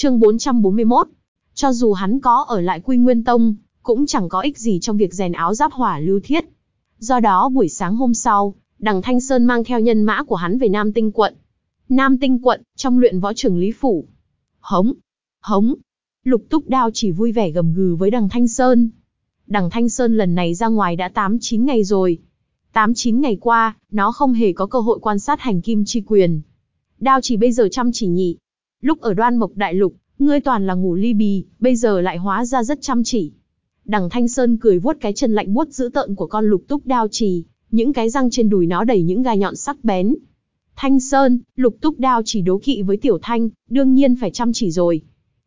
Chương 441. Cho dù hắn có ở lại Quy Nguyên Tông, cũng chẳng có ích gì trong việc rèn áo giáp hỏa lưu thiết. Do đó buổi sáng hôm sau, Đằng Thanh Sơn mang theo nhân mã của hắn về Nam Tinh quận. Nam Tinh quận, trong luyện võ trưởng Lý Phủ. Hống! Hống! Lục túc đao chỉ vui vẻ gầm gừ với đằng Thanh Sơn. Đằng Thanh Sơn lần này ra ngoài đã 8-9 ngày rồi. 8-9 ngày qua, nó không hề có cơ hội quan sát hành kim chi quyền. Đao chỉ bây giờ chăm chỉ nhị. Lúc ở đoan mộc đại lục, ngươi toàn là ngủ ly bì, bây giờ lại hóa ra rất chăm chỉ. Đằng Thanh Sơn cười vuốt cái chân lạnh buốt dữ tợn của con lục túc đao trì, những cái răng trên đùi nó đầy những gai nhọn sắc bén. Thanh Sơn, lục túc đao chỉ đố kỵ với Tiểu Thanh, đương nhiên phải chăm chỉ rồi.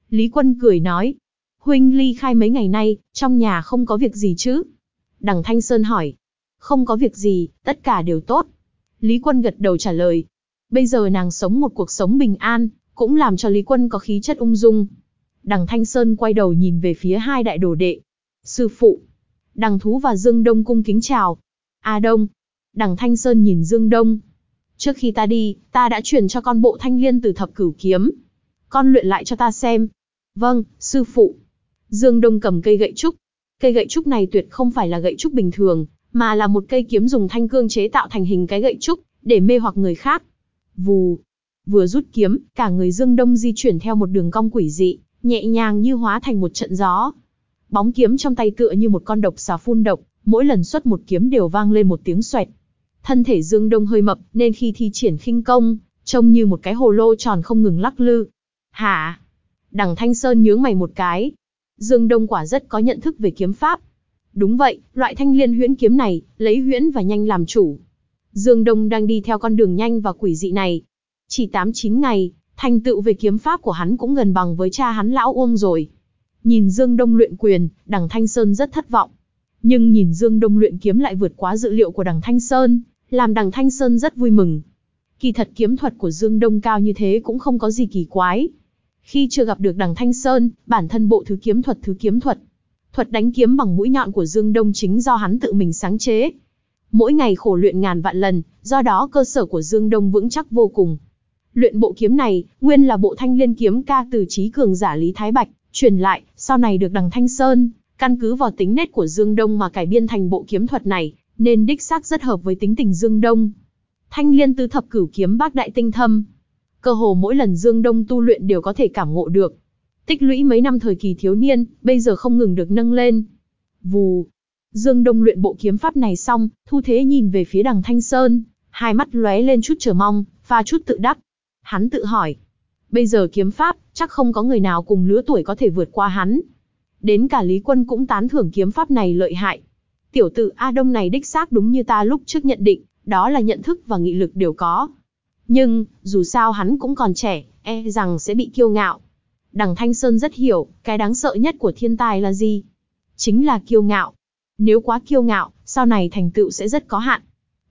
Lý Quân cười nói, Huynh ly khai mấy ngày nay, trong nhà không có việc gì chứ? Đằng Thanh Sơn hỏi, không có việc gì, tất cả đều tốt. Lý Quân gật đầu trả lời, bây giờ nàng sống một cuộc sống bình an, cũng làm cho Lý Quân có khí chất ung dung. Đằng Thanh Sơn quay đầu nhìn về phía hai đại đồ đệ. Sư phụ. Đằng Thú và Dương Đông cung kính chào. A Đông. Đằng Thanh Sơn nhìn Dương Đông. Trước khi ta đi, ta đã chuyển cho con bộ thanh liên từ thập cửu kiếm. Con luyện lại cho ta xem. Vâng, sư phụ. Dương Đông cầm cây gậy trúc. Cây gậy trúc này tuyệt không phải là gậy trúc bình thường, mà là một cây kiếm dùng thanh cương chế tạo thành hình cái gậy trúc, để mê hoặc người khác. Vù. Vừa rút kiếm, cả người Dương Đông di chuyển theo một đường cong quỷ dị, nhẹ nhàng như hóa thành một trận gió. Bóng kiếm trong tay tựa như một con độc xà phun độc, mỗi lần xuất một kiếm đều vang lên một tiếng xoẹt. Thân thể Dương Đông hơi mập, nên khi thi triển khinh công, trông như một cái hồ lô tròn không ngừng lắc lư. Hả? Đằng Thanh Sơn nhướng mày một cái. Dương Đông quả rất có nhận thức về kiếm pháp. Đúng vậy, loại thanh liên huyễn kiếm này, lấy huyễn và nhanh làm chủ. Dương Đông đang đi theo con đường nhanh và quỷ dị này. Chỉ 8-9 ngày, thành tựu về kiếm pháp của hắn cũng gần bằng với cha hắn lão Uông rồi. Nhìn Dương Đông luyện quyền, đằng Thanh Sơn rất thất vọng. Nhưng nhìn Dương Đông luyện kiếm lại vượt quá dự liệu của đằng Thanh Sơn, làm đằng Thanh Sơn rất vui mừng. Kỳ thật kiếm thuật của Dương Đông cao như thế cũng không có gì kỳ quái. Khi chưa gặp được đằng Thanh Sơn, bản thân bộ thứ kiếm thuật thứ kiếm thuật. Thuật đánh kiếm bằng mũi nhọn của Dương Đông chính do hắn tự mình sáng chế. Mỗi ngày khổ luyện ngàn vạn lần, do đó cơ sở của Dương Đông vững chắc vô cùng. Luyện bộ kiếm này, nguyên là bộ thanh liên kiếm ca từ trí cường giả Lý Thái Bạch, truyền lại, sau này được đằng Thanh Sơn, căn cứ vào tính nét của Dương Đông mà cải biên thành bộ kiếm thuật này, nên đích xác rất hợp với tính tình Dương Đông. Thanh liên tứ thập cửu kiếm bác đại tinh thâm. Cơ hồ mỗi lần Dương Đông tu luyện đều có thể cảm ngộ được. Tích lũy mấy năm thời kỳ thiếu niên, bây giờ không ngừng được nâng lên. Vù. Dương Đông luyện bộ kiếm pháp này xong, thu thế nhìn về phía đằng Thanh Sơn, hai mắt lóe lên chút chờ mong, pha chút tự đắc. Hắn tự hỏi, bây giờ kiếm pháp, chắc không có người nào cùng lứa tuổi có thể vượt qua hắn. Đến cả Lý Quân cũng tán thưởng kiếm pháp này lợi hại. Tiểu tử A Đông này đích xác đúng như ta lúc trước nhận định, đó là nhận thức và nghị lực đều có. Nhưng, dù sao hắn cũng còn trẻ, e rằng sẽ bị kiêu ngạo. Đằng Thanh Sơn rất hiểu, cái đáng sợ nhất của thiên tài là gì? Chính là kiêu ngạo. Nếu quá kiêu ngạo, sau này thành tựu sẽ rất có hạn.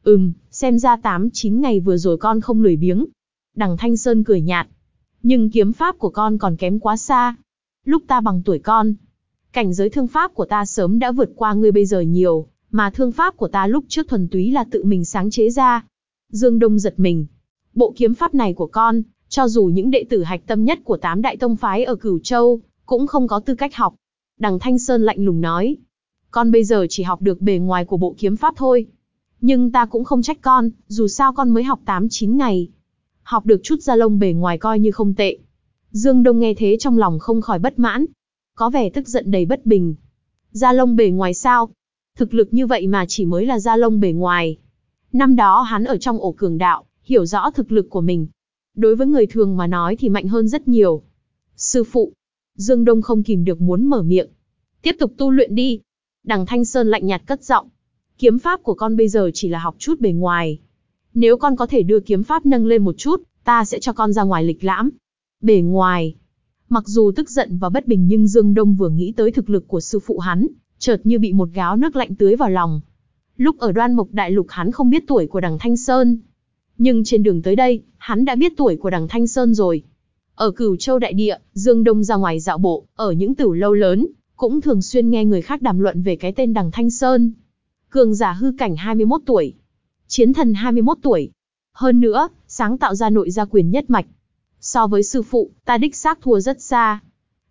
Ừm, xem ra 8-9 ngày vừa rồi con không lười biếng. Đằng Thanh Sơn cười nhạt. Nhưng kiếm pháp của con còn kém quá xa. Lúc ta bằng tuổi con, cảnh giới thương pháp của ta sớm đã vượt qua ngươi bây giờ nhiều, mà thương pháp của ta lúc trước thuần túy là tự mình sáng chế ra. Dương Đông giật mình. Bộ kiếm pháp này của con, cho dù những đệ tử hạch tâm nhất của tám đại tông phái ở Cửu Châu, cũng không có tư cách học. Đằng Thanh Sơn lạnh lùng nói. Con bây giờ chỉ học được bề ngoài của bộ kiếm pháp thôi. Nhưng ta cũng không trách con, dù sao con mới học 8-9 ngày. Học được chút da lông bề ngoài coi như không tệ. Dương Đông nghe thế trong lòng không khỏi bất mãn. Có vẻ tức giận đầy bất bình. Da lông bề ngoài sao? Thực lực như vậy mà chỉ mới là da lông bề ngoài. Năm đó hắn ở trong ổ cường đạo, hiểu rõ thực lực của mình. Đối với người thường mà nói thì mạnh hơn rất nhiều. Sư phụ, Dương Đông không kìm được muốn mở miệng. Tiếp tục tu luyện đi. Đằng Thanh Sơn lạnh nhạt cất giọng. Kiếm pháp của con bây giờ chỉ là học chút bề ngoài. Nếu con có thể đưa kiếm pháp nâng lên một chút, ta sẽ cho con ra ngoài lịch lãm. Bề ngoài. Mặc dù tức giận và bất bình nhưng Dương Đông vừa nghĩ tới thực lực của sư phụ hắn, chợt như bị một gáo nước lạnh tưới vào lòng. Lúc ở đoan mộc đại lục hắn không biết tuổi của đằng Thanh Sơn. Nhưng trên đường tới đây, hắn đã biết tuổi của đằng Thanh Sơn rồi. Ở cửu châu đại địa, Dương Đông ra ngoài dạo bộ, ở những tử lâu lớn, cũng thường xuyên nghe người khác đàm luận về cái tên đằng Thanh Sơn. Cường giả hư cảnh 21 tuổi. Chiến thần 21 tuổi. Hơn nữa, sáng tạo ra nội gia quyền nhất mạch. So với sư phụ, ta đích xác thua rất xa.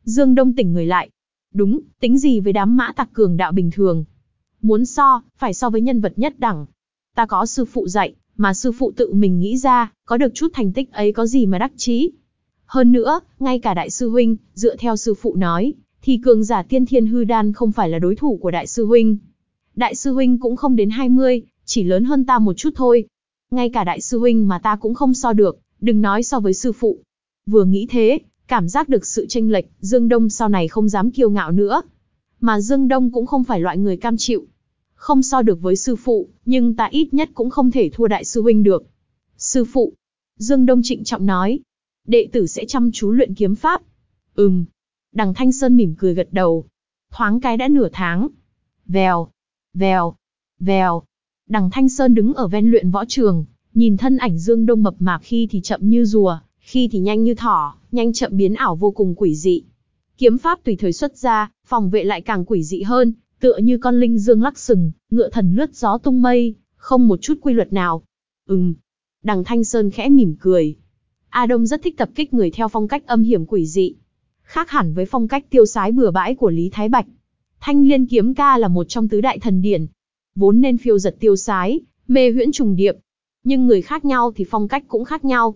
Dương Đông tỉnh người lại. Đúng, tính gì với đám mã tặc cường đạo bình thường. Muốn so, phải so với nhân vật nhất đẳng. Ta có sư phụ dạy, mà sư phụ tự mình nghĩ ra, có được chút thành tích ấy có gì mà đắc chí. Hơn nữa, ngay cả đại sư huynh, dựa theo sư phụ nói, thì cường giả tiên thiên hư đan không phải là đối thủ của đại sư huynh. Đại sư huynh cũng không đến 20, chỉ lớn hơn ta một chút thôi. Ngay cả đại sư huynh mà ta cũng không so được, đừng nói so với sư phụ. Vừa nghĩ thế, cảm giác được sự tranh lệch, Dương Đông sau này không dám kiêu ngạo nữa. Mà Dương Đông cũng không phải loại người cam chịu. Không so được với sư phụ, nhưng ta ít nhất cũng không thể thua đại sư huynh được. Sư phụ, Dương Đông trịnh trọng nói, đệ tử sẽ chăm chú luyện kiếm pháp. Ừm. Đằng Thanh Sơn mỉm cười gật đầu. Thoáng cái đã nửa tháng. Vèo, vèo, vèo. Đằng Thanh Sơn đứng ở ven luyện võ trường, nhìn thân ảnh Dương Đông mập mạp khi thì chậm như rùa, khi thì nhanh như thỏ, nhanh chậm biến ảo vô cùng quỷ dị. Kiếm pháp tùy thời xuất ra, phòng vệ lại càng quỷ dị hơn, tựa như con linh dương lắc sừng, ngựa thần lướt gió tung mây, không một chút quy luật nào. Ừm. Đằng Thanh Sơn khẽ mỉm cười. A Đông rất thích tập kích người theo phong cách âm hiểm quỷ dị. Khác hẳn với phong cách tiêu sái bừa bãi của Lý Thái Bạch. Thanh Liên kiếm ca là một trong tứ đại thần điển. Vốn nên phiêu giật tiêu sái, mê huyễn trùng điệp. Nhưng người khác nhau thì phong cách cũng khác nhau.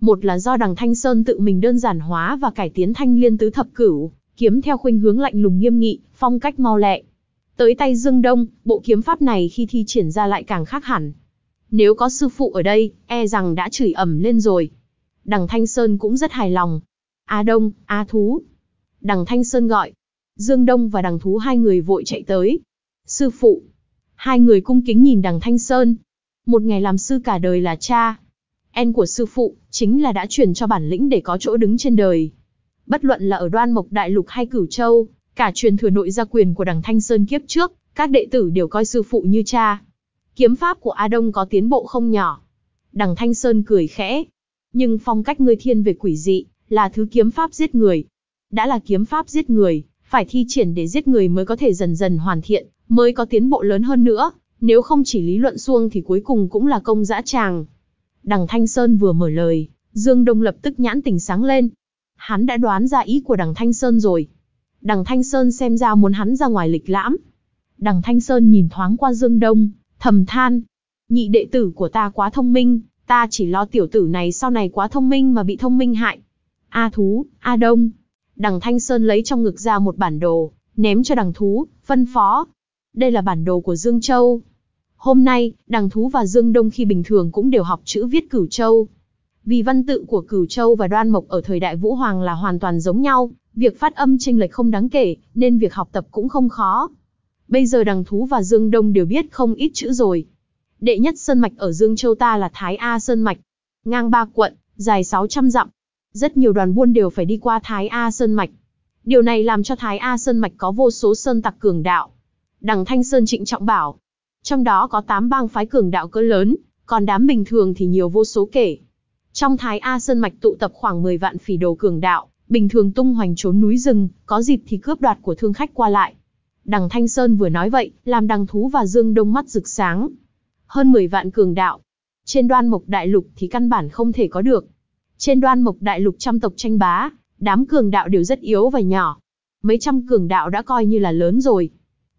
Một là do đằng Thanh Sơn tự mình đơn giản hóa và cải tiến thanh liên tứ thập cửu, kiếm theo khuynh hướng lạnh lùng nghiêm nghị, phong cách mau lẹ. Tới tay Dương Đông, bộ kiếm pháp này khi thi triển ra lại càng khác hẳn. Nếu có sư phụ ở đây, e rằng đã chửi ẩm lên rồi. Đằng Thanh Sơn cũng rất hài lòng. A Đông, A Thú. Đằng Thanh Sơn gọi. Dương Đông và đằng Thú hai người vội chạy tới. Sư phụ. Hai người cung kính nhìn đằng Thanh Sơn. Một ngày làm sư cả đời là cha, En của sư phụ, chính là đã truyền cho bản lĩnh để có chỗ đứng trên đời. Bất luận là ở đoan mộc đại lục hay cửu châu, cả truyền thừa nội gia quyền của đằng Thanh Sơn kiếp trước, các đệ tử đều coi sư phụ như cha. Kiếm pháp của A Đông có tiến bộ không nhỏ. Đằng Thanh Sơn cười khẽ. Nhưng phong cách ngươi thiên về quỷ dị, là thứ kiếm pháp giết người. Đã là kiếm pháp giết người, phải thi triển để giết người mới có thể dần dần hoàn thiện, mới có tiến bộ lớn hơn nữa. Nếu không chỉ lý luận xuông thì cuối cùng cũng là công dã tràng. Đằng Thanh Sơn vừa mở lời, Dương Đông lập tức nhãn tỉnh sáng lên. Hắn đã đoán ra ý của đằng Thanh Sơn rồi. Đằng Thanh Sơn xem ra muốn hắn ra ngoài lịch lãm. Đằng Thanh Sơn nhìn thoáng qua Dương Đông, thầm than. Nhị đệ tử của ta quá thông minh, ta chỉ lo tiểu tử này sau này quá thông minh mà bị thông minh hại. A thú, A đông. Đằng Thanh Sơn lấy trong ngực ra một bản đồ, ném cho đằng thú, phân phó. Đây là bản đồ của Dương Châu. Hôm nay, đằng thú và Dương Đông khi bình thường cũng đều học chữ viết cửu châu. Vì văn tự của cửu châu và đoan mộc ở thời đại Vũ Hoàng là hoàn toàn giống nhau, việc phát âm chênh lệch không đáng kể, nên việc học tập cũng không khó. Bây giờ đằng thú và Dương Đông đều biết không ít chữ rồi. Đệ nhất sơn mạch ở Dương Châu ta là Thái A Sơn Mạch. Ngang ba quận, dài 600 dặm. Rất nhiều đoàn buôn đều phải đi qua Thái A Sơn Mạch. Điều này làm cho Thái A Sơn Mạch có vô số sơn tặc cường đạo. Đằng Thanh Sơn trịnh trọng bảo, trong đó có 8 bang phái cường đạo cỡ lớn, còn đám bình thường thì nhiều vô số kể. Trong Thái A Sơn Mạch tụ tập khoảng 10 vạn phỉ đồ cường đạo, bình thường tung hoành trốn núi rừng, có dịp thì cướp đoạt của thương khách qua lại. Đằng Thanh Sơn vừa nói vậy, làm đằng thú và Dương Đông mắt rực sáng. Hơn 10 vạn cường đạo. Trên đoan mộc đại lục thì căn bản không thể có được. Trên đoan mộc đại lục trăm tộc tranh bá, đám cường đạo đều rất yếu và nhỏ. Mấy trăm cường đạo đã coi như là lớn rồi.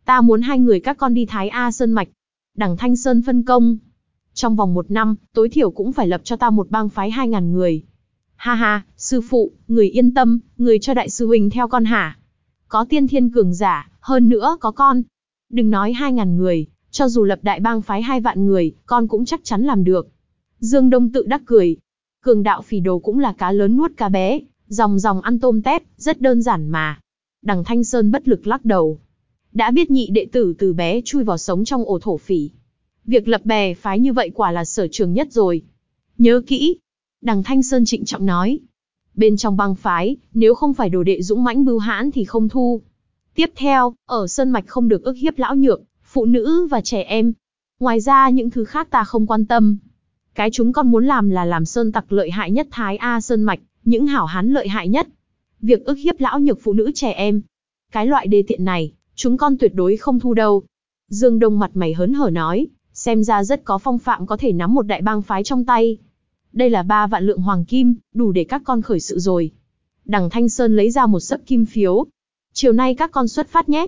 Ta muốn hai người các con đi Thái A Sơn Mạch. Đằng Thanh Sơn phân công. Trong vòng một năm, tối thiểu cũng phải lập cho ta một bang phái hai ngàn người. Ha ha, sư phụ, người yên tâm, người cho đại sư huynh theo con hả? Có tiên thiên cường giả, hơn nữa có con. Đừng nói hai ngàn người, cho dù lập đại bang phái hai vạn người, con cũng chắc chắn làm được. Dương Đông tự đắc cười. Cường đạo phỉ đồ cũng là cá lớn nuốt cá bé, dòng dòng ăn tôm tép, rất đơn giản mà. Đằng Thanh Sơn bất lực lắc đầu. Đã biết nhị đệ tử từ bé chui vào sống trong ổ thổ phỉ. Việc lập bè phái như vậy quả là sở trường nhất rồi. Nhớ kỹ. Đằng Thanh Sơn trịnh trọng nói. Bên trong băng phái, nếu không phải đồ đệ dũng mãnh bưu hãn thì không thu. Tiếp theo, ở Sơn Mạch không được ức hiếp lão nhược, phụ nữ và trẻ em. Ngoài ra những thứ khác ta không quan tâm. Cái chúng con muốn làm là làm Sơn Tặc lợi hại nhất Thái A Sơn Mạch, những hảo hán lợi hại nhất. Việc ức hiếp lão nhược phụ nữ trẻ em. Cái loại đê tiện này, chúng con tuyệt đối không thu đâu. Dương Đông mặt mày hớn hở nói, xem ra rất có phong phạm có thể nắm một đại bang phái trong tay. Đây là ba vạn lượng hoàng kim, đủ để các con khởi sự rồi. Đằng Thanh Sơn lấy ra một sấp kim phiếu. Chiều nay các con xuất phát nhé.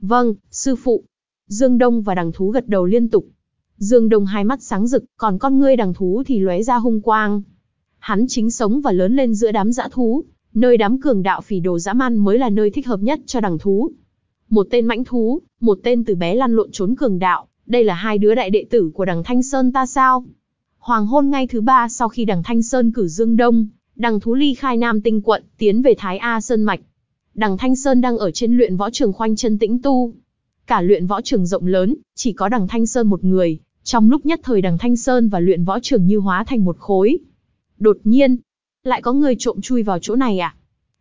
Vâng, sư phụ. Dương Đông và đằng thú gật đầu liên tục. Dương Đông hai mắt sáng rực, còn con ngươi đằng thú thì lóe ra hung quang. Hắn chính sống và lớn lên giữa đám dã thú, nơi đám cường đạo phỉ đồ dã man mới là nơi thích hợp nhất cho đằng thú. Một tên mãnh thú, một tên từ bé lăn lộn trốn cường đạo, đây là hai đứa đại đệ tử của đằng Thanh Sơn ta sao? Hoàng hôn ngay thứ ba sau khi đằng Thanh Sơn cử Dương Đông, đằng thú ly khai Nam Tinh quận, tiến về Thái A Sơn Mạch. Đằng Thanh Sơn đang ở trên luyện võ trường khoanh chân tĩnh tu. Cả luyện võ trường rộng lớn, chỉ có đằng Thanh Sơn một người, trong lúc nhất thời đằng Thanh Sơn và luyện võ trường như hóa thành một khối. Đột nhiên, lại có người trộm chui vào chỗ này à?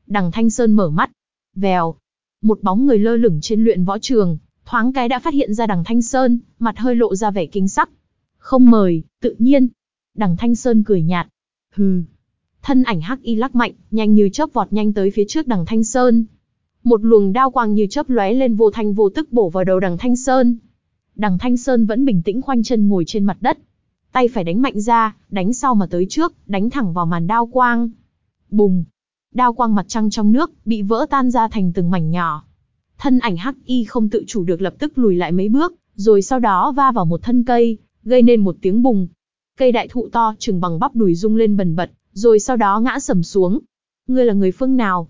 Đằng Thanh Sơn mở mắt. Vèo. Một bóng người lơ lửng trên luyện võ trường, thoáng cái đã phát hiện ra đằng Thanh Sơn, mặt hơi lộ ra vẻ kinh sắc. Không mời, tự nhiên. Đằng Thanh Sơn cười nhạt. Hừ. Thân ảnh hắc y lắc mạnh, nhanh như chớp vọt nhanh tới phía trước đằng Thanh Sơn. Một luồng đao quang như chớp lóe lên vô thanh vô tức bổ vào đầu đằng Thanh Sơn. Đằng Thanh Sơn vẫn bình tĩnh khoanh chân ngồi trên mặt đất. Tay phải đánh mạnh ra, đánh sau mà tới trước, đánh thẳng vào màn đao quang. Bùng! Đao quang mặt trăng trong nước, bị vỡ tan ra thành từng mảnh nhỏ. Thân ảnh hắc y không tự chủ được lập tức lùi lại mấy bước, rồi sau đó va vào một thân cây, gây nên một tiếng bùng. Cây đại thụ to chừng bằng bắp đùi rung lên bần bật, rồi sau đó ngã sầm xuống. Ngươi là người phương nào?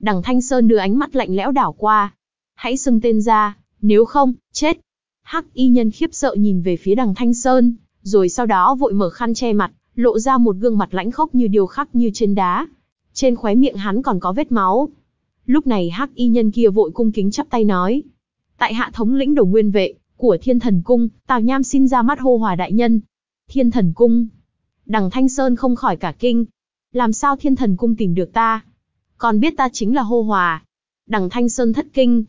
Đằng Thanh Sơn đưa ánh mắt lạnh lẽo đảo qua. Hãy xưng tên ra, nếu không, chết. Hắc y nhân khiếp sợ nhìn về phía đằng Thanh Sơn, rồi sau đó vội mở khăn che mặt, lộ ra một gương mặt lãnh khốc như điều khắc như trên đá. Trên khóe miệng hắn còn có vết máu. Lúc này hắc y nhân kia vội cung kính chắp tay nói. Tại hạ thống lĩnh đồ nguyên vệ, của thiên thần cung, Tào Nham xin ra mắt hô hòa đại nhân. Thiên thần cung. Đằng Thanh Sơn không khỏi cả kinh. Làm sao thiên thần cung tìm được ta? Còn biết ta chính là hô hòa. Đằng Thanh Sơn thất kinh.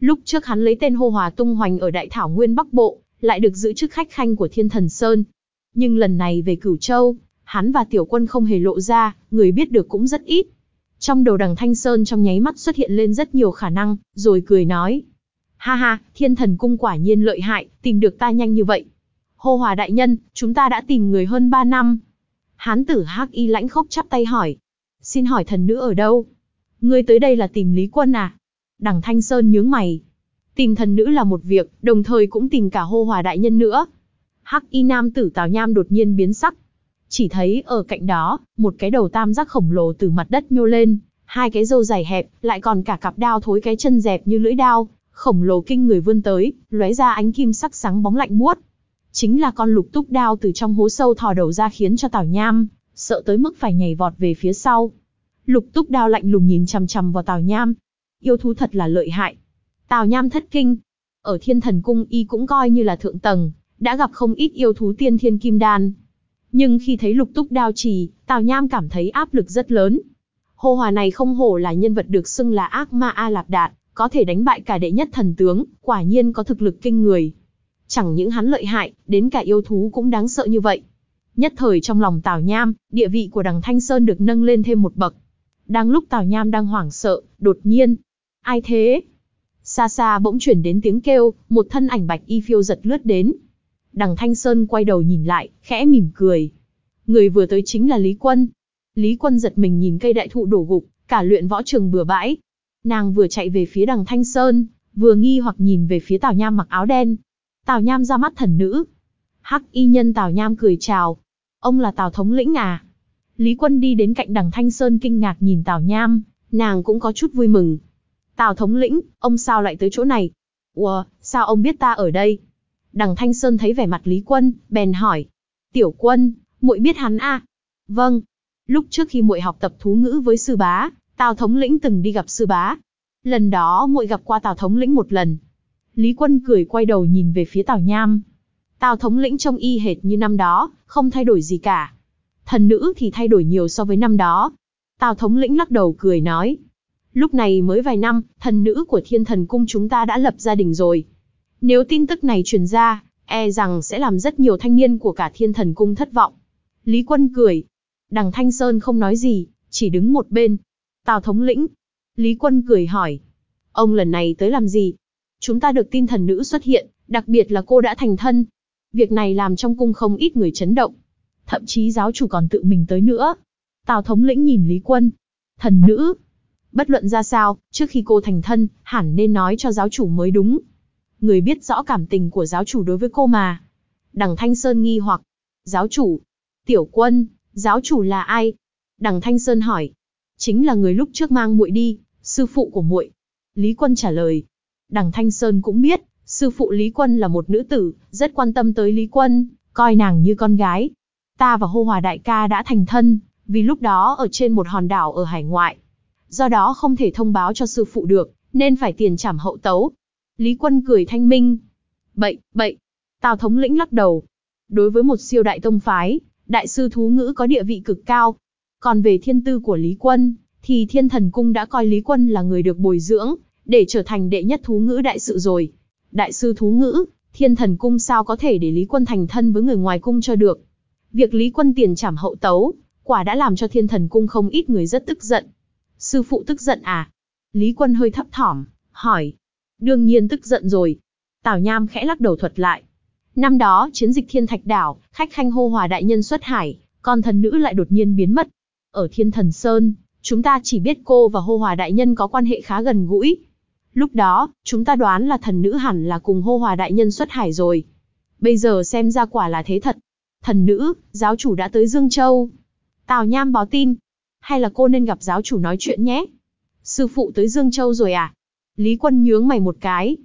Lúc trước hắn lấy tên hô hòa tung hoành ở đại thảo nguyên Bắc Bộ, lại được giữ chức khách khanh của thiên thần Sơn. Nhưng lần này về Cửu Châu, hắn và tiểu quân không hề lộ ra, người biết được cũng rất ít. Trong đầu đằng Thanh Sơn trong nháy mắt xuất hiện lên rất nhiều khả năng, rồi cười nói. Ha ha, thiên thần cung quả nhiên lợi hại, tìm được ta nhanh như vậy. Hô hòa đại nhân, chúng ta đã tìm người hơn 3 năm. Hán tử hắc y lãnh khốc chắp tay hỏi. Xin hỏi thần nữ ở đâu? Ngươi tới đây là tìm Lý Quân à? Đằng Thanh Sơn nhướng mày. Tìm thần nữ là một việc, đồng thời cũng tìm cả hô hòa đại nhân nữa. Hắc y nam tử Tào Nham đột nhiên biến sắc. Chỉ thấy ở cạnh đó, một cái đầu tam giác khổng lồ từ mặt đất nhô lên, hai cái râu dài hẹp, lại còn cả cặp đao thối cái chân dẹp như lưỡi đao, khổng lồ kinh người vươn tới, lóe ra ánh kim sắc sáng bóng lạnh buốt. Chính là con lục túc đao từ trong hố sâu thò đầu ra khiến cho Tào Nham sợ tới mức phải nhảy vọt về phía sau. Lục túc đao lạnh lùng nhìn chằm chằm vào Tào Nham. Yêu thú thật là lợi hại. Tào Nham thất kinh. Ở thiên thần cung y cũng coi như là thượng tầng, đã gặp không ít yêu thú tiên thiên kim đan. Nhưng khi thấy lục túc đao trì, Tào Nham cảm thấy áp lực rất lớn. Hồ Hòa này không hổ là nhân vật được xưng là ác ma A Lạp Đạt, có thể đánh bại cả đệ nhất thần tướng, quả nhiên có thực lực kinh người. Chẳng những hắn lợi hại, đến cả yêu thú cũng đáng sợ như vậy. Nhất thời trong lòng Tào Nham, địa vị của đằng Thanh Sơn được nâng lên thêm một bậc. Đang lúc Tào Nham đang hoảng sợ, đột nhiên. Ai thế? Xa xa bỗng chuyển đến tiếng kêu, một thân ảnh bạch y phiêu giật lướt đến. Đằng Thanh Sơn quay đầu nhìn lại, khẽ mỉm cười. Người vừa tới chính là Lý Quân. Lý Quân giật mình nhìn cây đại thụ đổ gục, cả luyện võ trường bừa bãi. Nàng vừa chạy về phía đằng Thanh Sơn, vừa nghi hoặc nhìn về phía Tào Nham mặc áo đen. Tào Nham ra mắt thần nữ. Hắc y nhân Tào Nham cười chào. Ông là Tào thống lĩnh à? Lý Quân đi đến cạnh đằng Thanh Sơn kinh ngạc nhìn Tào Nham, nàng cũng có chút vui mừng. Tào thống lĩnh, ông sao lại tới chỗ này? Ủa, sao ông biết ta ở đây? Đằng Thanh Sơn thấy vẻ mặt Lý Quân, bèn hỏi. Tiểu quân, muội biết hắn à? Vâng. Lúc trước khi muội học tập thú ngữ với sư bá, Tào thống lĩnh từng đi gặp sư bá. Lần đó muội gặp qua Tào thống lĩnh một lần. Lý Quân cười quay đầu nhìn về phía Tào Nham. Tào thống lĩnh trông y hệt như năm đó, không thay đổi gì cả. Thần nữ thì thay đổi nhiều so với năm đó. Tào thống lĩnh lắc đầu cười nói. Lúc này mới vài năm, thần nữ của thiên thần cung chúng ta đã lập gia đình rồi. Nếu tin tức này truyền ra, e rằng sẽ làm rất nhiều thanh niên của cả thiên thần cung thất vọng. Lý quân cười. Đằng Thanh Sơn không nói gì, chỉ đứng một bên. Tào thống lĩnh. Lý quân cười hỏi. Ông lần này tới làm gì? Chúng ta được tin thần nữ xuất hiện, đặc biệt là cô đã thành thân. Việc này làm trong cung không ít người chấn động. thậm chí giáo chủ còn tự mình tới nữa. Tào thống lĩnh nhìn Lý Quân. Thần nữ. Bất luận ra sao, trước khi cô thành thân, hẳn nên nói cho giáo chủ mới đúng. Người biết rõ cảm tình của giáo chủ đối với cô mà. Đằng Thanh Sơn nghi hoặc. Giáo chủ. Tiểu quân, giáo chủ là ai? Đằng Thanh Sơn hỏi. Chính là người lúc trước mang muội đi, sư phụ của muội. Lý Quân trả lời. Đằng Thanh Sơn cũng biết, sư phụ Lý Quân là một nữ tử, rất quan tâm tới Lý Quân, coi nàng như con gái. Ta và hô hòa đại ca đã thành thân, vì lúc đó ở trên một hòn đảo ở hải ngoại. Do đó không thể thông báo cho sư phụ được, nên phải tiền trảm hậu tấu. Lý Quân cười thanh minh. Bậy, bậy. Tào thống lĩnh lắc đầu. Đối với một siêu đại tông phái, đại sư thú ngữ có địa vị cực cao. Còn về thiên tư của Lý Quân, thì thiên thần cung đã coi Lý Quân là người được bồi dưỡng, để trở thành đệ nhất thú ngữ đại sự rồi. Đại sư thú ngữ, thiên thần cung sao có thể để Lý Quân thành thân với người ngoài cung cho được. Việc Lý Quân tiền trảm hậu tấu, quả đã làm cho thiên thần cung không ít người rất tức giận. Sư phụ tức giận à? Lý Quân hơi thấp thỏm, hỏi. Đương nhiên tức giận rồi. Tào Nham khẽ lắc đầu thuật lại. Năm đó, chiến dịch thiên thạch đảo, khách khanh hô hòa đại nhân xuất hải, con thần nữ lại đột nhiên biến mất. Ở thiên thần Sơn, chúng ta chỉ biết cô và hô hòa đại nhân có quan hệ khá gần gũi. Lúc đó, chúng ta đoán là thần nữ hẳn là cùng hô hòa đại nhân xuất hải rồi. Bây giờ xem ra quả là thế thật. Thần nữ, giáo chủ đã tới Dương Châu. Tào Nham báo tin. Hay là cô nên gặp giáo chủ nói chuyện nhé. Sư phụ tới Dương Châu rồi à? Lý Quân nhướng mày một cái.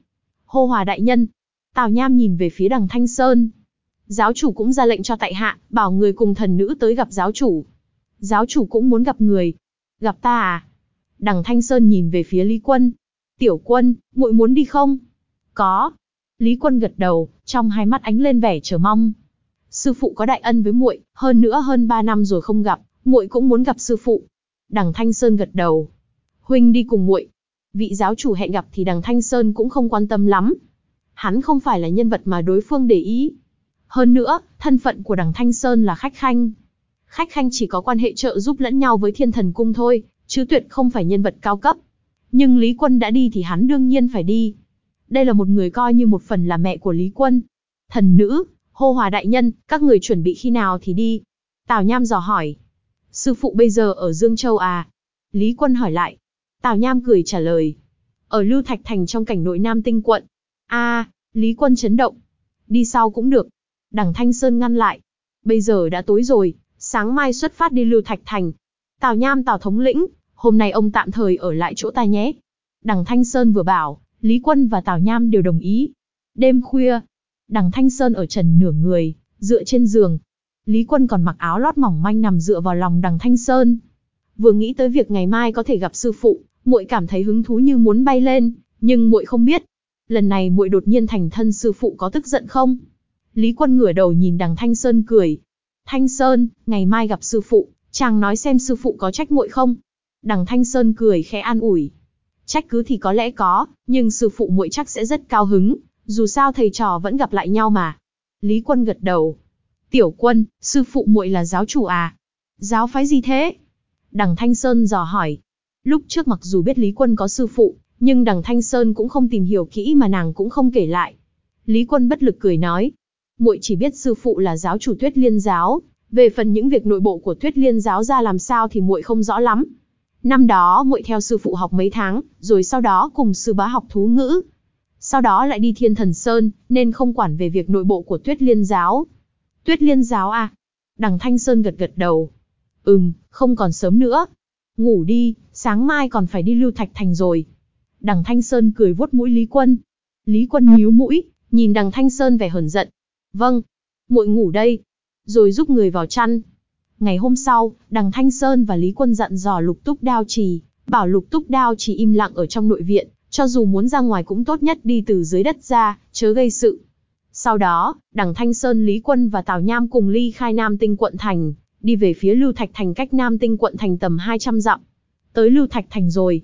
Hô hòa đại nhân. Tào Nham nhìn về phía đằng Thanh Sơn. Giáo chủ cũng ra lệnh cho tại hạ, bảo người cùng thần nữ tới gặp giáo chủ. Giáo chủ cũng muốn gặp người. Gặp ta à? Đằng Thanh Sơn nhìn về phía Lý Quân. Tiểu quân, muội muốn đi không? Có. Lý Quân gật đầu, trong hai mắt ánh lên vẻ chờ mong. Sư phụ có đại ân với muội, hơn nữa hơn ba năm rồi không gặp, muội cũng muốn gặp sư phụ. Đằng Thanh Sơn gật đầu. Huynh đi cùng muội. Vị giáo chủ hẹn gặp thì đằng Thanh Sơn cũng không quan tâm lắm. Hắn không phải là nhân vật mà đối phương để ý. Hơn nữa, thân phận của đằng Thanh Sơn là khách khanh. Khách khanh chỉ có quan hệ trợ giúp lẫn nhau với thiên thần cung thôi, chứ tuyệt không phải nhân vật cao cấp. Nhưng Lý Quân đã đi thì hắn đương nhiên phải đi. Đây là một người coi như một phần là mẹ của Lý Quân. Thần nữ, hô hòa đại nhân, các người chuẩn bị khi nào thì đi. Tào Nham dò hỏi. Sư phụ bây giờ ở Dương Châu à? Lý Quân hỏi lại. Tào Nham cười trả lời. Ở Lưu Thạch Thành trong cảnh nội Nam Tinh quận. a Lý Quân chấn động. Đi sau cũng được. Đằng Thanh Sơn ngăn lại. Bây giờ đã tối rồi, sáng mai xuất phát đi Lưu Thạch Thành. Tào Nham Tào Thống lĩnh, hôm nay ông tạm thời ở lại chỗ ta nhé. Đằng Thanh Sơn vừa bảo, Lý Quân và Tào Nham đều đồng ý. Đêm khuya, đằng Thanh Sơn ở trần nửa người, dựa trên giường. Lý Quân còn mặc áo lót mỏng manh nằm dựa vào lòng đằng Thanh Sơn. Vừa nghĩ tới việc ngày mai có thể gặp sư phụ, muội cảm thấy hứng thú như muốn bay lên, nhưng muội không biết. Lần này muội đột nhiên thành thân sư phụ có tức giận không? Lý Quân ngửa đầu nhìn đằng Thanh Sơn cười. Thanh Sơn, ngày mai gặp sư phụ, chàng nói xem sư phụ có trách muội không? Đằng Thanh Sơn cười khẽ an ủi. Trách cứ thì có lẽ có, nhưng sư phụ muội chắc sẽ rất cao hứng, dù sao thầy trò vẫn gặp lại nhau mà. Lý Quân gật đầu. Tiểu Quân, sư phụ muội là giáo chủ à? Giáo phái gì thế? Đằng Thanh Sơn dò hỏi. Lúc trước mặc dù biết Lý Quân có sư phụ, nhưng đằng Thanh Sơn cũng không tìm hiểu kỹ mà nàng cũng không kể lại. Lý Quân bất lực cười nói. muội chỉ biết sư phụ là giáo chủ tuyết liên giáo, về phần những việc nội bộ của tuyết liên giáo ra làm sao thì muội không rõ lắm. Năm đó muội theo sư phụ học mấy tháng, rồi sau đó cùng sư bá học thú ngữ. Sau đó lại đi thiên thần sơn, nên không quản về việc nội bộ của tuyết liên giáo. Tuyết liên giáo à? Đằng Thanh Sơn gật gật đầu. Ừm, không còn sớm nữa. Ngủ đi, sáng mai còn phải đi lưu thạch thành rồi. Đằng Thanh Sơn cười vuốt mũi Lý Quân. Lý Quân nhíu mũi, nhìn đằng Thanh Sơn vẻ hờn giận. Vâng, muội ngủ đây. Rồi giúp người vào chăn, Ngày hôm sau, đằng Thanh Sơn và Lý Quân dặn dò lục túc đao trì, bảo lục túc đao trì im lặng ở trong nội viện, cho dù muốn ra ngoài cũng tốt nhất đi từ dưới đất ra, chớ gây sự. Sau đó, đằng Thanh Sơn Lý Quân và Tào Nham cùng ly khai Nam Tinh quận thành, đi về phía Lưu Thạch Thành cách Nam Tinh quận thành tầm 200 dặm. Tới Lưu Thạch Thành rồi.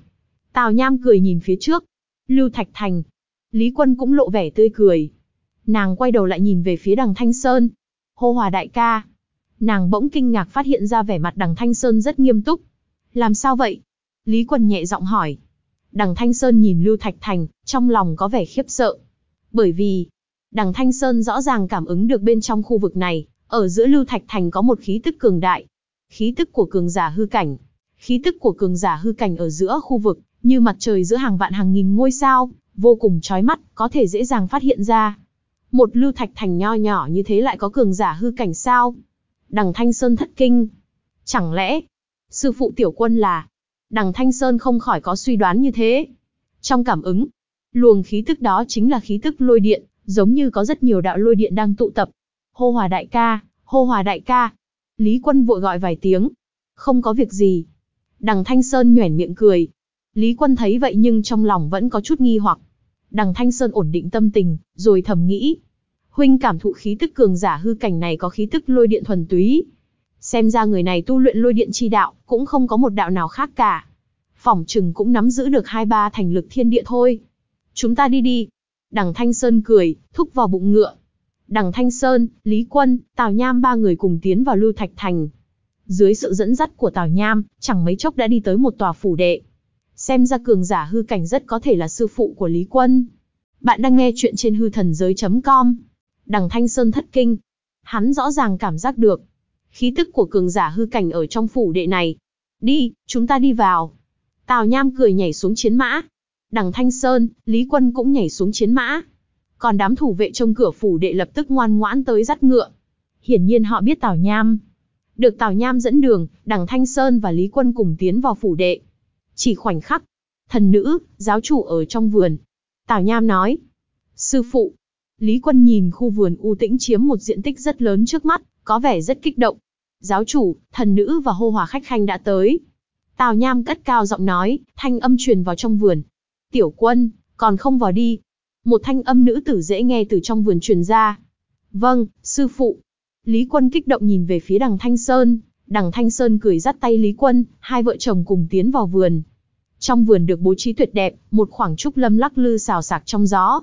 Tào Nham cười nhìn phía trước. Lưu Thạch Thành. Lý Quân cũng lộ vẻ tươi cười. Nàng quay đầu lại nhìn về phía đằng Thanh Sơn. Hô hòa đại ca, Nàng bỗng kinh ngạc phát hiện ra vẻ mặt đằng Thanh Sơn rất nghiêm túc. Làm sao vậy? Lý Quân nhẹ giọng hỏi. Đằng Thanh Sơn nhìn Lưu Thạch Thành, trong lòng có vẻ khiếp sợ. Bởi vì, đằng Thanh Sơn rõ ràng cảm ứng được bên trong khu vực này, Ở giữa Lưu Thạch Thành có một khí tức cường đại. Khí tức của cường giả hư cảnh. Khí tức của cường giả hư cảnh ở giữa khu vực, như mặt trời giữa hàng vạn hàng nghìn ngôi sao, vô cùng chói mắt, có thể dễ dàng phát hiện ra. Một Lưu Thạch Thành nho nhỏ như thế lại có cường giả hư cảnh sao? Đằng Thanh Sơn thất kinh. Chẳng lẽ, sư phụ tiểu quân là... Đằng Thanh Sơn không khỏi có suy đoán như thế. Trong cảm ứng, luồng khí tức đó chính là khí tức lôi điện, giống như có rất nhiều đạo lôi điện đang tụ tập. Hô hòa đại ca, hô hòa đại ca. Lý quân vội gọi vài tiếng. Không có việc gì. Đằng Thanh Sơn nhoẻn miệng cười. Lý quân thấy vậy nhưng trong lòng vẫn có chút nghi hoặc. Đằng Thanh Sơn ổn định tâm tình, rồi thầm nghĩ. Huynh cảm thụ khí tức cường giả hư cảnh này có khí tức lôi điện thuần túy. Xem ra người này tu luyện lôi điện chi đạo, cũng không có một đạo nào khác cả. Phỏng chừng cũng nắm giữ được hai ba thành lực thiên địa thôi. Chúng ta đi đi. Đằng Thanh Sơn cười, thúc vào bụng ngựa. Đằng Thanh Sơn, Lý Quân, Tào Nham ba người cùng tiến vào Lưu Thạch Thành. Dưới sự dẫn dắt của Tào Nham, chẳng mấy chốc đã đi tới một tòa phủ đệ. Xem ra cường giả hư cảnh rất có thể là sư phụ của Lý Quân. Bạn đang nghe chuyện trên hư thần giới.com. Đằng Thanh Sơn thất kinh. Hắn rõ ràng cảm giác được. Khí tức của cường giả hư cảnh ở trong phủ đệ này. Đi, chúng ta đi vào. Tào Nham cười nhảy xuống chiến mã. Đằng Thanh Sơn, Lý Quân cũng nhảy xuống chiến mã. Còn đám thủ vệ trong cửa phủ đệ lập tức ngoan ngoãn tới dắt ngựa. Hiển nhiên họ biết Tào Nham. Được Tào Nham dẫn đường, đằng Thanh Sơn và Lý Quân cùng tiến vào phủ đệ. Chỉ khoảnh khắc, thần nữ, giáo chủ ở trong vườn. Tào Nham nói, sư phụ. Lý Quân nhìn khu vườn u tĩnh chiếm một diện tích rất lớn trước mắt, có vẻ rất kích động. Giáo chủ, thần nữ và hô hòa khách khanh đã tới. Tào Nham cất cao giọng nói, thanh âm truyền vào trong vườn. Tiểu quân, còn không vào đi. Một thanh âm nữ tử dễ nghe từ trong vườn truyền ra. Vâng, sư phụ. Lý Quân kích động nhìn về phía đằng Thanh Sơn. Đằng Thanh Sơn cười dắt tay Lý Quân, hai vợ chồng cùng tiến vào vườn. Trong vườn được bố trí tuyệt đẹp, một khoảng trúc lâm lắc lư xào sạc trong gió.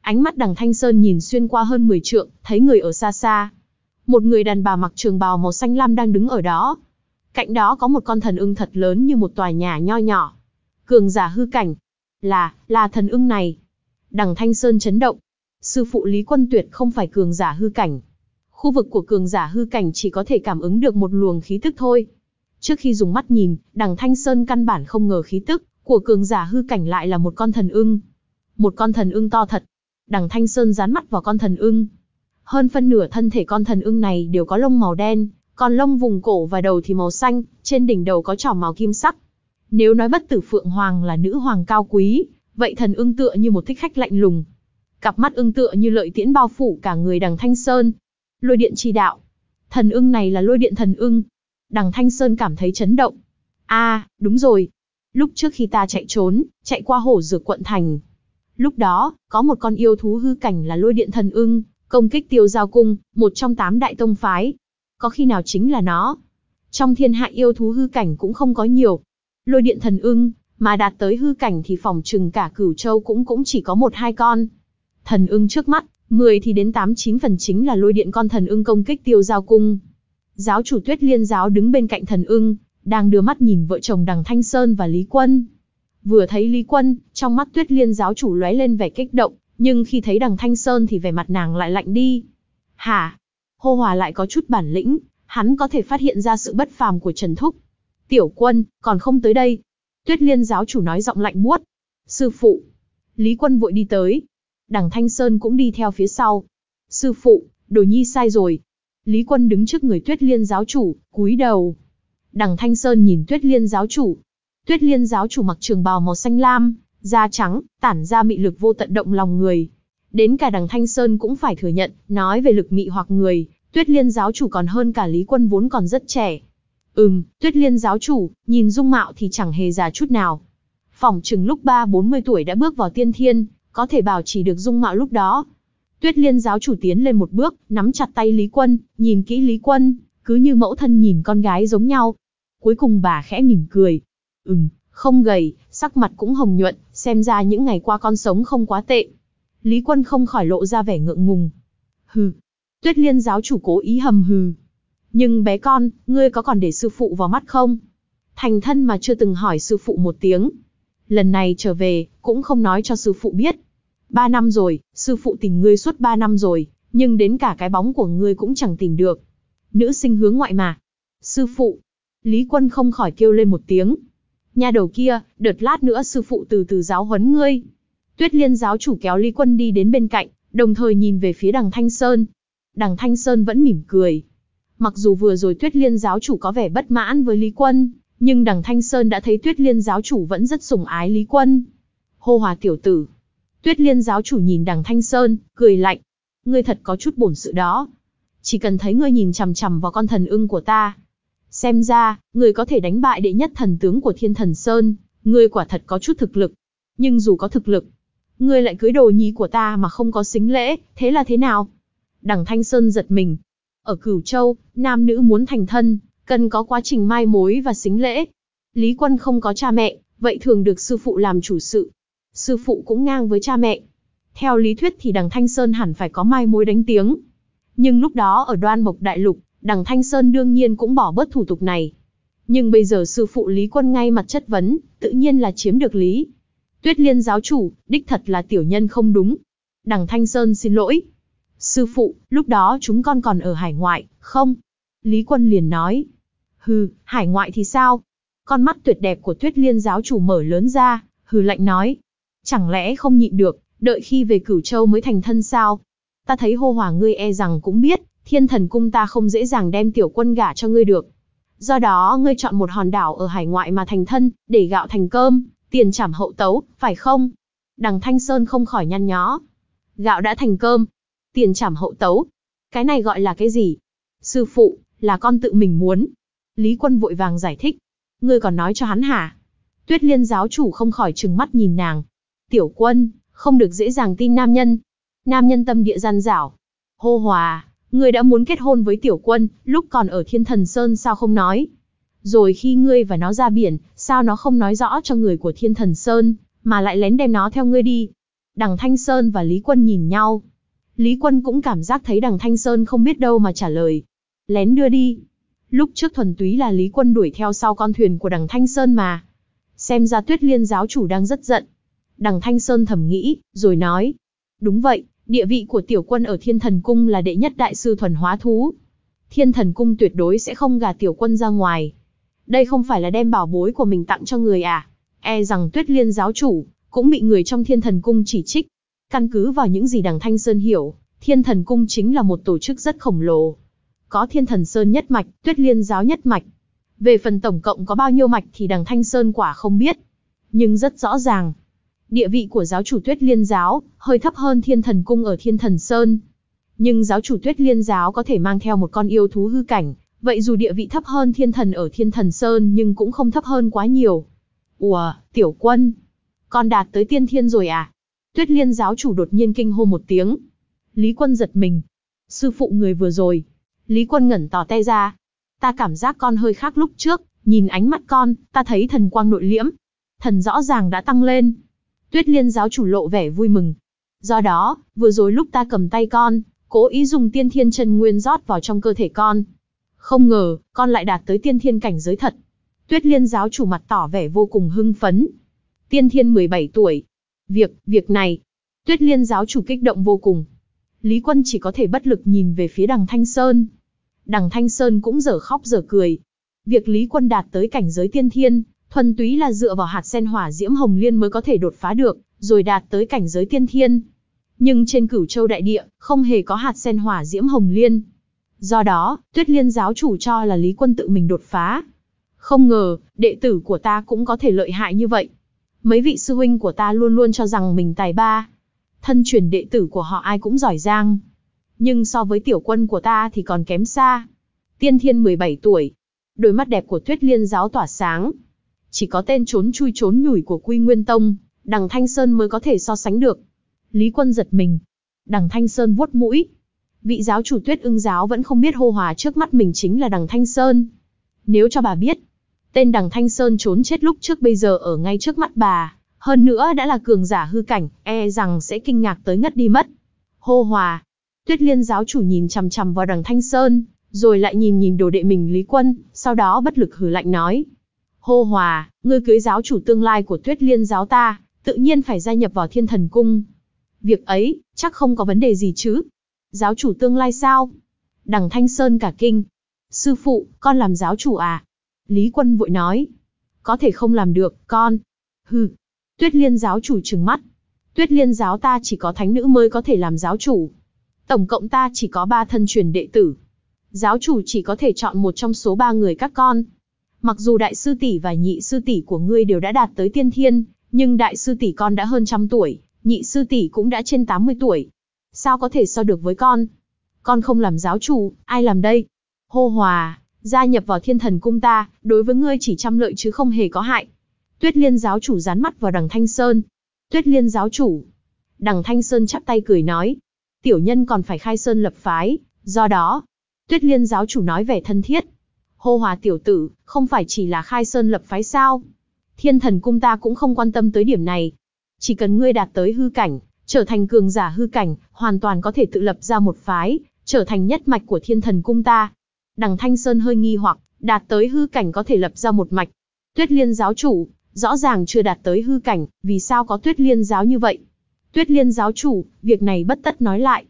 Ánh mắt đằng Thanh Sơn nhìn xuyên qua hơn 10 trượng, thấy người ở xa xa. Một người đàn bà mặc trường bào màu xanh lam đang đứng ở đó. Cạnh đó có một con thần ưng thật lớn như một tòa nhà nho nhỏ. Cường giả hư cảnh. Là, là thần ưng này. Đằng Thanh Sơn chấn động. Sư phụ Lý Quân Tuyệt không phải cường giả hư cảnh. Khu vực của cường giả hư cảnh chỉ có thể cảm ứng được một luồng khí tức thôi. Trước khi dùng mắt nhìn, đằng Thanh Sơn căn bản không ngờ khí tức của cường giả hư cảnh lại là một con thần ưng. Một con thần ưng to thật. Đằng Thanh Sơn dán mắt vào con thần ưng. Hơn phân nửa thân thể con thần ưng này đều có lông màu đen, còn lông vùng cổ và đầu thì màu xanh, trên đỉnh đầu có trỏ màu kim sắc. Nếu nói bất tử Phượng Hoàng là nữ hoàng cao quý, vậy thần ưng tựa như một thích khách lạnh lùng. Cặp mắt ưng tựa như lợi tiễn bao phủ cả người đằng Thanh Sơn. Lôi điện chi đạo. Thần ưng này là lôi điện thần ưng. Đằng Thanh Sơn cảm thấy chấn động. a à, đúng rồi. Lúc trước khi ta chạy trốn, chạy qua hổ dược quận thành. Lúc đó, có một con yêu thú hư cảnh là lôi điện thần ưng, công kích tiêu giao cung, một trong tám đại tông phái. Có khi nào chính là nó? Trong thiên hạ yêu thú hư cảnh cũng không có nhiều. Lôi điện thần ưng, mà đạt tới hư cảnh thì phòng trừng cả cửu châu cũng cũng chỉ có một hai con. Thần ưng trước mắt, 10 thì đến 8-9 phần chính là lôi điện con thần ưng công kích tiêu giao cung. Giáo chủ tuyết liên giáo đứng bên cạnh thần ưng, đang đưa mắt nhìn vợ chồng đằng Thanh Sơn và Lý Quân. Vừa thấy Lý Quân, trong mắt tuyết liên giáo chủ lóe lên vẻ kích động, nhưng khi thấy đằng Thanh Sơn thì vẻ mặt nàng lại lạnh đi. Hả? Hô Hòa lại có chút bản lĩnh, hắn có thể phát hiện ra sự bất phàm của Trần Thúc. Tiểu quân, còn không tới đây. Tuyết liên giáo chủ nói giọng lạnh buốt. Sư phụ. Lý Quân vội đi tới, đằng Thanh Sơn cũng đi theo phía sau. Sư phụ, đồ nhi sai rồi. Lý Quân đứng trước người Tuyết Liên giáo chủ, cúi đầu. Đằng Thanh Sơn nhìn Tuyết Liên giáo chủ. Tuyết Liên giáo chủ mặc trường bào màu xanh lam, da trắng, tản ra mị lực vô tận động lòng người. Đến cả đằng Thanh Sơn cũng phải thừa nhận, nói về lực mị hoặc người, Tuyết Liên giáo chủ còn hơn cả Lý Quân vốn còn rất trẻ. Ừm, Tuyết Liên giáo chủ, nhìn dung mạo thì chẳng hề già chút nào. Phỏng chừng lúc 3-40 tuổi đã bước vào tiên thiên, có thể bảo chỉ được dung mạo lúc đó. Tuyết Liên giáo chủ tiến lên một bước, nắm chặt tay Lý Quân, nhìn kỹ Lý Quân, cứ như mẫu thân nhìn con gái giống nhau. Cuối cùng bà khẽ mỉm cười. Ừm, không gầy, sắc mặt cũng hồng nhuận, xem ra những ngày qua con sống không quá tệ. Lý Quân không khỏi lộ ra vẻ ngượng ngùng. Hừ. Tuyết Liên giáo chủ cố ý hầm hừ. Nhưng bé con, ngươi có còn để sư phụ vào mắt không? Thành thân mà chưa từng hỏi sư phụ một tiếng, lần này trở về, cũng không nói cho sư phụ biết. Ba năm rồi, sư phụ tình ngươi suốt ba năm rồi, nhưng đến cả cái bóng của ngươi cũng chẳng tìm được. Nữ sinh hướng ngoại mà. Sư phụ. Lý Quân không khỏi kêu lên một tiếng. Nhà đầu kia, đợt lát nữa sư phụ từ từ giáo huấn ngươi. Tuyết liên giáo chủ kéo Lý Quân đi đến bên cạnh, đồng thời nhìn về phía đằng Thanh Sơn. Đằng Thanh Sơn vẫn mỉm cười. Mặc dù vừa rồi Tuyết liên giáo chủ có vẻ bất mãn với Lý Quân, nhưng đằng Thanh Sơn đã thấy Tuyết liên giáo chủ vẫn rất sủng ái Lý Quân. Hô hòa tiểu tử. Tuyết liên giáo chủ nhìn đằng Thanh Sơn, cười lạnh. Ngươi thật có chút bổn sự đó. Chỉ cần thấy ngươi nhìn chằm chằm vào con thần ưng của ta. Xem ra, ngươi có thể đánh bại đệ nhất thần tướng của thiên thần Sơn, ngươi quả thật có chút thực lực. Nhưng dù có thực lực, ngươi lại cưới đồ nhí của ta mà không có xính lễ, thế là thế nào? Đằng Thanh Sơn giật mình. Ở Cửu Châu, nam nữ muốn thành thân, cần có quá trình mai mối và xính lễ. Lý Quân không có cha mẹ, vậy thường được sư phụ làm chủ sự. Sư phụ cũng ngang với cha mẹ. Theo lý thuyết thì đằng Thanh Sơn hẳn phải có mai mối đánh tiếng. Nhưng lúc đó ở đoan mộc đại lục, đằng Thanh Sơn đương nhiên cũng bỏ bớt thủ tục này. Nhưng bây giờ sư phụ Lý Quân ngay mặt chất vấn, tự nhiên là chiếm được lý. Tuyết liên giáo chủ, đích thật là tiểu nhân không đúng. Đằng Thanh Sơn xin lỗi. Sư phụ, lúc đó chúng con còn ở hải ngoại, không? Lý Quân liền nói. Hừ, hải ngoại thì sao? Con mắt tuyệt đẹp của tuyết liên giáo chủ mở lớn ra, hừ lạnh nói. Chẳng lẽ không nhịn được, đợi khi về cửu châu mới thành thân sao? Ta thấy hô hỏa ngươi e rằng cũng biết, thiên thần cung ta không dễ dàng đem tiểu quân gả cho ngươi được. Do đó ngươi chọn một hòn đảo ở hải ngoại mà thành thân, để gạo thành cơm, tiền trảm hậu tấu, phải không? Đằng Thanh Sơn không khỏi nhăn nhó. Gạo đã thành cơm, tiền trảm hậu tấu. Cái này gọi là cái gì? Sư phụ, là con tự mình muốn. Lý Quân vội vàng giải thích. Ngươi còn nói cho hắn hả? Tuyết liên giáo chủ không khỏi trừng mắt nhìn nàng. Tiểu quân, không được dễ dàng tin nam nhân. Nam nhân tâm địa gian dảo. Hô hòa, ngươi đã muốn kết hôn với tiểu quân, lúc còn ở thiên thần sơn sao không nói? Rồi khi ngươi và nó ra biển, sao nó không nói rõ cho người của thiên thần sơn, mà lại lén đem nó theo ngươi đi? Đằng Thanh Sơn và Lý Quân nhìn nhau. Lý Quân cũng cảm giác thấy đằng Thanh Sơn không biết đâu mà trả lời. Lén đưa đi. Lúc trước thuần túy là Lý Quân đuổi theo sau con thuyền của đằng Thanh Sơn mà. Xem ra tuyết liên giáo chủ đang rất giận. Đằng Thanh Sơn thầm nghĩ, rồi nói. Đúng vậy, địa vị của tiểu quân ở thiên thần cung là đệ nhất đại sư thuần hóa thú. Thiên thần cung tuyệt đối sẽ không gả tiểu quân ra ngoài. Đây không phải là đem bảo bối của mình tặng cho người à. E rằng tuyết liên giáo chủ, cũng bị người trong thiên thần cung chỉ trích. Căn cứ vào những gì đằng Thanh Sơn hiểu, thiên thần cung chính là một tổ chức rất khổng lồ. Có thiên thần Sơn nhất mạch, tuyết liên giáo nhất mạch. Về phần tổng cộng có bao nhiêu mạch thì đằng Thanh Sơn quả không biết. Nhưng rất rõ ràng, Địa vị của giáo chủ Tuyết Liên giáo hơi thấp hơn Thiên Thần cung ở Thiên Thần Sơn. Nhưng giáo chủ Tuyết Liên giáo có thể mang theo một con yêu thú hư cảnh, vậy dù địa vị thấp hơn Thiên Thần ở Thiên Thần Sơn nhưng cũng không thấp hơn quá nhiều. Ủa, tiểu quân, con đạt tới tiên thiên rồi à? Tuyết Liên giáo chủ đột nhiên kinh hô một tiếng. Lý Quân giật mình. Sư phụ người vừa rồi. Lý Quân ngẩn tỏ tay ra. Ta cảm giác con hơi khác lúc trước, nhìn ánh mắt con, ta thấy thần quang nội liễm. Thần rõ ràng đã tăng lên. Tuyết liên giáo chủ lộ vẻ vui mừng. Do đó, vừa rồi lúc ta cầm tay con, cố ý dùng tiên thiên chân nguyên rót vào trong cơ thể con. Không ngờ, con lại đạt tới tiên thiên cảnh giới thật. Tuyết liên giáo chủ mặt tỏ vẻ vô cùng hưng phấn. Tiên thiên 17 tuổi. Việc, việc này. Tuyết liên giáo chủ kích động vô cùng. Lý quân chỉ có thể bất lực nhìn về phía đằng Thanh Sơn. Đằng Thanh Sơn cũng dở khóc dở cười. Việc Lý quân đạt tới cảnh giới tiên thiên, thuần túy là dựa vào hạt sen hỏa diễm hồng liên mới có thể đột phá được, rồi đạt tới cảnh giới tiên thiên. Nhưng trên cửu châu đại địa, không hề có hạt sen hỏa diễm hồng liên. Do đó, tuyết liên giáo chủ cho là Lý Quân tự mình đột phá. Không ngờ, đệ tử của ta cũng có thể lợi hại như vậy. Mấy vị sư huynh của ta luôn luôn cho rằng mình tài ba. Thân truyền đệ tử của họ ai cũng giỏi giang. Nhưng so với tiểu quân của ta thì còn kém xa. Tiên thiên 17 tuổi. Đôi mắt đẹp của tuyết liên giáo tỏa sáng, chỉ có tên trốn chui trốn nhủi của Quy Nguyên Tông, đằng Thanh Sơn mới có thể so sánh được. Lý Quân giật mình. Đằng Thanh Sơn vuốt mũi. Vị giáo chủ tuyết ưng giáo vẫn không biết hô hòa trước mắt mình chính là đằng Thanh Sơn. Nếu cho bà biết, tên đằng Thanh Sơn trốn chết lúc trước bây giờ ở ngay trước mắt bà, hơn nữa đã là cường giả hư cảnh, e rằng sẽ kinh ngạc tới ngất đi mất. Hô hòa. Tuyết liên giáo chủ nhìn chằm chằm vào đằng Thanh Sơn, rồi lại nhìn nhìn đồ đệ mình Lý Quân, sau đó bất lực hừ lạnh nói. Hô Hòa, ngươi cưới giáo chủ tương lai của Tuyết Liên giáo ta, tự nhiên phải gia nhập vào Thiên Thần Cung. Việc ấy, chắc không có vấn đề gì chứ? Giáo chủ tương lai sao? Đằng Thanh Sơn cả kinh. Sư phụ, con làm giáo chủ à? Lý Quân vội nói. Có thể không làm được, con. Hừ. Tuyết liên giáo chủ trừng mắt. Tuyết liên giáo ta chỉ có thánh nữ mới có thể làm giáo chủ. Tổng cộng ta chỉ có ba thân truyền đệ tử. Giáo chủ chỉ có thể chọn một trong số ba người các con. Mặc dù đại sư tỷ và nhị sư tỷ của ngươi đều đã đạt tới tiên thiên, nhưng đại sư tỷ con đã hơn trăm tuổi, nhị sư tỷ cũng đã trên 80 tuổi. Sao có thể so được với con? Con không làm giáo chủ, ai làm đây? Hô hòa, gia nhập vào thiên thần cung ta, đối với ngươi chỉ trăm lợi chứ không hề có hại. Tuyết liên giáo chủ dán mắt vào đằng Thanh Sơn. Tuyết liên giáo chủ. Đằng Thanh Sơn chắp tay cười nói. Tiểu nhân còn phải khai sơn lập phái, do đó. Tuyết liên giáo chủ nói vẻ thân thiết. Hô hòa tiểu tử, không phải chỉ là khai sơn lập phái sao? Thiên thần cung ta cũng không quan tâm tới điểm này. Chỉ cần ngươi đạt tới hư cảnh, trở thành cường giả hư cảnh, hoàn toàn có thể tự lập ra một phái, trở thành nhất mạch của thiên thần cung ta. Đằng Thanh Sơn hơi nghi hoặc, đạt tới hư cảnh có thể lập ra một mạch. Tuyết liên giáo chủ, rõ ràng chưa đạt tới hư cảnh, vì sao có tuyết liên giáo như vậy? Tuyết liên giáo chủ, việc này bất tất nói lại.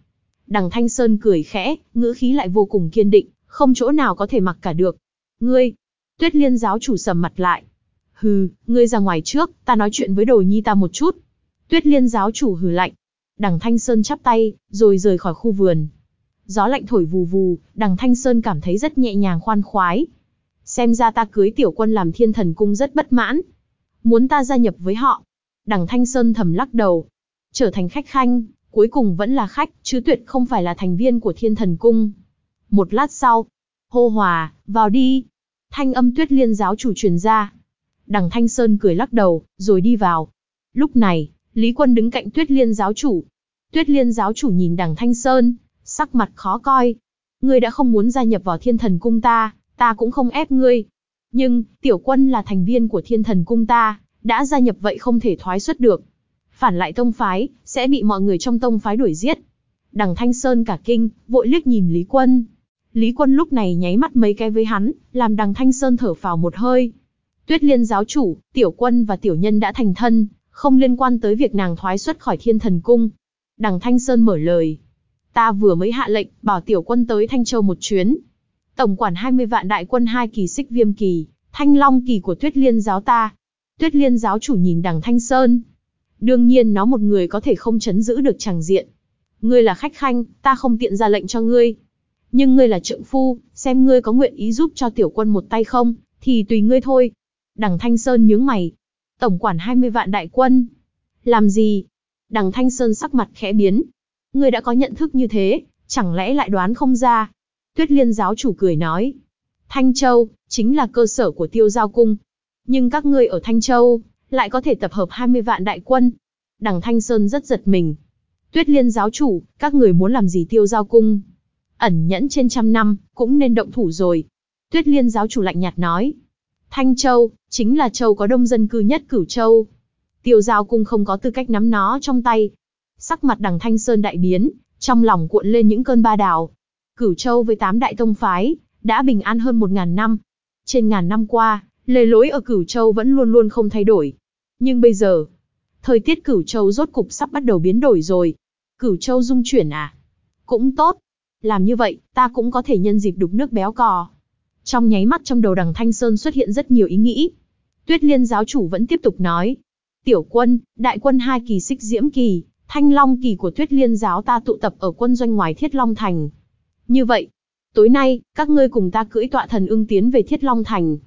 Đằng Thanh Sơn cười khẽ, ngữ khí lại vô cùng kiên định, không chỗ nào có thể mặc cả được. Ngươi, tuyết liên giáo chủ sầm mặt lại. Hừ, ngươi ra ngoài trước, ta nói chuyện với đồ nhi ta một chút. Tuyết liên giáo chủ hừ lạnh. Đằng Thanh Sơn chắp tay, rồi rời khỏi khu vườn. Gió lạnh thổi vù vù, đằng Thanh Sơn cảm thấy rất nhẹ nhàng khoan khoái. Xem ra ta cưới tiểu quân làm thiên thần cung rất bất mãn. Muốn ta gia nhập với họ. Đằng Thanh Sơn thầm lắc đầu. Trở thành khách khanh, cuối cùng vẫn là khách, chứ tuyệt không phải là thành viên của thiên thần cung. Một lát sau, hô hòa, vào đi. Thanh âm tuyết liên giáo chủ truyền ra. Đằng Thanh Sơn cười lắc đầu, rồi đi vào. Lúc này, Lý Quân đứng cạnh tuyết liên giáo chủ. Tuyết liên giáo chủ nhìn đằng Thanh Sơn, sắc mặt khó coi. Ngươi đã không muốn gia nhập vào thiên thần cung ta, ta cũng không ép ngươi. Nhưng, tiểu quân là thành viên của thiên thần cung ta, đã gia nhập vậy không thể thoái xuất được. Phản lại tông phái, sẽ bị mọi người trong tông phái đuổi giết. Đằng Thanh Sơn cả kinh, vội liếc nhìn Lý Quân. Lý Quân lúc này nháy mắt mấy cái với hắn, làm đằng Thanh Sơn thở phào một hơi. Tuyết liên giáo chủ, tiểu quân và tiểu nhân đã thành thân, không liên quan tới việc nàng thoái xuất khỏi thiên thần cung. Đằng Thanh Sơn mở lời. Ta vừa mới hạ lệnh, bảo tiểu quân tới Thanh Châu một chuyến. Tổng quản 20 vạn đại quân hai kỳ xích viêm kỳ, thanh long kỳ của tuyết liên giáo ta. Tuyết liên giáo chủ nhìn đằng Thanh Sơn. Đương nhiên nó một người có thể không chấn giữ được chẳng diện. Ngươi là khách khanh, ta không tiện ra lệnh cho ngươi. Nhưng ngươi là trượng phu, xem ngươi có nguyện ý giúp cho tiểu quân một tay không, thì tùy ngươi thôi. Đằng Thanh Sơn nhướng mày. Tổng quản 20 vạn đại quân. Làm gì? Đằng Thanh Sơn sắc mặt khẽ biến. Ngươi đã có nhận thức như thế, chẳng lẽ lại đoán không ra? Tuyết liên giáo chủ cười nói. Thanh Châu, chính là cơ sở của tiêu giao cung. Nhưng các ngươi ở Thanh Châu, lại có thể tập hợp 20 vạn đại quân. Đằng Thanh Sơn rất giật mình. Tuyết liên giáo chủ, các người muốn làm gì tiêu giao cung? Ẩn nhẫn trên trăm năm, cũng nên động thủ rồi. Tuyết liên giáo chủ lạnh nhạt nói. Thanh Châu, chính là châu có đông dân cư nhất cửu châu. Tiêu giao cung không có tư cách nắm nó trong tay. Sắc mặt đằng Thanh Sơn đại biến, trong lòng cuộn lên những cơn ba đào. Cửu châu với tám đại tông phái, đã bình an hơn một ngàn năm. Trên ngàn năm qua, lề lối ở Cửu Châu vẫn luôn luôn không thay đổi. Nhưng bây giờ, thời tiết Cửu Châu rốt cục sắp bắt đầu biến đổi rồi. Cửu Châu dung chuyển à? Cũng tốt. Làm như vậy, ta cũng có thể nhân dịp đục nước béo cò. Trong nháy mắt trong đầu đằng Thanh Sơn xuất hiện rất nhiều ý nghĩ. Tuyết Liên giáo chủ vẫn tiếp tục nói. Tiểu quân, đại quân hai kỳ xích diễm kỳ, thanh long kỳ của Tuyết Liên giáo ta tụ tập ở quân doanh ngoài Thiết Long Thành. Như vậy, tối nay, các ngươi cùng ta cưỡi tọa thần ưng tiến về Thiết Long Thành.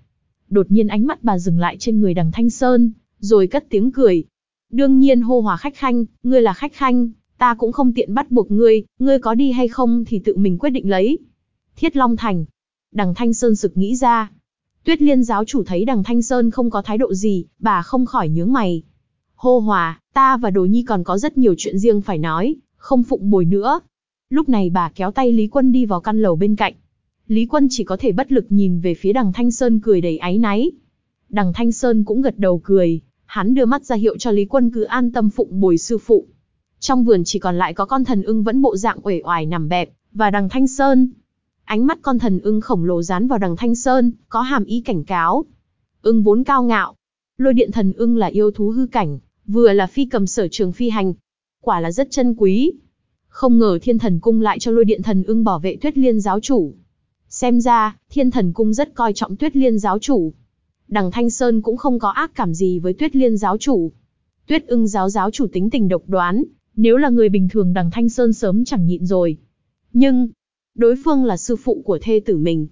Đột nhiên ánh mắt bà dừng lại trên người đằng Thanh Sơn, rồi cất tiếng cười. Đương nhiên hô hòa khách khanh, ngươi là khách khanh, ta cũng không tiện bắt buộc ngươi, ngươi có đi hay không thì tự mình quyết định lấy. Thiết Long Thành. Đằng Thanh Sơn sực nghĩ ra. Tuyết liên giáo chủ thấy đằng Thanh Sơn không có thái độ gì, bà không khỏi nhướng mày. Hô hòa, ta và đồ nhi còn có rất nhiều chuyện riêng phải nói, không phụng bồi nữa. Lúc này bà kéo tay Lý Quân đi vào căn lầu bên cạnh. Lý Quân chỉ có thể bất lực nhìn về phía đằng Thanh Sơn cười đầy áy náy. Đằng Thanh Sơn cũng gật đầu cười, hắn đưa mắt ra hiệu cho Lý Quân cứ an tâm phụng bồi sư phụ. Trong vườn chỉ còn lại có con thần ưng vẫn bộ dạng uể oải nằm bẹp, và đằng Thanh Sơn. Ánh mắt con thần ưng khổng lồ dán vào đằng Thanh Sơn, có hàm ý cảnh cáo. Ưng vốn cao ngạo. Lôi điện thần ưng là yêu thú hư cảnh, vừa là phi cầm sở trường phi hành. Quả là rất chân quý. Không ngờ thiên thần cung lại cho lôi điện thần ưng bảo vệ tuyết liên giáo chủ. Xem ra, thiên thần cung rất coi trọng tuyết liên giáo chủ. Đằng Thanh Sơn cũng không có ác cảm gì với tuyết liên giáo chủ. Tuyết ưng giáo giáo chủ tính tình độc đoán, nếu là người bình thường đằng Thanh Sơn sớm chẳng nhịn rồi. Nhưng, đối phương là sư phụ của thê tử mình.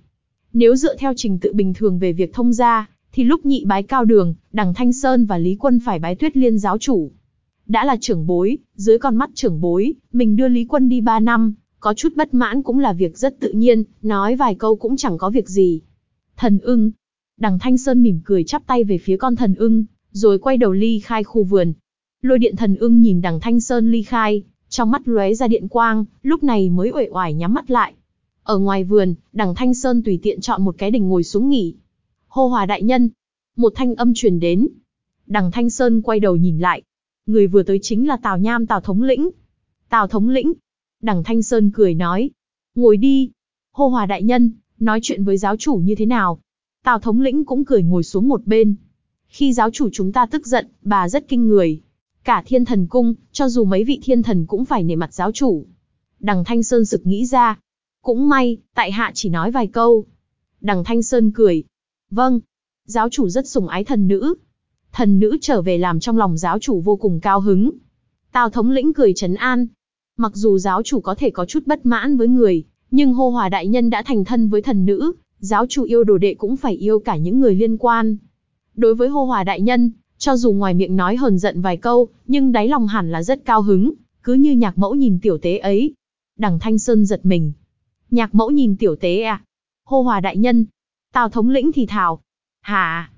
Nếu dựa theo trình tự bình thường về việc thông gia, thì lúc nhị bái cao đường, đằng Thanh Sơn và Lý Quân phải bái tuyết liên giáo chủ. Đã là trưởng bối, dưới con mắt trưởng bối, mình đưa Lý Quân đi 3 năm, có chút bất mãn cũng là việc rất tự nhiên, nói vài câu cũng chẳng có việc gì. Thần ưng. Đằng Thanh Sơn mỉm cười chắp tay về phía con thần ưng, rồi quay đầu ly khai khu vườn. Lôi điện thần ưng nhìn đằng Thanh Sơn ly khai, trong mắt lóe ra điện quang, lúc này mới uể oải nhắm mắt lại. Ở ngoài vườn, đằng Thanh Sơn tùy tiện chọn một cái đỉnh ngồi xuống nghỉ. Hô hòa đại nhân. Một thanh âm truyền đến. Đằng Thanh Sơn quay đầu nhìn lại. Người vừa tới chính là Tào Nham Tào Thống Lĩnh. Tào Thống Lĩnh. Đằng Thanh Sơn cười nói. Ngồi đi. Hô hòa đại nhân, nói chuyện với giáo chủ như thế nào? Tào Thống Lĩnh cũng cười ngồi xuống một bên. Khi giáo chủ chúng ta tức giận, bà rất kinh người. Cả thiên thần cung, cho dù mấy vị thiên thần cũng phải nể mặt giáo chủ. Đằng Thanh Sơn sực nghĩ ra. Cũng may, tại hạ chỉ nói vài câu. Đằng Thanh Sơn cười. Vâng. Giáo chủ rất sủng ái thần nữ. Thần nữ trở về làm trong lòng giáo chủ vô cùng cao hứng. Tào thống lĩnh cười trấn an. Mặc dù giáo chủ có thể có chút bất mãn với người, nhưng hô hòa đại nhân đã thành thân với thần nữ, giáo chủ yêu đồ đệ cũng phải yêu cả những người liên quan. Đối với hô hòa đại nhân, cho dù ngoài miệng nói hờn giận vài câu, nhưng đáy lòng hẳn là rất cao hứng, cứ như nhạc mẫu nhìn tiểu tế ấy. Đằng Thanh Sơn giật mình. Nhạc mẫu nhìn tiểu tế à? Hô hòa đại nhân. Tào thống lĩnh thì thảo. Hà.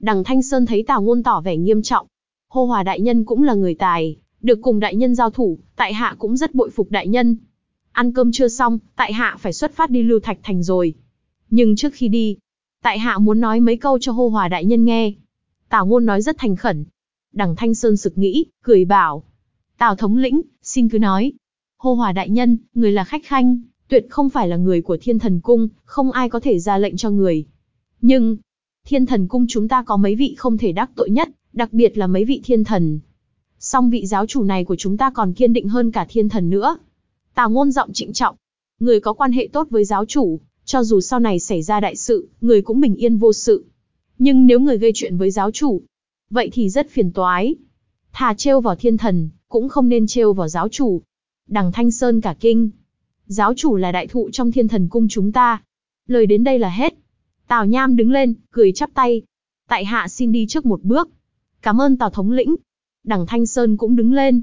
Đằng Thanh Sơn thấy Tào ngôn tỏ vẻ nghiêm trọng. Hô hòa đại nhân cũng là người tài, được cùng đại nhân giao thủ, tại hạ cũng rất bội phục đại nhân. Ăn cơm chưa xong, tại hạ phải xuất phát đi Lưu Thạch Thành rồi. Nhưng trước khi đi, tại hạ muốn nói mấy câu cho hô hòa đại nhân nghe. Tào ngôn nói rất thành khẩn. Đằng Thanh Sơn sực nghĩ, cười bảo. Tào thống lĩnh, xin cứ nói. Hô hòa đại nhân, người là khách khanh, tuyệt không phải là người của thiên thần cung, không ai có thể ra lệnh cho người. Nhưng, thiên thần cung chúng ta có mấy vị không thể đắc tội nhất, đặc biệt là mấy vị thiên thần. Song vị giáo chủ này của chúng ta còn kiên định hơn cả thiên thần nữa. Tào ngôn giọng trịnh trọng. Người có quan hệ tốt với giáo chủ, cho dù sau này xảy ra đại sự, người cũng bình yên vô sự. Nhưng nếu người gây chuyện với giáo chủ, vậy thì rất phiền toái. Thà trêu vào thiên thần, cũng không nên trêu vào giáo chủ. Đằng Thanh Sơn cả kinh. Giáo chủ là đại thụ trong thiên thần cung chúng ta. Lời đến đây là hết. Tào Nham đứng lên, cười chắp tay. Tại hạ xin đi trước một bước. Cảm ơn Tào thống lĩnh. Đằng Thanh Sơn cũng đứng lên.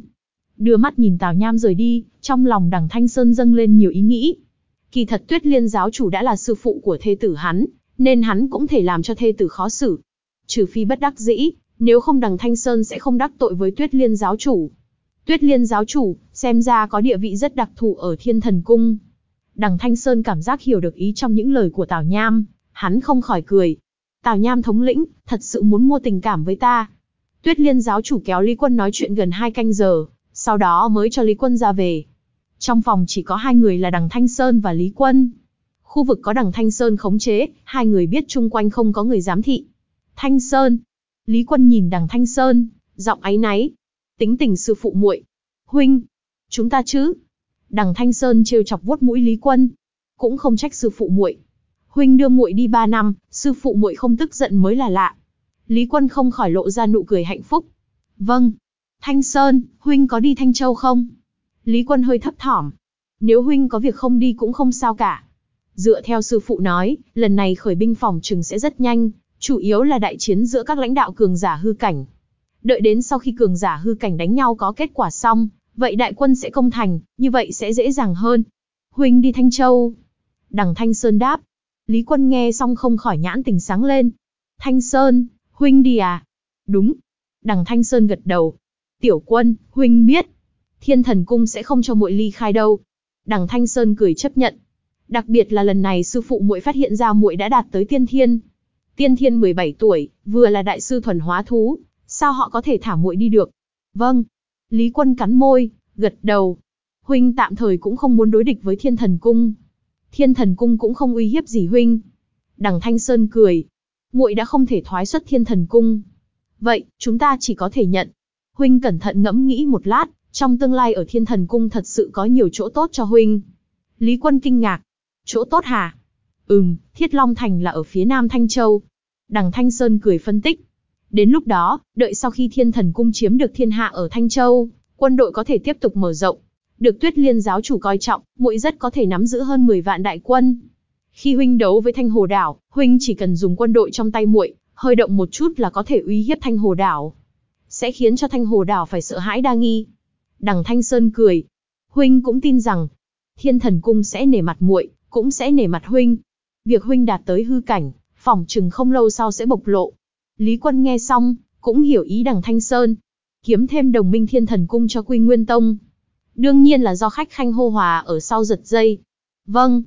Đưa mắt nhìn Tào Nham rời đi, trong lòng đằng Thanh Sơn dâng lên nhiều ý nghĩ. Kỳ thật Tuyết Liên giáo chủ đã là sư phụ của thê tử hắn, nên hắn cũng thể làm cho thê tử khó xử. Trừ phi bất đắc dĩ, nếu không đằng Thanh Sơn sẽ không đắc tội với Tuyết Liên giáo chủ. Tuyết Liên giáo chủ, xem ra có địa vị rất đặc thù ở Thiên Thần Cung. Đằng Thanh Sơn cảm giác hiểu được ý trong những lời của Tào Nham, hắn không khỏi cười. Tào Nham thống lĩnh, thật sự muốn mua tình cảm với ta. Tuyết Liên giáo chủ kéo Lý Quân nói chuyện gần hai canh giờ, sau đó mới cho Lý Quân ra về. Trong phòng chỉ có hai người là đằng Thanh Sơn và Lý Quân. Khu vực có đằng Thanh Sơn khống chế, hai người biết chung quanh không có người giám thị. Thanh Sơn. Lý Quân nhìn đằng Thanh Sơn, giọng áy náy. Tính tình sư phụ muội. Huynh. Chúng ta chứ. Đằng Thanh Sơn trêu chọc vuốt mũi Lý Quân. Cũng không trách sư phụ muội. Huynh đưa muội đi ba năm, sư phụ muội không tức giận mới là lạ. Lý Quân không khỏi lộ ra nụ cười hạnh phúc. Vâng. Thanh Sơn, Huynh có đi Thanh Châu không? Lý Quân hơi thấp thỏm. Nếu Huynh có việc không đi cũng không sao cả. Dựa theo sư phụ nói, lần này khởi binh phòng trừng sẽ rất nhanh, chủ yếu là đại chiến giữa các lãnh đạo cường giả hư cảnh. Đợi đến sau khi cường giả hư cảnh đánh nhau có kết quả xong, vậy đại quân sẽ công thành, như vậy sẽ dễ dàng hơn. Huynh đi Thanh Châu. Đằng Thanh Sơn đáp. Lý Quân nghe xong không khỏi nhãn tình sáng lên. Thanh Sơn, Huynh đi à? Đúng. Đằng Thanh Sơn gật đầu. Tiểu quân, Huynh biết. Thiên thần cung sẽ không cho muội ly khai đâu. Đằng Thanh Sơn cười chấp nhận. Đặc biệt là lần này sư phụ muội phát hiện ra muội đã đạt tới tiên thiên. Tiên thiên 17 tuổi, vừa là đại sư thuần hóa thú, sao họ có thể thả muội đi được? Vâng. Lý Quân cắn môi, gật đầu. Huynh tạm thời cũng không muốn đối địch với Thiên Thần Cung. Thiên Thần Cung cũng không uy hiếp gì huynh. Đằng Thanh Sơn cười. Muội đã không thể thoái xuất Thiên Thần Cung. Vậy, chúng ta chỉ có thể nhận. Huynh cẩn thận ngẫm nghĩ một lát, Trong tương lai ở thiên thần cung thật sự có nhiều chỗ tốt cho huynh. Lý quân kinh ngạc. Chỗ tốt hả? Ừm, Thiết Long Thành là ở phía nam Thanh Châu. Đằng Thanh Sơn cười phân tích. Đến lúc đó, đợi sau khi thiên thần cung chiếm được thiên hạ ở Thanh Châu, quân đội có thể tiếp tục mở rộng. Được tuyết liên giáo chủ coi trọng, muội rất có thể nắm giữ hơn 10 vạn đại quân. Khi huynh đấu với Thanh Hồ Đảo, huynh chỉ cần dùng quân đội trong tay muội, hơi động một chút là có thể uy hiếp Thanh Hồ Đảo. Sẽ khiến cho Thanh Hồ Đảo phải sợ hãi đa nghi. Đằng Thanh Sơn cười. Huynh cũng tin rằng, thiên thần cung sẽ nể mặt muội, cũng sẽ nể mặt huynh. Việc huynh đạt tới hư cảnh, phỏng chừng không lâu sau sẽ bộc lộ. Lý Quân nghe xong, cũng hiểu ý đằng Thanh Sơn. Kiếm thêm đồng minh thiên thần cung cho Quy Nguyên Tông. Đương nhiên là do khách khanh hô hòa ở sau giật dây. Vâng.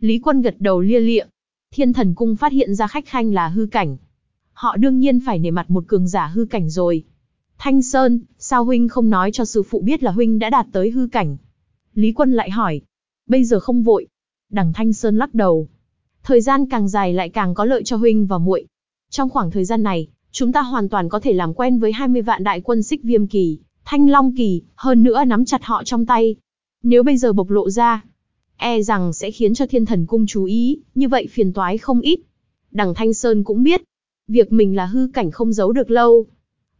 Lý Quân gật đầu lia lịa. Thiên thần cung phát hiện ra khách khanh là hư cảnh. Họ đương nhiên phải nể mặt một cường giả hư cảnh rồi. Thanh Sơn, sao huynh không nói cho sư phụ biết là huynh đã đạt tới hư cảnh? Lý Quân lại hỏi. Bây giờ không vội. Đằng Thanh Sơn lắc đầu. Thời gian càng dài lại càng có lợi cho huynh và muội. Trong khoảng thời gian này, chúng ta hoàn toàn có thể làm quen với 20 vạn đại quân xích viêm kỳ, thanh long kỳ, hơn nữa nắm chặt họ trong tay. Nếu bây giờ bộc lộ ra, e rằng sẽ khiến cho thiên thần cung chú ý, như vậy phiền toái không ít. Đằng Thanh Sơn cũng biết, việc mình là hư cảnh không giấu được lâu.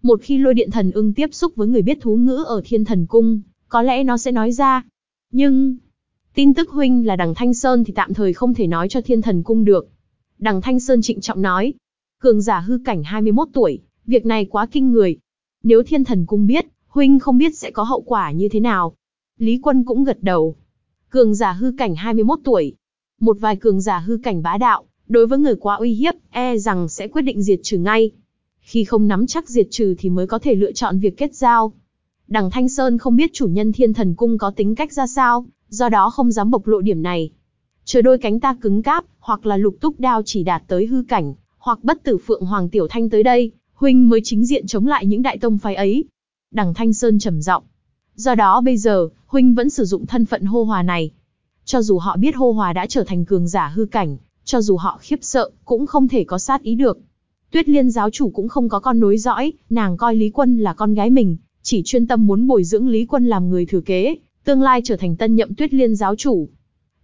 Một khi lôi điện thần ưng tiếp xúc với người biết thú ngữ ở thiên thần cung, có lẽ nó sẽ nói ra. Nhưng, tin tức huynh là đằng Thanh Sơn thì tạm thời không thể nói cho thiên thần cung được. Đằng Thanh Sơn trịnh trọng nói, cường giả hư cảnh 21 tuổi, việc này quá kinh người. Nếu thiên thần cung biết, huynh không biết sẽ có hậu quả như thế nào. Lý Quân cũng gật đầu. Cường giả hư cảnh 21 tuổi. Một vài cường giả hư cảnh bá đạo, đối với người quá uy hiếp, e rằng sẽ quyết định diệt trừ ngay. Khi không nắm chắc diệt trừ thì mới có thể lựa chọn việc kết giao. Đằng Thanh Sơn không biết chủ nhân thiên thần cung có tính cách ra sao, do đó không dám bộc lộ điểm này. Chờ đôi cánh ta cứng cáp, hoặc là lục túc đao chỉ đạt tới hư cảnh, hoặc bất tử phượng hoàng tiểu thanh tới đây, huynh mới chính diện chống lại những đại tông phái ấy. Đằng Thanh Sơn trầm giọng. Do đó bây giờ, huynh vẫn sử dụng thân phận hô hòa này. Cho dù họ biết hô hòa đã trở thành cường giả hư cảnh, cho dù họ khiếp sợ, cũng không thể có sát ý được. Tuyết Liên giáo chủ cũng không có con nối dõi, nàng coi Lý Quân là con gái mình, chỉ chuyên tâm muốn bồi dưỡng Lý Quân làm người thừa kế, tương lai trở thành tân nhậm Tuyết Liên giáo chủ.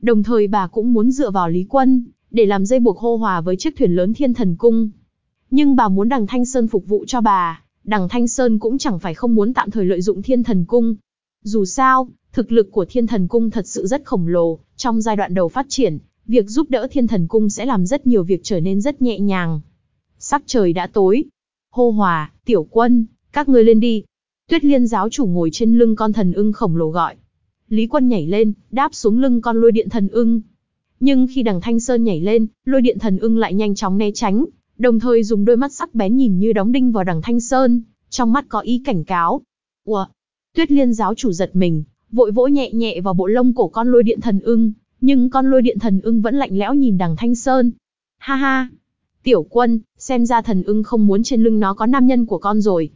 Đồng thời bà cũng muốn dựa vào Lý Quân, để làm dây buộc hô hòa với chiếc thuyền lớn Thiên Thần Cung. Nhưng bà muốn đằng Thanh Sơn phục vụ cho bà, đằng Thanh Sơn cũng chẳng phải không muốn tạm thời lợi dụng Thiên Thần Cung. Dù sao, thực lực của Thiên Thần Cung thật sự rất khổng lồ, trong giai đoạn đầu phát triển, việc giúp đỡ Thiên Thần Cung sẽ làm rất nhiều việc trở nên rất nhẹ nhàng. Sắc trời đã tối. Hô hòa, tiểu quân, các ngươi lên đi. Tuyết liên giáo chủ ngồi trên lưng con thần ưng khổng lồ gọi. Lý quân nhảy lên, đáp xuống lưng con lôi điện thần ưng. Nhưng khi đằng Thanh Sơn nhảy lên, lôi điện thần ưng lại nhanh chóng né tránh, đồng thời dùng đôi mắt sắc bén nhìn như đóng đinh vào đằng Thanh Sơn, trong mắt có ý cảnh cáo. Ủa? Tuyết liên giáo chủ giật mình, vội vỗ nhẹ nhẹ vào bộ lông cổ con lôi điện thần ưng, nhưng con lôi điện thần ưng vẫn lạnh lẽo nhìn đằng Thanh Sơn. Ha ha! Tiểu quân, xem ra thần ưng không muốn trên lưng nó có nam nhân của con rồi.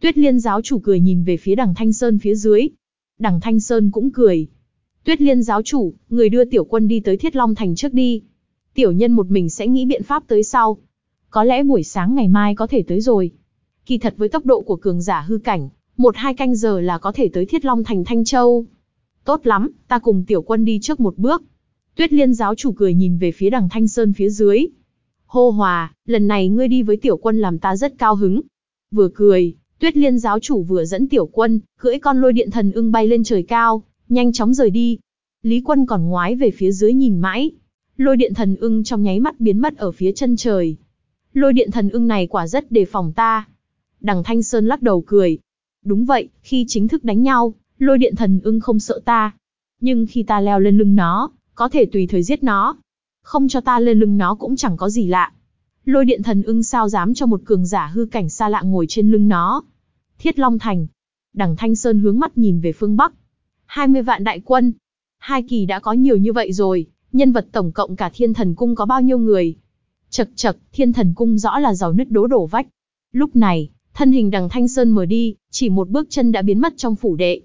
Tuyết liên giáo chủ cười nhìn về phía đằng Thanh Sơn phía dưới. Đằng Thanh Sơn cũng cười. Tuyết liên giáo chủ, người đưa tiểu quân đi tới Thiết Long Thành trước đi. Tiểu nhân một mình sẽ nghĩ biện pháp tới sau. Có lẽ buổi sáng ngày mai có thể tới rồi. Kỳ thật với tốc độ của cường giả hư cảnh, một hai canh giờ là có thể tới Thiết Long Thành Thanh Châu. Tốt lắm, ta cùng tiểu quân đi trước một bước. Tuyết liên giáo chủ cười nhìn về phía đằng Thanh Sơn phía dưới. Hô hòa, lần này ngươi đi với tiểu quân làm ta rất cao hứng. Vừa cười, tuyết liên giáo chủ vừa dẫn tiểu quân, cưỡi con lôi điện thần ưng bay lên trời cao, nhanh chóng rời đi. Lý quân còn ngoái về phía dưới nhìn mãi. Lôi điện thần ưng trong nháy mắt biến mất ở phía chân trời. Lôi điện thần ưng này quả rất đề phòng ta. Đằng Thanh Sơn lắc đầu cười. Đúng vậy, khi chính thức đánh nhau, lôi điện thần ưng không sợ ta. Nhưng khi ta leo lên lưng nó, có thể tùy thời giết nó, không cho ta lên lưng nó cũng chẳng có gì lạ. Lôi điện thần ưng sao dám cho một cường giả hư cảnh xa lạ ngồi trên lưng nó. Thiết Long Thành. Đằng Thanh Sơn hướng mắt nhìn về phương Bắc. 20 vạn đại quân. Hai kỳ đã có nhiều như vậy rồi, nhân vật tổng cộng cả thiên thần cung có bao nhiêu người. Chật chật, thiên thần cung rõ là giàu nứt đố đổ vách. Lúc này, thân hình đằng Thanh Sơn mở đi, chỉ một bước chân đã biến mất trong phủ đệ.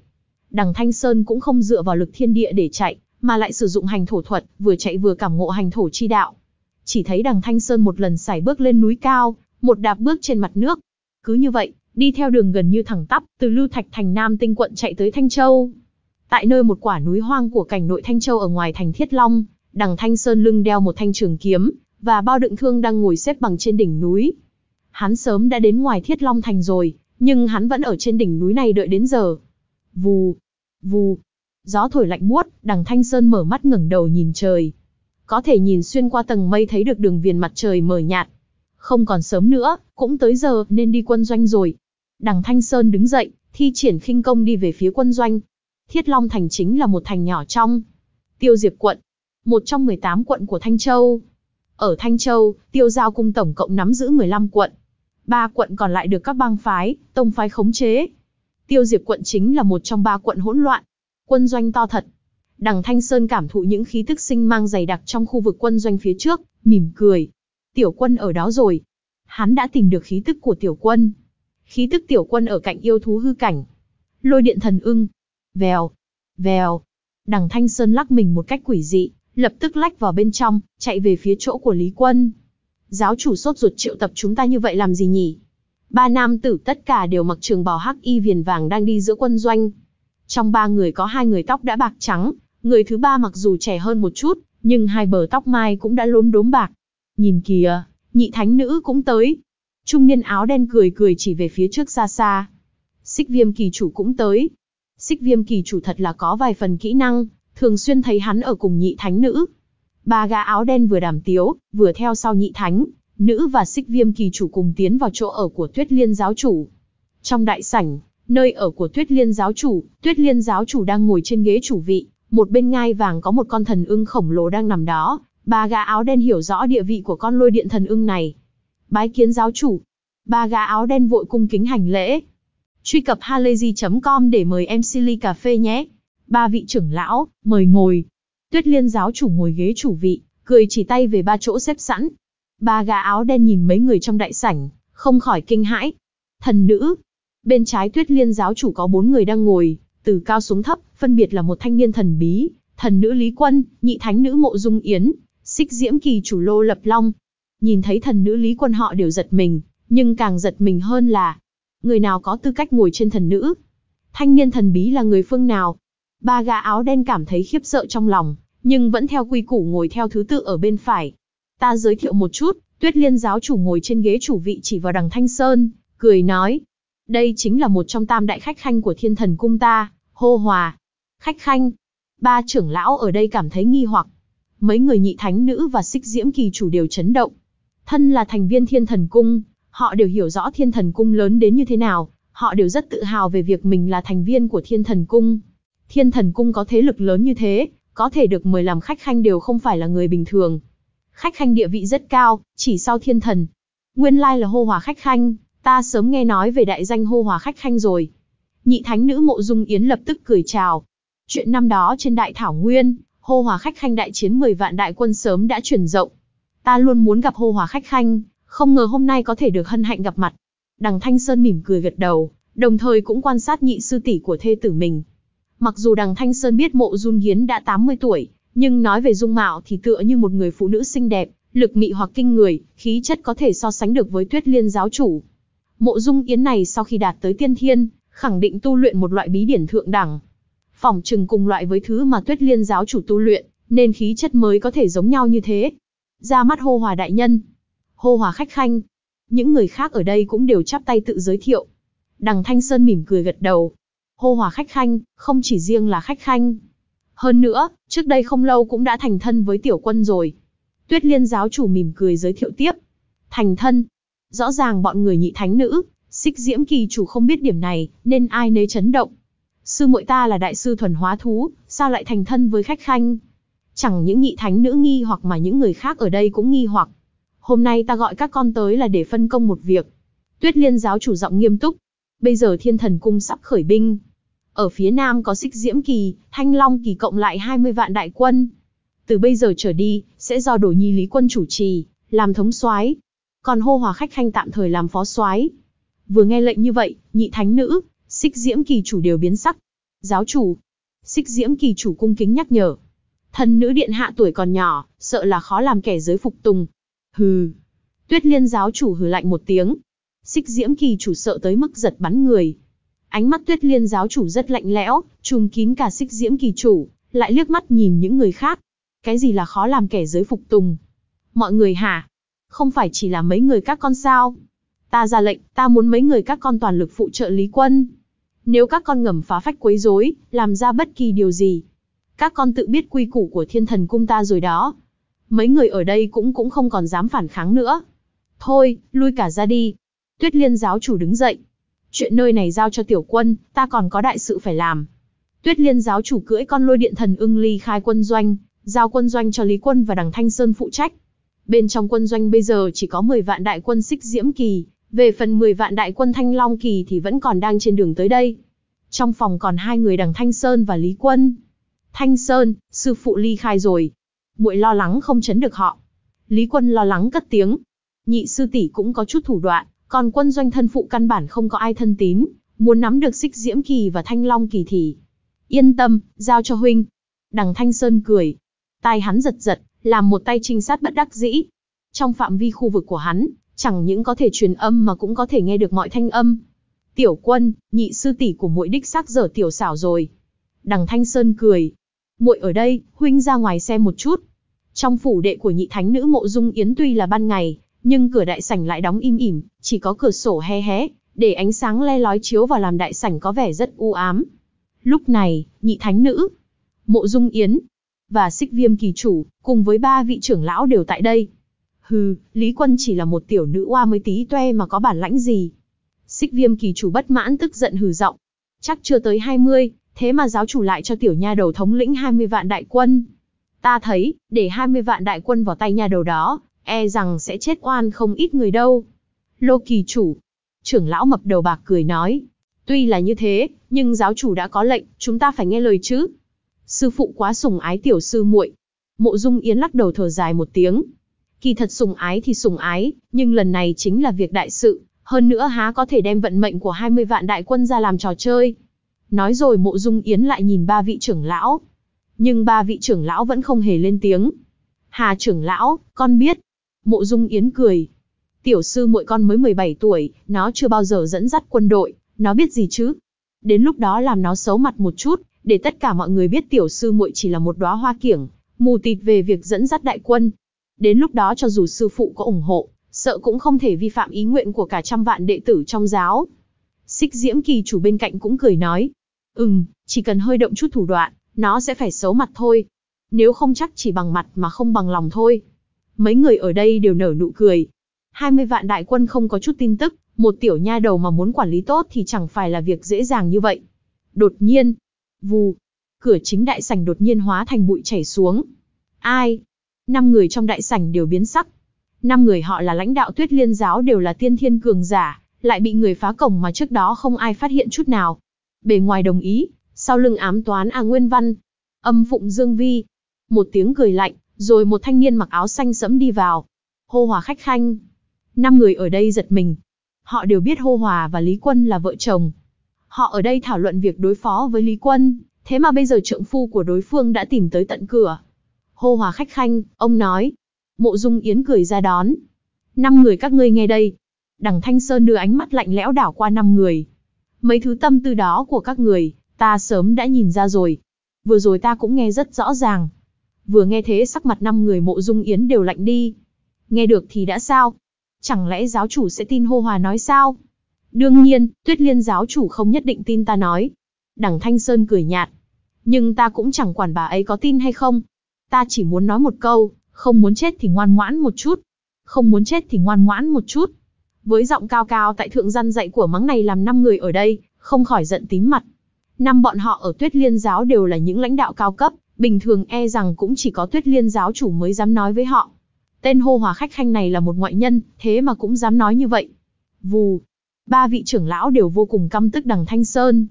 Đằng Thanh Sơn cũng không dựa vào lực thiên địa để chạy, mà lại sử dụng hành thổ thuật, vừa chạy vừa cảm ngộ hành thổ chi đạo. Chỉ thấy đằng Thanh Sơn một lần xài bước lên núi cao, một đạp bước trên mặt nước. Cứ như vậy, đi theo đường gần như thẳng tắp, từ Lưu Thạch thành Nam Tinh quận chạy tới Thanh Châu. Tại nơi một quả núi hoang của cảnh nội Thanh Châu ở ngoài thành Thiết Long, đằng Thanh Sơn lưng đeo một thanh trường kiếm, và bao đựng thương đang ngồi xếp bằng trên đỉnh núi. Hắn sớm đã đến ngoài Thiết Long thành rồi, nhưng hắn vẫn ở trên đỉnh núi này đợi đến giờ. Vù, vù, gió thổi lạnh buốt, đằng Thanh Sơn mở mắt ngẩng đầu nhìn trời. Có thể nhìn xuyên qua tầng mây thấy được đường viền mặt trời mờ nhạt. Không còn sớm nữa, cũng tới giờ nên đi quân doanh rồi. Đằng Thanh Sơn đứng dậy, thi triển khinh công đi về phía quân doanh. Thiết Long Thành chính là một thành nhỏ trong. Tiêu Diệp quận, một trong 18 quận của Thanh Châu. Ở Thanh Châu, Tiêu Giao Cung tổng cộng nắm giữ 15 quận. Ba quận còn lại được các bang phái, tông phái khống chế. Tiêu Diệp quận chính là một trong ba quận hỗn loạn. Quân doanh to thật. Đằng Thanh Sơn cảm thụ những khí tức sinh mang dày đặc trong khu vực quân doanh phía trước, mỉm cười. Tiểu quân ở đó rồi. Hắn đã tìm được khí tức của tiểu quân. Khí tức tiểu quân ở cạnh yêu thú hư cảnh. Lôi điện thần ưng. Vèo. Vèo. Đằng Thanh Sơn lắc mình một cách quỷ dị, lập tức lách vào bên trong, chạy về phía chỗ của Lý Quân. Giáo chủ sốt ruột triệu tập chúng ta như vậy làm gì nhỉ? Ba nam tử tất cả đều mặc trường bào hắc y viền vàng đang đi giữa quân doanh. Trong ba người có hai người tóc đã bạc trắng, người thứ ba mặc dù trẻ hơn một chút, nhưng hai bờ tóc mai cũng đã lốm đốm bạc. Nhìn kìa, nhị thánh nữ cũng tới. Trung niên áo đen cười cười chỉ về phía trước xa xa. Xích viêm kỳ chủ cũng tới. Xích viêm kỳ chủ thật là có vài phần kỹ năng, thường xuyên thấy hắn ở cùng nhị thánh nữ. Ba gã áo đen vừa đàm tiếu, vừa theo sau nhị thánh, nữ và xích viêm kỳ chủ cùng tiến vào chỗ ở của tuyết liên giáo chủ. Trong đại sảnh, nơi ở của tuyết liên giáo chủ, tuyết liên giáo chủ đang ngồi trên ghế chủ vị, một bên ngai vàng có một con thần ưng khổng lồ đang nằm đó, ba gã áo đen hiểu rõ địa vị của con lôi điện thần ưng này. Bái kiến giáo chủ, ba gã áo đen vội cung kính hành lễ. Truy cập halayzi.com để mời em Silly Cà Phê nhé. Ba vị trưởng lão, mời ngồi. Tuyết liên giáo chủ ngồi ghế chủ vị, cười chỉ tay về ba chỗ xếp sẵn. Ba gã áo đen nhìn mấy người trong đại sảnh, không khỏi kinh hãi. Thần nữ. Bên trái tuyết liên giáo chủ có bốn người đang ngồi, từ cao xuống thấp, phân biệt là một thanh niên thần bí, thần nữ Lý Quân, nhị thánh nữ Mộ Dung Yến, xích diễm kỳ chủ Lô Lập Long. Nhìn thấy thần nữ Lý Quân họ đều giật mình, nhưng càng giật mình hơn là, người nào có tư cách ngồi trên thần nữ? Thanh niên thần bí là người phương nào? Ba gã áo đen cảm thấy khiếp sợ trong lòng, nhưng vẫn theo quy củ ngồi theo thứ tự ở bên phải. Ta giới thiệu một chút, Tuyết Liên giáo chủ ngồi trên ghế chủ vị chỉ vào đằng Thanh Sơn, cười nói. Đây chính là một trong tam đại khách khanh của thiên thần cung ta, hô hòa. Khách khanh. Ba trưởng lão ở đây cảm thấy nghi hoặc. Mấy người nhị thánh nữ và xích diễm kỳ chủ đều chấn động. Thân là thành viên thiên thần cung, họ đều hiểu rõ thiên thần cung lớn đến như thế nào, họ đều rất tự hào về việc mình là thành viên của thiên thần cung. Thiên thần cung có thế lực lớn như thế, có thể được mời làm khách khanh đều không phải là người bình thường. Khách khanh địa vị rất cao, chỉ sau thiên thần. Nguyên lai là hô hòa khách khanh, ta sớm nghe nói về đại danh hô hòa khách khanh rồi. Nhị thánh nữ mộ dung yến lập tức cười chào. Chuyện năm đó trên đại thảo nguyên, hô hòa khách khanh đại chiến 10 vạn đại quân sớm đã truyền rộng. Ta luôn muốn gặp hô hòa khách khanh, không ngờ hôm nay có thể được hân hạnh gặp mặt. Đằng Thanh Sơn mỉm cười gật đầu, đồng thời cũng quan sát nhị sư tỷ của thê tử mình. Mặc dù đằng Thanh Sơn biết mộ Dung Hiến đã 80 tuổi, nhưng nói về dung mạo thì tựa như một người phụ nữ xinh đẹp, lực mị hoặc kinh người, khí chất có thể so sánh được với Tuyết Liên giáo chủ. Mộ Dung Yến này sau khi đạt tới tiên thiên, khẳng định tu luyện một loại bí điển thượng đẳng. Phỏng chừng cùng loại với thứ mà Tuyết Liên giáo chủ tu luyện, nên khí chất mới có thể giống nhau như thế. Ra mắt hô hòa đại nhân, hô hòa khách khanh. Những người khác ở đây cũng đều chắp tay tự giới thiệu. Đằng Thanh Sơn mỉm cười gật đầu, hô hòa khách khanh, không chỉ riêng là khách khanh. Hơn nữa, trước đây không lâu cũng đã thành thân với tiểu quân rồi. Tuyết liên giáo chủ mỉm cười giới thiệu tiếp. Thành thân. Rõ ràng bọn người nhị thánh nữ, xích diễm kỳ chủ không biết điểm này, nên ai nấy chấn động. Sư muội ta là đại sư thuần hóa thú, sao lại thành thân với khách khanh? Chẳng những nhị thánh nữ nghi hoặc mà những người khác ở đây cũng nghi hoặc. Hôm nay ta gọi các con tới là để phân công một việc. Tuyết liên giáo chủ giọng nghiêm túc, Bây giờ thiên thần cung sắp khởi binh. Ở phía nam có xích diễm kỳ, thanh long kỳ cộng lại 20 vạn đại quân. Từ bây giờ trở đi, sẽ do đổ nhi lý quân chủ trì, làm thống soái Còn hô hòa khách khanh tạm thời làm phó soái Vừa nghe lệnh như vậy, nhị thánh nữ, xích diễm kỳ chủ đều biến sắc. Giáo chủ, xích diễm kỳ chủ cung kính nhắc nhở. Thần nữ điện hạ tuổi còn nhỏ, sợ là khó làm kẻ giới phục tùng. Hừ. Tuyết liên giáo chủ hừ lạnh một tiếng. Xích diễm kỳ chủ sợ tới mức giật bắn người. Ánh mắt tuyết liên giáo chủ rất lạnh lẽo, trùm kín cả xích diễm kỳ chủ, lại liếc mắt nhìn những người khác. Cái gì là khó làm kẻ giới phục tùng? Mọi người hả? Không phải chỉ là mấy người các con sao? Ta ra lệnh, ta muốn mấy người các con toàn lực phụ trợ Lý Quân. Nếu các con ngầm phá phách quấy rối, làm ra bất kỳ điều gì, các con tự biết quy củ của thiên thần cung ta rồi đó. Mấy người ở đây cũng cũng không còn dám phản kháng nữa. Thôi, lui cả ra đi. Tuyết liên giáo chủ đứng dậy. Chuyện nơi này giao cho tiểu quân, ta còn có đại sự phải làm. Tuyết liên giáo chủ cưỡi con lôi điện thần ưng ly khai quân doanh, giao quân doanh cho Lý Quân và Đằng Thanh Sơn phụ trách. Bên trong quân doanh bây giờ chỉ có 10 vạn đại quân xích diễm kỳ, về phần 10 vạn đại quân thanh long kỳ thì vẫn còn đang trên đường tới đây. Trong phòng còn hai người đằng Thanh Sơn và Lý Quân. Thanh Sơn, sư phụ ly khai rồi. muội lo lắng không chấn được họ. Lý Quân lo lắng cất tiếng. Nhị sư tỷ cũng có chút thủ đoạn, còn quân doanh thân phụ căn bản không có ai thân tín, muốn nắm được xích diễm kỳ và thanh long kỳ thì. Yên tâm, giao cho huynh. Đằng Thanh Sơn cười. Tai hắn giật giật, làm một tay trinh sát bất đắc dĩ. Trong phạm vi khu vực của hắn, chẳng những có thể truyền âm mà cũng có thể nghe được mọi thanh âm. Tiểu quân, nhị sư tỷ của muội đích xác dở tiểu xảo rồi. Đằng Thanh Sơn cười. muội ở đây, huynh ra ngoài xem một chút. Trong phủ đệ của nhị thánh nữ mộ dung yến tuy là ban ngày, nhưng cửa đại sảnh lại đóng im ỉm, chỉ có cửa sổ hé hé, để ánh sáng le lói chiếu vào làm đại sảnh có vẻ rất u ám. Lúc này, nhị thánh nữ, mộ dung yến, và xích viêm kỳ chủ, cùng với ba vị trưởng lão đều tại đây. Hừ, Lý Quân chỉ là một tiểu nữ oa mới tí toe mà có bản lãnh gì. Xích viêm kỳ chủ bất mãn tức giận hừ giọng. Chắc chưa tới 20, thế mà giáo chủ lại cho tiểu nha đầu thống lĩnh 20 vạn đại quân. Ta thấy, để 20 vạn đại quân vào tay nha đầu đó, e rằng sẽ chết oan không ít người đâu. Lô kỳ chủ. Trưởng lão mập đầu bạc cười nói. Tuy là như thế, nhưng giáo chủ đã có lệnh, chúng ta phải nghe lời chứ. Sư phụ quá sùng ái tiểu sư muội. Mộ Dung Yến lắc đầu thở dài một tiếng. Kỳ thật sùng ái thì sùng ái, nhưng lần này chính là việc đại sự, hơn nữa há có thể đem vận mệnh của 20 vạn đại quân ra làm trò chơi. Nói rồi mộ dung yến lại nhìn ba vị trưởng lão. Nhưng ba vị trưởng lão vẫn không hề lên tiếng. Hà trưởng lão, con biết. Mộ dung yến cười. Tiểu sư muội con mới 17 tuổi, nó chưa bao giờ dẫn dắt quân đội, nó biết gì chứ. Đến lúc đó làm nó xấu mặt một chút, để tất cả mọi người biết tiểu sư muội chỉ là một đóa hoa kiểng, mù tịt về việc dẫn dắt đại quân. Đến lúc đó cho dù sư phụ có ủng hộ, sợ cũng không thể vi phạm ý nguyện của cả trăm vạn đệ tử trong giáo. Xích diễm kỳ chủ bên cạnh cũng cười nói, ừm, chỉ cần hơi động chút thủ đoạn, nó sẽ phải xấu mặt thôi. Nếu không chắc chỉ bằng mặt mà không bằng lòng thôi. Mấy người ở đây đều nở nụ cười. 20 vạn đại quân không có chút tin tức, một tiểu nha đầu mà muốn quản lý tốt thì chẳng phải là việc dễ dàng như vậy. Đột nhiên, vù, cửa chính đại sảnh đột nhiên hóa thành bụi chảy xuống. Ai? Năm người trong đại sảnh đều biến sắc, Năm người họ là lãnh đạo tuyết liên giáo đều là tiên thiên cường giả, lại bị người phá cổng mà trước đó không ai phát hiện chút nào. Bề ngoài đồng ý, sau lưng ám toán à nguyên văn. Âm phụng dương vi. Một tiếng cười lạnh, rồi một thanh niên mặc áo xanh sẫm đi vào. Hô hòa khách khanh. Năm người ở đây giật mình. Họ đều biết Hô Hòa và Lý Quân là vợ chồng. Họ ở đây thảo luận việc đối phó với Lý Quân, thế mà bây giờ trượng phu của đối phương đã tìm tới tận cửa. Hô Hòa khách khanh, ông nói, Mộ Dung Yến cười ra đón. Năm người các ngươi nghe đây. Đằng Thanh Sơn đưa ánh mắt lạnh lẽo đảo qua năm người. Mấy thứ tâm tư đó của các người, ta sớm đã nhìn ra rồi. Vừa rồi ta cũng nghe rất rõ ràng. Vừa nghe thế sắc mặt năm người mộ dung yến đều lạnh đi. Nghe được thì đã sao? Chẳng lẽ giáo chủ sẽ tin hô hòa nói sao? Đương nhiên, tuyết liên giáo chủ không nhất định tin ta nói. Đằng Thanh Sơn cười nhạt. Nhưng ta cũng chẳng quản bà ấy có tin hay không. Ta chỉ muốn nói một câu, không muốn chết thì ngoan ngoãn một chút. Không muốn chết thì ngoan ngoãn một chút. Với giọng cao cao tại thượng gian dạy của mắng này làm năm người ở đây, không khỏi giận tím mặt. Năm bọn họ ở tuyết liên giáo đều là những lãnh đạo cao cấp, bình thường e rằng cũng chỉ có tuyết liên giáo chủ mới dám nói với họ. Tên hô hòa khách khanh này là một ngoại nhân, thế mà cũng dám nói như vậy. Vù. Ba vị trưởng lão đều vô cùng căm tức đằng Thanh Sơn.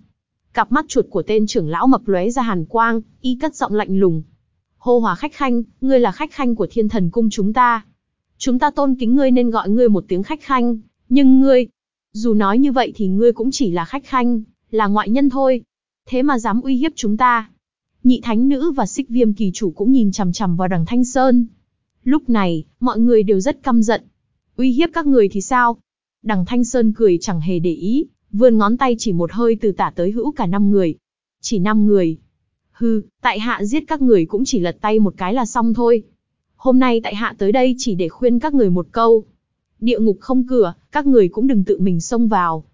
Cặp mắt chuột của tên trưởng lão mập lóe ra hàn quang, y cất giọng lạnh lùng, hô hòa khách khanh, ngươi là khách khanh của thiên thần cung chúng ta. Chúng ta tôn kính ngươi nên gọi ngươi một tiếng khách khanh, nhưng ngươi, dù nói như vậy thì ngươi cũng chỉ là khách khanh, là ngoại nhân thôi. Thế mà dám uy hiếp chúng ta. Nhị thánh nữ và xích viêm kỳ chủ cũng nhìn chằm chằm vào đằng Thanh Sơn. Lúc này, mọi người đều rất căm giận. Uy hiếp các người thì sao? Đằng Thanh Sơn cười chẳng hề để ý, vươn ngón tay chỉ một hơi từ tả tới hữu cả năm người. Chỉ năm người. Hừ, tại hạ giết các người cũng chỉ lật tay một cái là xong thôi. Hôm nay tại hạ tới đây chỉ để khuyên các người một câu. Địa ngục không cửa, các người cũng đừng tự mình xông vào.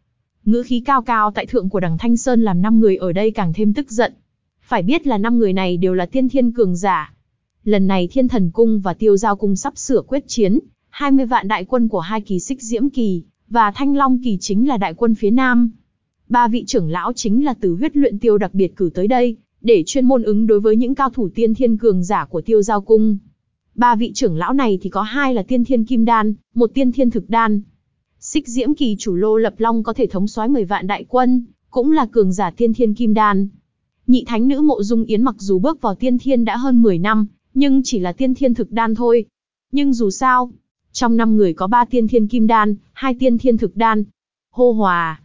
Ngữ khí cao cao tại thượng của đằng Thanh Sơn làm năm người ở đây càng thêm tức giận. Phải biết là năm người này đều là tiên thiên cường giả. Lần này thiên thần cung và tiêu giao cung sắp sửa quyết chiến, 20 vạn đại quân của hai kỳ xích diễm kỳ, và thanh long kỳ chính là đại quân phía nam. Ba vị trưởng lão chính là từ huyết luyện tiêu đặc biệt cử tới đây, để chuyên môn ứng đối với những cao thủ tiên thiên cường giả của tiêu giao cung. Ba vị trưởng lão này thì có hai là tiên thiên kim đan, một tiên thiên thực đan. Xích diễm kỳ chủ lô lập long có thể thống soái 10 vạn đại quân, cũng là cường giả tiên thiên kim đan. Nhị thánh nữ mộ dung yến mặc dù bước vào tiên thiên đã hơn 10 năm, nhưng chỉ là tiên thiên thực đan thôi. Nhưng dù sao, trong năm người có ba tiên thiên kim đan, hai tiên thiên thực đan. Hô hòa.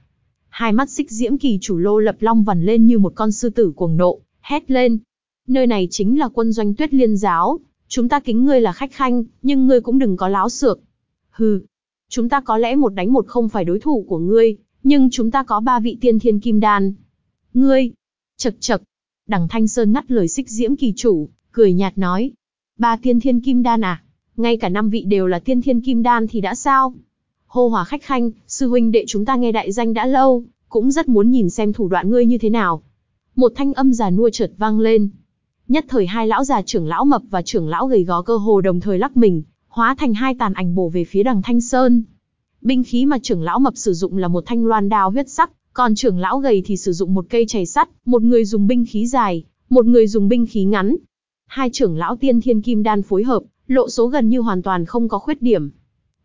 Hai mắt xích diễm kỳ chủ lô lập long vằn lên như một con sư tử cuồng nộ, hét lên. Nơi này chính là quân doanh tuyết liên giáo, chúng ta kính ngươi là khách khanh, nhưng ngươi cũng đừng có láo xược. Hừ, chúng ta có lẽ một đánh một không phải đối thủ của ngươi, nhưng chúng ta có ba vị tiên thiên kim đan. Ngươi, chật chật, đằng Thanh Sơn ngắt lời xích diễm kỳ chủ, cười nhạt nói. Ba tiên thiên kim đan à? Ngay cả năm vị đều là tiên thiên kim đan thì đã sao? Hô hòa khách khanh, sư huynh đệ chúng ta nghe đại danh đã lâu, cũng rất muốn nhìn xem thủ đoạn ngươi như thế nào. Một thanh âm già nua chợt vang lên. Nhất thời hai lão già trưởng lão mập và trưởng lão gầy gò cơ hồ đồng thời lắc mình, hóa thành hai tàn ảnh bổ về phía đằng Thanh Sơn. Binh khí mà trưởng lão mập sử dụng là một thanh loan đao huyết sắc, còn trưởng lão gầy thì sử dụng một cây chày sắt, một người dùng binh khí dài, một người dùng binh khí ngắn. Hai trưởng lão tiên thiên kim đan phối hợp, lộ số gần như hoàn toàn không có khuyết điểm.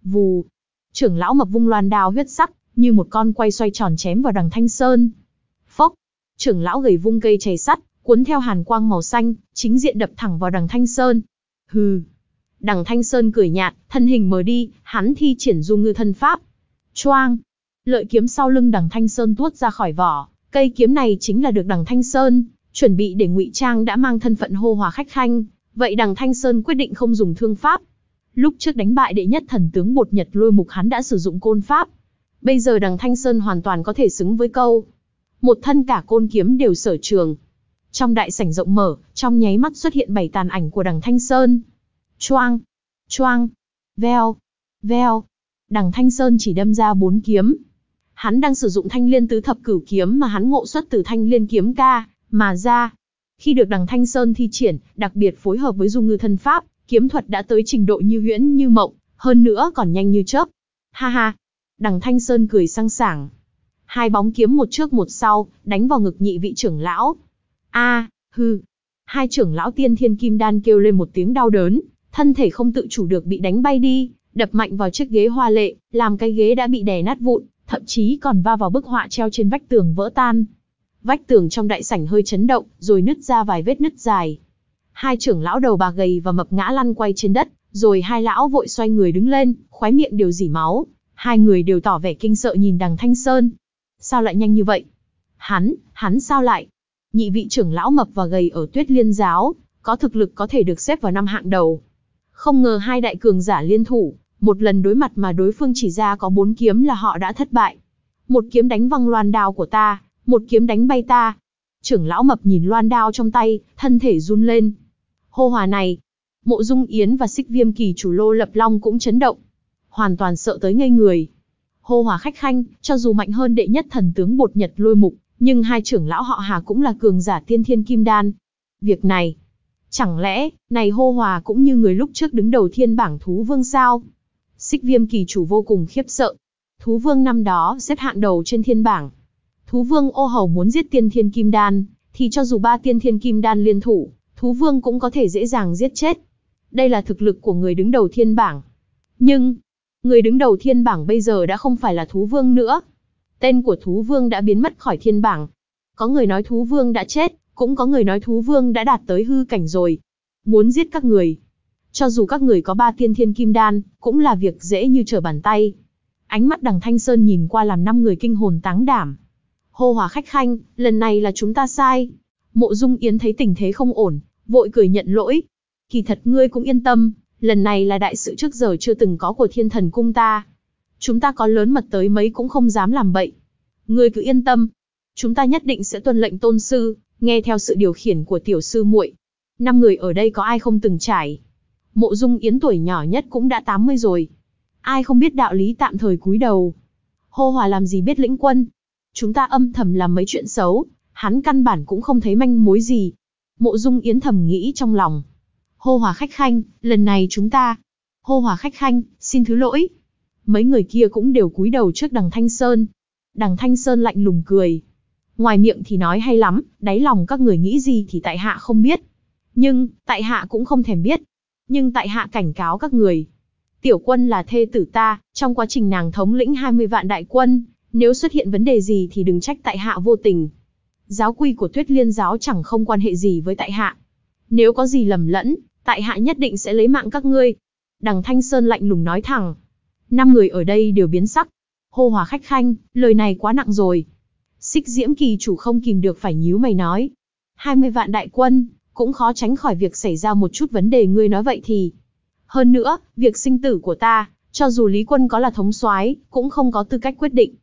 Vù, trưởng lão mập vung loan đao huyết sắc, như một con quay xoay tròn chém vào đằng Thanh Sơn. Phốc, trưởng lão gầy vung cây chày sắt, cuốn theo hàn quang màu xanh, chính diện đập thẳng vào đằng Thanh Sơn. Hừ. Đằng Thanh Sơn cười nhạt, thân hình mờ đi, hắn thi triển du ngư thân pháp. Choang. Lợi kiếm sau lưng đằng Thanh Sơn tuốt ra khỏi vỏ, cây kiếm này chính là được đằng Thanh Sơn, chuẩn bị để ngụy trang đã mang thân phận hô hòa khách khanh, vậy đằng Thanh Sơn quyết định không dùng thương pháp. Lúc trước đánh bại đệ nhất thần tướng bột nhật lôi mục hắn đã sử dụng côn pháp. Bây giờ đằng Thanh Sơn hoàn toàn có thể xứng với câu. Một thân cả côn kiếm đều sở trường, trong đại sảnh rộng mở, trong nháy mắt xuất hiện bảy tàn ảnh của đằng Thanh Sơn. Choang, choang, veo, veo. Đằng Thanh Sơn chỉ đâm ra bốn kiếm. Hắn đang sử dụng thanh liên tứ thập cửu kiếm mà hắn ngộ xuất từ thanh liên kiếm ca, mà ra. Khi được đằng Thanh Sơn thi triển, đặc biệt phối hợp với du ngư thân pháp, kiếm thuật đã tới trình độ như huyễn như mộng, hơn nữa còn nhanh như chớp. Ha ha. Đằng Thanh Sơn cười sang sảng. Hai bóng kiếm một trước một sau, đánh vào ngực nhị vị trưởng lão. A, hư. Hai trưởng lão tiên thiên kim đan kêu lên một tiếng đau đớn, thân thể không tự chủ được bị đánh bay đi, đập mạnh vào chiếc ghế hoa lệ, làm cái ghế đã bị đè nát vụn, thậm chí còn va vào bức họa treo trên vách tường vỡ tan. Vách tường trong đại sảnh hơi chấn động, rồi nứt ra vài vết nứt dài. Hai trưởng lão đầu bà gầy và mập ngã lăn quay trên đất, rồi hai lão vội xoay người đứng lên, khóe miệng đều dỉ máu. Hai người đều tỏ vẻ kinh sợ nhìn đằng Thanh Sơn. Sao lại nhanh như vậy? Hắn, hắn sao lại? nhị vị trưởng lão mập và gầy ở tuyết liên giáo, có thực lực có thể được xếp vào năm hạng đầu. Không ngờ hai đại cường giả liên thủ, một lần đối mặt mà đối phương chỉ ra có bốn kiếm là họ đã thất bại. Một kiếm đánh văng loan đao của ta, một kiếm đánh bay ta. Trưởng lão mập nhìn loan đao trong tay, thân thể run lên. Hô hòa này, mộ dung yến và xích viêm kỳ chủ lô lập long cũng chấn động. Hoàn toàn sợ tới ngây người. Hô hòa khách khanh, cho dù mạnh hơn đệ nhất thần tướng bột nhật lôi mục, nhưng hai trưởng lão họ Hà cũng là cường giả tiên thiên kim đan. Việc này, chẳng lẽ, này hô hòa cũng như người lúc trước đứng đầu thiên bảng thú vương sao? Xích viêm kỳ chủ vô cùng khiếp sợ. Thú vương năm đó xếp hạng đầu trên thiên bảng. Thú vương ô hầu muốn giết tiên thiên kim đan, thì cho dù ba tiên thiên kim đan liên thủ, thú vương cũng có thể dễ dàng giết chết. Đây là thực lực của người đứng đầu thiên bảng. Nhưng, người đứng đầu thiên bảng bây giờ đã không phải là thú vương nữa, Tên của thú vương đã biến mất khỏi thiên bảng. Có người nói thú vương đã chết, cũng có người nói thú vương đã đạt tới hư cảnh rồi. Muốn giết các người. Cho dù các người có ba tiên thiên kim đan, cũng là việc dễ như trở bàn tay. Ánh mắt đằng Thanh Sơn nhìn qua làm năm người kinh hồn táng đảm. Hô hòa khách khanh, lần này là chúng ta sai. Mộ Dung Yến thấy tình thế không ổn, vội cười nhận lỗi. Kỳ thật ngươi cũng yên tâm, lần này là đại sự trước giờ chưa từng có của thiên thần cung ta. Chúng ta có lớn mật tới mấy cũng không dám làm bậy. Ngươi cứ yên tâm. Chúng ta nhất định sẽ tuân lệnh tôn sư, nghe theo sự điều khiển của tiểu sư muội. Năm người ở đây có ai không từng trải. Mộ dung yến tuổi nhỏ nhất cũng đã 80 rồi. Ai không biết đạo lý tạm thời cúi đầu. Hô hòa làm gì biết lĩnh quân. Chúng ta âm thầm làm mấy chuyện xấu, hắn căn bản cũng không thấy manh mối gì. Mộ dung yến thầm nghĩ trong lòng. Hô hòa khách khanh, lần này chúng ta. Hô hòa khách khanh, xin thứ lỗi. Mấy người kia cũng đều cúi đầu trước đằng Thanh Sơn. Đằng Thanh Sơn lạnh lùng cười. Ngoài miệng thì nói hay lắm, đáy lòng các người nghĩ gì thì tại hạ không biết. Nhưng, tại hạ cũng không thèm biết. Nhưng tại hạ cảnh cáo các người. Tiểu quân là thê tử ta, trong quá trình nàng thống lĩnh 20 vạn đại quân, nếu xuất hiện vấn đề gì thì đừng trách tại hạ vô tình. Giáo quy của tuyết liên giáo chẳng không quan hệ gì với tại hạ. Nếu có gì lầm lẫn, tại hạ nhất định sẽ lấy mạng các ngươi. Đằng Thanh Sơn lạnh lùng nói thẳng. Năm người ở đây đều biến sắc. Hô hòa khách khanh, lời này quá nặng rồi. Xích diễm kỳ chủ không kìm được phải nhíu mày nói. 20 vạn đại quân, cũng khó tránh khỏi việc xảy ra một chút vấn đề ngươi nói vậy thì. Hơn nữa, việc sinh tử của ta, cho dù Lý Quân có là thống soái, cũng không có tư cách quyết định.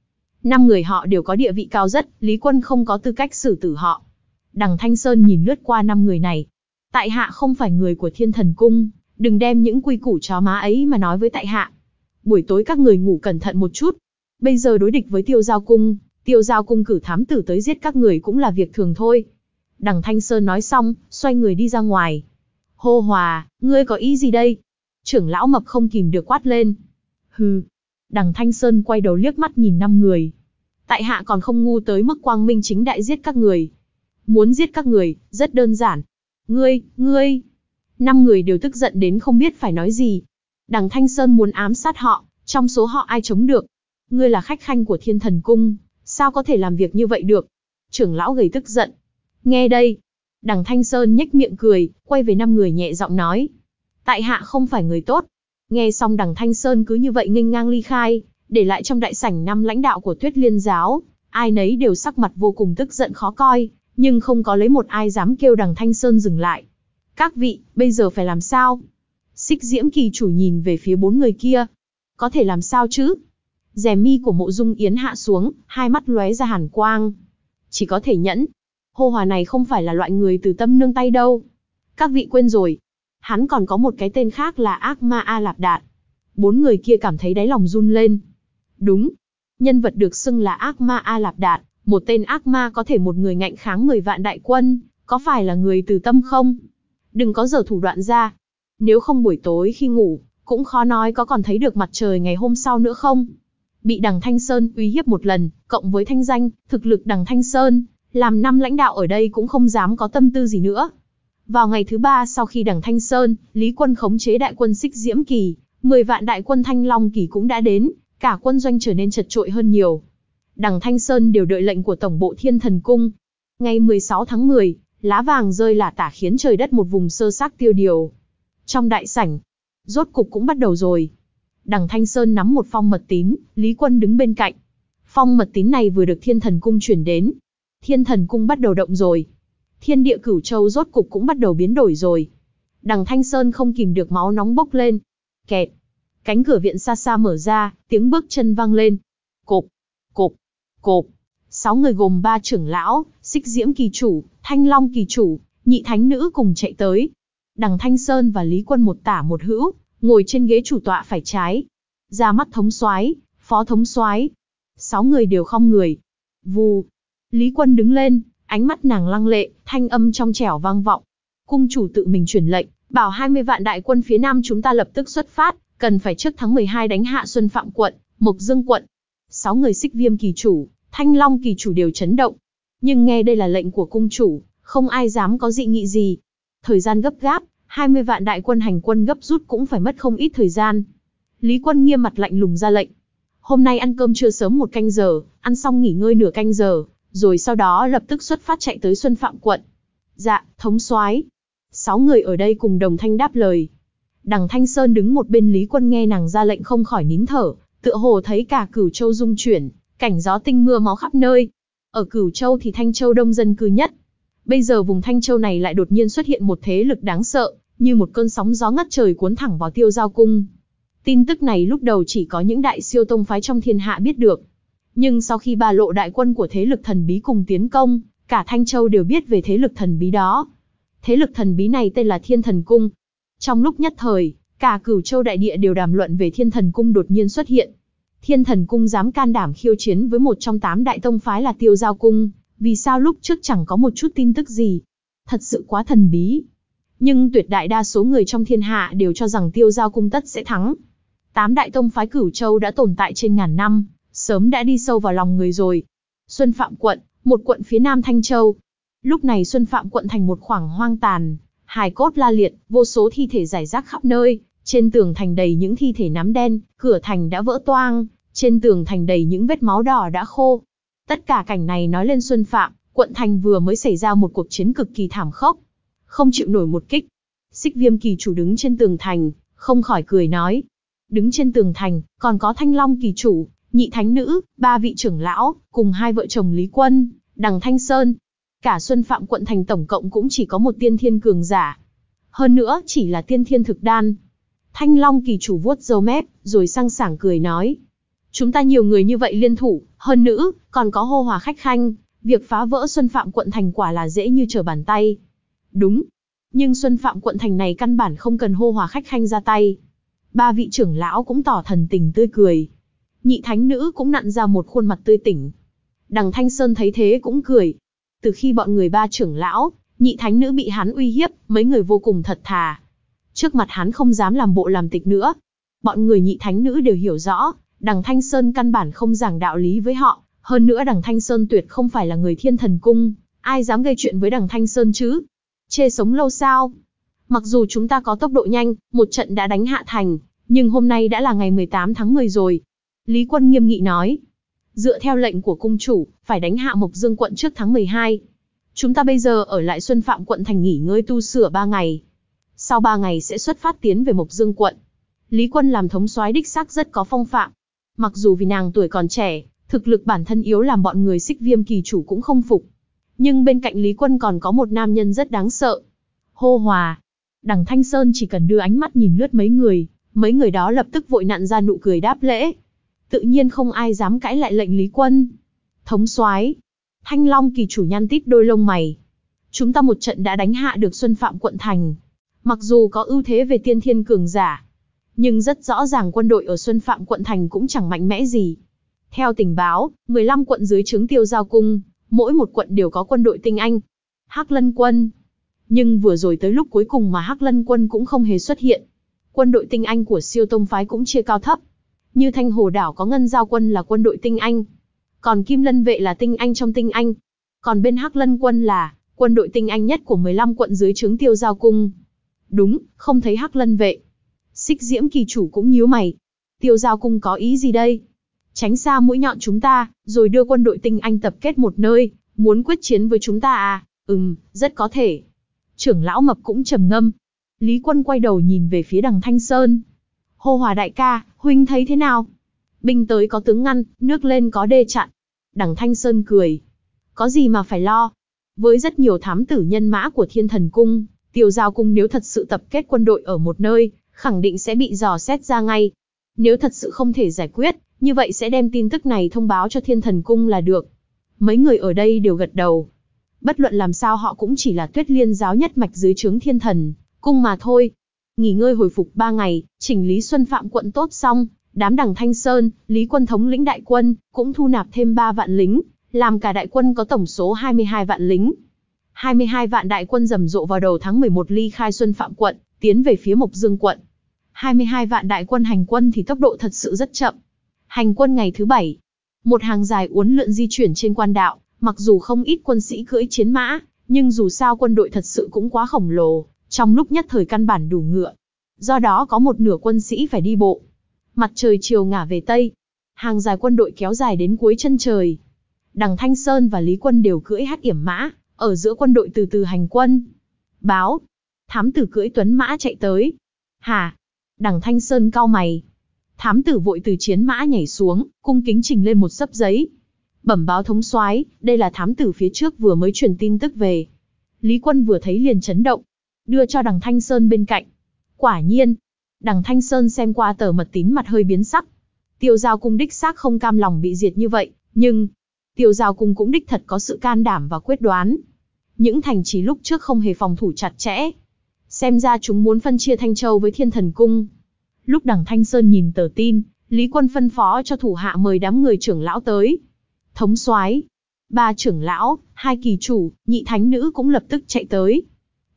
Năm người họ đều có địa vị cao rất, Lý Quân không có tư cách xử tử họ. Đằng Thanh Sơn nhìn lướt qua năm người này. Tại hạ không phải người của thiên thần cung, đừng đem những quy củ chó má ấy mà nói với tại hạ. Buổi tối các người ngủ cẩn thận một chút. Bây giờ đối địch với tiêu giao cung, tiêu giao cung cử thám tử tới giết các người cũng là việc thường thôi. Đằng Thanh Sơn nói xong, xoay người đi ra ngoài. Hô hòa, ngươi có ý gì đây? Trưởng lão mập không kìm được quát lên. Hừ. Đằng Thanh Sơn quay đầu liếc mắt nhìn năm người. Tại hạ còn không ngu tới mức quang minh chính đại giết các người. Muốn giết các người, rất đơn giản. Ngươi, ngươi. Năm người đều tức giận đến không biết phải nói gì. Đằng Thanh Sơn muốn ám sát họ, trong số họ ai chống được. Ngươi là khách khanh của thiên thần cung, sao có thể làm việc như vậy được? Trưởng lão gầy tức giận. Nghe đây. Đằng Thanh Sơn nhếch miệng cười, quay về năm người nhẹ giọng nói. Tại hạ không phải người tốt. Nghe xong đằng Thanh Sơn cứ như vậy nghênh ngang ly khai, để lại trong đại sảnh năm lãnh đạo của tuyết liên giáo, ai nấy đều sắc mặt vô cùng tức giận khó coi, nhưng không có lấy một ai dám kêu đằng Thanh Sơn dừng lại. Các vị, bây giờ phải làm sao? Xích diễm kỳ chủ nhìn về phía bốn người kia. Có thể làm sao chứ? Rè mi của mộ dung yến hạ xuống, hai mắt lóe ra hàn quang. Chỉ có thể nhẫn. Hô hòa này không phải là loại người từ tâm nương tay đâu. Các vị quên rồi. Hắn còn có một cái tên khác là ác ma A Lạp Đạt. Bốn người kia cảm thấy đáy lòng run lên. Đúng. Nhân vật được xưng là ác ma A Lạp Đạt, một tên ác ma có thể một người ngạnh kháng 10 vạn đại quân, có phải là người từ tâm không? Đừng có dở thủ đoạn ra. Nếu không buổi tối khi ngủ, cũng khó nói có còn thấy được mặt trời ngày hôm sau nữa không? Bị đằng Thanh Sơn uy hiếp một lần, cộng với thanh danh, thực lực đằng Thanh Sơn, làm năm lãnh đạo ở đây cũng không dám có tâm tư gì nữa. Vào ngày thứ ba sau khi đằng Thanh Sơn, Lý Quân khống chế đại quân xích diễm kỳ, 10 vạn đại quân Thanh Long kỳ cũng đã đến, cả quân doanh trở nên chật trội hơn nhiều. Đằng Thanh Sơn đều đợi lệnh của Tổng bộ Thiên Thần Cung. Ngày 16 tháng 10, lá vàng rơi lả tả khiến trời đất một vùng sơ xác tiêu điều. Trong đại sảnh, rốt cục cũng bắt đầu rồi. Đằng Thanh Sơn nắm một phong mật tín, Lý Quân đứng bên cạnh. Phong mật tín này vừa được Thiên Thần Cung chuyển đến. Thiên Thần Cung bắt đầu động rồi. Thiên địa cửu châu rốt cục cũng bắt đầu biến đổi rồi. Đằng Thanh Sơn không kìm được máu nóng bốc lên. Kẹt. Cánh cửa viện xa xa mở ra, tiếng bước chân vang lên. Cộp, cộp, cộp. Sáu người gồm ba trưởng lão, xích diễm kỳ chủ, thanh long kỳ chủ, nhị thánh nữ cùng chạy tới. Đằng Thanh Sơn và Lý Quân một tả một hữu, ngồi trên ghế chủ tọa phải trái. Ra mắt thống soái, phó thống soái. Sáu người đều không người. Vù. Lý Quân đứng lên, ánh mắt nàng lăng lệ, thanh âm trong trẻo vang vọng. Cung chủ tự mình truyền lệnh, bảo 20 vạn đại quân phía nam chúng ta lập tức xuất phát, cần phải trước tháng 12 đánh hạ Xuân Phạm quận, Mộc Dương quận. Sáu người xích viêm kỳ chủ, thanh long kỳ chủ đều chấn động. Nhưng nghe đây là lệnh của cung chủ, không ai dám có dị nghị gì. Thời gian gấp gáp, 20 vạn đại quân hành quân gấp rút cũng phải mất không ít thời gian. Lý quân nghiêm mặt lạnh lùng ra lệnh. Hôm nay ăn cơm trưa sớm một canh giờ, ăn xong nghỉ ngơi nửa canh giờ, rồi sau đó lập tức xuất phát chạy tới Xuân Phạm quận. Dạ, thống soái. Sáu người ở đây cùng đồng thanh đáp lời. Đằng Thanh Sơn đứng một bên Lý Quân nghe nàng ra lệnh không khỏi nín thở, tựa hồ thấy cả Cửu Châu rung chuyển, cảnh gió tinh mưa máu khắp nơi. Ở Cửu Châu thì Thanh Châu đông dân cư nhất. Bây giờ vùng Thanh Châu này lại đột nhiên xuất hiện một thế lực đáng sợ, như một cơn sóng gió ngất trời cuốn thẳng vào Tiêu Giao cung. Tin tức này lúc đầu chỉ có những đại siêu tông phái trong thiên hạ biết được. Nhưng sau khi ba lộ đại quân của thế lực thần bí cùng tiến công, cả Thanh Châu đều biết về thế lực thần bí đó. Thế lực thần bí này tên là Thiên Thần Cung. Trong lúc nhất thời, cả cửu châu đại địa đều đàm luận về Thiên Thần Cung đột nhiên xuất hiện. Thiên Thần Cung dám can đảm khiêu chiến với một trong tám đại tông phái là Tiêu Giao Cung, vì sao lúc trước chẳng có một chút tin tức gì? Thật sự quá thần bí. Nhưng tuyệt đại đa số người trong thiên hạ đều cho rằng Tiêu Giao Cung tất sẽ thắng. Tám đại tông phái cửu châu đã tồn tại trên ngàn năm, sớm đã đi sâu vào lòng người rồi. Xuân Phạm quận, một quận phía nam Thanh Châu. Lúc này Xuân Phạm quận thành một khoảng hoang tàn, hài cốt la liệt, vô số thi thể rải rác khắp nơi, trên tường thành đầy những thi thể nám đen, cửa thành đã vỡ toang, trên tường thành đầy những vết máu đỏ đã khô. Tất cả cảnh này nói lên Xuân Phạm, quận thành vừa mới xảy ra một cuộc chiến cực kỳ thảm khốc. Không chịu nổi một kích. Xích viêm kỳ chủ đứng trên tường thành, không khỏi cười nói. Đứng trên tường thành, còn có thanh long kỳ chủ, nhị thánh nữ, ba vị trưởng lão, cùng hai vợ chồng Lý Quân, đằng Thanh Sơn. Cả Xuân Phạm quận thành tổng cộng cũng chỉ có một tiên thiên cường giả. Hơn nữa, chỉ là tiên thiên thực đan. Thanh Long kỳ chủ vuốt râu mép, rồi sang sảng cười nói. Chúng ta nhiều người như vậy liên thủ, hơn nữ, còn có hô hòa khách khanh, việc phá vỡ Xuân Phạm quận thành quả là dễ như trở bàn tay. Đúng. Nhưng Xuân Phạm quận thành này căn bản không cần hô hòa khách khanh ra tay. Ba vị trưởng lão cũng tỏ thần tình tươi cười. Nhị thánh nữ cũng nặn ra một khuôn mặt tươi tỉnh. Đằng Thanh Sơn thấy thế cũng cười. Từ khi bọn người ba trưởng lão, nhị thánh nữ bị hắn uy hiếp, mấy người vô cùng thật thà. Trước mặt hắn không dám làm bộ làm tịch nữa. Bọn người nhị thánh nữ đều hiểu rõ, đằng Thanh Sơn căn bản không giảng đạo lý với họ. Hơn nữa đằng Thanh Sơn tuyệt không phải là người thiên thần cung, ai dám gây chuyện với đằng Thanh Sơn chứ? Chê sống lâu sao? Mặc dù chúng ta có tốc độ nhanh, một trận đã đánh hạ thành, nhưng hôm nay đã là ngày 18 tháng 10 rồi. Lý Quân nghiêm nghị nói. Dựa theo lệnh của cung chủ, phải đánh hạ Mộc Dương quận trước tháng 12. Chúng ta bây giờ ở lại Xuân Phạm quận thành nghỉ ngơi tu sửa 3 ngày. Sau 3 ngày sẽ xuất phát tiến về Mộc Dương quận. Lý Quân làm thống soái đích xác rất có phong phạm. Mặc dù vì nàng tuổi còn trẻ, thực lực bản thân yếu làm bọn người xích viêm kỳ chủ cũng không phục. Nhưng bên cạnh Lý Quân còn có một nam nhân rất đáng sợ. Hô hòa. Đằng Thanh Sơn chỉ cần đưa ánh mắt nhìn lướt mấy người, mấy người đó lập tức vội nặn ra nụ cười đáp lễ. Tự nhiên không ai dám cãi lại lệnh Lý Quân. Thống soái, Thanh Long kỳ chủ nhăn tít đôi lông mày. Chúng ta một trận đã đánh hạ được Xuân Phạm quận thành. Mặc dù có ưu thế về tiên thiên cường giả, nhưng rất rõ ràng quân đội ở Xuân Phạm quận thành cũng chẳng mạnh mẽ gì. Theo tình báo, 15 quận dưới trướng tiêu giao cung, mỗi một quận đều có quân đội tinh anh. Hắc Lân quân. Nhưng vừa rồi tới lúc cuối cùng mà Hắc Lân quân cũng không hề xuất hiện. Quân đội tinh anh của siêu tông phái cũng chia cao thấp. Như Thanh Hồ đảo có Ngân Giao quân là quân đội tinh anh, còn Kim Lân vệ là tinh anh trong tinh anh. Còn bên Hắc Lân quân là quân đội tinh anh nhất của 15 quận dưới trướng Tiêu Giao cung. Đúng, không thấy Hắc Lân vệ. Xích Diễm kỳ chủ cũng nhíu mày. Tiêu Giao cung có ý gì đây? Tránh xa mũi nhọn chúng ta, rồi đưa quân đội tinh anh tập kết một nơi, muốn quyết chiến với chúng ta à? Ừm, rất có thể. Trưởng lão mập cũng trầm ngâm. Lý quân quay đầu nhìn về phía đằng Thanh Sơn. Hô hòa đại ca, huynh thấy thế nào? Binh tới có tướng ngăn, nước lên có đê chặn. Đằng Thanh Sơn cười. Có gì mà phải lo? Với rất nhiều thám tử nhân mã của thiên thần cung, tiêu giao cung nếu thật sự tập kết quân đội ở một nơi, khẳng định sẽ bị dò xét ra ngay. Nếu thật sự không thể giải quyết, như vậy sẽ đem tin tức này thông báo cho thiên thần cung là được. Mấy người ở đây đều gật đầu. Bất luận làm sao họ cũng chỉ là tuyết liên giáo nhất mạch dưới trướng thiên thần, cung mà thôi. Nghỉ ngơi hồi phục ba ngày, chỉnh lý xuân phạm quận tốt xong, đám đằng Thanh Sơn, Lý quân thống lĩnh đại quân, cũng thu nạp thêm 3 vạn lính, làm cả đại quân có tổng số 22 vạn lính. 22 vạn đại quân rầm rộ vào đầu tháng 11 ly khai Xuân Phạm quận, tiến về phía Mộc Dương quận. 22 vạn đại quân hành quân thì tốc độ thật sự rất chậm. Hành quân ngày thứ bảy, một hàng dài uốn lượn di chuyển trên quan đạo, mặc dù không ít quân sĩ cưỡi chiến mã, nhưng dù sao quân đội thật sự cũng quá khổng lồ, trong lúc nhất thời căn bản đủ ngựa. Do đó có một nửa quân sĩ phải đi bộ. Mặt trời chiều ngả về Tây. Hàng dài quân đội kéo dài đến cuối chân trời. Đằng Thanh Sơn và Lý Quân đều cưỡi hát yểm mã, ở giữa quân đội từ từ hành quân. Báo. Thám tử cưỡi tuấn mã chạy tới. Hà. Đằng Thanh Sơn cao mày. Thám tử vội từ chiến mã nhảy xuống, cung kính trình lên một sấp giấy. Bẩm báo thống soái, đây là thám tử phía trước vừa mới truyền tin tức về. Lý Quân vừa thấy liền chấn động, đưa cho đằng Thanh Sơn bên cạnh. Quả nhiên, Đằng Thanh Sơn xem qua tờ mật tín mặt hơi biến sắc. Tiêu giao cung đích xác không cam lòng bị diệt như vậy, nhưng tiêu giao cung cũng đích thật có sự can đảm và quyết đoán. Những thành trì lúc trước không hề phòng thủ chặt chẽ. Xem ra chúng muốn phân chia Thanh Châu với Thiên Thần Cung. Lúc đằng Thanh Sơn nhìn tờ tin, Lý Quân phân phó cho thủ hạ mời đám người trưởng lão tới. Thống soái, ba trưởng lão, hai kỳ chủ, nhị thánh nữ cũng lập tức chạy tới.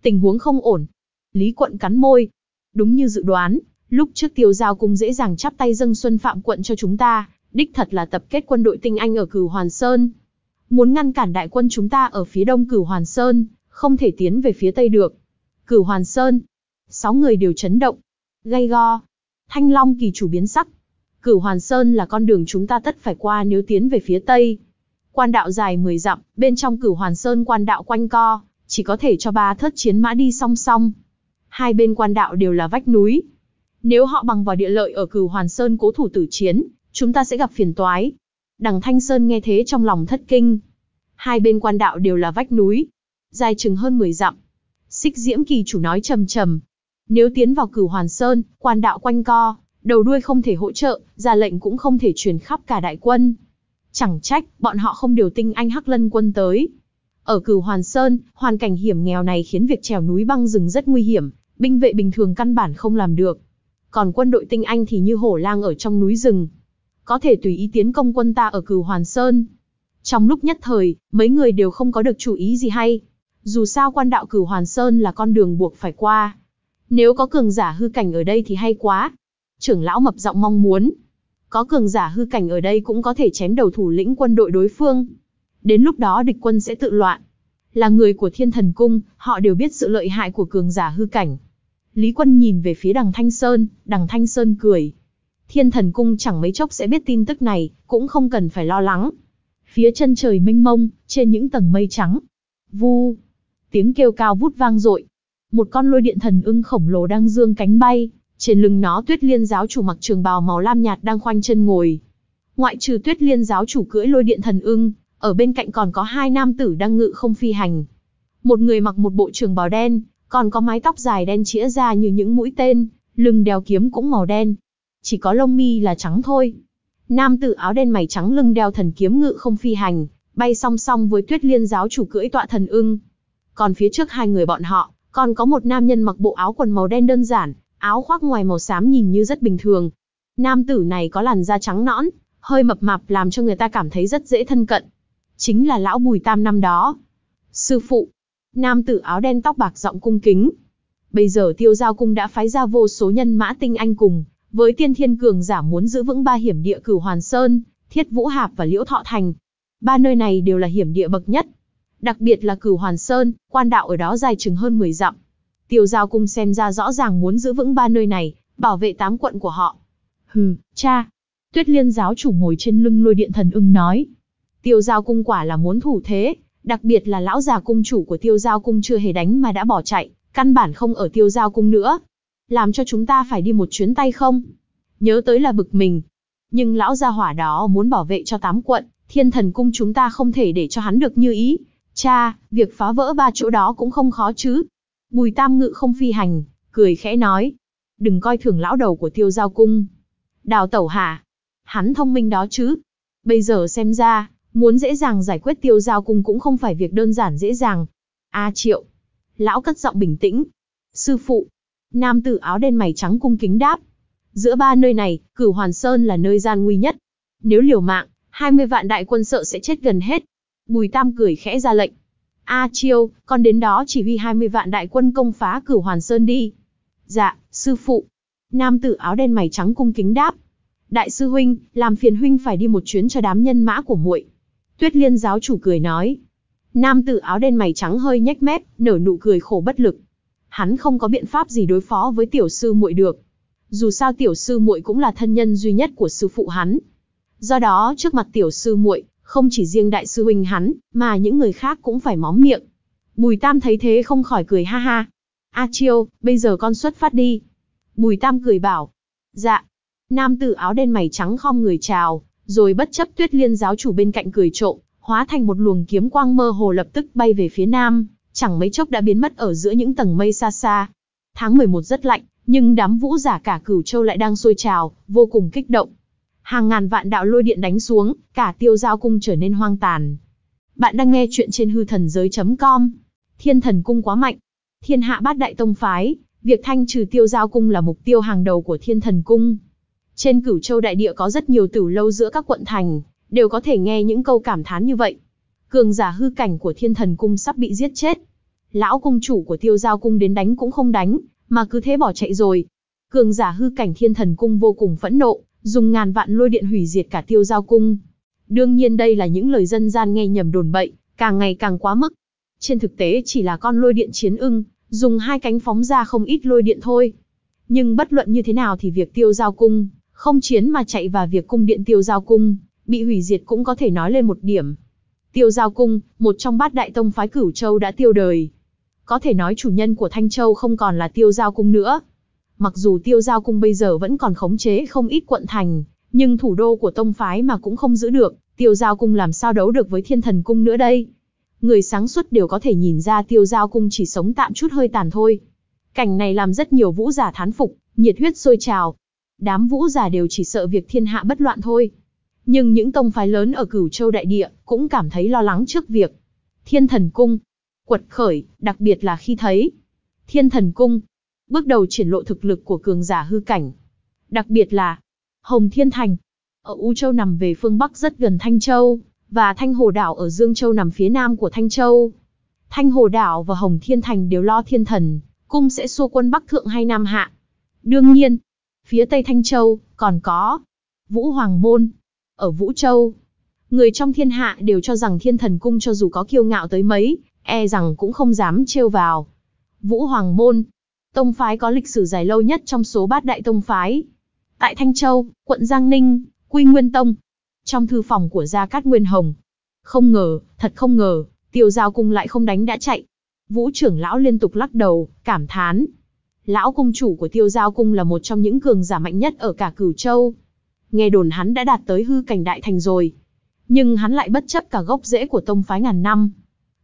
Tình huống không ổn. Lý Quận cắn môi. Đúng như dự đoán, lúc trước tiêu giao cung dễ dàng chắp tay dâng xuân phạm quận cho chúng ta, đích thật là tập kết quân đội tinh anh ở Cửu Hoàn Sơn. Muốn ngăn cản đại quân chúng ta ở phía đông Cửu Hoàn Sơn, không thể tiến về phía tây được. Cửu Hoàn Sơn. Sáu người đều chấn động. Gay go. Thanh Long kỳ chủ biến sắc. Cửu Hoàn Sơn là con đường chúng ta tất phải qua nếu tiến về phía tây. Quan đạo dài 10 dặm, bên trong Cửu Hoàn Sơn quan đạo quanh co, chỉ có thể cho ba thất chiến mã đi song song. Hai bên quan đạo đều là vách núi. Nếu họ bằng vào địa lợi ở Cửu Hoàn Sơn cố thủ tử chiến, chúng ta sẽ gặp phiền toái. Đằng Thanh Sơn nghe thế trong lòng thất kinh. Hai bên quan đạo đều là vách núi, dài chừng hơn 10 dặm. Xích Diễm Kỳ chủ nói trầm trầm. Nếu tiến vào Cửu Hoàn Sơn, quan đạo quanh co, đầu đuôi không thể hỗ trợ, ra lệnh cũng không thể truyền khắp cả đại quân. Chẳng trách, bọn họ không điều tinh anh Hắc Lân quân tới. Ở Cửu Hoàn Sơn, hoàn cảnh hiểm nghèo này khiến việc trèo núi băng rừng rất nguy hiểm, binh vệ bình thường căn bản không làm được. Còn quân đội tinh anh thì như hổ lang ở trong núi rừng, có thể tùy ý tiến công quân ta ở Cửu Hoàn Sơn. Trong lúc nhất thời, mấy người đều không có được chủ ý gì hay. Dù sao quan đạo Cửu Hoàn Sơn là con đường buộc phải qua. Nếu có cường giả hư cảnh ở đây thì hay quá. Trưởng lão mập giọng mong muốn. Có cường giả hư cảnh ở đây cũng có thể chém đầu thủ lĩnh quân đội đối phương. Đến lúc đó địch quân sẽ tự loạn. Là người của thiên thần cung, họ đều biết sự lợi hại của cường giả hư cảnh. Lý quân nhìn về phía đằng Thanh Sơn, đằng Thanh Sơn cười. Thiên thần cung chẳng mấy chốc sẽ biết tin tức này, cũng không cần phải lo lắng. Phía chân trời mênh mông, trên những tầng mây trắng. Vu. Tiếng kêu cao vút vang dội. Một con lôi điện thần ưng khổng lồ đang dương cánh bay, trên lưng nó Tuyết Liên giáo chủ mặc trường bào màu lam nhạt đang khoanh chân ngồi. Ngoại trừ Tuyết Liên giáo chủ cưỡi lôi điện thần ưng, ở bên cạnh còn có hai nam tử đang ngự không phi hành. Một người mặc một bộ trường bào đen, còn có mái tóc dài đen chĩa ra như những mũi tên, lưng đeo kiếm cũng màu đen. Chỉ có lông mi là trắng thôi. Nam tử áo đen mày trắng lưng đeo thần kiếm ngự không phi hành, bay song song với Tuyết Liên giáo chủ cưỡi tọa thần ưng. Còn phía trước hai người bọn họ, còn có một nam nhân mặc bộ áo quần màu đen đơn giản, áo khoác ngoài màu xám nhìn như rất bình thường. Nam tử này có làn da trắng nõn, hơi mập mạp làm cho người ta cảm thấy rất dễ thân cận. Chính là lão Bùi Tam năm đó. Sư phụ. Nam tử áo đen tóc bạc giọng cung kính. Bây giờ tiêu giao cung đã phái ra vô số nhân mã tinh anh cùng, với tiên thiên cường giả muốn giữ vững ba hiểm địa cửu hoàn sơn, thiết vũ hạp và liễu thọ thành. Ba nơi này đều là hiểm địa bậc nhất. Đặc biệt là cửu hoàn sơn, quan đạo ở đó dài chừng hơn 10 dặm. Tiêu giao cung xem ra rõ ràng muốn giữ vững ba nơi này, bảo vệ tám quận của họ. Hừ, cha. Tuyết liên giáo chủ ngồi trên lưng lôi điện thần ưng nói. Tiêu giao cung quả là muốn thủ thế, đặc biệt là lão già cung chủ của tiêu giao cung chưa hề đánh mà đã bỏ chạy, căn bản không ở tiêu giao cung nữa. Làm cho chúng ta phải đi một chuyến tay không? Nhớ tới là bực mình. Nhưng lão gia hỏa đó muốn bảo vệ cho tám quận, thiên thần cung chúng ta không thể để cho hắn được như ý. Cha, việc phá vỡ ba chỗ đó cũng không khó chứ. Bùi tam ngự không phi hành, cười khẽ nói. Đừng coi thường lão đầu của tiêu giao cung. Đào tẩu hả? Hắn thông minh đó chứ. Bây giờ xem ra, muốn dễ dàng giải quyết tiêu giao cung cũng không phải việc đơn giản dễ dàng. A triệu. Lão cất giọng bình tĩnh. Sư phụ. Nam tử áo đen mày trắng cung kính đáp. Giữa ba nơi này, cửu hoàn sơn là nơi gian nguy nhất. Nếu liều mạng, 20 vạn đại quân sợ sẽ chết gần hết. Bùi tam cười khẽ ra lệnh. A Chiêu, con đến đó chỉ huy 20 vạn đại quân công phá cửu hoàn sơn đi. Dạ, sư phụ. Nam tử áo đen mày trắng cung kính đáp. Đại sư huynh, làm phiền huynh phải đi một chuyến cho đám nhân mã của muội. Tuyết liên giáo chủ cười nói. Nam tử áo đen mày trắng hơi nhếch mép, nở nụ cười khổ bất lực. Hắn không có biện pháp gì đối phó với tiểu sư muội được. Dù sao tiểu sư muội cũng là thân nhân duy nhất của sư phụ hắn. Do đó trước mặt tiểu sư muội, không chỉ riêng đại sư huynh hắn, mà những người khác cũng phải móm miệng. Bùi Tam thấy thế không khỏi cười ha ha. A Chiêu, bây giờ con xuất phát đi. Bùi Tam cười bảo. Dạ. Nam tử áo đen mày trắng khom người chào, rồi bất chấp tuyết liên giáo chủ bên cạnh cười trộm, hóa thành một luồng kiếm quang mơ hồ lập tức bay về phía nam, chẳng mấy chốc đã biến mất ở giữa những tầng mây xa xa. Tháng 11 rất lạnh, Nhưng đám vũ giả cả cửu châu lại đang sôi trào, vô cùng kích động. Hàng ngàn vạn đạo lôi điện đánh xuống, cả tiêu giao cung trở nên hoang tàn. Bạn đang nghe chuyện trên hư thần giới.com. Thiên thần cung quá mạnh. Thiên hạ bát đại tông phái, việc thanh trừ tiêu giao cung là mục tiêu hàng đầu của thiên thần cung. Trên cửu châu đại địa có rất nhiều tử lâu giữa các quận thành, đều có thể nghe những câu cảm thán như vậy. Cường giả hư cảnh của thiên thần cung sắp bị giết chết. Lão cung chủ của tiêu giao cung đến đánh cũng không đánh, mà cứ thế bỏ chạy rồi. Cường giả hư cảnh thiên thần cung vô cùng phẫn nộ, dùng ngàn vạn lôi điện hủy diệt cả tiêu giao cung. Đương nhiên đây là những lời dân gian nghe nhầm đồn bậy, càng ngày càng quá mức. Trên thực tế chỉ là con lôi điện chiến ưng, dùng hai cánh phóng ra không ít lôi điện thôi. Nhưng bất luận như thế nào thì việc tiêu giao cung, không chiến mà chạy và việc cung điện tiêu giao cung, bị hủy diệt cũng có thể nói lên một điểm. Tiêu giao cung, một trong bát đại tông phái cửu châu đã tiêu đời. Có thể nói chủ nhân của Thanh Châu không còn là tiêu giao cung nữa. Mặc dù tiêu giao cung bây giờ vẫn còn khống chế không ít quận thành, nhưng thủ đô của tông phái mà cũng không giữ được, tiêu giao cung làm sao đấu được với thiên thần cung nữa đây. Người sáng suốt đều có thể nhìn ra tiêu giao cung chỉ sống tạm chút hơi tàn thôi. Cảnh này làm rất nhiều vũ giả thán phục, nhiệt huyết sôi trào. Đám vũ giả đều chỉ sợ việc thiên hạ bất loạn thôi. Nhưng những tông phái lớn ở cửu châu đại địa cũng cảm thấy lo lắng trước việc thiên thần cung quật khởi, đặc biệt là khi thấy thiên thần cung bước đầu triển lộ thực lực của cường giả hư cảnh. Đặc biệt là Hồng Thiên Thành, ở U Châu nằm về phương Bắc rất gần Thanh Châu, và Thanh Hồ Đảo ở Dương Châu nằm phía nam của Thanh Châu. Thanh Hồ Đảo và Hồng Thiên Thành đều lo thiên thần, cung sẽ xua quân Bắc Thượng hay Nam Hạ. Đương nhiên, phía Tây Thanh Châu, còn có Vũ Hoàng Môn, ở Vũ Châu. Người trong thiên hạ đều cho rằng thiên thần cung cho dù có kiêu ngạo tới mấy, e rằng cũng không dám trêu vào. Vũ Hoàng Môn, tông phái có lịch sử dài lâu nhất trong số bát đại tông phái. Tại Thanh Châu, quận Giang Ninh, Quy Nguyên Tông, trong thư phòng của Gia Cát Nguyên Hồng. Không ngờ, thật không ngờ, tiêu giao cung lại không đánh đã chạy. Vũ trưởng lão liên tục lắc đầu, cảm thán. Lão cung chủ của tiêu giao cung là một trong những cường giả mạnh nhất ở cả cửu châu. Nghe đồn hắn đã đạt tới hư cảnh đại thành rồi. Nhưng hắn lại bất chấp cả gốc rễ của tông phái ngàn năm.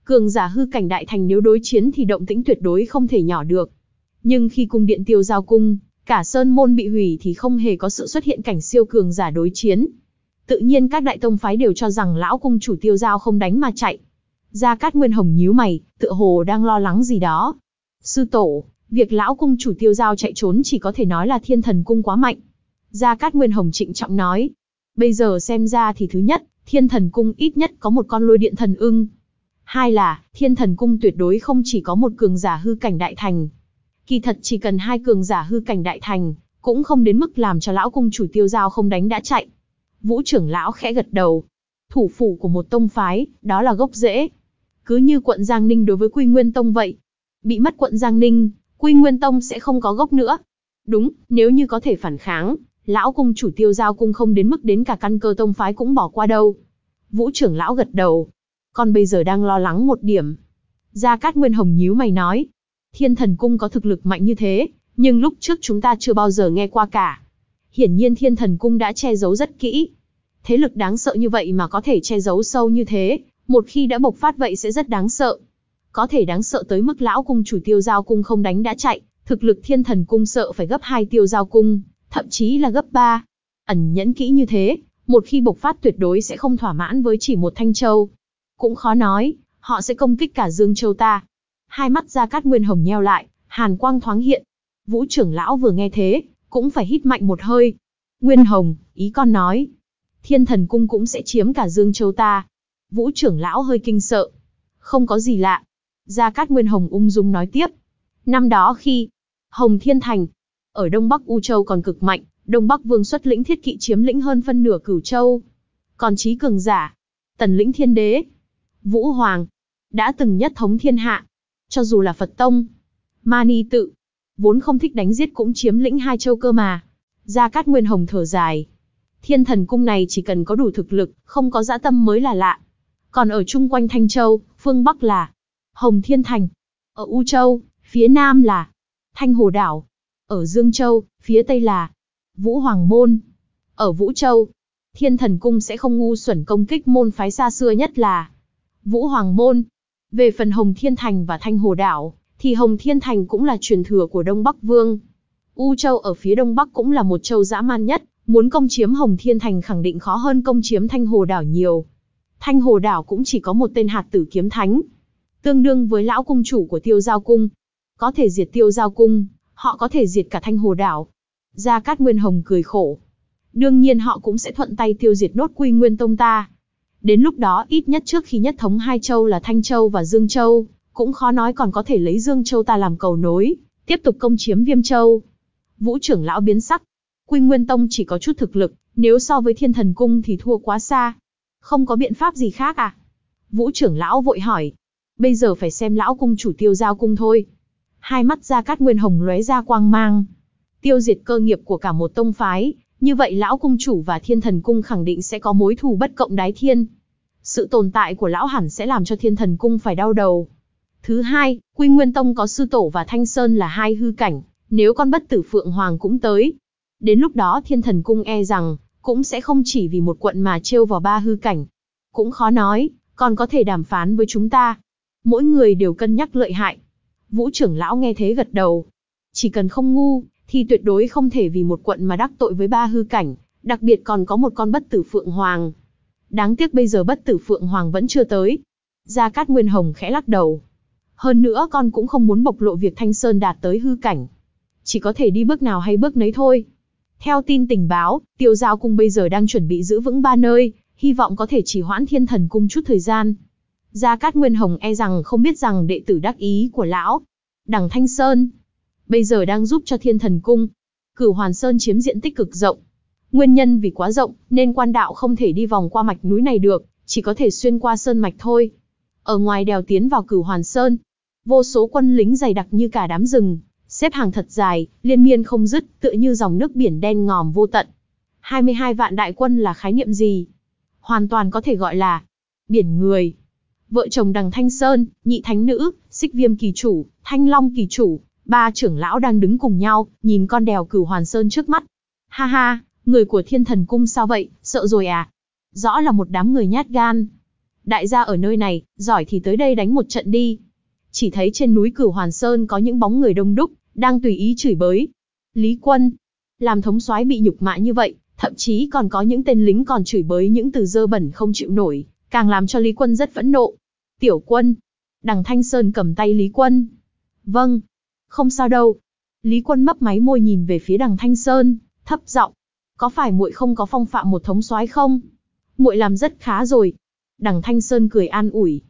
Cường giả hư cảnh đại thành nếu đối chiến thì động tĩnh tuyệt đối không thể nhỏ được. Nhưng khi cung điện tiêu giao cung, cả sơn môn bị hủy thì không hề có sự xuất hiện cảnh siêu cường giả đối chiến. Tự nhiên các đại tông phái đều cho rằng lão cung chủ tiêu giao không đánh mà chạy. Gia Cát Nguyên Hồng nhíu mày, tựa hồ đang lo lắng gì đó. Sư tổ, việc lão cung chủ tiêu giao chạy trốn chỉ có thể nói là thiên thần cung quá mạnh. Gia Cát Nguyên Hồng trịnh trọng nói. Bây giờ xem ra thì thứ nhất, thiên thần cung ít nhất có một con lôi điện thần ưng. Hai là, thiên thần cung tuyệt đối không chỉ có một cường giả hư cảnh đại thành. Kỳ thật chỉ cần hai cường giả hư cảnh đại thành, cũng không đến mức làm cho lão cung chủ tiêu giao không đánh đã chạy. Vũ trưởng lão khẽ gật đầu. Thủ phủ của một tông phái, đó là gốc rễ. Cứ như quận Giang Ninh đối với Quy Nguyên Tông vậy. Bị mất quận Giang Ninh, Quy Nguyên Tông sẽ không có gốc nữa. Đúng, nếu như có thể phản kháng, lão cung chủ tiêu giao cung không đến mức đến cả căn cơ tông phái cũng bỏ qua đâu. Vũ trưởng lão gật đầu. Con bây giờ đang lo lắng một điểm. Gia Cát Nguyên Hồng nhíu mày nói. Thiên thần cung có thực lực mạnh như thế, nhưng lúc trước chúng ta chưa bao giờ nghe qua cả. Hiển nhiên thiên thần cung đã che giấu rất kỹ. Thế lực đáng sợ như vậy mà có thể che giấu sâu như thế, một khi đã bộc phát vậy sẽ rất đáng sợ. Có thể đáng sợ tới mức lão cung chủ tiêu giao cung không đánh đã chạy, thực lực thiên thần cung sợ phải gấp hai tiêu giao cung, thậm chí là gấp 3. Ẩn nhẫn kỹ như thế, một khi bộc phát tuyệt đối sẽ không thỏa mãn với chỉ một thanh châu. Cũng khó nói, họ sẽ công kích cả Dương Châu ta. Hai mắt ra cát nguyên hồng nheo lại, hàn quang thoáng hiện. Vũ trưởng lão vừa nghe thế, cũng phải hít mạnh một hơi. Nguyên hồng, ý con nói. Thiên thần cung cũng sẽ chiếm cả Dương Châu ta. Vũ trưởng lão hơi kinh sợ. Không có gì lạ. Gia Cát Nguyên Hồng ung dung nói tiếp. Năm đó khi Hồng Thiên Thành, ở Đông Bắc U Châu còn cực mạnh, Đông Bắc Vương xuất lĩnh thiết kỵ chiếm lĩnh hơn phân nửa cửu châu. Còn trí cường giả, tần lĩnh thiên đế, Vũ Hoàng, đã từng nhất thống thiên hạ. Cho dù là Phật Tông, Mani tự, vốn không thích đánh giết cũng chiếm lĩnh hai châu cơ mà. Gia Cát Nguyên Hồng thở dài. Thiên thần cung này chỉ cần có đủ thực lực, không có dã tâm mới là lạ. Còn ở chung quanh Thanh Châu, phương Bắc là Hồng Thiên Thành. Ở U Châu, phía Nam là Thanh Hồ Đảo. Ở Dương Châu, phía Tây là Vũ Hoàng Môn. Ở Vũ Châu, Thiên Thần Cung sẽ không ngu xuẩn công kích môn phái xa xưa nhất là Vũ Hoàng Môn. Về phần Hồng Thiên Thành và Thanh Hồ Đảo, thì Hồng Thiên Thành cũng là truyền thừa của Đông Bắc Vương. U Châu ở phía đông bắc cũng là một châu dã man nhất, muốn công chiếm Hồng Thiên Thành khẳng định khó hơn công chiếm Thanh Hồ Đảo nhiều. Thanh Hồ Đảo cũng chỉ có một tên hạt tử kiếm thánh, tương đương với lão cung chủ của Tiêu Giao Cung. Có thể diệt Tiêu Giao Cung, họ có thể diệt cả Thanh Hồ Đảo. Gia Cát Nguyên Hồng cười khổ. Đương nhiên họ cũng sẽ thuận tay tiêu diệt nốt Quy Nguyên Tông ta. Đến lúc đó ít nhất trước khi nhất thống hai châu là Thanh Châu và Dương Châu, cũng khó nói còn có thể lấy Dương Châu ta làm cầu nối, tiếp tục công chiếm Viêm Châu. Vũ trưởng lão biến sắc. Quy Nguyên Tông chỉ có chút thực lực, nếu so với Thiên Thần Cung thì thua quá xa. Không có biện pháp gì khác à? Vũ trưởng lão vội hỏi. Bây giờ phải xem lão cung chủ tiêu giao cung thôi. Hai mắt ra cát nguyên hồng lóe ra quang mang. Tiêu diệt cơ nghiệp của cả một tông phái, như vậy lão cung chủ và thiên thần cung khẳng định sẽ có mối thù bất cộng đái thiên. Sự tồn tại của lão hẳn sẽ làm cho thiên thần cung phải đau đầu. Thứ hai, Quy Nguyên Tông có sư tổ và Thanh Sơn là hai hư cảnh, nếu con bất tử Phượng Hoàng cũng tới. Đến lúc đó thiên thần cung e rằng, cũng sẽ không chỉ vì một quận mà trêu vào ba hư cảnh. Cũng khó nói, còn có thể đàm phán với chúng ta. Mỗi người đều cân nhắc lợi hại. Vũ trưởng lão nghe thế gật đầu. Chỉ cần không ngu, thì tuyệt đối không thể vì một quận mà đắc tội với ba hư cảnh, đặc biệt còn có một con bất tử Phượng Hoàng. Đáng tiếc bây giờ bất tử Phượng Hoàng vẫn chưa tới. Gia Cát Nguyên Hồng khẽ lắc đầu. Hơn nữa con cũng không muốn bộc lộ việc Thanh Sơn đạt tới hư cảnh. Chỉ có thể đi bước nào hay bước nấy thôi. Theo tin tình báo, tiêu giao cung bây giờ đang chuẩn bị giữ vững ba nơi, hy vọng có thể chỉ hoãn thiên thần cung chút thời gian. Gia Cát Nguyên Hồng e rằng không biết rằng đệ tử đắc ý của lão, đằng Thanh Sơn, bây giờ đang giúp cho thiên thần cung. Cửu Hoàn Sơn chiếm diện tích cực rộng. Nguyên nhân vì quá rộng, nên quan đạo không thể đi vòng qua mạch núi này được, chỉ có thể xuyên qua sơn mạch thôi. Ở ngoài đèo tiến vào Cửu Hoàn Sơn, vô số quân lính dày đặc như cả đám rừng, xếp hàng thật dài, liên miên không dứt, tựa như dòng nước biển đen ngòm vô tận. 22 vạn đại quân là khái niệm gì? Hoàn toàn có thể gọi là biển người. Vợ chồng Đằng Thanh Sơn, nhị thánh nữ, xích viêm kỳ chủ, thanh long kỳ chủ, ba trưởng lão đang đứng cùng nhau, nhìn con đèo cửu hoàn sơn trước mắt. Ha ha, người của thiên thần cung sao vậy, sợ rồi à? Rõ là một đám người nhát gan. Đại gia ở nơi này, giỏi thì tới đây đánh một trận đi. Chỉ thấy trên núi cửu hoàn sơn có những bóng người đông đúc, đang tùy ý chửi bới. Lý quân, làm thống soái bị nhục mạ như vậy, thậm chí còn có những tên lính còn chửi bới những từ dơ bẩn không chịu nổi, càng làm cho Lý quân rất phẫn nộ. Tiểu quân, đằng Thanh Sơn cầm tay Lý quân. Vâng, không sao đâu. Lý Quân mấp máy môi nhìn về phía đằng Thanh Sơn, thấp giọng, có phải muội không có phong phạm một thống soái không? Muội làm rất khá rồi. Đằng Thanh Sơn cười an ủi.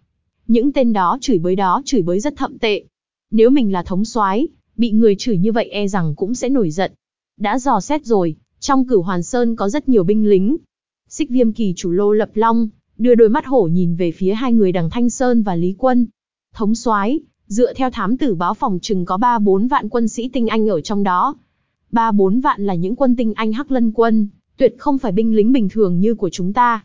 Những tên đó chửi bới đó chửi bới rất thậm tệ. Nếu mình là thống soái, bị người chửi như vậy e rằng cũng sẽ nổi giận. Đã dò xét rồi, trong cửu Hoàn Sơn có rất nhiều binh lính. Xích viêm kỳ chủ lô lập long, đưa đôi mắt hổ nhìn về phía hai người đằng Thanh Sơn và Lý Quân. Thống soái, Dựa theo thám tử báo phòng chừng có 3-4 vạn quân sĩ tinh anh ở trong đó. 3-4 vạn là những quân tinh anh hắc lân quân, tuyệt không phải binh lính bình thường như của chúng ta.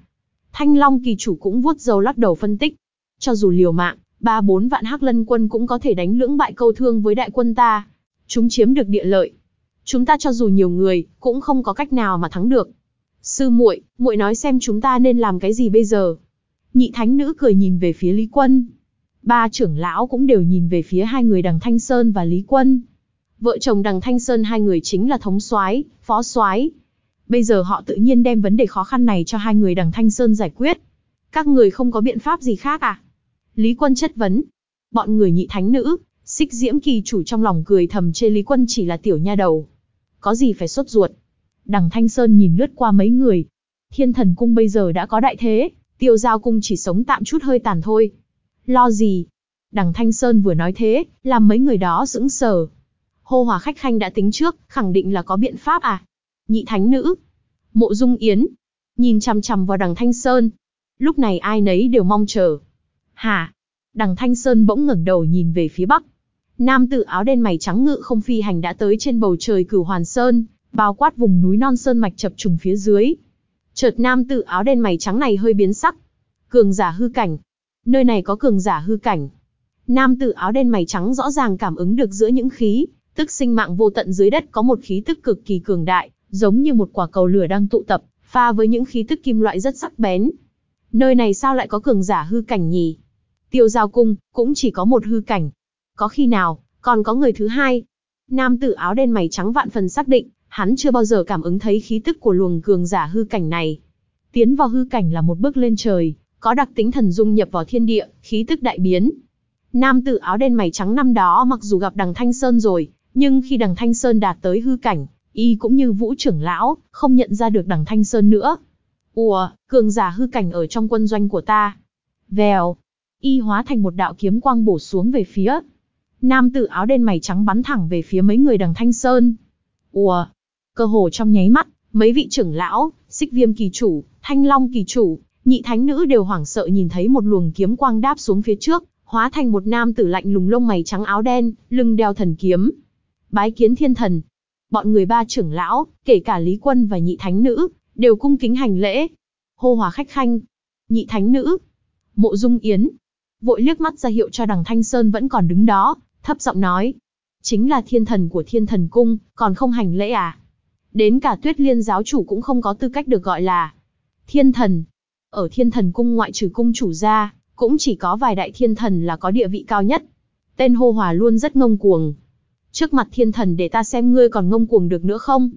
Thanh Long kỳ chủ cũng vuốt dầu lắc đầu phân tích. Cho dù liều mạng, 3-4 vạn hắc lân quân cũng có thể đánh lưỡng bại câu thương với đại quân ta. Chúng chiếm được địa lợi. Chúng ta cho dù nhiều người, cũng không có cách nào mà thắng được. Sư muội, muội nói xem chúng ta nên làm cái gì bây giờ? Nhị thánh nữ cười nhìn về phía Lý Quân. Ba trưởng lão cũng đều nhìn về phía hai người đằng Thanh Sơn và Lý Quân. Vợ chồng đằng Thanh Sơn hai người chính là thống soái, phó soái. Bây giờ họ tự nhiên đem vấn đề khó khăn này cho hai người đằng Thanh Sơn giải quyết. Các người không có biện pháp gì khác à? Lý Quân chất vấn. Bọn người nhị thánh nữ, xích diễm kỳ chủ trong lòng cười thầm chê Lý Quân chỉ là tiểu nha đầu. Có gì phải sốt ruột. Đằng Thanh Sơn nhìn lướt qua mấy người. Thiên thần cung bây giờ đã có đại thế, tiêu giao cung chỉ sống tạm chút hơi tàn thôi. Lo gì? Đằng Thanh Sơn vừa nói thế, làm mấy người đó sững sờ. Hô hòa khách khanh đã tính trước, khẳng định là có biện pháp à? Nhị thánh nữ. Mộ Dung Yến. Nhìn chằm chằm vào đằng Thanh Sơn. Lúc này ai nấy đều mong chờ. Hả? Đằng Thanh Sơn bỗng ngẩng đầu nhìn về phía bắc. Nam tử áo đen mày trắng ngự không phi hành đã tới trên bầu trời cửu hoàn sơn, bao quát vùng núi non sơn mạch chập trùng phía dưới. Chợt nam tử áo đen mày trắng này hơi biến sắc. Cường giả hư cảnh, Nơi này có cường giả hư cảnh. Nam tử áo đen mày trắng rõ ràng cảm ứng được giữa những khí, tức sinh mạng vô tận dưới đất có một khí tức cực kỳ cường đại, giống như một quả cầu lửa đang tụ tập, pha với những khí tức kim loại rất sắc bén. Nơi này sao lại có cường giả hư cảnh nhỉ? Tiêu giao cung, cũng chỉ có một hư cảnh. Có khi nào, còn có người thứ hai? Nam tử áo đen mày trắng vạn phần xác định, hắn chưa bao giờ cảm ứng thấy khí tức của luồng cường giả hư cảnh này. Tiến vào hư cảnh là một bước lên trời, có đặc tính thần dung nhập vào thiên địa, khí tức đại biến. Nam tử áo đen mày trắng năm đó mặc dù gặp đằng Thanh Sơn rồi, nhưng khi đằng Thanh Sơn đạt tới hư cảnh, y cũng như vũ trưởng lão, không nhận ra được đằng Thanh Sơn nữa. Ủa, cường giả hư cảnh ở trong quân doanh của ta. Vèo, y hóa thành một đạo kiếm quang bổ xuống về phía. Nam tử áo đen mày trắng bắn thẳng về phía mấy người đằng Thanh Sơn. Ủa, cơ hồ trong nháy mắt, mấy vị trưởng lão, xích viêm kỳ chủ, thanh long kỳ chủ, nhị thánh nữ đều hoảng sợ nhìn thấy một luồng kiếm quang đáp xuống phía trước, hóa thành một nam tử lạnh lùng lông mày trắng áo đen, lưng đeo thần kiếm. Bái kiến thiên thần. Bọn người ba trưởng lão, kể cả Lý Quân và nhị thánh nữ, đều cung kính hành lễ. Hô hòa khách khanh. Nhị thánh nữ. Mộ dung yến. Vội liếc mắt ra hiệu cho đằng Thanh Sơn vẫn còn đứng đó, thấp giọng nói. Chính là thiên thần của thiên thần cung, còn không hành lễ à? Đến cả tuyết liên giáo chủ cũng không có tư cách được gọi là thiên thần. Ở thiên thần cung ngoại trừ cung chủ ra, cũng chỉ có vài đại thiên thần là có địa vị cao nhất. Tên hô hòa luôn rất ngông cuồng. Trước mặt thiên thần để ta xem ngươi còn ngông cuồng được nữa không?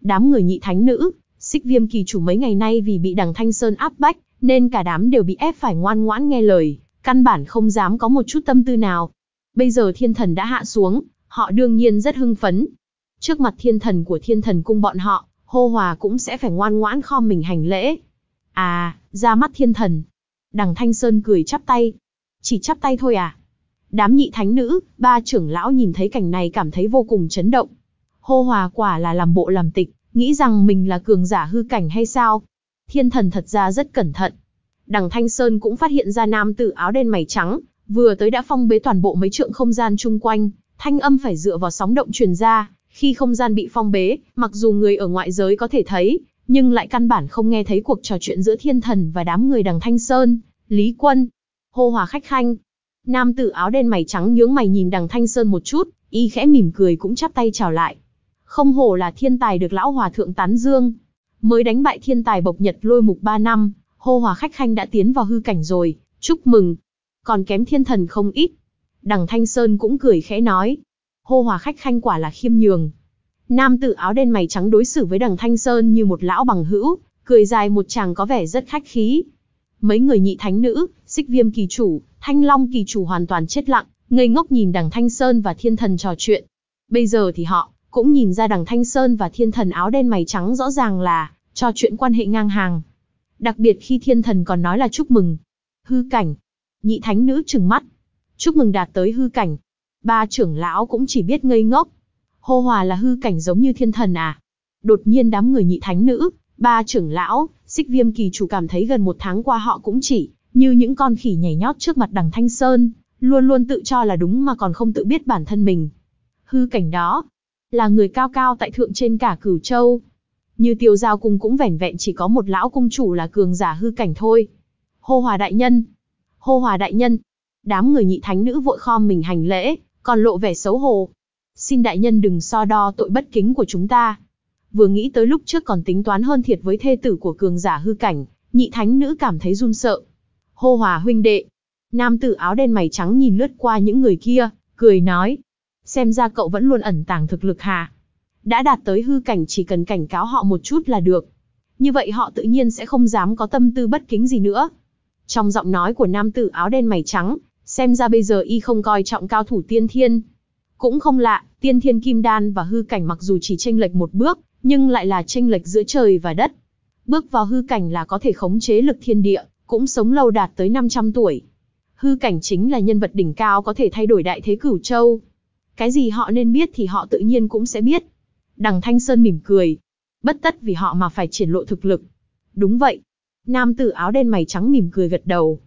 Đám người nhị thánh nữ, xích viêm kỳ chủ mấy ngày nay vì bị đằng Thanh Sơn áp bách, nên cả đám đều bị ép phải ngoan ngoãn nghe lời, căn bản không dám có một chút tâm tư nào. Bây giờ thiên thần đã hạ xuống, họ đương nhiên rất hưng phấn. Trước mặt thiên thần của thiên thần cung bọn họ, hô hòa cũng sẽ phải ngoan ngoãn khom mình hành lễ. À, ra mắt thiên thần. Đằng Thanh Sơn cười chắp tay. Chỉ chắp tay thôi à? Đám nhị thánh nữ, ba trưởng lão nhìn thấy cảnh này cảm thấy vô cùng chấn động. Hô hòa quả là làm bộ làm tịch, nghĩ rằng mình là cường giả hư cảnh hay sao? Thiên thần thật ra rất cẩn thận. Đằng Thanh Sơn cũng phát hiện ra nam tử áo đen mày trắng, vừa tới đã phong bế toàn bộ mấy trượng không gian chung quanh, thanh âm phải dựa vào sóng động truyền ra, khi không gian bị phong bế, mặc dù người ở ngoại giới có thể thấy, nhưng lại căn bản không nghe thấy cuộc trò chuyện giữa thiên thần và đám người đằng Thanh Sơn, Lý Quân. Hô hòa khách khanh. Nam tử áo đen mày trắng nhướng mày nhìn đằng Thanh Sơn một chút, y khẽ mỉm cười cũng chắp tay chào lại. Không hổ là thiên tài được lão hòa thượng tán dương. Mới đánh bại thiên tài bộc nhật lôi mục 3 năm, hô hòa khách khanh đã tiến vào hư cảnh rồi, chúc mừng. Còn kém thiên thần không ít. Đằng Thanh Sơn cũng cười khẽ nói. Hô hòa khách khanh quả là khiêm nhường. Nam tử áo đen mày trắng đối xử với đằng Thanh Sơn như một lão bằng hữu, cười dài một chàng có vẻ rất khách khí. Mấy người nhị thánh nữ, xích viêm kỳ chủ, thanh long kỳ chủ hoàn toàn chết lặng, ngây ngốc nhìn đằng Thanh Sơn và thiên thần trò chuyện. Bây giờ thì họ, cũng nhìn ra đằng Thanh Sơn và thiên thần áo đen mày trắng rõ ràng là, trò chuyện quan hệ ngang hàng. Đặc biệt khi thiên thần còn nói là chúc mừng. Hư cảnh. Nhị thánh nữ trừng mắt. Chúc mừng đạt tới hư cảnh. Ba trưởng lão cũng chỉ biết ngây ngốc. Hô hòa là hư cảnh giống như thiên thần à? Đột nhiên đám người nhị thánh nữ, ba trưởng lão, xích viêm kỳ chủ cảm thấy gần một tháng qua họ cũng chỉ, như những con khỉ nhảy nhót trước mặt đằng Thanh Sơn, luôn luôn tự cho là đúng mà còn không tự biết bản thân mình. Hư cảnh đó, là người cao cao tại thượng trên cả cửu châu. Như tiêu giao cung cũng vẻn vẹn chỉ có một lão cung chủ là cường giả hư cảnh thôi. Hô hòa đại nhân, hô hòa đại nhân, đám người nhị thánh nữ vội khom mình hành lễ, còn lộ vẻ xấu hổ. Xin đại nhân đừng so đo tội bất kính của chúng ta. Vừa nghĩ tới lúc trước còn tính toán hơn thiệt với thê tử của cường giả hư cảnh, nhị thánh nữ cảm thấy run sợ. Hô hòa huynh đệ. Nam tử áo đen mày trắng nhìn lướt qua những người kia, cười nói. Xem ra cậu vẫn luôn ẩn tàng thực lực hà. Đã đạt tới hư cảnh chỉ cần cảnh cáo họ một chút là được. Như vậy họ tự nhiên sẽ không dám có tâm tư bất kính gì nữa. Trong giọng nói của nam tử áo đen mày trắng, xem ra bây giờ y không coi trọng cao thủ tiên thiên. Cũng không lạ, tiên thiên kim đan và hư cảnh mặc dù chỉ tranh lệch một bước, nhưng lại là tranh lệch giữa trời và đất. Bước vào hư cảnh là có thể khống chế lực thiên địa, cũng sống lâu đạt tới 500 tuổi. Hư cảnh chính là nhân vật đỉnh cao có thể thay đổi đại thế cửu châu. Cái gì họ nên biết thì họ tự nhiên cũng sẽ biết. Đằng Thanh Sơn mỉm cười. Bất tất vì họ mà phải triển lộ thực lực. Đúng vậy. Nam tử áo đen mày trắng mỉm cười gật đầu.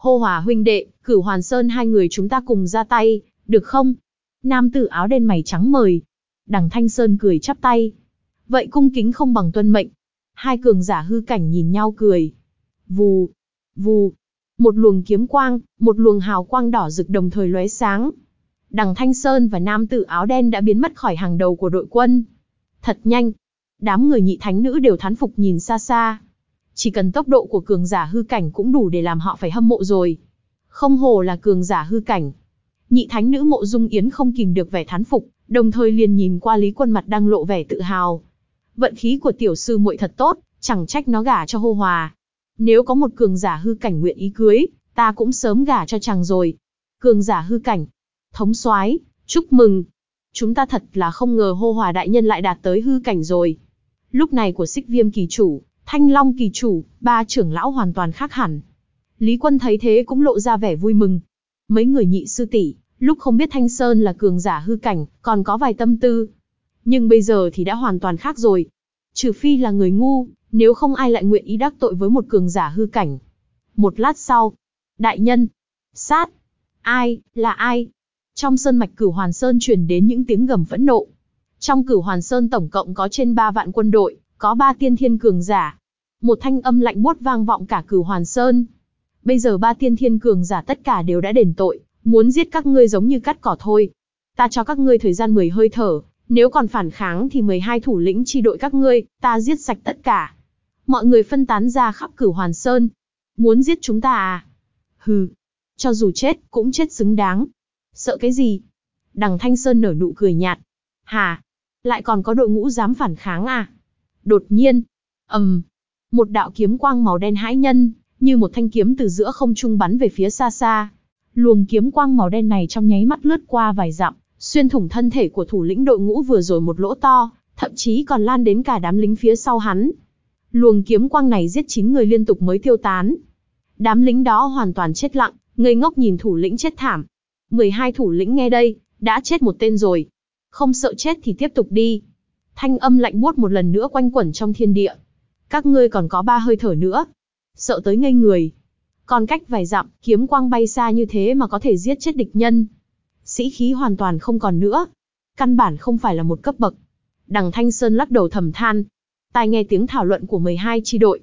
Hô hòa huynh đệ, cử hoàn sơn hai người chúng ta cùng ra tay, được không? Nam tử áo đen mày trắng mời. Đằng Thanh Sơn cười chắp tay. Vậy cung kính không bằng tuân mệnh. Hai cường giả hư cảnh nhìn nhau cười. Vù, vù. Một luồng kiếm quang, một luồng hào quang đỏ rực đồng thời lóe sáng. Đằng Thanh Sơn và nam tử áo đen đã biến mất khỏi hàng đầu của đội quân. Thật nhanh. Đám người nhị thánh nữ đều thán phục nhìn xa xa. Chỉ cần tốc độ của cường giả hư cảnh cũng đủ để làm họ phải hâm mộ rồi. Không hồ là cường giả hư cảnh. Nhị thánh nữ mộ dung yến không kìm được vẻ thán phục, đồng thời liền nhìn qua Lý Quân mặt đang lộ vẻ tự hào. Vận khí của tiểu sư muội thật tốt, chẳng trách nó gả cho hô hòa. Nếu có một cường giả hư cảnh nguyện ý cưới, ta cũng sớm gả cho chàng rồi. Cường giả hư cảnh. Thống soái, chúc mừng. Chúng ta thật là không ngờ hô hòa đại nhân lại đạt tới hư cảnh rồi. Lúc này của xích viêm kỳ chủ, thanh long kỳ chủ, ba trưởng lão hoàn toàn khác hẳn. Lý Quân thấy thế cũng lộ ra vẻ vui mừng. Mấy người nhị sư tỷ, lúc không biết Thanh Sơn là cường giả hư cảnh, còn có vài tâm tư. Nhưng bây giờ thì đã hoàn toàn khác rồi. Trừ phi là người ngu, nếu không ai lại nguyện ý đắc tội với một cường giả hư cảnh. Một lát sau, đại nhân, sát, ai, là ai? Trong sơn mạch cửu Hoàn Sơn truyền đến những tiếng gầm phẫn nộ. Trong cửu Hoàn Sơn tổng cộng có trên 3 vạn quân đội, có 3 tiên thiên cường giả. Một thanh âm lạnh buốt vang vọng cả cửu Hoàn Sơn. Bây giờ ba tiên thiên cường giả tất cả đều đã đền tội, muốn giết các ngươi giống như cắt cỏ thôi. Ta cho các ngươi thời gian 10 hơi thở, nếu còn phản kháng thì 12 thủ lĩnh chi đội các ngươi, ta giết sạch tất cả. Mọi người phân tán ra khắp cửu Hoàn Sơn. Muốn giết chúng ta à? Hừ, cho dù chết, cũng chết xứng đáng. Sợ cái gì? Đằng Thanh Sơn nở nụ cười nhạt. Hà, lại còn có đội ngũ dám phản kháng à? Đột nhiên, ầm, um, một đạo kiếm quang màu đen hãi nhân, như một thanh kiếm từ giữa không trung bắn về phía xa xa. Luồng kiếm quang màu đen này trong nháy mắt lướt qua vài dặm, xuyên thủng thân thể của thủ lĩnh đội ngũ vừa rồi một lỗ to, thậm chí còn lan đến cả đám lính phía sau hắn. Luồng kiếm quang này giết 9 người liên tục mới tiêu tán. Đám lính đó hoàn toàn chết lặng, ngây ngốc nhìn thủ lĩnh chết thảm. 12 thủ lĩnh nghe đây, đã chết một tên rồi. Không sợ chết thì tiếp tục đi. Thanh âm lạnh buốt một lần nữa quanh quẩn trong thiên địa. Các ngươi còn có ba hơi thở nữa. Sợ tới ngây người. Còn cách vài dặm, kiếm quang bay xa như thế mà có thể giết chết địch nhân. Sĩ khí hoàn toàn không còn nữa. Căn bản không phải là một cấp bậc. Đằng Thanh Sơn lắc đầu thầm than. Tai nghe tiếng thảo luận của 12 chi đội.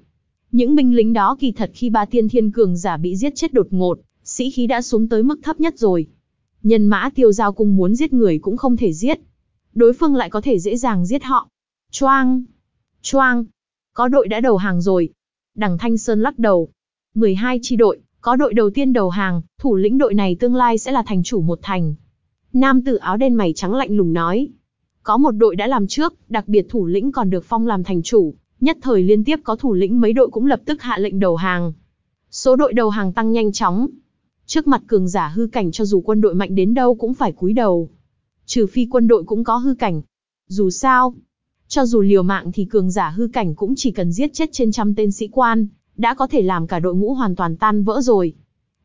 Những binh lính đó kỳ thật khi ba tiên thiên cường giả bị giết chết đột ngột, sĩ khí đã xuống tới mức thấp nhất rồi. Nhân mã tiêu giao cung muốn giết người cũng không thể giết. Đối phương lại có thể dễ dàng giết họ. Choang! Choang! Có đội đã đầu hàng rồi. Đằng Thanh Sơn lắc đầu. 12 chi đội, có đội đầu tiên đầu hàng, thủ lĩnh đội này tương lai sẽ là thành chủ một thành. Nam tử áo đen mày trắng lạnh lùng nói. Có một đội đã làm trước, đặc biệt thủ lĩnh còn được phong làm thành chủ, nhất thời liên tiếp có thủ lĩnh mấy đội cũng lập tức hạ lệnh đầu hàng. Số đội đầu hàng tăng nhanh chóng. Trước mặt cường giả hư cảnh cho dù quân đội mạnh đến đâu cũng phải cúi đầu. Trừ phi quân đội cũng có hư cảnh. Dù sao, cho dù liều mạng thì cường giả hư cảnh cũng chỉ cần giết chết trên trăm tên sĩ quan, đã có thể làm cả đội ngũ hoàn toàn tan vỡ rồi.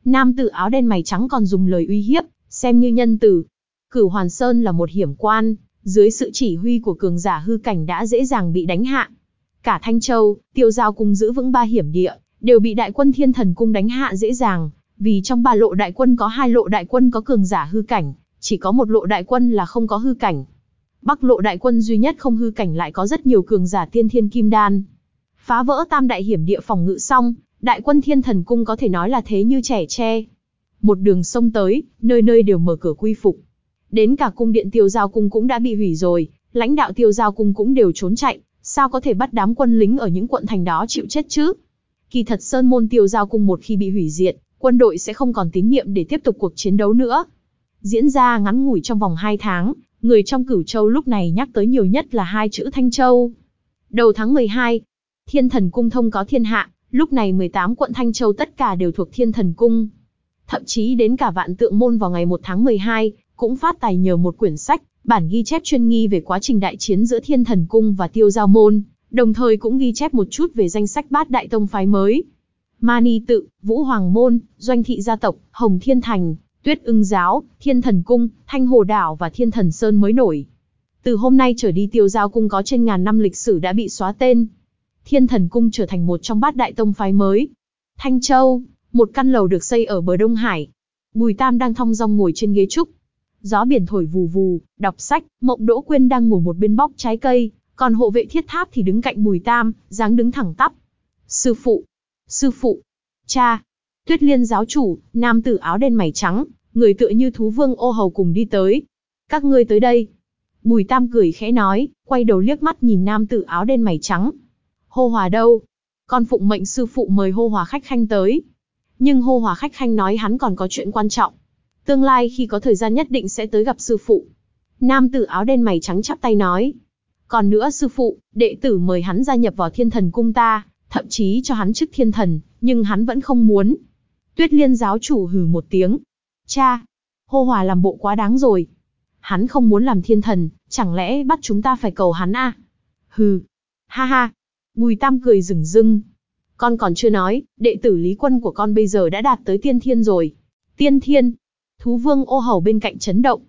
Nam tử áo đen mày trắng còn dùng lời uy hiếp, xem như nhân tử. Cửu Hoàn Sơn là một hiểm quan, dưới sự chỉ huy của cường giả hư cảnh đã dễ dàng bị đánh hạ. Cả Thanh Châu, Tiêu Giao cùng giữ vững ba hiểm địa, đều bị đại quân Thiên Thần cung đánh hạ dễ dàng, vì trong ba lộ đại quân có hai lộ đại quân có cường giả hư cảnh, chỉ có một lộ đại quân là không có hư cảnh. Bắc lộ đại quân duy nhất không hư cảnh lại có rất nhiều cường giả tiên thiên kim đan. Phá vỡ tam đại hiểm địa phòng ngự xong, đại quân thiên thần cung có thể nói là thế như trẻ tre. Một đường sông tới, nơi nơi đều mở cửa quy phục. Đến cả cung điện tiêu giao cung cũng đã bị hủy rồi, lãnh đạo tiêu giao cung cũng đều trốn chạy, sao có thể bắt đám quân lính ở những quận thành đó chịu chết chứ? Kỳ thật Sơn Môn tiêu giao cung một khi bị hủy diệt, quân đội sẽ không còn tín nhiệm để tiếp tục cuộc chiến đấu nữa. Diễn ra ngắn ngủi trong vòng 2 tháng, người trong cửu châu lúc này nhắc tới nhiều nhất là hai chữ Thanh Châu. Đầu tháng 12, Thiên Thần Cung thông có thiên hạ, lúc này 18 quận Thanh Châu tất cả đều thuộc Thiên Thần Cung. Thậm chí đến cả vạn tượng môn vào ngày 1 tháng 12, cũng phát tài nhờ một quyển sách, bản ghi chép chuyên nghi về quá trình đại chiến giữa Thiên Thần Cung và Tiêu Giao Môn, đồng thời cũng ghi chép một chút về danh sách bát đại tông phái mới. Mani tự, Vũ Hoàng Môn, Doanh Thị Gia Tộc, Hồng Thiên Thành, Tuyết ưng giáo, Thiên Thần Cung, Thanh Hồ Đảo và Thiên Thần Sơn mới nổi. Từ hôm nay trở đi tiêu giao cung có trên ngàn năm lịch sử đã bị xóa tên. Thiên Thần Cung trở thành một trong bát đại tông phái mới. Thanh Châu, một căn lầu được xây ở bờ Đông Hải. Bùi Tam đang thong dong ngồi trên ghế trúc. Gió biển thổi vù vù, đọc sách, Mộng Đỗ Quyên đang ngồi một bên bóc trái cây, còn hộ vệ thiết tháp thì đứng cạnh Bùi Tam, dáng đứng thẳng tắp. Sư phụ, sư phụ, cha, Tuyết Liên giáo chủ, nam tử áo đen mày trắng, người tựa như thú vương ô hầu cùng đi tới. Các ngươi tới đây. Bùi Tam cười khẽ nói, quay đầu liếc mắt nhìn nam tử áo đen mày trắng. Hô hòa đâu? Con phụng mệnh sư phụ mời hô hòa khách khanh tới. Nhưng hô hòa khách khanh nói hắn còn có chuyện quan trọng. Tương lai khi có thời gian nhất định sẽ tới gặp sư phụ. Nam tử áo đen mày trắng chắp tay nói. Còn nữa sư phụ, đệ tử mời hắn gia nhập vào thiên thần cung ta, thậm chí cho hắn chức thiên thần, nhưng hắn vẫn không muốn. Tuyết liên giáo chủ hừ một tiếng. Cha, hô hòa làm bộ quá đáng rồi. Hắn không muốn làm thiên thần, chẳng lẽ bắt chúng ta phải cầu hắn à? Hừ, ha ha. Bùi tam cười rừng rưng. Con còn chưa nói, đệ tử lý quân của con bây giờ đã đạt tới tiên thiên rồi. Tiên thiên. Thú vương ô hầu bên cạnh chấn động.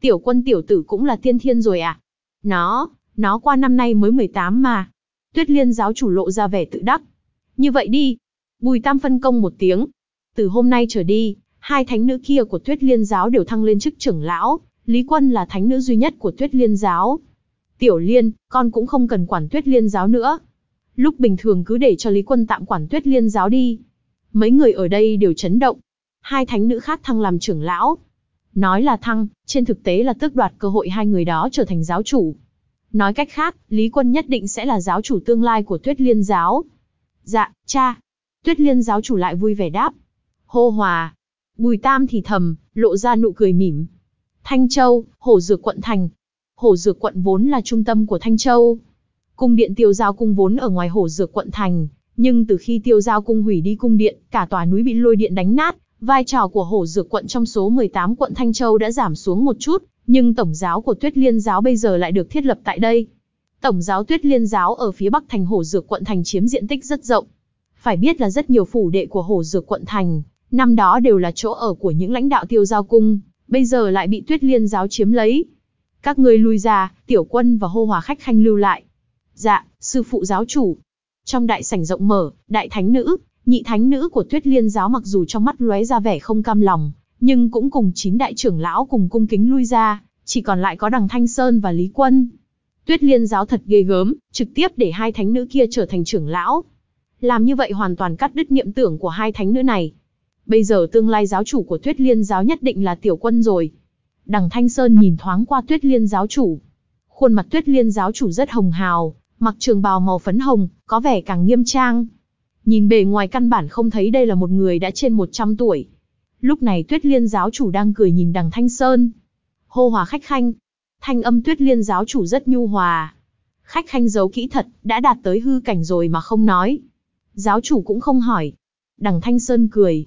Tiểu quân tiểu tử cũng là tiên thiên rồi à? Nó, nó qua năm nay mới 18 mà. Tuyết liên giáo chủ lộ ra vẻ tự đắc. Như vậy đi. Bùi tam phân công một tiếng. Từ hôm nay trở đi, hai thánh nữ kia của tuyết liên giáo đều thăng lên chức trưởng lão. Lý quân là thánh nữ duy nhất của tuyết liên giáo. Tiểu liên, con cũng không cần quản tuyết liên giáo nữa. Lúc bình thường cứ để cho Lý quân tạm quản tuyết liên giáo đi. Mấy người ở đây đều chấn động. Hai thánh nữ khác thăng làm trưởng lão. Nói là thăng, trên thực tế là tước đoạt cơ hội hai người đó trở thành giáo chủ. Nói cách khác, Lý Quân nhất định sẽ là giáo chủ tương lai của Tuyết Liên giáo. Dạ, cha. Tuyết Liên giáo chủ lại vui vẻ đáp. Hô hòa. Bùi Tam thì thầm, lộ ra nụ cười mỉm. Thanh Châu, Hổ Dược quận thành. Hổ Dược quận vốn là trung tâm của Thanh Châu. Cung điện tiêu giao cung vốn ở ngoài Hổ Dược quận thành, nhưng từ khi tiêu giao cung hủy đi cung điện, cả tòa núi bị lôi điện đánh nát, vai trò của Hổ Dược quận trong số 18 quận Thanh Châu đã giảm xuống một chút, nhưng tổng giáo của Tuyết Liên giáo bây giờ lại được thiết lập tại đây. Tổng giáo Tuyết Liên giáo ở phía bắc thành Hổ Dược quận thành chiếm diện tích rất rộng. Phải biết là rất nhiều phủ đệ của Hổ Dược quận thành, năm đó đều là chỗ ở của những lãnh đạo tiêu giao cung, bây giờ lại bị Tuyết Liên giáo chiếm lấy. Các ngươi lui ra, tiểu quân và hô hòa khách khanh lưu lại. Dạ, sư phụ giáo chủ. Trong đại sảnh rộng mở, đại thánh nữ, nhị thánh nữ của Tuyết Liên giáo mặc dù trong mắt lóe ra vẻ không cam lòng, nhưng cũng cùng chín đại trưởng lão cùng cung kính lui ra, chỉ còn lại có đằng Thanh Sơn và Lý Quân. Tuyết Liên giáo thật ghê gớm, trực tiếp để hai thánh nữ kia trở thành trưởng lão. Làm như vậy hoàn toàn cắt đứt niệm tưởng của hai thánh nữ này. Bây giờ tương lai giáo chủ của Tuyết Liên giáo nhất định là tiểu quân rồi. Đằng Thanh Sơn nhìn thoáng qua Tuyết Liên giáo chủ. Khuôn mặt Tuyết Liên giáo chủ rất hồng hào, mặc trường bào màu phấn hồng, có vẻ càng nghiêm trang. Nhìn bề ngoài căn bản không thấy đây là một người đã trên 100 tuổi. Lúc này Tuyết Liên giáo chủ đang cười nhìn đằng Thanh Sơn. Hô hòa khách khanh. Thanh âm Tuyết Liên giáo chủ rất nhu hòa. Khách khanh giấu kỹ thật, đã đạt tới hư cảnh rồi mà không nói. Giáo chủ cũng không hỏi. Đằng Thanh Sơn cười.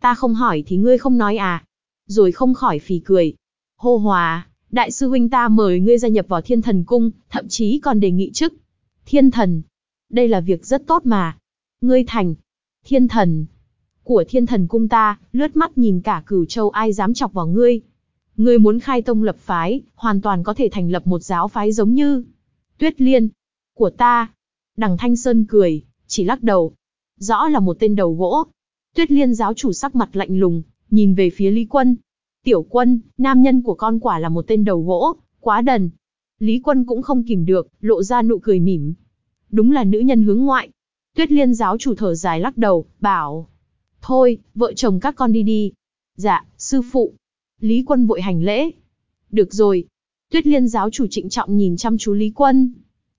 Ta không hỏi thì ngươi không nói à. Rồi không khỏi phì cười. Hô hòa, đại sư huynh ta mời ngươi gia nhập vào thiên thần cung, thậm chí còn đề nghị chức. Thiên thần. Đây là việc rất tốt mà. Ngươi thành. Thiên thần, của thiên thần cung ta, lướt mắt nhìn cả cửu châu ai dám chọc vào ngươi. Ngươi muốn khai tông lập phái, hoàn toàn có thể thành lập một giáo phái giống như Tuyết Liên, của ta. Đằng Thanh Sơn cười, chỉ lắc đầu. Rõ là một tên đầu gỗ. Tuyết Liên giáo chủ sắc mặt lạnh lùng, nhìn về phía Lý Quân. Tiểu quân, nam nhân của con quả là một tên đầu gỗ, quá đần. Lý Quân cũng không kìm được, lộ ra nụ cười mỉm. Đúng là nữ nhân hướng ngoại. Tuyết Liên giáo chủ thở dài lắc đầu, bảo, Thôi, vợ chồng các con đi đi. Dạ, sư phụ. Lý Quân vội hành lễ. Được rồi. Tuyết Liên giáo chủ trịnh trọng nhìn chăm chú Lý Quân.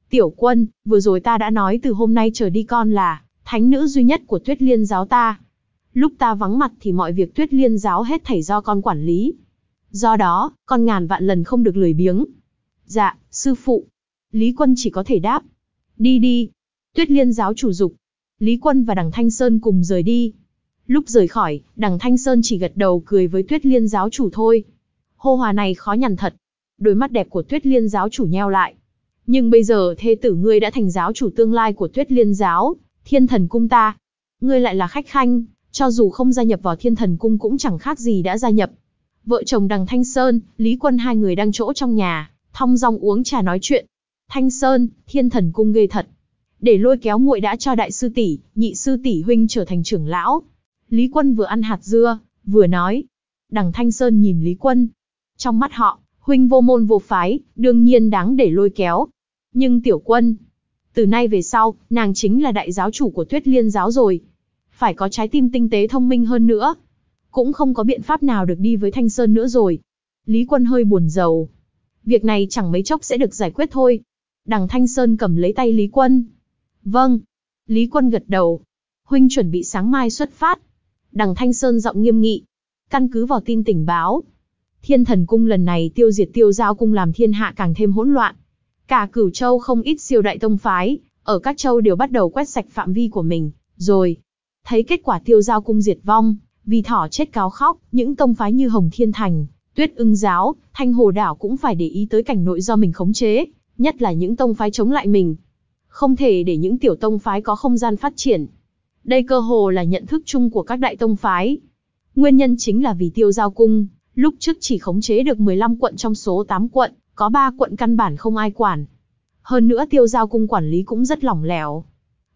Tiểu Quân, vừa rồi ta đã nói từ hôm nay trở đi con là thánh nữ duy nhất của Tuyết Liên giáo ta. Lúc ta vắng mặt thì mọi việc Tuyết Liên giáo hết thảy do con quản lý. Do đó, con ngàn vạn lần không được lười biếng. Dạ, sư phụ. Lý Quân chỉ có thể đáp. Đi đi. Tuyết Liên giáo chủ dục. Lý Quân và đằng Thanh Sơn cùng rời đi. Lúc rời khỏi, đằng Thanh Sơn chỉ gật đầu cười với Tuyết Liên giáo chủ thôi. Hô hòa này khó nhằn thật. Đôi mắt đẹp của Tuyết Liên giáo chủ nheo lại. Nhưng bây giờ thê tử ngươi đã thành giáo chủ tương lai của Tuyết Liên giáo, thiên thần cung ta. Ngươi lại là khách khanh, cho dù không gia nhập vào thiên thần cung cũng chẳng khác gì đã gia nhập. Vợ chồng đằng Thanh Sơn, Lý Quân hai người đang chỗ trong nhà, thong dong uống trà nói chuyện. Thanh Sơn, thiên thần cung ghê thật. Để lôi kéo muội đã cho đại sư tỷ, nhị sư tỷ huynh trở thành trưởng lão, Lý Quân vừa ăn hạt dưa, vừa nói. Đằng Thanh Sơn nhìn Lý Quân. Trong mắt họ, huynh vô môn vô phái, đương nhiên đáng để lôi kéo. Nhưng tiểu quân, từ nay về sau, nàng chính là đại giáo chủ của Tuyết Liên giáo rồi. Phải có trái tim tinh tế thông minh hơn nữa. Cũng không có biện pháp nào được đi với Thanh Sơn nữa rồi. Lý Quân hơi buồn rầu. Việc này chẳng mấy chốc sẽ được giải quyết thôi. Đằng Thanh Sơn cầm lấy tay Lý Quân. Vâng. Lý Quân gật đầu. Huynh chuẩn bị sáng mai xuất phát. Đằng Thanh Sơn giọng nghiêm nghị. Căn cứ vào tin tình báo, Thiên thần cung lần này tiêu diệt tiêu giao cung làm thiên hạ càng thêm hỗn loạn. Cả cửu châu không ít siêu đại tông phái, ở các châu đều bắt đầu quét sạch phạm vi của mình, rồi. Thấy kết quả tiêu giao cung diệt vong, vì thỏ chết cáo khóc, những tông phái như Hồng Thiên Thành, Tuyết ưng giáo, Thanh Hồ Đảo cũng phải để ý tới cảnh nội do mình khống chế, nhất là những tông phái chống lại mình. Không thể để những tiểu tông phái có không gian phát triển. Đây cơ hồ là nhận thức chung của các đại tông phái. Nguyên nhân chính là vì tiêu giao cung, lúc trước chỉ khống chế được 15 quận trong số 8 quận, có 3 quận căn bản không ai quản. Hơn nữa tiêu giao cung quản lý cũng rất lỏng lẻo.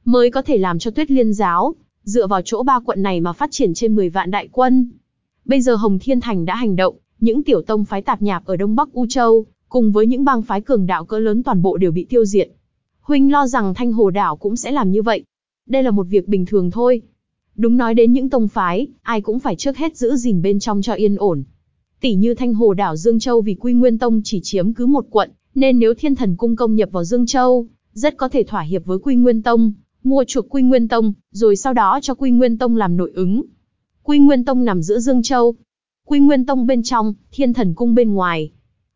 Mới có thể làm cho tuyết liên giáo, dựa vào chỗ ba quận này mà phát triển trên 10 vạn đại quân. Bây giờ Hồng Thiên Thành đã hành động, những tiểu tông phái tạp nhạp ở Đông Bắc U Châu, cùng với những bang phái cường đạo cỡ lớn toàn bộ đều bị tiêu diệt. Huynh lo rằng Thanh Hồ Đảo cũng sẽ làm như vậy. Đây là một việc bình thường thôi. Đúng nói đến những tông phái, ai cũng phải trước hết giữ gìn bên trong cho yên ổn. Tỷ như Thanh Hồ Đảo Dương Châu vì Quy Nguyên Tông chỉ chiếm cứ một quận, nên nếu Thiên Thần Cung công nhập vào Dương Châu, rất có thể thỏa hiệp với Quy Nguyên Tông, mua chuộc Quy Nguyên Tông, rồi sau đó cho Quy Nguyên Tông làm nội ứng. Quy Nguyên Tông nằm giữa Dương Châu, Quy Nguyên Tông bên trong, Thiên Thần Cung bên ngoài.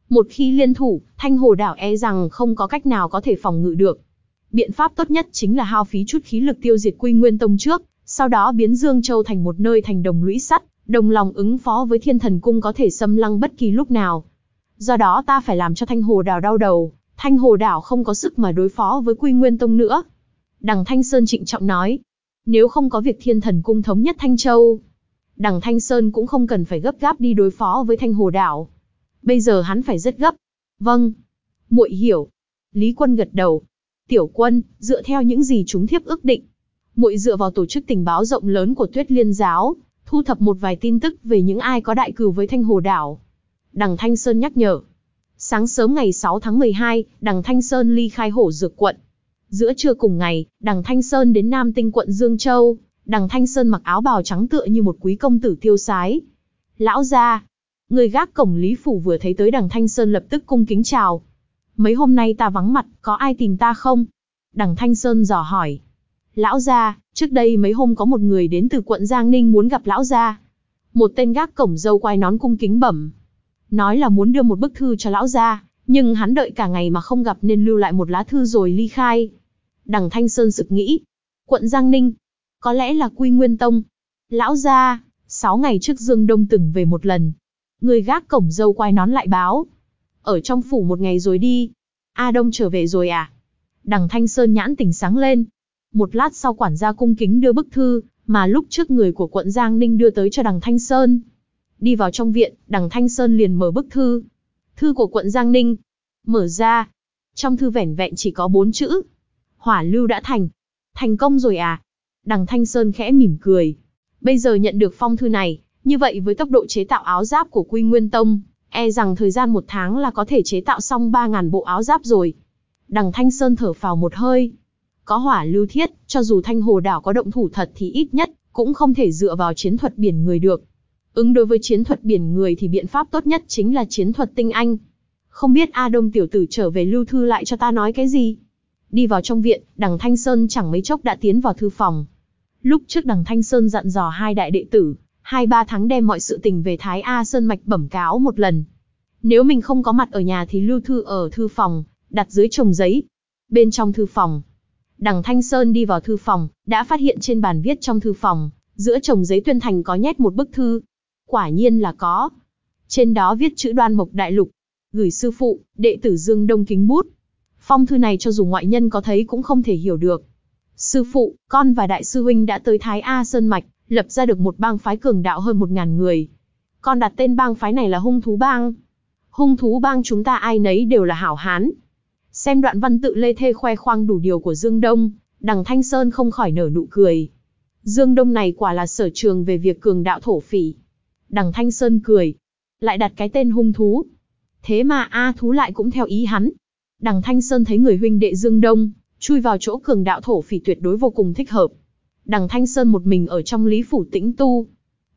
Một khi liên thủ, Thanh Hồ Đảo e rằng không có cách nào có thể phòng ngự được. Biện pháp tốt nhất chính là hao phí chút khí lực tiêu diệt Quy Nguyên Tông trước, sau đó biến Dương Châu thành một nơi thành đồng lũy sắt, đồng lòng ứng phó với Thiên Thần Cung có thể xâm lăng bất kỳ lúc nào. Do đó ta phải làm cho Thanh Hồ Đảo đau đầu, Thanh Hồ Đảo không có sức mà đối phó với Quy Nguyên Tông nữa. Đằng Thanh Sơn trịnh trọng nói, nếu không có việc Thiên Thần Cung thống nhất Thanh Châu, đằng Thanh Sơn cũng không cần phải gấp gáp đi đối phó với Thanh Hồ Đảo. Bây giờ hắn phải rất gấp. Vâng. muội hiểu. Lý Quân gật đầu. Tiểu quân, dựa theo những gì chúng thiếp ước định. muội dựa vào tổ chức tình báo rộng lớn của Tuyết Liên Giáo, thu thập một vài tin tức về những ai có đại cừu với Thanh Hồ Đảo. Đằng Thanh Sơn nhắc nhở. Sáng sớm ngày 6 tháng 12, đằng Thanh Sơn ly khai hổ dược quận. Giữa trưa cùng ngày, đằng Thanh Sơn đến Nam Tinh quận Dương Châu, đằng Thanh Sơn mặc áo bào trắng tựa như một quý công tử tiêu sái. Lão gia, người gác cổng Lý Phủ vừa thấy tới đằng Thanh Sơn lập tức cung kính chào. Mấy hôm nay ta vắng mặt, có ai tìm ta không? Đằng Thanh Sơn dò hỏi. Lão gia, trước đây mấy hôm có một người đến từ quận Giang Ninh muốn gặp lão gia. Một tên gác cổng dâu quai nón cung kính bẩm. Nói là muốn đưa một bức thư cho lão gia, nhưng hắn đợi cả ngày mà không gặp nên lưu lại một lá thư rồi ly khai. Đằng Thanh Sơn sực nghĩ. Quận Giang Ninh, có lẽ là Quy Nguyên Tông. Lão gia, sáu ngày trước Dương Đông từng về một lần. Người gác cổng dâu quay nón lại báo. Ở trong phủ một ngày rồi đi. A Đông trở về rồi à? Đằng Thanh Sơn nhãn tỉnh sáng lên. Một lát sau quản gia cung kính đưa bức thư, mà lúc trước người của quận Giang Ninh đưa tới cho đằng Thanh Sơn. Đi vào trong viện, đằng Thanh Sơn liền mở bức thư. Thư của quận Giang Ninh. Mở ra. Trong thư vẻn vẹn chỉ có bốn chữ. Hỏa lưu đã thành. Thành công rồi à? Đằng Thanh Sơn khẽ mỉm cười. Bây giờ nhận được phong thư này, như vậy với tốc độ chế tạo áo giáp của Quy Nguyên Tông, e rằng thời gian một tháng là có thể chế tạo xong 3.000 bộ áo giáp rồi. Đằng Thanh Sơn thở phào một hơi. Có hỏa lưu thiết, cho dù Thanh Hồ Đảo có động thủ thật thì ít nhất, cũng không thể dựa vào chiến thuật biển người được. Ứng đối với chiến thuật biển người thì biện pháp tốt nhất chính là chiến thuật tinh anh. Không biết A Đông tiểu tử trở về lưu thư lại cho ta nói cái gì? Đi vào trong viện, đằng Thanh Sơn chẳng mấy chốc đã tiến vào thư phòng. Lúc trước đằng Thanh Sơn dặn dò hai đại đệ tử, hai ba tháng đem mọi sự tình về Thái A Sơn Mạch bẩm cáo một lần. Nếu mình không có mặt ở nhà thì lưu thư ở thư phòng, đặt dưới chồng giấy. Bên trong thư phòng, đằng Thanh Sơn đi vào thư phòng, đã phát hiện trên bàn viết trong thư phòng, giữa chồng giấy tuyên thành có nhét một bức thư. Quả nhiên là có. Trên đó viết chữ đoan mộc đại lục. Gửi sư phụ, đệ tử Dương Đông kính bút. Phong thư này cho dù ngoại nhân có thấy cũng không thể hiểu được. Sư phụ, con và đại sư huynh đã tới Thái A Sơn Mạch, lập ra được một bang phái cường đạo hơn một ngàn người. Con đặt tên bang phái này là hung thú bang. Hung thú bang chúng ta ai nấy đều là hảo hán. Xem đoạn văn tự lê thê khoe khoang đủ điều của Dương Đông, đằng Thanh Sơn không khỏi nở nụ cười. Dương Đông này quả là sở trường về việc cường đạo thổ phỉ. Đằng Thanh Sơn cười. Lại đặt cái tên hung thú. Thế mà A thú lại cũng theo ý hắn. Đằng Thanh Sơn thấy người huynh đệ Dương Đông, chui vào chỗ cường đạo thổ phỉ tuyệt đối vô cùng thích hợp. Đằng Thanh Sơn một mình ở trong lý phủ tĩnh tu.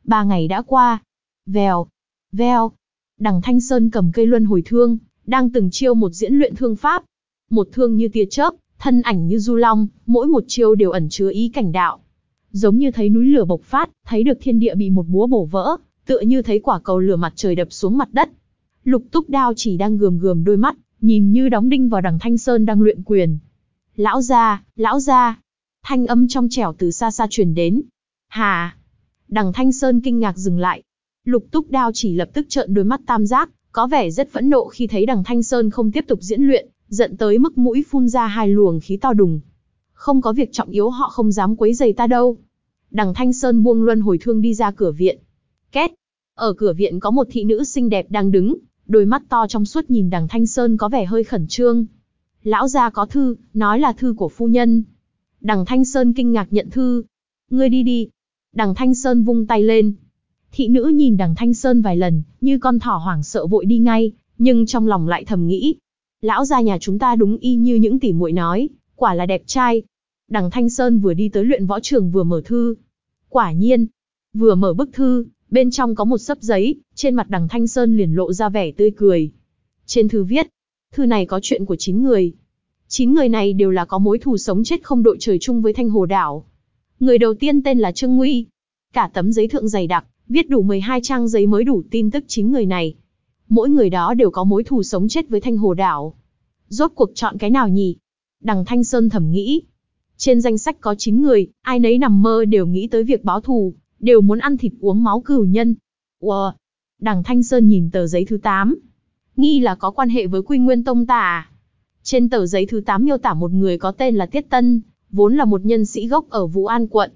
Ba ngày đã qua. Vèo, veo. Đằng Thanh Sơn cầm cây luân hồi thương, đang từng chiêu một diễn luyện thương pháp. Một thương như tia chớp, thân ảnh như du long, mỗi một chiêu đều ẩn chứa ý cảnh đạo. Giống như thấy núi lửa bộc phát, thấy được thiên địa bị một búa bổ vỡ, tựa như thấy quả cầu lửa mặt trời đập xuống mặt đất. Lục túc đao chỉ đang gườm gườm đôi mắt, nhìn như đóng đinh vào đằng Thanh Sơn đang luyện quyền. Lão gia, lão gia. Thanh âm trong trẻo từ xa xa truyền đến. Hà. Đằng Thanh Sơn kinh ngạc dừng lại. Lục túc đao chỉ lập tức trợn đôi mắt tam giác, có vẻ rất phẫn nộ khi thấy đằng Thanh Sơn không tiếp tục diễn luyện, giận tới mức mũi phun ra hai luồng khí to đùng. Không có việc trọng yếu họ không dám quấy giày ta đâu. Đằng Thanh Sơn buông luân hồi thương đi ra cửa viện. Két. Ở cửa viện có một thị nữ xinh đẹp đang đứng, đôi mắt to trong suốt nhìn đằng Thanh Sơn có vẻ hơi khẩn trương. Lão gia có thư, nói là thư của phu nhân. Đằng Thanh Sơn kinh ngạc nhận thư. Ngươi đi đi. Đằng Thanh Sơn vung tay lên. Thị nữ nhìn đằng Thanh Sơn vài lần, như con thỏ hoảng sợ vội đi ngay, nhưng trong lòng lại thầm nghĩ. Lão gia nhà chúng ta đúng y như những tỉ muội nói, quả là đẹp trai. Đằng Thanh Sơn vừa đi tới luyện võ trường vừa mở thư. Quả nhiên, vừa mở bức thư, bên trong có một sấp giấy, trên mặt đằng Thanh Sơn liền lộ ra vẻ tươi cười. Trên thư viết, thư này có chuyện của 9 người. 9 người này đều là có mối thù sống chết không đội trời chung với Thanh Hồ Đảo. Người đầu tiên tên là Trương Nguy. Cả tấm giấy thượng dày đặc, viết đủ 12 trang giấy mới đủ tin tức 9 người này. Mỗi người đó đều có mối thù sống chết với Thanh Hồ Đảo. Rốt cuộc chọn cái nào nhỉ? Đằng Thanh Sơn thầm nghĩ. Trên danh sách có 9 người, ai nấy nằm mơ đều nghĩ tới việc báo thù, đều muốn ăn thịt uống máu cửu nhân. Wow! Đằng Thanh Sơn nhìn tờ giấy thứ 8. Nghi là có quan hệ với Quy Nguyên Tông ta à? Trên tờ giấy thứ 8 miêu tả một người có tên là Tiết Tân, vốn là một nhân sĩ gốc ở Vũ An quận.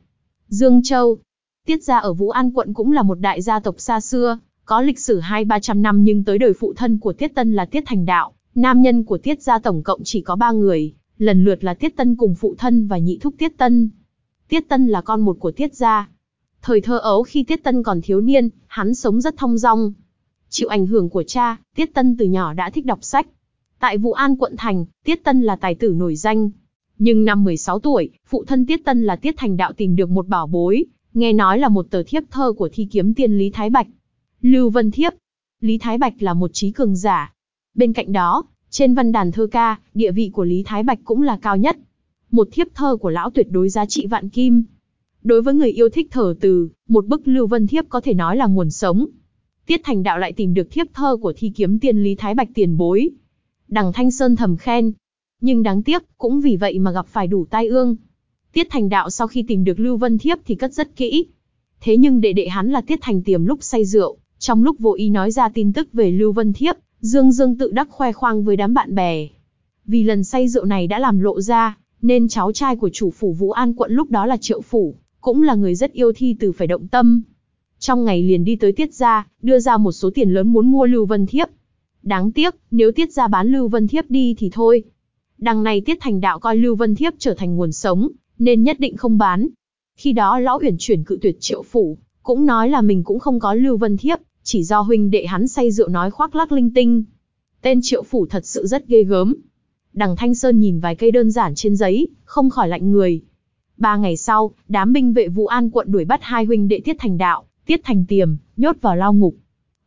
Dương Châu. Tiết gia ở Vũ An quận cũng là một đại gia tộc xa xưa, có lịch sử hai ba trăm năm nhưng tới đời phụ thân của Tiết Tân là Tiết Thành Đạo, nam nhân của Tiết gia tổng cộng chỉ có ba người, lần lượt là Tiết Tân cùng phụ thân và nhị thúc Tiết Tân. Tiết Tân là con một của Tiết gia. Thời thơ ấu khi Tiết Tân còn thiếu niên, hắn sống rất thông dong. Chịu ảnh hưởng của cha, Tiết Tân từ nhỏ đã thích đọc sách. Tại Vũ An quận thành, Tiết Tân là tài tử nổi danh. Nhưng năm 16 tuổi, phụ thân Tiết Tân là Tiết Thành Đạo tìm được một bảo bối, nghe nói là một tờ thiếp thơ của thi kiếm tiên Lý Thái Bạch. Lưu Vân Thiếp. Lý Thái Bạch là một trí cường giả. Bên cạnh đó, trên văn đàn thơ ca, địa vị của Lý Thái Bạch cũng là cao nhất. Một thiếp thơ của lão tuyệt đối giá trị vạn kim. Đối với người yêu thích thở từ, một bức Lưu Vân Thiếp có thể nói là nguồn sống. Tiết Thành Đạo lại tìm được thiếp thơ của thi kiếm tiên Lý Thái Bạch tiền bối. Đằng Thanh Sơn thầm khen. Nhưng đáng tiếc, cũng vì vậy mà gặp phải đủ tai ương. Tiết Thành Đạo sau khi tìm được Lưu Vân Thiếp thì cất rất kỹ. Thế nhưng đệ đệ hắn là Tiết Thành Tiềm lúc say rượu, trong lúc vô ý nói ra tin tức về Lưu Vân Thiếp, Dương Dương tự đắc khoe khoang với đám bạn bè. Vì lần say rượu này đã làm lộ ra, nên cháu trai của chủ phủ Vũ An quận lúc đó là Triệu Phủ, cũng là người rất yêu thi từ phải động tâm. Trong ngày liền đi tới Tiết Gia, đưa ra một số tiền lớn muốn mua Lưu Vân Thiếp. Đáng tiếc, nếu Tiết Gia bán Lưu Vân Thiếp đi thì thôi. Đằng này Tiết Thành Đạo coi Lưu Vân Thiếp trở thành nguồn sống, nên nhất định không bán. Khi đó Lão Uyển chuyển cự tuyệt Triệu Phủ, cũng nói là mình cũng không có Lưu Vân Thiếp, chỉ do huynh đệ hắn say rượu nói khoác lác linh tinh. Tên Triệu Phủ thật sự rất ghê gớm. Đằng Thanh Sơn nhìn vài cây đơn giản trên giấy, không khỏi lạnh người. Ba ngày sau, đám binh vệ Vũ An quận đuổi bắt hai huynh đệ Tiết Thành Đạo, Tiết Thành Tiềm, nhốt vào lao ngục.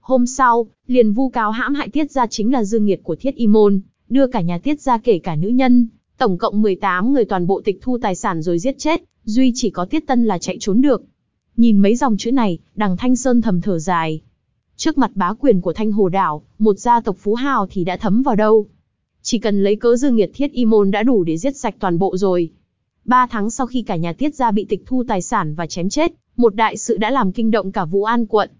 Hôm sau, liền vu cáo hãm hại Tiết gia chính là dương nghiệt của Thiết Y Môn, đưa cả nhà Tiết gia kể cả nữ nhân, tổng cộng 18 người toàn bộ tịch thu tài sản rồi giết chết, duy chỉ có Tiết Tân là chạy trốn được. Nhìn mấy dòng chữ này, đằng Thanh Sơn thầm thở dài. Trước mặt bá quyền của Thanh Hồ Đảo, một gia tộc phú hào thì đã thấm vào đâu. Chỉ cần lấy cớ dương nghiệt Thiết Y Môn đã đủ để giết sạch toàn bộ rồi. Ba tháng sau khi cả nhà Tiết gia bị tịch thu tài sản và chém chết, một đại sự đã làm kinh động cả Vũ An quận.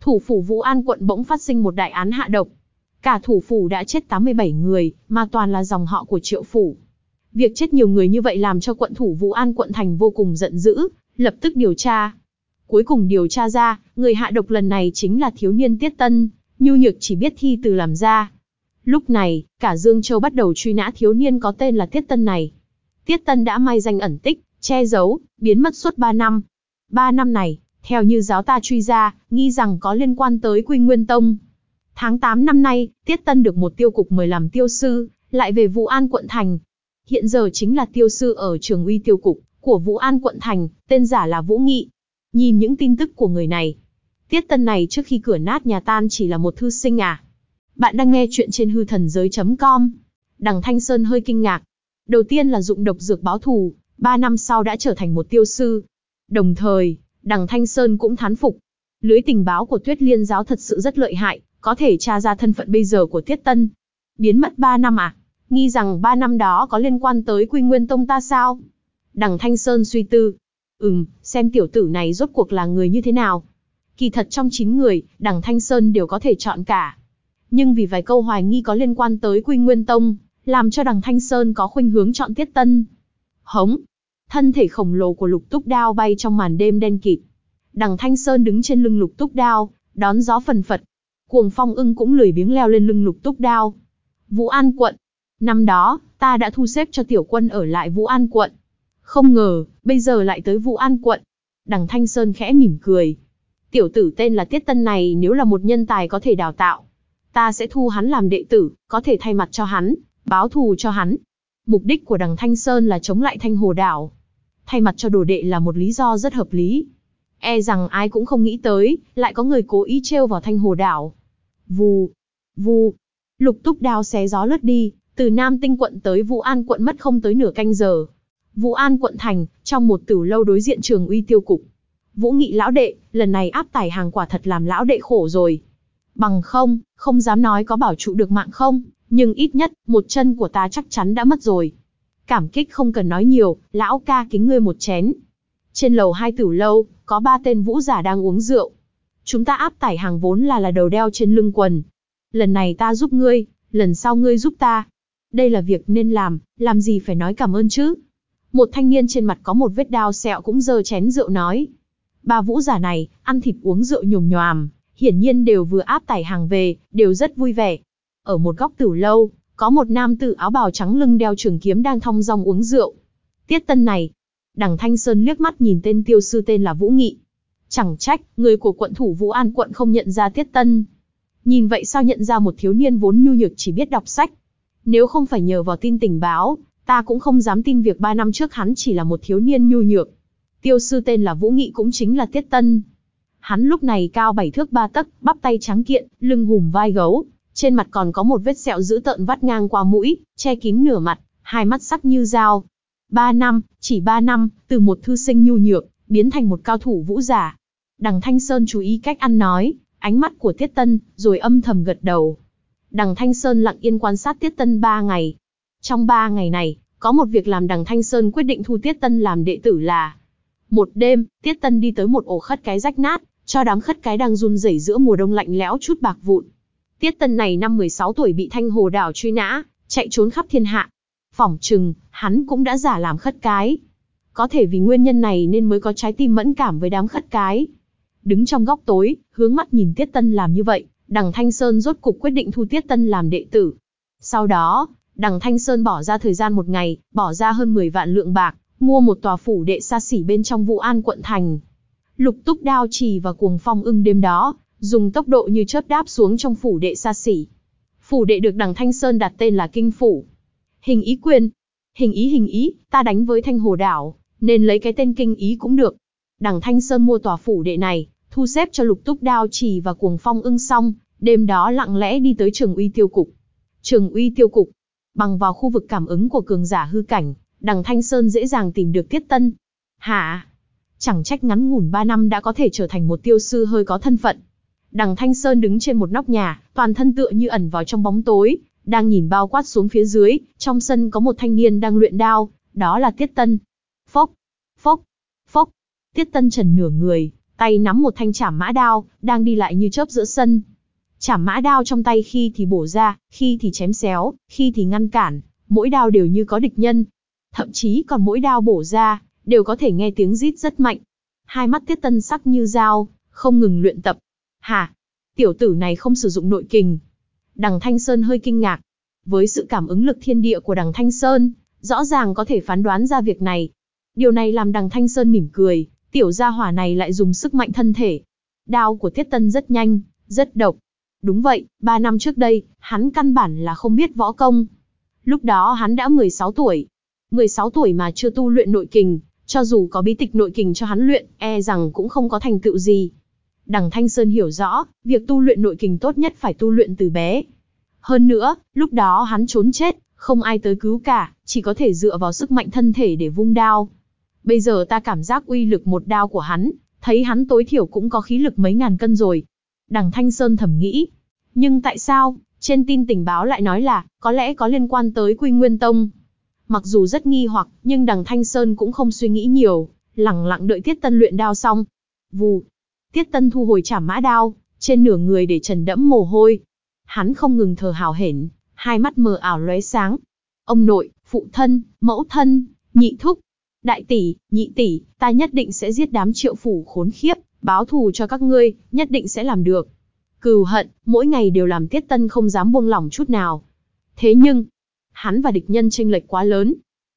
Thủ phủ Vũ An quận bỗng phát sinh một đại án hạ độc. Cả thủ phủ đã chết 87 người, mà toàn là dòng họ của triệu phủ. Việc chết nhiều người như vậy làm cho quận thủ Vũ An quận thành vô cùng giận dữ, lập tức điều tra. Cuối cùng điều tra ra, người hạ độc lần này chính là thiếu niên Tiết Tân, nhu nhược chỉ biết thi từ làm ra. Lúc này, cả Dương Châu bắt đầu truy nã thiếu niên có tên là Tiết Tân này. Tiết Tân đã mai danh ẩn tích, che giấu, biến mất suốt 3 năm. 3 năm này, theo như giáo ta truy ra, nghi rằng có liên quan tới Quy Nguyên Tông. Tháng 8 năm nay, Tiết Tân được một tiêu cục mời làm tiêu sư, lại về Vũ An quận thành. Hiện giờ chính là tiêu sư ở trường uy tiêu cục của Vũ An quận thành, tên giả là Vũ Nghị. Nhìn những tin tức của người này, Tiết Tân này trước khi cửa nát nhà tan chỉ là một thư sinh à. Bạn đang nghe chuyện trên hư thần giới.com. Đằng Thanh Sơn hơi kinh ngạc, Đầu tiên là dụng độc dược báo thù, ba năm sau đã trở thành một tiêu sư. Đồng thời, đằng Thanh Sơn cũng thán phục. Lưới tình báo của Tuyết Liên giáo thật sự rất lợi hại, có thể tra ra thân phận bây giờ của Tiết Tân. Biến mất 3 năm à? Nghi rằng 3 năm đó có liên quan tới Quy Nguyên Tông ta sao? Đằng Thanh Sơn suy tư. Ừm, xem tiểu tử này rốt cuộc là người như thế nào. Kỳ thật trong 9 người, đằng Thanh Sơn đều có thể chọn cả. Nhưng vì vài câu hoài nghi có liên quan tới Quy Nguyên Tông, làm cho đằng Thanh Sơn có khuynh hướng chọn Tiết Tân. Hống! Thân thể khổng lồ của lục túc đao bay trong màn đêm đen kịt. Đằng Thanh Sơn đứng trên lưng lục túc đao, đón gió phần phật. Cuồng phong ưng cũng lười biếng leo lên lưng lục túc đao. Vũ An quận. Năm đó, ta đã thu xếp cho tiểu quân ở lại Vũ An quận. Không ngờ, bây giờ lại tới Vũ An quận. Đằng Thanh Sơn khẽ mỉm cười. Tiểu tử tên là Tiết Tân này nếu là một nhân tài có thể đào tạo. Ta sẽ thu hắn làm đệ tử, có thể thay mặt cho hắn, báo thù cho hắn. Mục đích của đằng Thanh Sơn là chống lại Thanh Hồ Đảo. Thay mặt cho đồ đệ là một lý do rất hợp lý. E rằng ai cũng không nghĩ tới, lại có người cố ý trêu vào Thanh Hồ Đảo. Vù, vù, lục túc đao xé gió lướt đi, từ Nam Tinh quận tới Vũ An quận mất không tới nửa canh giờ. Vũ An quận thành, trong một tử lâu đối diện trường uy tiêu cục. Vũ Nghị lão đệ, lần này áp tải hàng quả thật làm lão đệ khổ rồi. Bằng không, không dám nói có bảo trụ được mạng không, nhưng ít nhất, một chân của ta chắc chắn đã mất rồi. Cảm kích không cần nói nhiều, lão ca kính ngươi một chén. Trên lầu hai tử lâu, có ba tên vũ giả đang uống rượu. Chúng ta áp tải hàng vốn là là đầu đeo trên lưng quần. Lần này ta giúp ngươi, lần sau ngươi giúp ta. Đây là việc nên làm, làm gì phải nói cảm ơn chứ. Một thanh niên trên mặt có một vết đao sẹo cũng giơ chén rượu nói. Ba vũ giả này, ăn thịt uống rượu nhồm nhòm, hiển nhiên đều vừa áp tải hàng về, đều rất vui vẻ. Ở một góc tử lâu, có một nam tử áo bào trắng lưng đeo trường kiếm đang thong dong uống rượu. Tiết tân này. Đằng Thanh Sơn liếc mắt nhìn tên tiêu sư tên là Vũ Nghị. Chẳng trách, người của quận thủ Vũ An quận không nhận ra Tiết Tân. Nhìn vậy sao nhận ra một thiếu niên vốn nhu nhược chỉ biết đọc sách. Nếu không phải nhờ vào tin tình báo, ta cũng không dám tin việc ba năm trước hắn chỉ là một thiếu niên nhu nhược. Tiêu sư tên là Vũ Nghị cũng chính là Tiết Tân. Hắn lúc này cao bảy thước ba tấc, bắp tay trắng kiện, lưng hùm vai gấu, trên mặt còn có một vết sẹo dữ tợn vắt ngang qua mũi, che kín nửa mặt, hai mắt sắc như dao. Ba năm, chỉ ba năm, từ một thư sinh nhu nhược, biến thành một cao thủ vũ giả. Đằng Thanh Sơn chú ý cách ăn nói, ánh mắt của Tiết Tân, rồi âm thầm gật đầu. Đằng Thanh Sơn lặng yên quan sát Tiết Tân ba ngày. Trong ba ngày này, có một việc làm đằng Thanh Sơn quyết định thu Tiết Tân làm đệ tử là Một đêm, Tiết Tân đi tới một ổ khất cái rách nát, cho đám khất cái đang run rẩy giữa mùa đông lạnh lẽo chút bạc vụn. Tiết Tân này năm 16 tuổi bị Thanh Hồ Đảo truy nã, chạy trốn khắp thiên hạ. Phỏng chừng, hắn cũng đã giả làm khất cái. Có thể vì nguyên nhân này nên mới có trái tim mẫn cảm với đám khất cái. Đứng trong góc tối, hướng mắt nhìn Tiết Tân làm như vậy, đằng Thanh Sơn rốt cục quyết định thu Tiết Tân làm đệ tử. Sau đó, đằng Thanh Sơn bỏ ra thời gian một ngày, bỏ ra hơn 10 vạn lượng bạc, mua một tòa phủ đệ xa xỉ bên trong Vũ An quận thành. Lục túc đao trì và cuồng phong ưng đêm đó, dùng tốc độ như chớp đáp xuống trong phủ đệ xa xỉ. Phủ đệ được đằng Thanh Sơn đặt tên là Kinh Phủ. Hình ý quyền. Hình ý hình ý, ta đánh với Thanh Hồ Đảo, nên lấy cái tên Kinh ý cũng được. Đằng Thanh Sơn mua tòa phủ đệ này, thu xếp cho lục túc đao trì và cuồng phong ưng xong, đêm đó lặng lẽ đi tới trường uy tiêu cục. Trường uy tiêu cục, bằng vào khu vực cảm ứng của cường giả hư cảnh, đằng Thanh Sơn dễ dàng tìm được tiết tân. Hả? Chẳng trách ngắn ngủn 3 năm đã có thể trở thành một tiêu sư hơi có thân phận. Đằng Thanh Sơn đứng trên một nóc nhà, toàn thân tựa như ẩn vào trong bóng tối, đang nhìn bao quát xuống phía dưới, trong sân có một thanh niên đang luyện đao, đó là Tiết Tân. Phốc, phốc, phốc. Tiết Tân trần nửa người, tay nắm một thanh chảm mã đao, đang đi lại như chớp giữa sân. Chảm mã đao trong tay khi thì bổ ra, khi thì chém xéo, khi thì ngăn cản, mỗi đao đều như có địch nhân. Thậm chí còn mỗi đao bổ ra, đều có thể nghe tiếng rít rất mạnh. Hai mắt Tiết Tân sắc như dao, không ngừng luyện tập, Hả? Tiểu tử này không sử dụng nội kình. Đằng Thanh Sơn hơi kinh ngạc. Với sự cảm ứng lực thiên địa của đằng Thanh Sơn, rõ ràng có thể phán đoán ra việc này. Điều này làm đằng Thanh Sơn mỉm cười, tiểu gia hỏa này lại dùng sức mạnh thân thể. Đao của Tiết Tân rất nhanh, rất độc. Đúng vậy, ba năm trước đây, hắn căn bản là không biết võ công. Lúc đó hắn đã 16 tuổi. 16 tuổi mà chưa tu luyện nội kình, cho dù có bí tịch nội kình cho hắn luyện, e rằng cũng không có thành tựu gì. Đằng Thanh Sơn hiểu rõ, việc tu luyện nội kình tốt nhất phải tu luyện từ bé. Hơn nữa, lúc đó hắn trốn chết, không ai tới cứu cả, chỉ có thể dựa vào sức mạnh thân thể để vung đao. Bây giờ ta cảm giác uy lực một đao của hắn, thấy hắn tối thiểu cũng có khí lực mấy ngàn cân rồi. Đằng Thanh Sơn thầm nghĩ. Nhưng tại sao, trên tin tình báo lại nói là, có lẽ có liên quan tới Quy Nguyên Tông. Mặc dù rất nghi hoặc, nhưng đằng Thanh Sơn cũng không suy nghĩ nhiều, lặng lặng đợi Tiết Tân luyện đao xong. Vù. Tiết Tân thu hồi chảm mã đao, trên nửa người để trần đẫm mồ hôi. Hắn không ngừng thở hào hển, hai mắt mờ ảo lóe sáng. Ông nội, phụ thân, mẫu thân, nhị thúc, đại tỷ, nhị tỷ, ta nhất định sẽ giết đám triệu phủ khốn khiếp, báo thù cho các ngươi, nhất định sẽ làm được. Cừu hận, mỗi ngày đều làm Tiết Tân không dám buông lỏng chút nào. Thế nhưng, hắn và địch nhân chênh lệch quá lớn.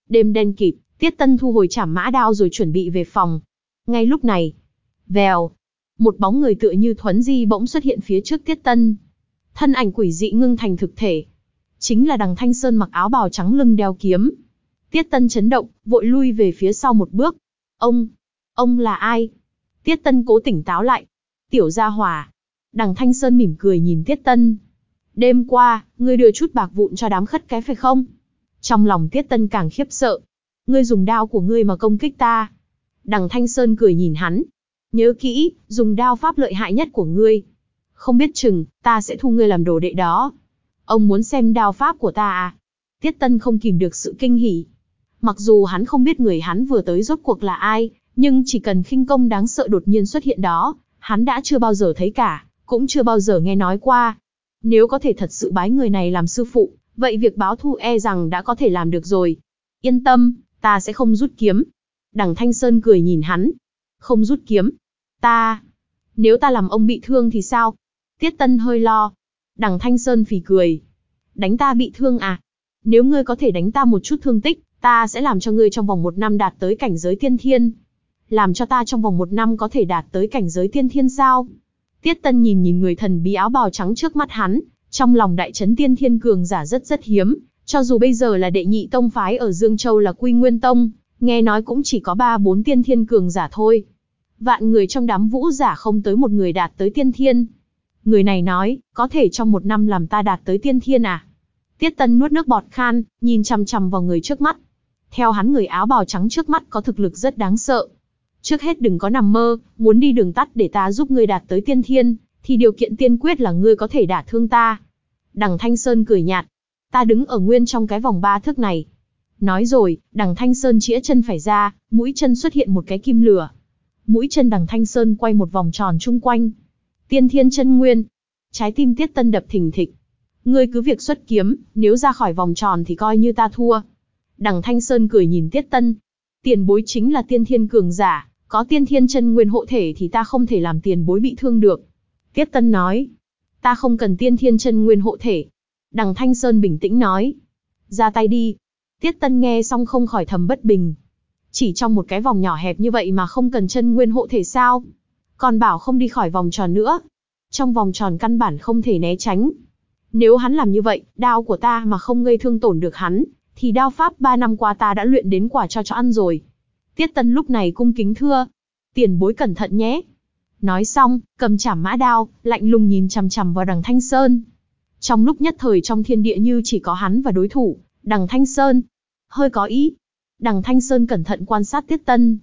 Đêm đen kịt, Tiết Tân thu hồi chảm mã đao rồi chuẩn bị về phòng. Ngay lúc này, vèo, một bóng người tựa như thuấn di bỗng xuất hiện phía trước Tiết Tân. Thân ảnh quỷ dị ngưng thành thực thể. Chính là đằng Thanh Sơn mặc áo bào trắng lưng đeo kiếm. Tiết Tân chấn động, vội lui về phía sau một bước. Ông, ông là ai? Tiết Tân cố tỉnh táo lại. Tiểu gia hòa. Đằng Thanh Sơn mỉm cười nhìn Tiết Tân. Đêm qua, ngươi đưa chút bạc vụn cho đám khất cái phải không? Trong lòng Tiết Tân càng khiếp sợ. Ngươi dùng đao của ngươi mà công kích ta. Đằng Thanh Sơn cười nhìn hắn. Nhớ kỹ, dùng đao pháp lợi hại nhất của ngươi. Không biết chừng, ta sẽ thu ngươi làm đồ đệ đó. Ông muốn xem đao pháp của ta à? Tiết Tân không kìm được sự kinh hỉ. Mặc dù hắn không biết người hắn vừa tới rốt cuộc là ai, nhưng chỉ cần khinh công đáng sợ đột nhiên xuất hiện đó, hắn đã chưa bao giờ thấy cả, cũng chưa bao giờ nghe nói qua. Nếu có thể thật sự bái người này làm sư phụ, vậy việc báo thù e rằng đã có thể làm được rồi. Yên tâm, ta sẽ không rút kiếm. Đằng Thanh Sơn cười nhìn hắn. Không rút kiếm. Ta. Nếu ta làm ông bị thương thì sao? Tiết Tân hơi lo. Đằng Thanh Sơn phì cười. Đánh ta bị thương à? Nếu ngươi có thể đánh ta một chút thương tích, ta sẽ làm cho ngươi trong vòng một năm đạt tới cảnh giới tiên thiên. Làm cho ta trong vòng một năm có thể đạt tới cảnh giới tiên thiên sao? Tiết Tân nhìn nhìn người thần bí áo bào trắng trước mắt hắn, trong lòng đại chấn tiên thiên cường giả rất rất hiếm, cho dù bây giờ là đệ nhị tông phái ở Dương Châu là Quy Nguyên Tông, nghe nói cũng chỉ có ba bốn tiên thiên cường giả thôi. Vạn người trong đám vũ giả không tới một người đạt tới tiên thiên. Người này nói, có thể trong một năm làm ta đạt tới tiên thiên à? Tiết Tân nuốt nước bọt khan, nhìn chằm chằm vào người trước mắt. Theo hắn người áo bào trắng trước mắt có thực lực rất đáng sợ. Trước hết đừng có nằm mơ, muốn đi đường tắt để ta giúp ngươi đạt tới tiên thiên, thì điều kiện tiên quyết là ngươi có thể đả thương ta. Đằng Thanh Sơn cười nhạt. Ta đứng ở nguyên trong cái vòng ba thước này. Nói rồi, đằng Thanh Sơn chĩa chân phải ra, mũi chân xuất hiện một cái kim lửa. Mũi chân đằng Thanh Sơn quay một vòng tròn chung quanh. Tiên thiên chân nguyên. Trái tim tiết tân đập thình thịch. Ngươi cứ việc xuất kiếm, nếu ra khỏi vòng tròn thì coi như ta thua. Đằng Thanh Sơn cười nhìn Tiết Tân. Tiền bối chính là tiên thiên cường giả, có tiên thiên chân nguyên hộ thể thì ta không thể làm tiền bối bị thương được. Tiết Tân nói. Ta không cần tiên thiên chân nguyên hộ thể. Đằng Thanh Sơn bình tĩnh nói. Ra tay đi. Tiết Tân nghe xong không khỏi thầm bất bình. Chỉ trong một cái vòng nhỏ hẹp như vậy mà không cần chân nguyên hộ thể sao? Còn bảo không đi khỏi vòng tròn nữa. Trong vòng tròn căn bản không thể né tránh. Nếu hắn làm như vậy, đao của ta mà không gây thương tổn được hắn, thì đao pháp ba năm qua ta đã luyện đến quả cho cho ăn rồi. Tiết Tân lúc này cung kính thưa. Tiền bối cẩn thận nhé. Nói xong, cầm chảm mã đao, lạnh lùng nhìn chằm chằm vào đằng Thanh Sơn. Trong lúc nhất thời trong thiên địa như chỉ có hắn và đối thủ, đằng Thanh Sơn. Hơi có ý. Đằng Thanh Sơn cẩn thận quan sát Tiết Tân.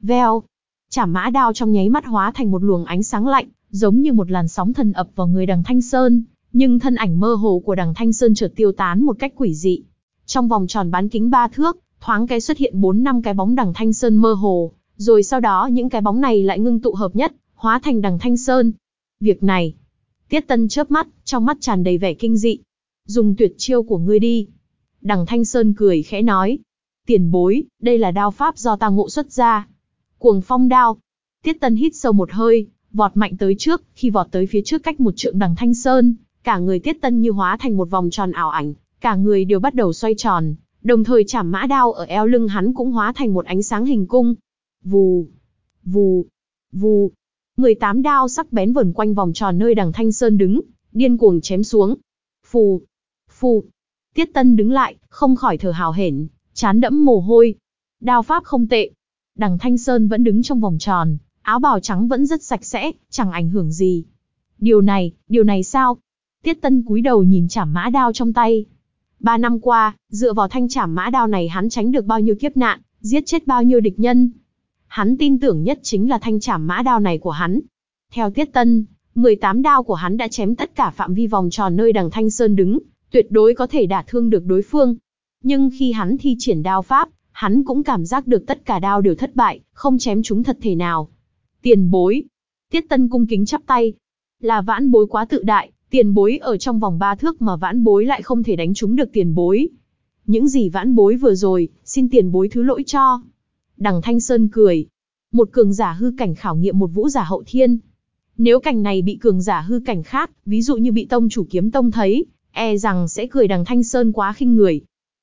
Veo. Chảm mã đao trong nháy mắt hóa thành một luồng ánh sáng lạnh, giống như một làn sóng thần ập vào người đằng Thanh Sơn. Nhưng thân ảnh mơ hồ của đằng Thanh Sơn chợt tiêu tán một cách quỷ dị. Trong vòng tròn bán kính ba thước, thoáng cái xuất hiện bốn năm cái bóng đằng Thanh Sơn mơ hồ, rồi sau đó những cái bóng này lại ngưng tụ hợp nhất, hóa thành đằng Thanh Sơn. Việc này, Tiết Tân chớp mắt, trong mắt tràn đầy vẻ kinh dị. Dùng tuyệt chiêu của ngươi đi. Đằng Thanh Sơn cười khẽ nói. Tiền bối, đây là đao pháp do ta ngộ xuất ra. Cuồng phong đao. Tiết Tân hít sâu một hơi, vọt mạnh tới trước, khi vọt tới phía trước cách một trượng đằng Thanh Sơn, cả người Tiết Tân như hóa thành một vòng tròn ảo ảnh, cả người đều bắt đầu xoay tròn, đồng thời chảm mã đao ở eo lưng hắn cũng hóa thành một ánh sáng hình cung. Vù, vù, vù. 18 đao sắc bén vẩn quanh vòng tròn nơi đằng Thanh Sơn đứng, điên cuồng chém xuống. Phù, phù. Tiết Tân đứng lại, không khỏi thở hào hển, chán đẫm mồ hôi. Đao pháp không tệ. Đằng Thanh Sơn vẫn đứng trong vòng tròn, áo bào trắng vẫn rất sạch sẽ, chẳng ảnh hưởng gì. Điều này, điều này sao? Tiết Tân cúi đầu nhìn chảm mã đao trong tay, Ba năm qua, dựa vào thanh chảm mã đao này hắn tránh được bao nhiêu kiếp nạn, giết chết bao nhiêu địch nhân. hắn tin tưởng nhất chính là thanh chảm mã đao này của hắn. Theo Tiết Tân, 18 đao của hắn đã chém tất cả phạm vi vòng tròn nơi đằng Thanh Sơn đứng, tuyệt đối có thể đả thương được đối phương. Nhưng khi hắn thi triển đao pháp, hắn cũng cảm giác được tất cả đao đều thất bại, không chém chúng thật thể nào. Tiền bối. Tiết Tân cung kính chắp tay. Là vãn bối quá tự đại, tiền bối ở trong vòng ba thước mà vãn bối lại không thể đánh trúng được tiền bối. Những gì vãn bối vừa rồi, xin tiền bối thứ lỗi cho. Đằng Thanh Sơn cười. Một cường giả hư cảnh khảo nghiệm một vũ giả hậu thiên. Nếu cảnh này bị cường giả hư cảnh khác, ví dụ như bị tông chủ kiếm tông thấy, e rằng sẽ cười đằng Thanh Sơn quá khinh người.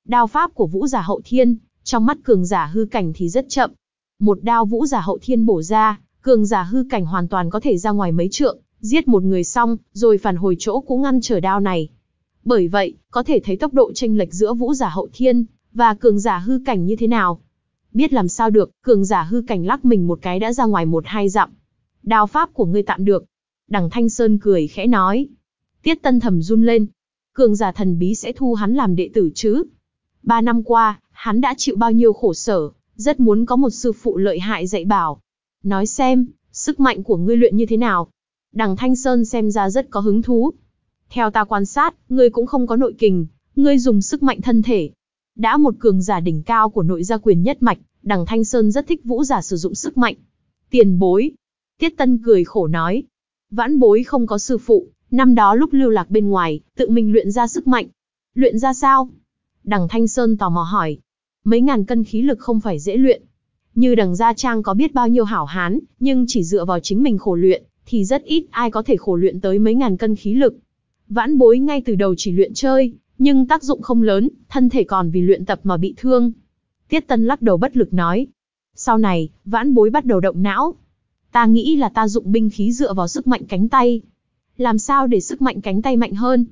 Đao pháp của vũ giả hậu thiên, trong mắt cường giả hư cảnh thì rất chậm. Một đao vũ giả hậu thiên bổ ra, cường giả hư cảnh hoàn toàn có thể ra ngoài mấy trượng, giết một người xong, rồi phản hồi chỗ cũ ngăn trở đao này. Bởi vậy, có thể thấy tốc độ chênh lệch giữa vũ giả hậu thiên và cường giả hư cảnh như thế nào. Biết làm sao được, cường giả hư cảnh lắc mình một cái đã ra ngoài một hai dặm. Đao pháp của ngươi tạm được. Đằng Thanh Sơn cười khẽ nói. Tiết tân thầm run lên. Cường giả thần bí sẽ thu hắn làm đệ tử chứ. Ba năm qua, hắn đã chịu bao nhiêu khổ sở, rất muốn có một sư phụ lợi hại dạy bảo. Nói xem, sức mạnh của ngươi luyện như thế nào? Đằng Thanh Sơn xem ra rất có hứng thú. Theo ta quan sát, ngươi cũng không có nội kình, ngươi dùng sức mạnh thân thể. Đã một cường giả đỉnh cao của nội gia quyền nhất mạch, đằng Thanh Sơn rất thích vũ giả sử dụng sức mạnh. Tiền bối. Tiết Tân cười khổ nói. Vãn bối không có sư phụ, năm đó lúc lưu lạc bên ngoài, tự mình luyện ra sức mạnh. Luyện ra sao? Đằng Thanh Sơn tò mò hỏi. Mấy ngàn cân khí lực không phải dễ luyện. Như đằng Gia Trang có biết bao nhiêu hảo hán, nhưng chỉ dựa vào chính mình khổ luyện, thì rất ít ai có thể khổ luyện tới mấy ngàn cân khí lực. Vãn bối ngay từ đầu chỉ luyện chơi, nhưng tác dụng không lớn, thân thể còn vì luyện tập mà bị thương. Tiết Tân lắc đầu bất lực nói. Sau này, vãn bối bắt đầu động não. Ta nghĩ là ta dụng binh khí dựa vào sức mạnh cánh tay. Làm sao để sức mạnh cánh tay mạnh hơn?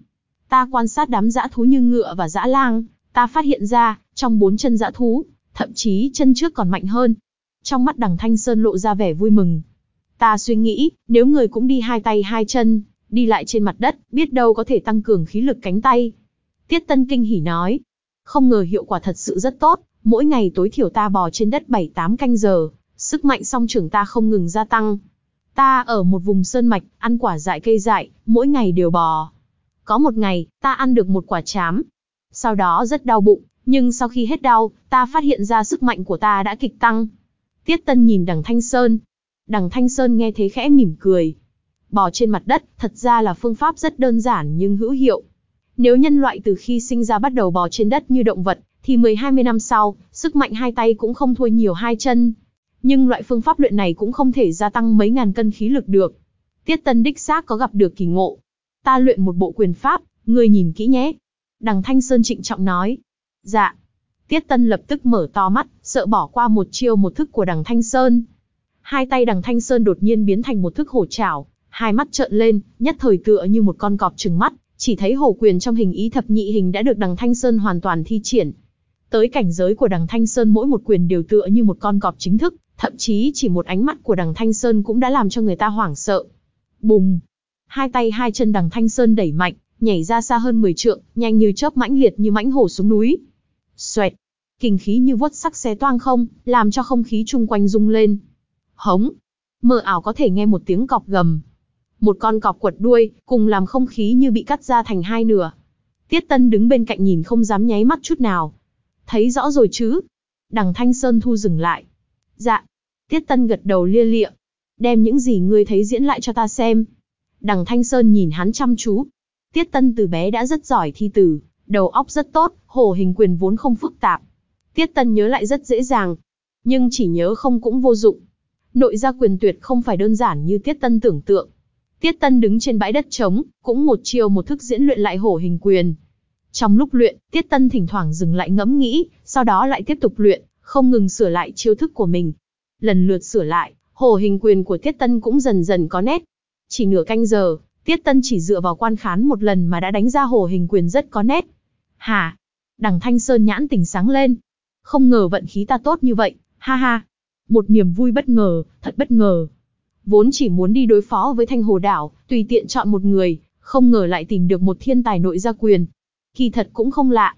Ta quan sát đám dã thú như ngựa và dã lang, ta phát hiện ra, trong bốn chân dã thú, thậm chí chân trước còn mạnh hơn. Trong mắt đằng Thanh Sơn lộ ra vẻ vui mừng. Ta suy nghĩ, nếu người cũng đi hai tay hai chân, đi lại trên mặt đất, biết đâu có thể tăng cường khí lực cánh tay. Tiết Tân kinh hỉ nói. Không ngờ hiệu quả thật sự rất tốt, mỗi ngày tối thiểu ta bò trên đất 7-8 canh giờ, sức mạnh song trưởng ta không ngừng gia tăng. Ta ở một vùng sơn mạch, ăn quả dại cây dại, mỗi ngày đều bò. Có một ngày, ta ăn được một quả chám. Sau đó rất đau bụng, nhưng sau khi hết đau, ta phát hiện ra sức mạnh của ta đã kịch tăng. Tiết Tân nhìn đằng Thanh Sơn. Đằng Thanh Sơn nghe thế khẽ mỉm cười. Bò trên mặt đất, thật ra là phương pháp rất đơn giản nhưng hữu hiệu. Nếu nhân loại từ khi sinh ra bắt đầu bò trên đất như động vật, thì 10-20 năm sau, sức mạnh hai tay cũng không thua nhiều hai chân. Nhưng loại phương pháp luyện này cũng không thể gia tăng mấy ngàn cân khí lực được. Tiết Tân đích xác có gặp được kỳ ngộ. Ta luyện một bộ quyền pháp, ngươi nhìn kỹ nhé. Đằng Thanh Sơn trịnh trọng nói. Dạ. Tiết Tân lập tức mở to mắt, sợ bỏ qua một chiêu một thức của đằng Thanh Sơn. Hai tay đằng Thanh Sơn đột nhiên biến thành một thức hổ chảo, hai mắt trợn lên, nhất thời tựa như một con cọp trừng mắt, chỉ thấy hổ quyền trong hình ý thập nhị hình đã được đằng Thanh Sơn hoàn toàn thi triển. Tới cảnh giới của đằng Thanh Sơn mỗi một quyền đều tựa như một con cọp chính thức, thậm chí chỉ một ánh mắt của đằng Thanh Sơn cũng đã làm cho người ta hoảng sợ. Bùng! Hai tay hai chân đằng Thanh Sơn đẩy mạnh, nhảy ra xa hơn 10 trượng, nhanh như chớp mãnh liệt như mãnh hổ xuống núi. Xoẹt! Kinh khí như vuốt sắc xé toang không, làm cho không khí chung quanh rung lên. Hống! Mơ ảo có thể nghe một tiếng cọp gầm. Một con cọp quật đuôi, cùng làm không khí như bị cắt ra thành hai nửa. Tiết Tân đứng bên cạnh nhìn không dám nháy mắt chút nào. Thấy rõ rồi chứ? Đằng Thanh Sơn thu dừng lại. Dạ. Tiết Tân gật đầu lia lịa. Đem những gì ngươi thấy diễn lại cho ta xem. Đằng Thanh Sơn nhìn hắn chăm chú. Tiết Tân từ bé đã rất giỏi thi từ, đầu óc rất tốt, hồ hình quyền vốn không phức tạp. Tiết Tân nhớ lại rất dễ dàng. Nhưng chỉ nhớ không cũng vô dụng. Nội gia quyền tuyệt không phải đơn giản như Tiết Tân tưởng tượng. Tiết Tân đứng trên bãi đất trống, cũng một chiều một thức diễn luyện lại hổ hình quyền. Trong lúc luyện, Tiết Tân thỉnh thoảng dừng lại ngẫm nghĩ, sau đó lại tiếp tục luyện, không ngừng sửa lại chiêu thức của mình. Lần lượt sửa lại, hổ hình quyền của Tiết Tân cũng dần dần có nét. Chỉ nửa canh giờ, Tiết Tân chỉ dựa vào quan khán một lần mà đã đánh ra hồ hình quyền rất có nét. Hả? Đằng Thanh Sơn nhãn tỉnh sáng lên. Không ngờ vận khí ta tốt như vậy, ha ha. Một niềm vui bất ngờ, thật bất ngờ. Vốn chỉ muốn đi đối phó với Thanh Hồ Đảo, tùy tiện chọn một người, không ngờ lại tìm được một thiên tài nội gia quyền. Kỳ thật cũng không lạ.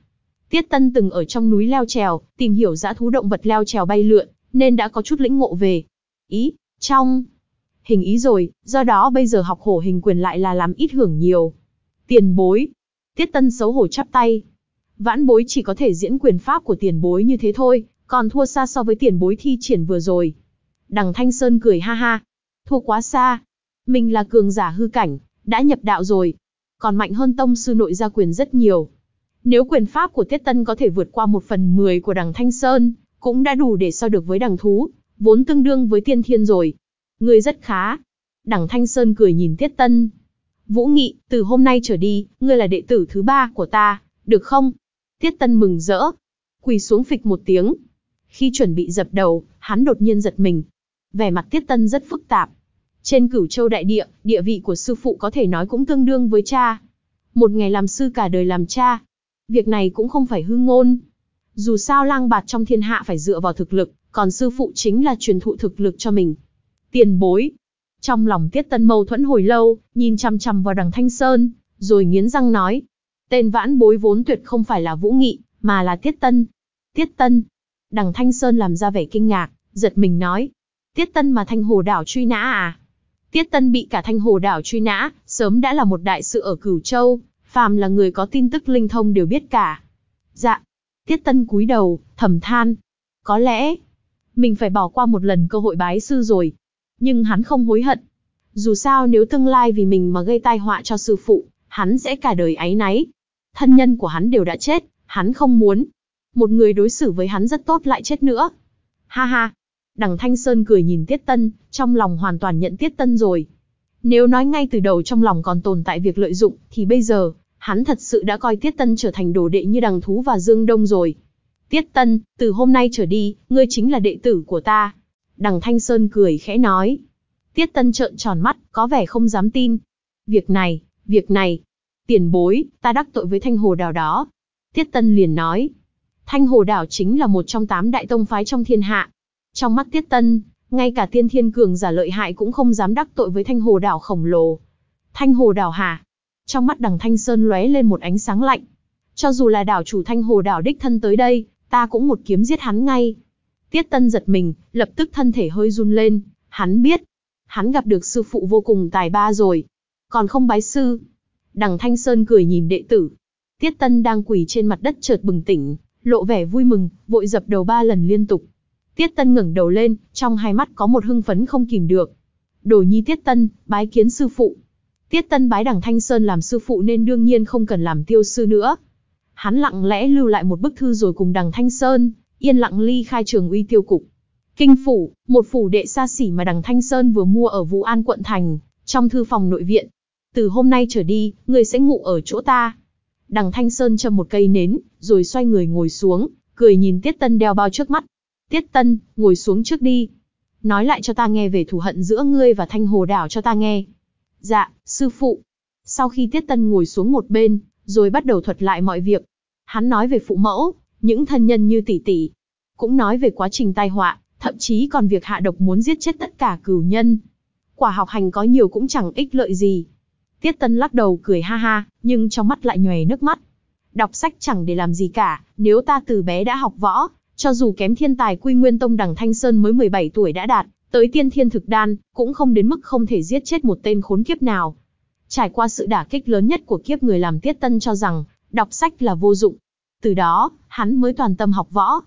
Tiết Tân từng ở trong núi leo trèo, tìm hiểu dã thú động vật leo trèo bay lượn, nên đã có chút lĩnh ngộ về. Ý, trong, hình ý rồi, do đó bây giờ học hổ hình quyền lại là làm ít hưởng nhiều. Tiền bối. Tiết tân xấu hổ chắp tay. Vãn bối chỉ có thể diễn quyền pháp của tiền bối như thế thôi, còn thua xa so với tiền bối thi triển vừa rồi. Đằng Thanh Sơn cười ha ha. Thua quá xa. Mình là cường giả hư cảnh, đã nhập đạo rồi. Còn mạnh hơn tông sư nội gia quyền rất nhiều. Nếu quyền pháp của Tiết Tân có thể vượt qua một phần mười của đằng Thanh Sơn, cũng đã đủ để so được với đằng thú, vốn tương đương với tiên thiên rồi. Ngươi rất khá. Đằng Thanh Sơn cười nhìn Tiết Tân. Vũ Nghị, từ hôm nay trở đi, ngươi là đệ tử thứ ba của ta, được không? Tiết Tân mừng rỡ. Quỳ xuống phịch một tiếng. Khi chuẩn bị dập đầu, hắn đột nhiên giật mình. Vẻ mặt Tiết Tân rất phức tạp. Trên cửu châu đại địa, địa vị của sư phụ có thể nói cũng tương đương với cha. Một ngày làm sư cả đời làm cha. Việc này cũng không phải hư ngôn. Dù sao lang bạt trong thiên hạ phải dựa vào thực lực, còn sư phụ chính là truyền thụ thực lực cho mình. Tiền bối. Trong lòng Tiết Tân mâu thuẫn hồi lâu, nhìn chằm chằm vào đằng Thanh Sơn, rồi nghiến răng nói. Tên vãn bối vốn tuyệt không phải là Vũ Nghị, mà là Tiết Tân. Tiết Tân. Đằng Thanh Sơn làm ra vẻ kinh ngạc, giật mình nói. Tiết Tân mà Thanh Hồ Đảo truy nã à? Tiết Tân bị cả Thanh Hồ Đảo truy nã, sớm đã là một đại sự ở Cửu Châu, phàm là người có tin tức linh thông đều biết cả. Dạ. Tiết Tân cúi đầu, thầm than. Có lẽ, mình phải bỏ qua một lần cơ hội bái sư rồi. Nhưng hắn không hối hận. Dù sao nếu tương lai vì mình mà gây tai họa cho sư phụ, hắn sẽ cả đời áy náy. Thân nhân của hắn đều đã chết, hắn không muốn. Một người đối xử với hắn rất tốt lại chết nữa. Ha ha. Đằng Thanh Sơn cười nhìn Tiết Tân, trong lòng hoàn toàn nhận Tiết Tân rồi. Nếu nói ngay từ đầu trong lòng còn tồn tại việc lợi dụng, thì bây giờ, hắn thật sự đã coi Tiết Tân trở thành đồ đệ như đằng thú và Dương Đông rồi. Tiết Tân, từ hôm nay trở đi, ngươi chính là đệ tử của ta. Đằng Thanh Sơn cười khẽ nói. Tiết Tân trợn tròn mắt, có vẻ không dám tin. Việc này, việc này, tiền bối, ta đắc tội với Thanh Hồ Đảo đó. Tiết Tân liền nói. Thanh Hồ Đảo chính là một trong tám đại tông phái trong thiên hạ. Trong mắt Tiết Tân, ngay cả tiên thiên cường giả lợi hại cũng không dám đắc tội với Thanh Hồ Đảo khổng lồ. Thanh Hồ Đảo hả? Trong mắt đằng Thanh Sơn lóe lên một ánh sáng lạnh. Cho dù là đảo chủ Thanh Hồ Đảo đích thân tới đây, ta cũng một kiếm giết hắn ngay. Tiết Tân giật mình, lập tức thân thể hơi run lên, hắn biết, hắn gặp được sư phụ vô cùng tài ba rồi, còn không bái sư. Đằng Thanh Sơn cười nhìn đệ tử. Tiết Tân đang quỳ trên mặt đất chợt bừng tỉnh, lộ vẻ vui mừng, vội dập đầu ba lần liên tục. Tiết Tân ngẩng đầu lên, trong hai mắt có một hưng phấn không kìm được. Đồ nhi Tiết Tân, bái kiến sư phụ. Tiết Tân bái đằng Thanh Sơn làm sư phụ nên đương nhiên không cần làm tiêu sư nữa. Hắn lặng lẽ lưu lại một bức thư rồi cùng đằng Thanh Sơn, yên lặng ly khai trường uy tiêu cục. Kinh phủ, một phủ đệ xa xỉ mà đằng Thanh Sơn vừa mua ở Vũ An quận thành, trong thư phòng nội viện. Từ hôm nay trở đi, người sẽ ngủ ở chỗ ta. Đằng Thanh Sơn châm một cây nến, rồi xoay người ngồi xuống, cười nhìn Tiết Tân đeo bao trước mắt. Tiết Tân, ngồi xuống trước đi. Nói lại cho ta nghe về thù hận giữa ngươi và Thanh Hồ Đảo cho ta nghe. Dạ, sư phụ. Sau khi Tiết Tân ngồi xuống một bên, rồi bắt đầu thuật lại mọi việc. Hắn nói về phụ mẫu, những thân nhân như tỷ tỷ. Cũng nói về quá trình tai họa, thậm chí còn việc hạ độc muốn giết chết tất cả cửu nhân. Quả học hành có nhiều cũng chẳng ích lợi gì. Tiết Tân lắc đầu cười ha ha, nhưng trong mắt lại nhòe nước mắt. Đọc sách chẳng để làm gì cả, nếu ta từ bé đã học võ, cho dù kém thiên tài quy nguyên tông đằng Thanh Sơn mới 17 tuổi đã đạt, tới tiên thiên thực đan, cũng không đến mức không thể giết chết một tên khốn kiếp nào. Trải qua sự đả kích lớn nhất của kiếp người làm Tiết Tân cho rằng, đọc sách là vô dụng. Từ đó, hắn mới toàn tâm học võ.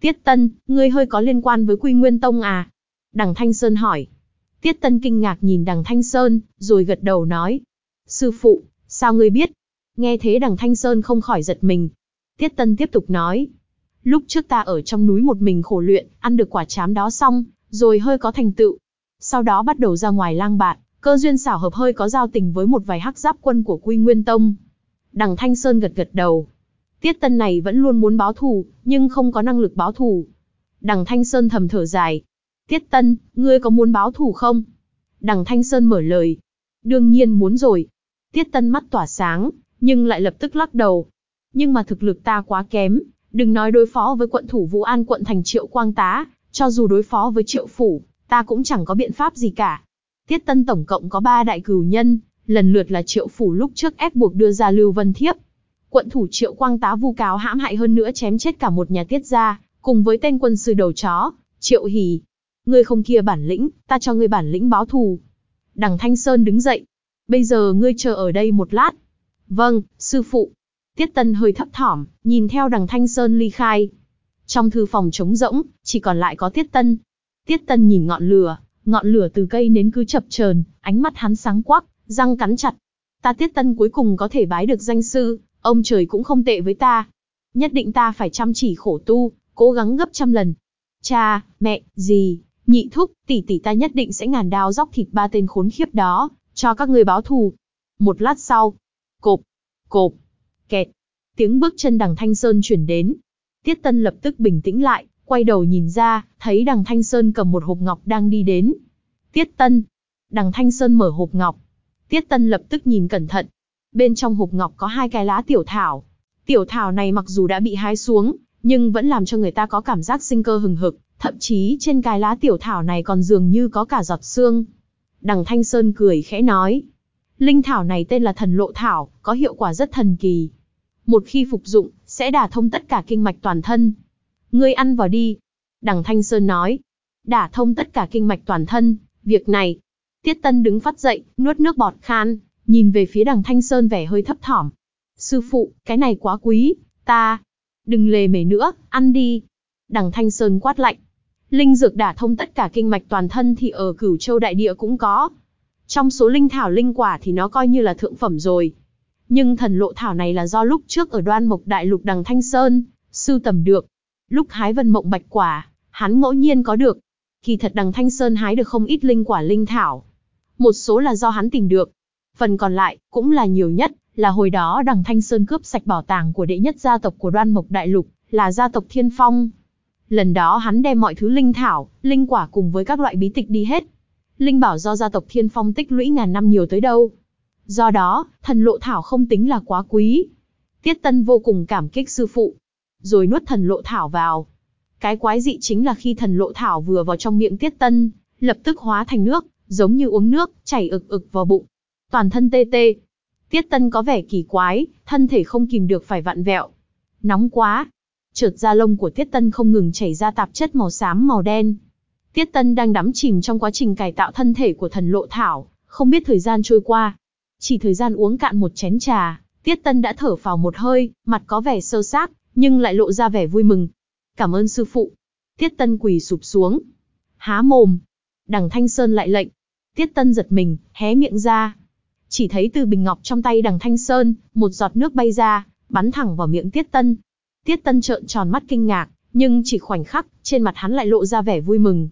Tiết Tân, ngươi hơi có liên quan với Quy Nguyên Tông à? Đằng Thanh Sơn hỏi. Tiết Tân kinh ngạc nhìn đằng Thanh Sơn, rồi gật đầu nói. Sư phụ, sao ngươi biết? Nghe thế đằng Thanh Sơn không khỏi giật mình. Tiết Tân tiếp tục nói. Lúc trước ta ở trong núi một mình khổ luyện, ăn được quả chám đó xong, rồi hơi có thành tựu. Sau đó bắt đầu ra ngoài lang bạt, cơ duyên xảo hợp hơi có giao tình với một vài hắc giáp quân của Quy Nguyên Tông. Đằng Thanh Sơn gật gật đầu. Tiết Tân này vẫn luôn muốn báo thù, nhưng không có năng lực báo thù. Đằng Thanh Sơn thầm thở dài. Tiết Tân, ngươi có muốn báo thù không? Đằng Thanh Sơn mở lời. Đương nhiên muốn rồi. Tiết Tân mắt tỏa sáng, nhưng lại lập tức lắc đầu. Nhưng mà thực lực ta quá kém, đừng nói đối phó với quận thủ Vũ An quận thành Triệu Quang Tá, cho dù đối phó với Triệu Phủ, ta cũng chẳng có biện pháp gì cả. Tiết Tân tổng cộng có ba đại cửu nhân, lần lượt là Triệu Phủ lúc trước ép buộc đưa ra Lưu Vân Thiếp. Quận thủ Triệu Quang Tá vu cáo hãm hại hơn nữa chém chết cả một nhà tiết gia, cùng với tên quân sư đầu chó, Triệu hì, ngươi không kia bản lĩnh, ta cho ngươi bản lĩnh báo thù. Đằng Thanh Sơn đứng dậy. Bây giờ ngươi chờ ở đây một lát. Vâng, sư phụ. Tiết Tân hơi thấp thỏm, nhìn theo đằng Thanh Sơn ly khai. Trong thư phòng trống rỗng, chỉ còn lại có Tiết Tân. Tiết Tân nhìn ngọn lửa, ngọn lửa từ cây nến cứ chập chờn, ánh mắt hắn sáng quắc, răng cắn chặt. Ta Tiết Tân cuối cùng có thể bái được danh sư, ông trời cũng không tệ với ta. Nhất định ta phải chăm chỉ khổ tu, cố gắng gấp trăm lần. Cha, mẹ, gì, nhị thúc, tỷ tỷ ta nhất định sẽ ngàn đao dóc thịt ba tên khốn khiếp đó, cho các người báo thù. Một lát sau, cộp, cộp, kẹt, tiếng bước chân đằng Thanh Sơn chuyển đến. Tiết Tân lập tức bình tĩnh lại, quay đầu nhìn ra, thấy đằng Thanh Sơn cầm một hộp ngọc đang đi đến. Tiết Tân, đằng Thanh Sơn mở hộp ngọc. Tiết Tân lập tức nhìn cẩn thận. Bên trong hộp ngọc có hai cái lá tiểu thảo. Tiểu thảo này mặc dù đã bị hái xuống, nhưng vẫn làm cho người ta có cảm giác sinh cơ hừng hực, thậm chí trên cái lá tiểu thảo này còn dường như có cả giọt xương. Đằng Thanh Sơn cười khẽ nói, linh thảo này tên là thần lộ thảo, có hiệu quả rất thần kỳ. Một khi phục dụng, sẽ đả thông tất cả kinh mạch toàn thân. Ngươi ăn vào đi. Đằng Thanh Sơn nói, đả thông tất cả kinh mạch toàn thân, việc này. Tiết Tân đứng phát dậy, nuốt nước bọt khan, nhìn về phía đằng Thanh Sơn vẻ hơi thấp thỏm. Sư phụ, cái này quá quý, ta. Đừng lề mề nữa, ăn đi. Đằng Thanh Sơn quát lạnh. Linh dược đả thông tất cả kinh mạch toàn thân thì ở cửu châu đại địa cũng có. Trong số linh thảo linh quả thì nó coi như là thượng phẩm rồi. Nhưng thần lộ thảo này là do lúc trước ở đoan mộc đại lục đằng Thanh Sơn, sưu tầm được. Lúc hái vân mộng bạch quả, hắn ngẫu nhiên có được. Kỳ thật đằng Thanh Sơn hái được không ít linh quả linh thảo. Một số là do hắn tìm được. Phần còn lại, cũng là nhiều nhất, là hồi đó đằng Thanh Sơn cướp sạch bảo tàng của đệ nhất gia tộc của đoan mộc đại lục, là gia tộc Thiên Phong. Lần đó hắn đem mọi thứ linh thảo, linh quả cùng với các loại bí tịch đi hết. Linh bảo do gia tộc Thiên Phong tích lũy ngàn năm nhiều tới đâu. Do đó, thần lộ thảo không tính là quá quý. Tiết Tân vô cùng cảm kích sư phụ. Rồi nuốt thần lộ thảo vào. Cái quái dị chính là khi thần lộ thảo vừa vào trong miệng Tiết Tân, lập tức hóa thành nước, giống như uống nước, chảy ực ực vào bụng. Toàn thân tê tê. Tiết Tân có vẻ kỳ quái, thân thể không kìm được phải vặn vẹo. Nóng quá, Chợt da lông của Tiết Tân không ngừng chảy ra tạp chất màu xám màu đen. Tiết Tân đang đắm chìm trong quá trình cải tạo thân thể của thần lộ thảo, không biết thời gian trôi qua. Chỉ thời gian uống cạn một chén trà, Tiết Tân đã thở phào một hơi, mặt có vẻ sơ sát, nhưng lại lộ ra vẻ vui mừng. Cảm ơn sư phụ. Tiết Tân quỳ sụp xuống. Há mồm. Đằng Thanh Sơn lại lệnh. Tiết Tân giật mình, hé miệng ra. Chỉ thấy từ bình ngọc trong tay đằng Thanh Sơn, một giọt nước bay ra, bắn thẳng vào miệng Tiết Tân. Tiết Tân trợn tròn mắt kinh ngạc, nhưng chỉ khoảnh khắc, trên mặt hắn lại lộ ra vẻ vui mừng.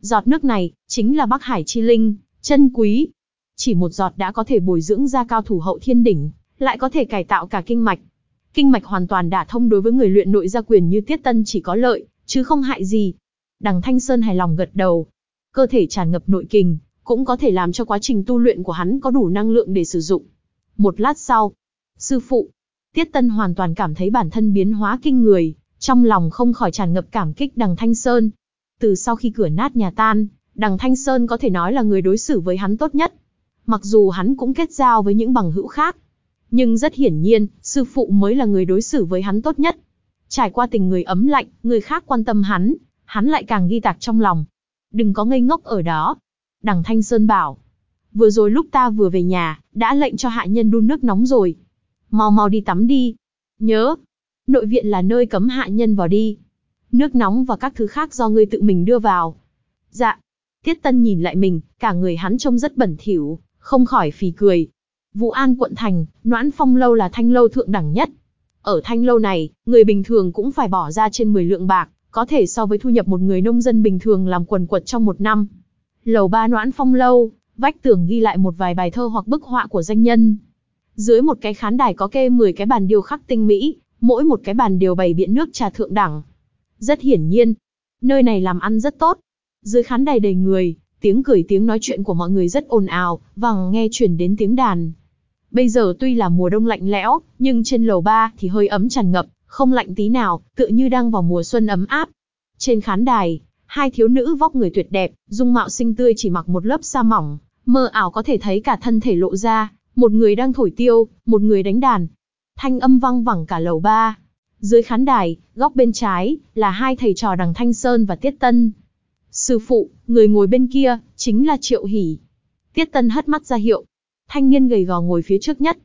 Giọt nước này, chính là Bắc Hải Chi Linh, chân quý. Chỉ một giọt đã có thể bồi dưỡng ra cao thủ hậu thiên đỉnh, lại có thể cải tạo cả kinh mạch. Kinh mạch hoàn toàn đả thông đối với người luyện nội gia quyền như Tiết Tân chỉ có lợi, chứ không hại gì. Đằng Thanh Sơn hài lòng gật đầu. Cơ thể tràn ngập nội kình, cũng có thể làm cho quá trình tu luyện của hắn có đủ năng lượng để sử dụng. Một lát sau, sư phụ, Tiết Tân hoàn toàn cảm thấy bản thân biến hóa kinh người, trong lòng không khỏi tràn ngập cảm kích đằng Thanh Sơn. Từ sau khi cửa nát nhà tan, đằng Thanh Sơn có thể nói là người đối xử với hắn tốt nhất. Mặc dù hắn cũng kết giao với những bằng hữu khác. Nhưng rất hiển nhiên, sư phụ mới là người đối xử với hắn tốt nhất. Trải qua tình người ấm lạnh, người khác quan tâm hắn, hắn lại càng ghi tạc trong lòng. Đừng có ngây ngốc ở đó. Đằng Thanh Sơn bảo. Vừa rồi lúc ta vừa về nhà, đã lệnh cho hạ nhân đun nước nóng rồi mau mau đi tắm đi. Nhớ, nội viện là nơi cấm hạ nhân vào đi. Nước nóng và các thứ khác do ngươi tự mình đưa vào. Dạ. Tiết Tân nhìn lại mình, cả người hắn trông rất bẩn thỉu, không khỏi phì cười. Vũ An quận thành, Noãn Phong lâu là thanh lâu thượng đẳng nhất. Ở thanh lâu này, người bình thường cũng phải bỏ ra trên 10 lượng bạc, có thể so với thu nhập một người nông dân bình thường làm quần quật trong một năm. Lầu ba Noãn Phong lâu, vách tường ghi lại một vài bài thơ hoặc bức họa của danh nhân. Dưới một cái khán đài có kê 10 cái bàn điêu khắc tinh mỹ, mỗi một cái bàn đều bày biện nước trà thượng đẳng. Rất hiển nhiên, nơi này làm ăn rất tốt. Dưới khán đài đầy người, tiếng cười tiếng nói chuyện của mọi người rất ồn ào, vàng nghe chuyển đến tiếng đàn. Bây giờ tuy là mùa đông lạnh lẽo, nhưng trên lầu ba thì hơi ấm tràn ngập, không lạnh tí nào, tựa như đang vào mùa xuân ấm áp. Trên khán đài, hai thiếu nữ vóc người tuyệt đẹp, dung mạo xinh tươi chỉ mặc một lớp sa mỏng, mơ ảo có thể thấy cả thân thể lộ ra, một người đang thổi tiêu, một người đánh đàn. Thanh âm vang vẳng cả lầu ba. Dưới khán đài, góc bên trái, là hai thầy trò đằng Thanh Sơn và Tiết Tân. Sư phụ, người ngồi bên kia, chính là Triệu Hỷ. Tiết Tân hất mắt ra hiệu. Thanh niên gầy gò ngồi phía trước nhất.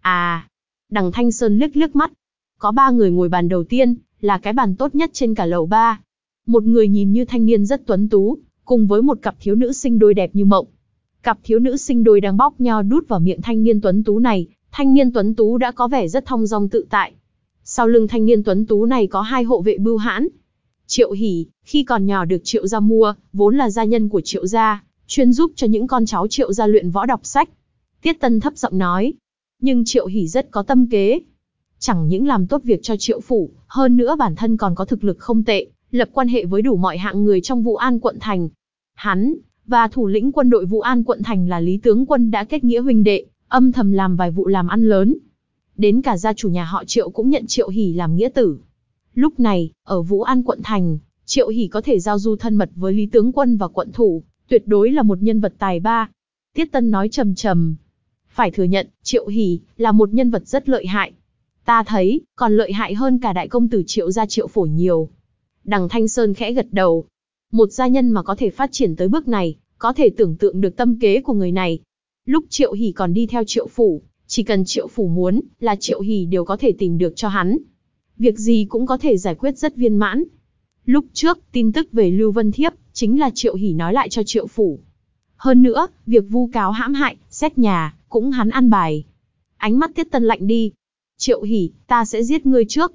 À, đằng Thanh Sơn liếc liếc mắt. Có ba người ngồi bàn đầu tiên, là cái bàn tốt nhất trên cả lầu ba. Một người nhìn như thanh niên rất tuấn tú, cùng với một cặp thiếu nữ sinh đôi đẹp như mộng. Cặp thiếu nữ sinh đôi đang bóc nho đút vào miệng thanh niên tuấn tú này, thanh niên tuấn tú đã có vẻ rất thong dong tự tại. Sau lưng thanh niên tuấn tú này có hai hộ vệ bưu hãn. Triệu Hỷ, khi còn nhỏ được Triệu gia mua, vốn là gia nhân của Triệu gia, chuyên giúp cho những con cháu Triệu gia luyện võ đọc sách. Tiết Tân thấp giọng nói, nhưng Triệu Hỷ rất có tâm kế. Chẳng những làm tốt việc cho Triệu phủ, hơn nữa bản thân còn có thực lực không tệ, lập quan hệ với đủ mọi hạng người trong Vũ An quận thành. Hắn và thủ lĩnh quân đội Vũ An quận thành là Lý tướng quân đã kết nghĩa huynh đệ, âm thầm làm vài vụ làm ăn lớn. Đến cả gia chủ nhà họ Triệu cũng nhận Triệu Hỉ làm nghĩa tử. Lúc này, ở Vũ An quận thành, Triệu Hỉ có thể giao du thân mật với Lý tướng quân và quận thủ, tuyệt đối là một nhân vật tài ba. Tiết Tân nói trầm trầm. Phải thừa nhận, Triệu Hỉ là một nhân vật rất lợi hại. Ta thấy, còn lợi hại hơn cả đại công tử Triệu gia Triệu phổ nhiều. Đằng Thanh Sơn khẽ gật đầu. Một gia nhân mà có thể phát triển tới bước này, có thể tưởng tượng được tâm kế của người này. Lúc Triệu Hỷ còn đi theo Triệu Phủ, chỉ cần Triệu Phủ muốn, là Triệu Hỷ đều có thể tìm được cho hắn. Việc gì cũng có thể giải quyết rất viên mãn. Lúc trước, tin tức về Lưu Vân Thiếp, chính là Triệu Hỷ nói lại cho Triệu Phủ. Hơn nữa, việc vu cáo hãm hại, xét nhà, cũng hắn ăn bài. Ánh mắt Tiết Tân lạnh đi. Triệu Hỷ, ta sẽ giết ngươi trước.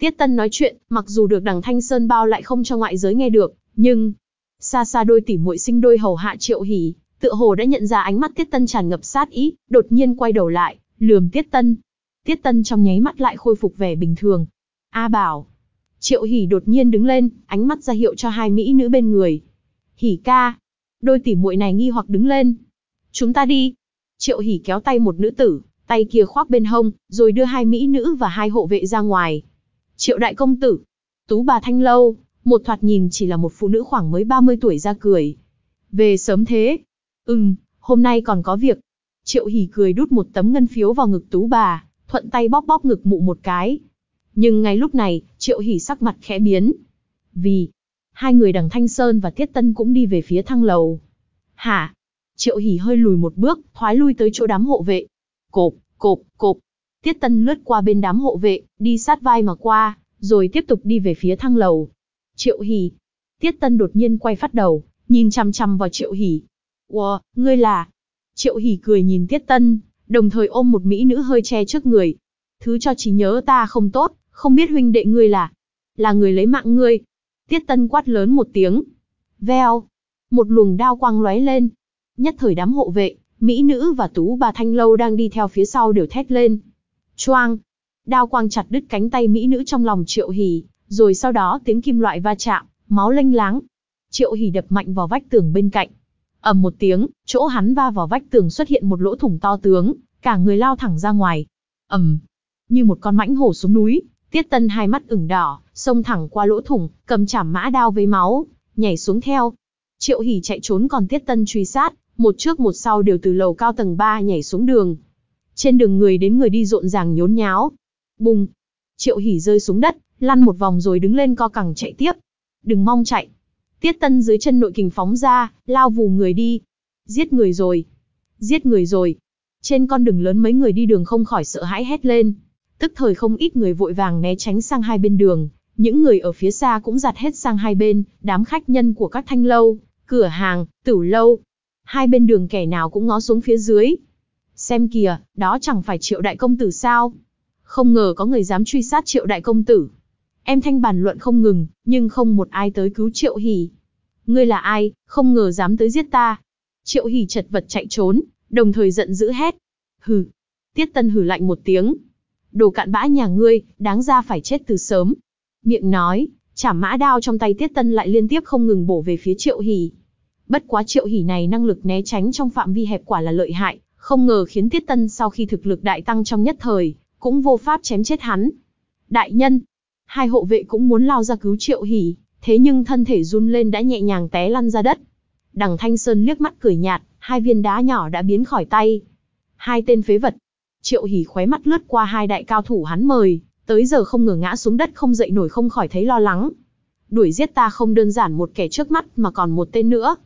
Tiết Tân nói chuyện, mặc dù được đằng Thanh Sơn bao lại không cho ngoại giới nghe được, nhưng xa xa đôi tỉ muội sinh đôi hầu hạ Triệu hỉ, tựa hồ đã nhận ra ánh mắt Tiết Tân tràn ngập sát ý, đột nhiên quay đầu lại, lườm Tiết Tân. Tiết Tân trong nháy mắt lại khôi phục vẻ bình thường. A Bảo. Triệu hỉ đột nhiên đứng lên, ánh mắt ra hiệu cho hai mỹ nữ bên người. Hỉ ca. Đôi tỉ muội này nghi hoặc đứng lên. Chúng ta đi. Triệu hỉ kéo tay một nữ tử, tay kia khoác bên hông, rồi đưa hai mỹ nữ và hai hộ vệ ra ngoài. Triệu đại công tử. Tú bà Thanh Lâu, một thoạt nhìn chỉ là một phụ nữ khoảng mới 30 tuổi ra cười. Về sớm thế. Ừm, hôm nay còn có việc. Triệu hỉ cười đút một tấm ngân phiếu vào ngực tú bà, thuận tay bóp bóp ngực mụ một cái. Nhưng ngay lúc này, triệu hỉ sắc mặt khẽ biến. Vì, hai người đằng Thanh Sơn và Tiết Tân cũng đi về phía thăng lầu. Hả? Triệu hỉ hơi lùi một bước, thoái lui tới chỗ đám hộ vệ. Cộp, cộp, cộp. Tiết Tân lướt qua bên đám hộ vệ, đi sát vai mà qua, rồi tiếp tục đi về phía thăng lầu. Triệu hỉ. Tiết Tân đột nhiên quay phát đầu, nhìn chằm chằm vào Triệu hỉ. Wow, ngươi là... Triệu hỉ cười nhìn Tiết Tân, đồng thời ôm một mỹ nữ hơi che trước người. Thứ cho trí nhớ ta không tốt, không biết huynh đệ ngươi là... Là người lấy mạng ngươi. Tiết Tân quát lớn một tiếng. Veo. Một luồng đao quang lóe lên. Nhất thời đám hộ vệ, mỹ nữ và tú bà Thanh Lâu đang đi theo phía sau đều thét lên. Choang. Đao quang chặt đứt cánh tay mỹ nữ trong lòng Triệu Hỉ, rồi sau đó tiếng kim loại va chạm, máu lênh láng. Triệu Hỉ đập mạnh vào vách tường bên cạnh. ầm một tiếng, chỗ hắn va vào vách tường xuất hiện một lỗ thủng to tướng, cả người lao thẳng ra ngoài. ầm, như một con mãnh hổ xuống núi, Tiết Tân hai mắt ửng đỏ, xông thẳng qua lỗ thủng, cầm chảm mã đao với máu, nhảy xuống theo. Triệu Hỉ chạy trốn còn Tiết Tân truy sát, một trước một sau đều từ lầu cao tầng 3 nhảy xuống đường. Trên đường người đến người đi rộn ràng nhốn nháo. Bùng! Triệu Hỉ rơi xuống đất, lăn một vòng rồi đứng lên co cẳng chạy tiếp. Đừng mong chạy. Tiết Tân dưới chân nội kình phóng ra, lao vù người đi. Giết người rồi. Giết người rồi. Trên con đường lớn mấy người đi đường không khỏi sợ hãi hét lên. Tức thời không ít người vội vàng né tránh sang hai bên đường, những người ở phía xa cũng giặt hết sang hai bên, đám khách nhân của các thanh lâu, cửa hàng, tửu lâu. Hai bên đường kẻ nào cũng ngó xuống phía dưới. Xem kìa, đó chẳng phải triệu đại công tử sao? Không ngờ có người dám truy sát triệu đại công tử. Em thanh bàn luận không ngừng, nhưng không một ai tới cứu triệu hỉ. Ngươi là ai, không ngờ dám tới giết ta. Triệu hỉ chật vật chạy trốn, đồng thời giận dữ hét. Hừ. Tiết tân hử lạnh một tiếng, đồ cặn bã nhà ngươi, đáng ra phải chết từ sớm. Miệng nói, chảm mã đao trong tay Tiết Tân lại liên tiếp không ngừng bổ về phía Triệu Hỷ. Bất quá Triệu Hỷ này năng lực né tránh trong phạm vi hẹp quả là lợi hại, không ngờ khiến Tiết Tân sau khi thực lực đại tăng trong nhất thời, cũng vô pháp chém chết hắn. Đại nhân, hai hộ vệ cũng muốn lao ra cứu Triệu Hỷ, thế nhưng thân thể run lên đã nhẹ nhàng té lăn ra đất. Đằng Thanh Sơn liếc mắt cười nhạt, hai viên đá nhỏ đã biến khỏi tay. Hai tên phế vật, Triệu Hỉ khóe mắt lướt qua hai đại cao thủ hắn mời, tới giờ không ngờ ngã xuống đất không dậy nổi không khỏi thấy lo lắng. Đuổi giết ta không đơn giản một kẻ trước mắt mà còn một tên nữa.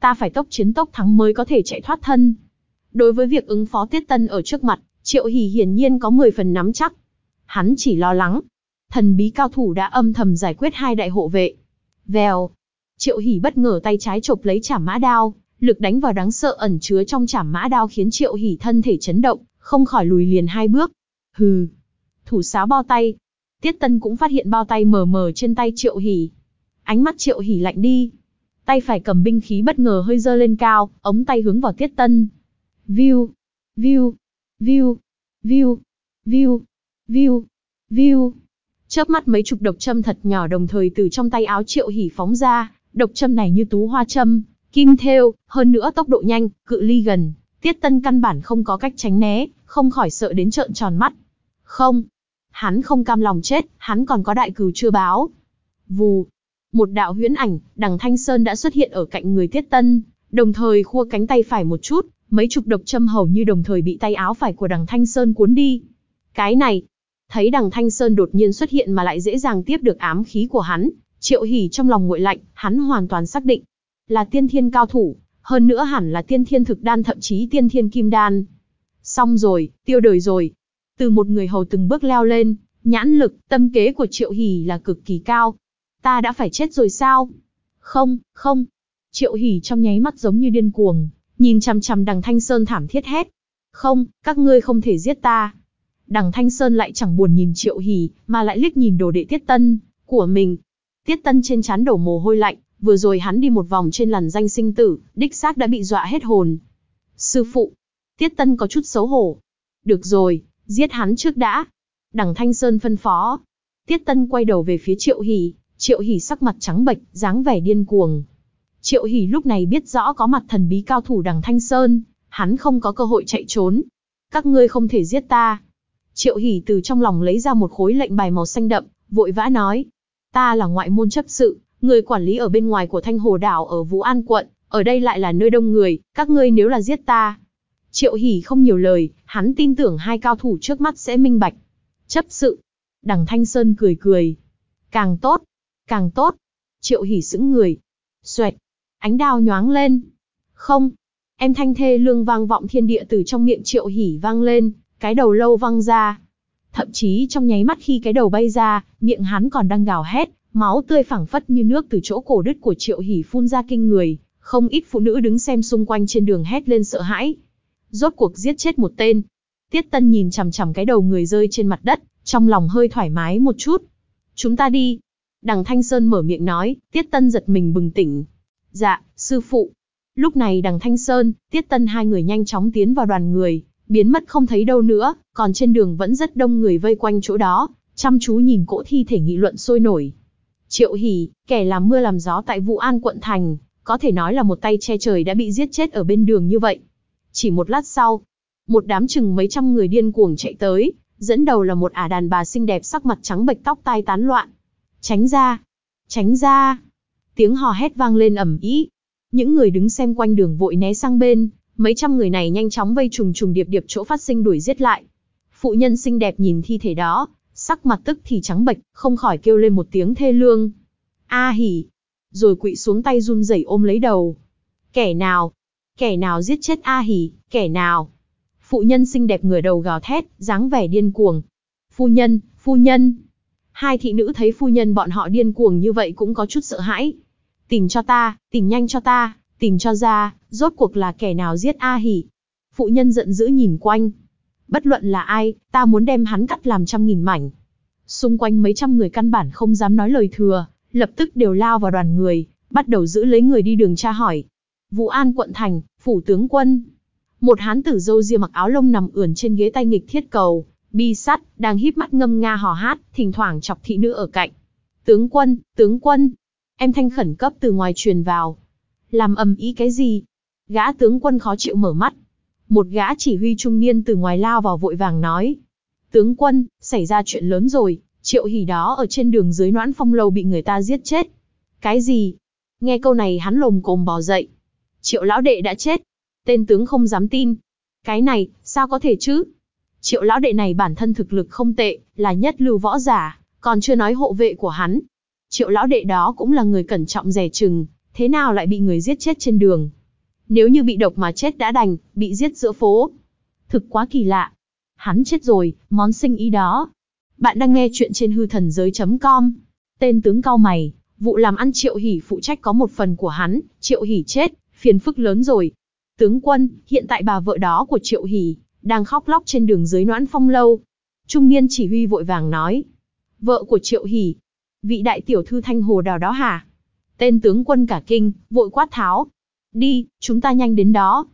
Ta phải tốc chiến tốc thắng mới có thể chạy thoát thân. Đối với việc ứng phó Tiết Tân ở trước mặt, Triệu Hỷ hiển nhiên có 10 phần nắm chắc. Hắn chỉ lo lắng. Thần bí cao thủ đã âm thầm giải quyết hai đại hộ vệ. Vèo. Triệu Hỷ bất ngờ tay trái chộp lấy chảm mã đao, lực đánh vào đáng sợ ẩn chứa trong chảm mã đao khiến Triệu Hỷ thân thể chấn động, không khỏi lùi liền hai bước. Hừ. Thủ sáo bao tay. Tiết Tân cũng phát hiện bao tay mờ mờ trên tay Triệu Hỷ. Ánh mắt Triệu Hỷ lạnh đi. Tay phải cầm binh khí bất ngờ hơi dơ lên cao, ống tay hướng vào Tiết Tân. View. View. View. View. View. View. View. Chớp mắt mấy chục độc châm thật nhỏ đồng thời từ trong tay áo Triệu hỉ phóng ra, độc châm này như tú hoa châm, kim thêu, hơn nữa tốc độ nhanh, cự ly gần, Tiết Tân căn bản không có cách tránh né, không khỏi sợ đến trợn tròn mắt. Không, hắn không cam lòng chết, hắn còn có đại cừu chưa báo. Vù, một đạo huyễn ảnh, đằng Thanh Sơn đã xuất hiện ở cạnh người Tiết Tân, đồng thời khua cánh tay phải một chút, mấy chục độc châm hầu như đồng thời bị tay áo phải của đằng Thanh Sơn cuốn đi. Cái này, thấy đằng Thanh Sơn đột nhiên xuất hiện mà lại dễ dàng tiếp được ám khí của hắn, triệu hỉ trong lòng nguội lạnh, hắn hoàn toàn xác định, là tiên thiên cao thủ, hơn nữa hẳn là tiên thiên thực đan thậm chí tiên thiên kim đan. Xong rồi, tiêu đời rồi. Từ một người hầu từng bước leo lên, nhãn lực, tâm kế của triệu hỉ là cực kỳ cao. Ta đã phải chết rồi sao? Không, không. Triệu hỉ trong nháy mắt giống như điên cuồng, nhìn chằm chằm đằng Thanh Sơn thảm thiết hét. Không, các ngươi không thể giết ta. Đằng Thanh Sơn lại chẳng buồn nhìn Triệu Hỉ, mà lại liếc nhìn đồ đệ Tiết Tân, của mình. Tiết Tân trên chán đổ mồ hôi lạnh, vừa rồi hắn đi một vòng trên làn danh sinh tử, đích xác đã bị dọa hết hồn. Sư phụ, Tiết Tân có chút xấu hổ. Được rồi, giết hắn trước đã. Đằng Thanh Sơn phân phó. Tiết Tân quay đầu về phía Triệu hỉ Triệu hỉ sắc mặt trắng bệch, dáng vẻ điên cuồng. Triệu Hỷ lúc này biết rõ có mặt thần bí cao thủ đằng Thanh Sơn, hắn không có cơ hội chạy trốn. Các ngươi không thể giết ta. Triệu Hỷ từ trong lòng lấy ra một khối lệnh bài màu xanh đậm, vội vã nói. Ta là ngoại môn chấp sự, người quản lý ở bên ngoài của Thanh Hồ Đảo ở Vũ An quận, ở đây lại là nơi đông người, các ngươi nếu là giết ta. Triệu Hỷ không nhiều lời, hắn tin tưởng hai cao thủ trước mắt sẽ minh bạch. Chấp sự. Đằng Thanh Sơn cười cười. Càng tốt, càng tốt. Triệu Hỷ sững người. Xoẹt. Ánh đao nhoáng lên. Không. Em thanh thê lương vang vọng thiên địa từ trong miệng Triệu hỉ vang lên, cái đầu lâu văng ra. Thậm chí trong nháy mắt khi cái đầu bay ra, miệng hắn còn đang gào hét, Máu tươi phẳng phất như nước từ chỗ cổ đứt của Triệu hỉ phun ra kinh người, không ít phụ nữ đứng xem xung quanh trên đường hét lên sợ hãi. Rốt cuộc giết chết một tên. Tiết Tân nhìn chằm chằm cái đầu người rơi trên mặt đất, trong lòng hơi thoải mái một chút. Chúng ta đi. Đằng Thanh Sơn mở miệng nói, Tiết Tân giật mình bừng tỉnh. Dạ, sư phụ. Lúc này đằng Thanh Sơn, Tiết Tân hai người nhanh chóng tiến vào đoàn người, biến mất không thấy đâu nữa, còn trên đường vẫn rất đông người vây quanh chỗ đó, chăm chú nhìn cỗ thi thể nghị luận sôi nổi. Triệu Hỷ, kẻ làm mưa làm gió tại Vũ An quận thành, có thể nói là một tay che trời đã bị giết chết ở bên đường như vậy. Chỉ một lát sau, một đám chừng mấy trăm người điên cuồng chạy tới, dẫn đầu là một ả đàn bà xinh đẹp sắc mặt trắng bệch tóc tai tán loạn. Tránh ra! Tránh ra! Tiếng hò hét vang lên ầm ĩ. Những người đứng xem quanh đường vội né sang bên, mấy trăm người này nhanh chóng vây trùng trùng điệp điệp chỗ phát sinh đuổi giết lại. Phụ nhân xinh đẹp nhìn thi thể đó, sắc mặt tức thì trắng bệch, không khỏi kêu lên một tiếng thê lương. A hỉ, rồi quỵ xuống tay run rẩy ôm lấy đầu. Kẻ nào? Kẻ nào giết chết A hỉ, kẻ nào? Phụ nhân xinh đẹp ngửa đầu gào thét, dáng vẻ điên cuồng. Phu nhân, phu nhân. Hai thị nữ thấy phu nhân bọn họ điên cuồng như vậy cũng có chút sợ hãi. Tìm cho ta, tìm nhanh cho ta, tìm cho ra, rốt cuộc là kẻ nào giết A hỉ. Phụ nhân giận dữ nhìn quanh, Bất luận là ai, ta muốn đem hắn cắt làm trăm nghìn mảnh. Xung quanh mấy trăm người căn bản không dám nói lời thừa, lập tức đều lao vào đoàn người, bắt đầu giữ lấy người đi đường tra hỏi. Vũ An quận thành, phủ tướng quân. Một hán tử dâu ria mặc áo lông nằm ườn trên ghế tay nghịch thiết cầu, bi sắt, đang híp mắt ngâm nga hò hát, thỉnh thoảng chọc thị nữ ở cạnh. Tướng quân, tướng quân. Em thanh khẩn cấp từ ngoài truyền vào. Làm ầm ý cái gì? Gã tướng quân khó chịu mở mắt, một gã chỉ huy trung niên từ ngoài lao vào vội vàng nói. Tướng quân, xảy ra chuyện lớn rồi, triệu hỉ đó ở trên đường dưới noãn phong lâu bị người ta giết chết. Cái gì? Nghe câu này hắn lồm cồm bò dậy. Triệu lão đệ đã chết. Tên tướng không dám tin. Cái này, sao có thể chứ? Triệu lão đệ này bản thân thực lực không tệ, là nhất lưu võ giả, còn chưa nói hộ vệ của hắn. Triệu lão đệ đó cũng là người cẩn trọng rẻ chừng, thế nào lại bị người giết chết trên đường? Nếu như bị độc mà chết đã đành, bị giết giữa phố. Thực quá kỳ lạ. Hắn chết rồi, món sinh ý đó. Bạn đang nghe chuyện trên hư thần giới.com. Tên tướng cao mày, vụ làm ăn Triệu hỉ phụ trách có một phần của hắn, Triệu hỉ chết, phiền phức lớn rồi. Tướng quân, hiện tại bà vợ đó của Triệu hỉ đang khóc lóc trên đường dưới noãn phong lâu. Trung niên chỉ huy vội vàng nói. Vợ của Triệu hỉ. Vị đại tiểu thư thanh hồ đào đó hả? Tên tướng quân cả kinh, vội quát tháo. Đi, chúng ta nhanh đến đó.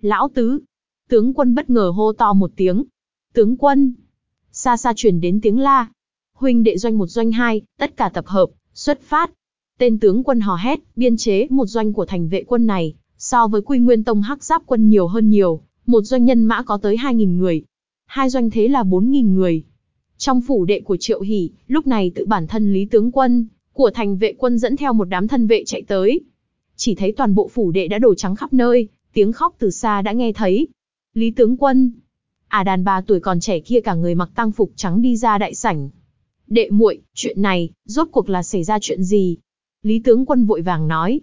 Lão tứ. Tướng quân bất ngờ hô to một tiếng. Tướng quân. Xa xa truyền đến tiếng la. Huynh đệ doanh một doanh hai, tất cả tập hợp, xuất phát. Tên tướng quân hò hét, biên chế một doanh của thành vệ quân này, so với quy nguyên tông hắc giáp quân nhiều hơn nhiều, một doanh nhân mã có tới 2.000 người. Hai doanh thế là 4.000 người. Trong phủ đệ của Triệu Hỷ, lúc này tự bản thân Lý Tướng Quân, của thành vệ quân dẫn theo một đám thân vệ chạy tới. Chỉ thấy toàn bộ phủ đệ đã đổ trắng khắp nơi, tiếng khóc từ xa đã nghe thấy. Lý Tướng Quân, à đàn bà tuổi còn trẻ kia cả người mặc tăng phục trắng đi ra đại sảnh. Đệ muội, chuyện này, rốt cuộc là xảy ra chuyện gì? Lý Tướng Quân vội vàng nói.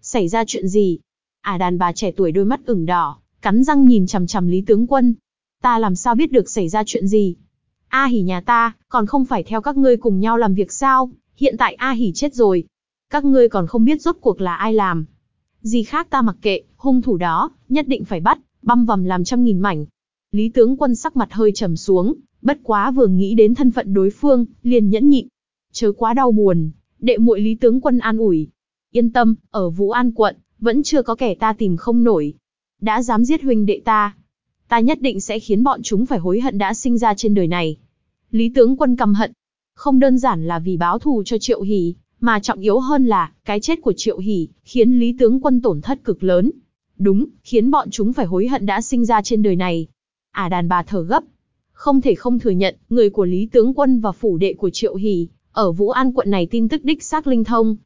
Xảy ra chuyện gì? À đàn bà trẻ tuổi đôi mắt ửng đỏ, cắn răng nhìn chằm chằm Lý Tướng Quân. Ta làm sao biết được xảy ra chuyện gì? A hỉ nhà ta, còn không phải theo các ngươi cùng nhau làm việc sao? Hiện tại A hỉ chết rồi. Các ngươi còn không biết rốt cuộc là ai làm. Gì khác ta mặc kệ, hung thủ đó, nhất định phải bắt, băm vằm làm trăm nghìn mảnh. Lý tướng quân sắc mặt hơi trầm xuống, bất quá vừa nghĩ đến thân phận đối phương, liền nhẫn nhịn. Chớ quá đau buồn, đệ muội Lý tướng quân an ủi. Yên tâm, ở Vũ An quận, vẫn chưa có kẻ ta tìm không nổi. Đã dám giết huynh đệ ta, ta nhất định sẽ khiến bọn chúng phải hối hận đã sinh ra trên đời này. Lý tướng quân căm hận, không đơn giản là vì báo thù cho Triệu Hỷ, mà trọng yếu hơn là, cái chết của Triệu Hỷ, khiến Lý tướng quân tổn thất cực lớn. Đúng, khiến bọn chúng phải hối hận đã sinh ra trên đời này. À đàn bà thở gấp. Không thể không thừa nhận, người của Lý tướng quân và phủ đệ của Triệu Hỷ, ở Vũ An quận này tin tức đích xác linh thông.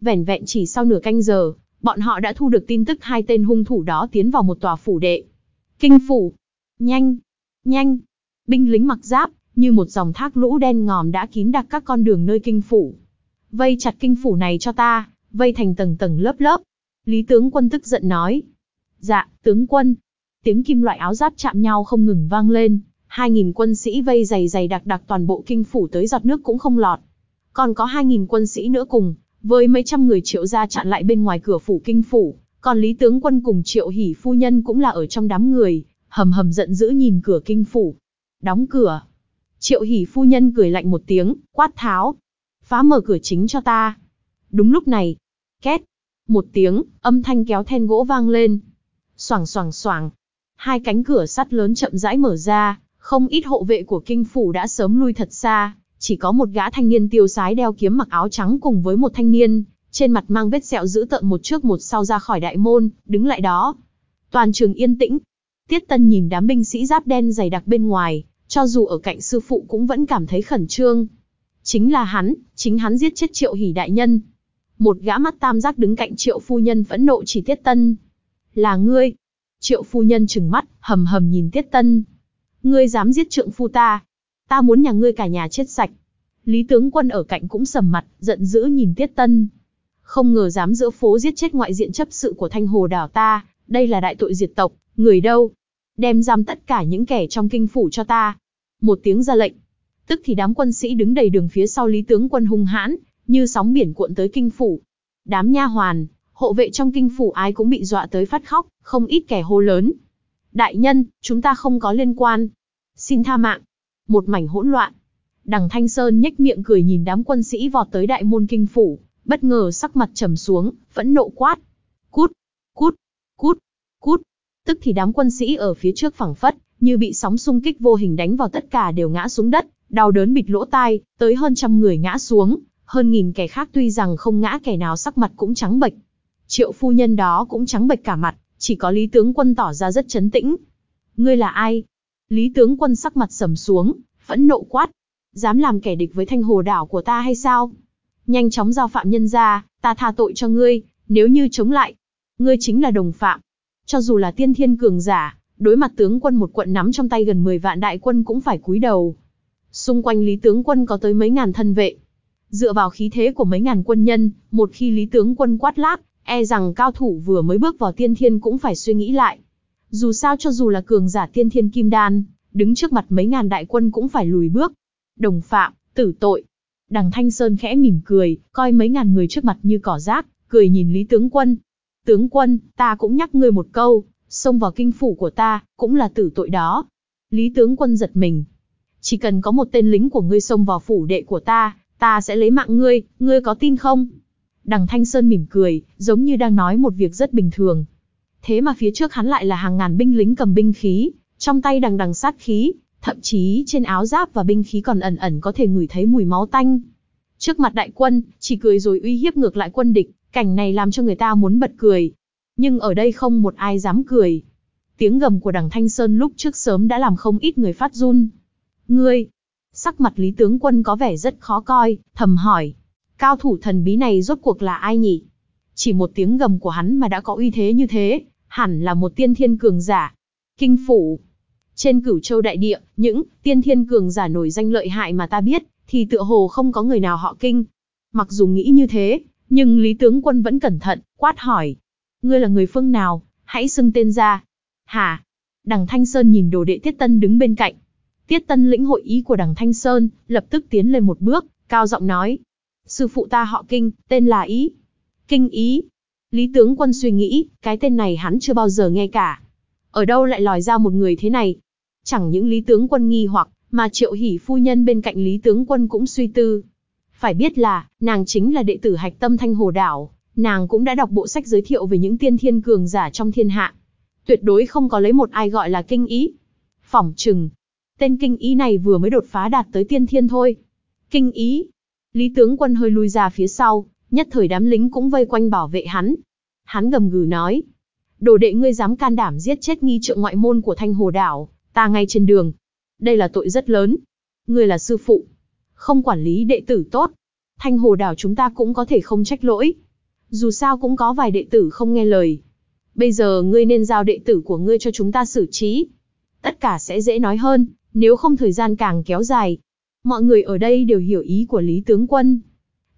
Vẻn vẹn chỉ sau nửa canh giờ, bọn họ đã thu được tin tức hai tên hung thủ đó tiến vào một tòa phủ đệ. Kinh phủ. Nhanh. Nhanh. Binh lính mặc giáp, như một dòng thác lũ đen ngòm đã kín đặc các con đường nơi kinh phủ. Vây chặt kinh phủ này cho ta, vây thành tầng tầng lớp lớp. Lý tướng quân tức giận nói. Dạ, tướng quân. Tiếng kim loại áo giáp chạm nhau không ngừng vang lên, hai nghìn quân sĩ vây dày dày đặc đặc toàn bộ kinh phủ tới giọt nước cũng không lọt. Còn có hai nghìn quân sĩ nữa cùng, với mấy trăm người triệu gia chặn lại bên ngoài cửa phủ kinh phủ, còn Lý tướng quân cùng triệu hỉ phu nhân cũng là ở trong đám người, hầm hầm giận dữ nhìn cửa kinh phủ. Đóng cửa. Triệu hỉ phu nhân cười lạnh một tiếng, quát tháo. Phá mở cửa chính cho ta. Đúng lúc này. Két. Một tiếng, âm thanh kéo then gỗ vang lên. Xoảng xoảng xoảng. Hai cánh cửa sắt lớn chậm rãi mở ra, không ít hộ vệ của kinh phủ đã sớm lui thật xa, chỉ có một gã thanh niên tiêu sái đeo kiếm mặc áo trắng cùng với một thanh niên, trên mặt mang vết sẹo giữ tợn một trước một sau ra khỏi đại môn, đứng lại đó. Toàn trường yên tĩnh. Tiết Tân nhìn đám binh sĩ giáp đen dày đặc bên ngoài, cho dù ở cạnh sư phụ cũng vẫn cảm thấy khẩn trương. Chính là hắn, chính hắn giết chết triệu hỉ đại nhân. Một gã mắt tam giác đứng cạnh triệu phu nhân phẫn nộ chỉ Tiết Tân. Là ngươi. Triệu phu nhân trừng mắt, hầm hầm nhìn Tiết Tân. Ngươi dám giết trượng phu ta. Ta muốn nhà ngươi cả nhà chết sạch. Lý tướng quân ở cạnh cũng sầm mặt, giận dữ nhìn Tiết Tân. Không ngờ dám giữa phố giết chết ngoại diện chấp sự của thanh hồ đảo ta, đây là đại tội diệt tộc, người đâu? Đem giam tất cả những kẻ trong kinh phủ cho ta. Một tiếng ra lệnh. Tức thì đám quân sĩ đứng đầy đường phía sau Lý tướng quân hung hãn, như sóng biển cuộn tới kinh phủ. Đám nha hoàn, hộ vệ trong kinh phủ ai cũng bị dọa tới phát khóc, không ít kẻ hô lớn. Đại nhân, chúng ta không có liên quan. Xin tha mạng. Một mảnh hỗn loạn. Đằng Thanh Sơn nhếch miệng cười nhìn đám quân sĩ vọt tới đại môn kinh phủ, bất ngờ sắc mặt trầm xuống, vẫn nộ quát. Cút, cút, cút, cút. Tức thì đám quân sĩ ở phía trước phẳng phất, như bị sóng xung kích vô hình đánh vào tất cả đều ngã xuống đất, đau đớn bịt lỗ tai, tới hơn trăm người ngã xuống, hơn nghìn kẻ khác tuy rằng không ngã kẻ nào sắc mặt cũng trắng bệch. Triệu phu nhân đó cũng trắng bệch cả mặt, chỉ có Lý tướng quân tỏ ra rất chấn tĩnh. Ngươi là ai? Lý tướng quân sắc mặt sầm xuống, phẫn nộ quát. Dám làm kẻ địch với thanh hồ đảo của ta hay sao? Nhanh chóng giao phạm nhân ra, ta tha tội cho ngươi, nếu như chống lại. Ngươi chính là đồng phạm. Cho dù là tiên thiên cường giả, đối mặt tướng quân một quận nắm trong tay gần 10 vạn đại quân cũng phải cúi đầu. Xung quanh Lý tướng quân có tới mấy ngàn thân vệ. Dựa vào khí thế của mấy ngàn quân nhân, một khi Lý tướng quân quát lác, e rằng cao thủ vừa mới bước vào tiên thiên cũng phải suy nghĩ lại. Dù sao cho dù là cường giả tiên thiên kim đan, đứng trước mặt mấy ngàn đại quân cũng phải lùi bước. Đồng phạm, tử tội. Đằng Thanh Sơn khẽ mỉm cười, coi mấy ngàn người trước mặt như cỏ rác, cười nhìn Lý tướng quân. Tướng quân, ta cũng nhắc ngươi một câu, xông vào kinh phủ của ta, cũng là tử tội đó. Lý tướng quân giật mình. Chỉ cần có một tên lính của ngươi xông vào phủ đệ của ta, ta sẽ lấy mạng ngươi, ngươi có tin không? Đằng Thanh Sơn mỉm cười, giống như đang nói một việc rất bình thường. Thế mà phía trước hắn lại là hàng ngàn binh lính cầm binh khí, trong tay đằng đằng sát khí, thậm chí trên áo giáp và binh khí còn ẩn ẩn có thể ngửi thấy mùi máu tanh. Trước mặt đại quân, chỉ cười rồi uy hiếp ngược lại quân địch, cảnh này làm cho người ta muốn bật cười. Nhưng ở đây không một ai dám cười. Tiếng gầm của đằng Thanh Sơn lúc trước sớm đã làm không ít người phát run. Ngươi, sắc mặt Lý Tướng Quân có vẻ rất khó coi, thầm hỏi. Cao thủ thần bí này rốt cuộc là ai nhỉ? Chỉ một tiếng gầm của hắn mà đã có uy thế như thế, hẳn là một tiên thiên cường giả. Kinh phủ. Trên cửu châu đại địa, những tiên thiên cường giả nổi danh lợi hại mà ta biết, thì tựa hồ không có người nào họ kinh. Mặc dù nghĩ như thế, nhưng Lý Tướng Quân vẫn cẩn thận, quát hỏi. Ngươi là người phương nào, hãy xưng tên ra. Hả? Đằng Thanh Sơn nhìn đồ đệ Tiết Tân đứng bên cạnh. Tiết Tân lĩnh hội ý của đằng Thanh Sơn, lập tức tiến lên một bước, cao giọng nói. Sư phụ ta họ Kinh, tên là Ý. Kinh Ý. Lý Tướng Quân suy nghĩ, cái tên này hắn chưa bao giờ nghe cả. Ở đâu lại lòi ra một người thế này? Chẳng những Lý Tướng Quân nghi hoặc, mà Triệu Hỷ phu nhân bên cạnh Lý Tướng Quân cũng suy tư. Phải biết là, nàng chính là đệ tử hạch tâm thanh hồ đảo, nàng cũng đã đọc bộ sách giới thiệu về những tiên thiên cường giả trong thiên hạ. Tuyệt đối không có lấy một ai gọi là kinh ý. Phỏng chừng, tên kinh ý này vừa mới đột phá đạt tới tiên thiên thôi. Kinh ý. Lý tướng quân hơi lui ra phía sau, nhất thời đám lính cũng vây quanh bảo vệ hắn. Hắn gầm gừ nói. Đồ đệ ngươi dám can đảm giết chết nghi trượng ngoại môn của thanh hồ đảo, ta ngay trên đường. Đây là tội rất lớn. Ngươi là sư phụ. Không quản lý đệ tử tốt. Thanh hồ đảo chúng ta cũng có thể không trách lỗi. Dù sao cũng có vài đệ tử không nghe lời. Bây giờ ngươi nên giao đệ tử của ngươi cho chúng ta xử trí. Tất cả sẽ dễ nói hơn, nếu không thời gian càng kéo dài. Mọi người ở đây đều hiểu ý của Lý Tướng Quân.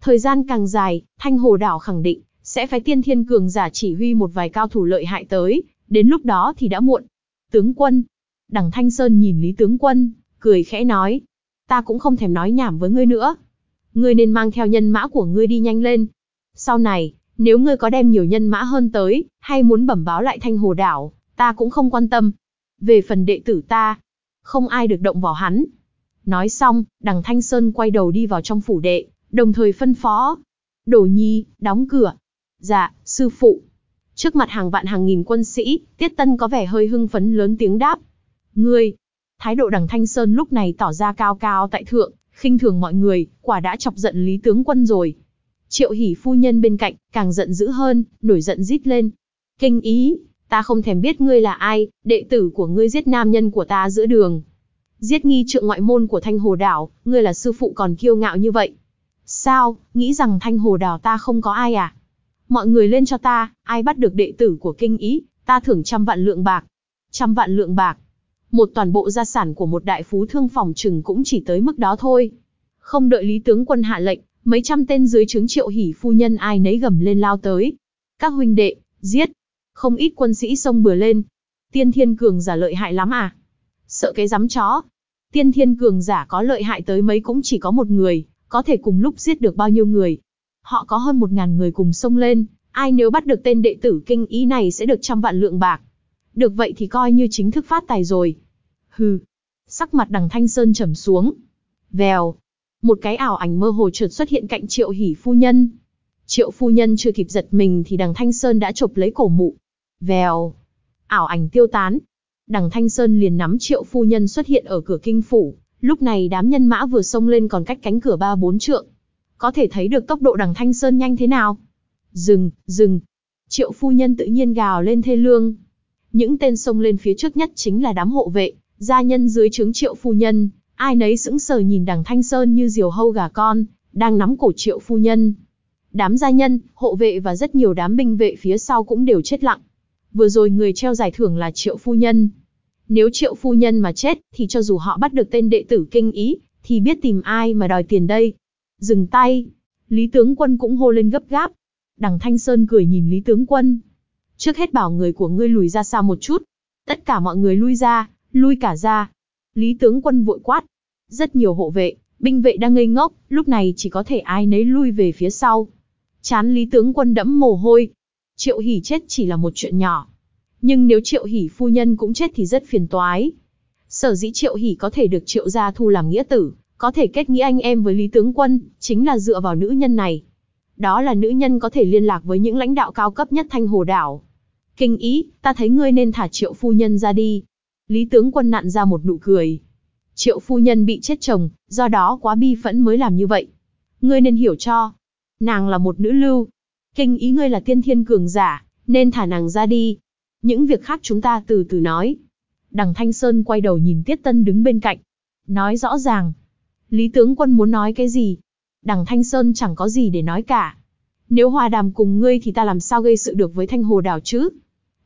Thời gian càng dài, Thanh Hồ Đảo khẳng định, sẽ phải tiên thiên cường giả chỉ huy một vài cao thủ lợi hại tới, đến lúc đó thì đã muộn. Tướng Quân. Đằng Thanh Sơn nhìn Lý Tướng Quân, cười khẽ nói. Ta cũng không thèm nói nhảm với ngươi nữa. Ngươi nên mang theo nhân mã của ngươi đi nhanh lên. Sau này, nếu ngươi có đem nhiều nhân mã hơn tới, hay muốn bẩm báo lại thanh hồ đảo, ta cũng không quan tâm. Về phần đệ tử ta, không ai được động vào hắn. Nói xong, đằng Thanh Sơn quay đầu đi vào trong phủ đệ, đồng thời phân phó. Đồ nhi, đóng cửa. Dạ, sư phụ. Trước mặt hàng vạn hàng nghìn quân sĩ, Tiết Tân có vẻ hơi hưng phấn lớn tiếng đáp. Ngươi, thái độ đằng Thanh Sơn lúc này tỏ ra cao cao tại thượng, khinh thường mọi người, quả đã chọc giận Lý Tướng Quân rồi. Triệu hỉ phu nhân bên cạnh, càng giận dữ hơn, nổi giận rít lên. Kinh ý, ta không thèm biết ngươi là ai, đệ tử của ngươi giết nam nhân của ta giữa đường. Giết nghi trượng ngoại môn của Thanh Hồ Đảo, ngươi là sư phụ còn kiêu ngạo như vậy. Sao, nghĩ rằng Thanh Hồ Đảo ta không có ai à? Mọi người lên cho ta, ai bắt được đệ tử của kinh ý, ta thưởng trăm vạn lượng bạc. Trăm vạn lượng bạc. Một toàn bộ gia sản của một đại phú thương phòng trừng cũng chỉ tới mức đó thôi. Không đợi Lý Tướng Quân hạ lệnh, Mấy trăm tên dưới trướng triệu hỉ phu nhân ai nấy gầm lên lao tới. Các huynh đệ, giết. Không ít quân sĩ xông bừa lên. Tiên thiên cường giả lợi hại lắm à? Sợ cái dám chó. Tiên thiên cường giả có lợi hại tới mấy cũng chỉ có một người, có thể cùng lúc giết được bao nhiêu người. Họ có hơn một ngàn người cùng xông lên, ai nếu bắt được tên đệ tử kinh ý này sẽ được trăm vạn lượng bạc. Được vậy thì coi như chính thức phát tài rồi. Hừ. Sắc mặt đằng Thanh Sơn trầm xuống. Vèo, một cái ảo ảnh mơ hồ chợt xuất hiện cạnh Triệu Hỷ phu nhân. Triệu phu nhân chưa kịp giật mình thì đằng Thanh Sơn đã chộp lấy cổ mụ. Vèo. Ảo ảnh tiêu tán. Đằng Thanh Sơn liền nắm Triệu phu nhân xuất hiện ở cửa kinh phủ. Lúc này đám nhân mã vừa xông lên còn cách cánh cửa ba bốn trượng. Có thể thấy được tốc độ đằng Thanh Sơn nhanh thế nào. Dừng, dừng. Triệu phu nhân tự nhiên gào lên thê lương. Những tên xông lên phía trước nhất chính là đám hộ vệ, gia nhân dưới trướng triệu phu nhân, Ai nấy sững sờ nhìn đằng Thanh Sơn như diều hâu gà con, đang nắm cổ triệu phu nhân. Đám gia nhân, hộ vệ và rất nhiều đám binh vệ phía sau cũng đều chết lặng. Vừa rồi người treo giải thưởng là triệu phu nhân. Nếu triệu phu nhân mà chết, thì cho dù họ bắt được tên đệ tử kinh ý, thì biết tìm ai mà đòi tiền đây. Dừng tay. Lý tướng quân cũng hô lên gấp gáp. Đằng Thanh Sơn cười nhìn Lý tướng quân. Trước hết bảo người của ngươi lùi ra xa một chút. Tất cả mọi người lui ra, lui cả ra. Lý tướng quân vội quát. Rất nhiều hộ vệ, binh vệ đang ngây ngốc, lúc này chỉ có thể ai nấy lui về phía sau. Chán Lý tướng quân đẫm mồ hôi. Triệu hỉ chết chỉ là một chuyện nhỏ. Nhưng nếu triệu hỉ phu nhân cũng chết thì rất phiền toái. Sở dĩ triệu hỉ có thể được triệu gia thu làm nghĩa tử, có thể kết nghĩa anh em với Lý tướng quân, chính là dựa vào nữ nhân này. Đó là nữ nhân có thể liên lạc với những lãnh đạo cao cấp nhất thanh hồ đảo. Kinh ý, ta thấy ngươi nên thả triệu phu nhân ra đi. Lý tướng quân nặn ra một nụ cười. Triệu phu nhân bị chết chồng, do đó quá bi phẫn mới làm như vậy. Ngươi nên hiểu cho. Nàng là một nữ lưu. Kinh ý ngươi là tiên thiên cường giả, nên thả nàng ra đi. Những việc khác chúng ta từ từ nói. Đằng Thanh Sơn quay đầu nhìn Tiết Tân đứng bên cạnh. Nói rõ ràng. Lý tướng quân muốn nói cái gì? Đằng Thanh Sơn chẳng có gì để nói cả. Nếu hòa đàm cùng ngươi thì ta làm sao gây sự được với Thanh Hồ Đào chứ?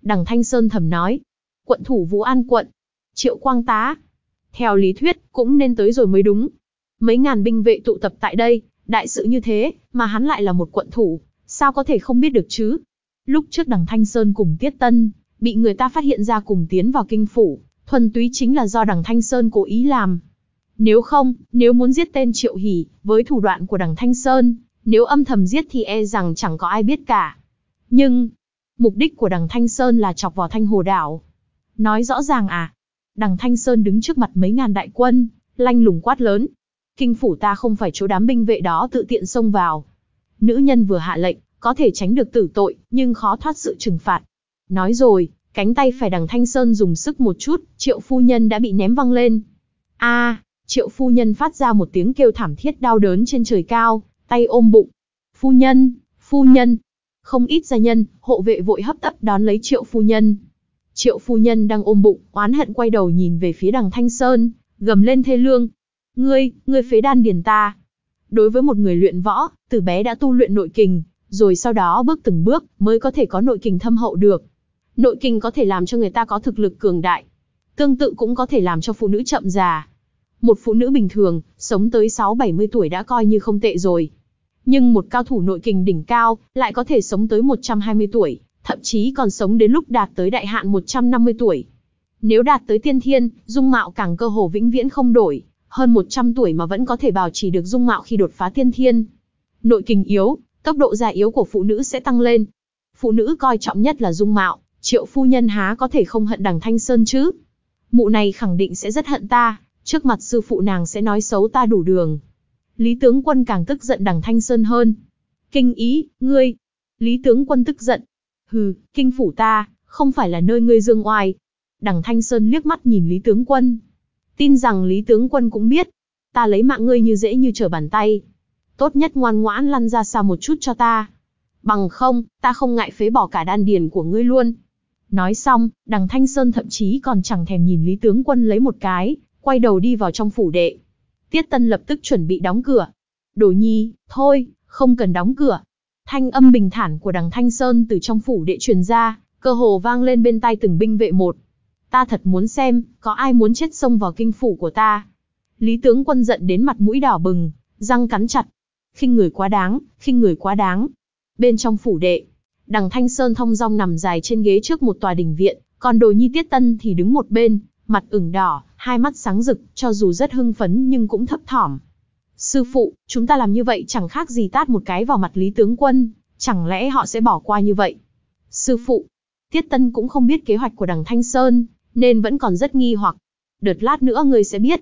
Đằng Thanh Sơn thầm nói. Quận thủ Vũ An quận. Triệu Quang Tá. Theo lý thuyết, cũng nên tới rồi mới đúng. Mấy ngàn binh vệ tụ tập tại đây, đại sự như thế, mà hắn lại là một quận thủ, sao có thể không biết được chứ? Lúc trước đằng Thanh Sơn cùng Tiết Tân, bị người ta phát hiện ra cùng tiến vào kinh phủ, thuần túy chính là do đằng Thanh Sơn cố ý làm. Nếu không, nếu muốn giết tên Triệu Hỷ, với thủ đoạn của đằng Thanh Sơn, nếu âm thầm giết thì e rằng chẳng có ai biết cả. Nhưng, mục đích của đằng Thanh Sơn là chọc vào Thanh Hồ Đảo. Nói rõ ràng à, đằng Thanh Sơn đứng trước mặt mấy ngàn đại quân, lanh lùng quát lớn. Kinh phủ ta không phải chỗ đám binh vệ đó tự tiện xông vào. Nữ nhân vừa hạ lệnh, có thể tránh được tử tội, nhưng khó thoát sự trừng phạt. Nói rồi, cánh tay phải đằng Thanh Sơn dùng sức một chút, triệu phu nhân đã bị ném văng lên. a triệu phu nhân phát ra một tiếng kêu thảm thiết đau đớn trên trời cao, tay ôm bụng. Phu nhân, phu nhân. Không ít gia nhân, hộ vệ vội hấp tấp đón lấy triệu phu nhân. Triệu phu nhân đang ôm bụng, oán hận quay đầu nhìn về phía đằng Thanh Sơn, gầm lên thê lương. Ngươi, ngươi phế đan điền ta. Đối với một người luyện võ, từ bé đã tu luyện nội kình, rồi sau đó bước từng bước, mới có thể có nội kình thâm hậu được. Nội kình có thể làm cho người ta có thực lực cường đại. Tương tự cũng có thể làm cho phụ nữ chậm già. Một phụ nữ bình thường, sống tới 6-70 tuổi đã coi như không tệ rồi. Nhưng một cao thủ nội kình đỉnh cao, lại có thể sống tới 120 tuổi, thậm chí còn sống đến lúc đạt tới đại hạn 150 tuổi. Nếu đạt tới tiên thiên, dung mạo càng cơ hồ vĩnh viễn không đổi, hơn 100 tuổi mà vẫn có thể bảo trì được dung mạo khi đột phá tiên thiên. Nội kình yếu, tốc độ già yếu của phụ nữ sẽ tăng lên. Phụ nữ coi trọng nhất là dung mạo, triệu phu nhân há có thể không hận đằng Thanh Sơn chứ? Mụ này khẳng định sẽ rất hận ta, trước mặt sư phụ nàng sẽ nói xấu ta đủ đường. Lý tướng quân càng tức giận đằng Thanh Sơn hơn. Kinh ý, ngươi. Lý tướng quân tức giận. Hừ, kinh phủ ta, không phải là nơi ngươi dương oai. Đằng Thanh Sơn liếc mắt nhìn Lý tướng quân. Tin rằng Lý tướng quân cũng biết. Ta lấy mạng ngươi như dễ như trở bàn tay. Tốt nhất ngoan ngoãn lăn ra xa một chút cho ta. Bằng không, ta không ngại phế bỏ cả đan điền của ngươi luôn. Nói xong, đằng Thanh Sơn thậm chí còn chẳng thèm nhìn Lý tướng quân lấy một cái, quay đầu đi vào trong phủ đệ. Tiết Tân lập tức chuẩn bị đóng cửa. Đồ nhi, thôi, không cần đóng cửa. Thanh âm bình thản của đằng Thanh Sơn từ trong phủ đệ truyền ra, cơ hồ vang lên bên tai từng binh vệ một. Ta thật muốn xem, có ai muốn chết xông vào kinh phủ của ta. Lý tướng quân giận đến mặt mũi đỏ bừng, răng cắn chặt. khinh người quá đáng, khinh người quá đáng. Bên trong phủ đệ, đằng Thanh Sơn thông dong nằm dài trên ghế trước một tòa đình viện, còn đồ nhi tiết tân thì đứng một bên, mặt ửng đỏ, hai mắt sáng rực, cho dù rất hưng phấn nhưng cũng thấp thỏm. Sư phụ, chúng ta làm như vậy chẳng khác gì tát một cái vào mặt Lý tướng quân, chẳng lẽ họ sẽ bỏ qua như vậy? Sư phụ, Tiết Tân cũng không biết kế hoạch của đằng Thanh Sơn, nên vẫn còn rất nghi hoặc. Đợt lát nữa người sẽ biết.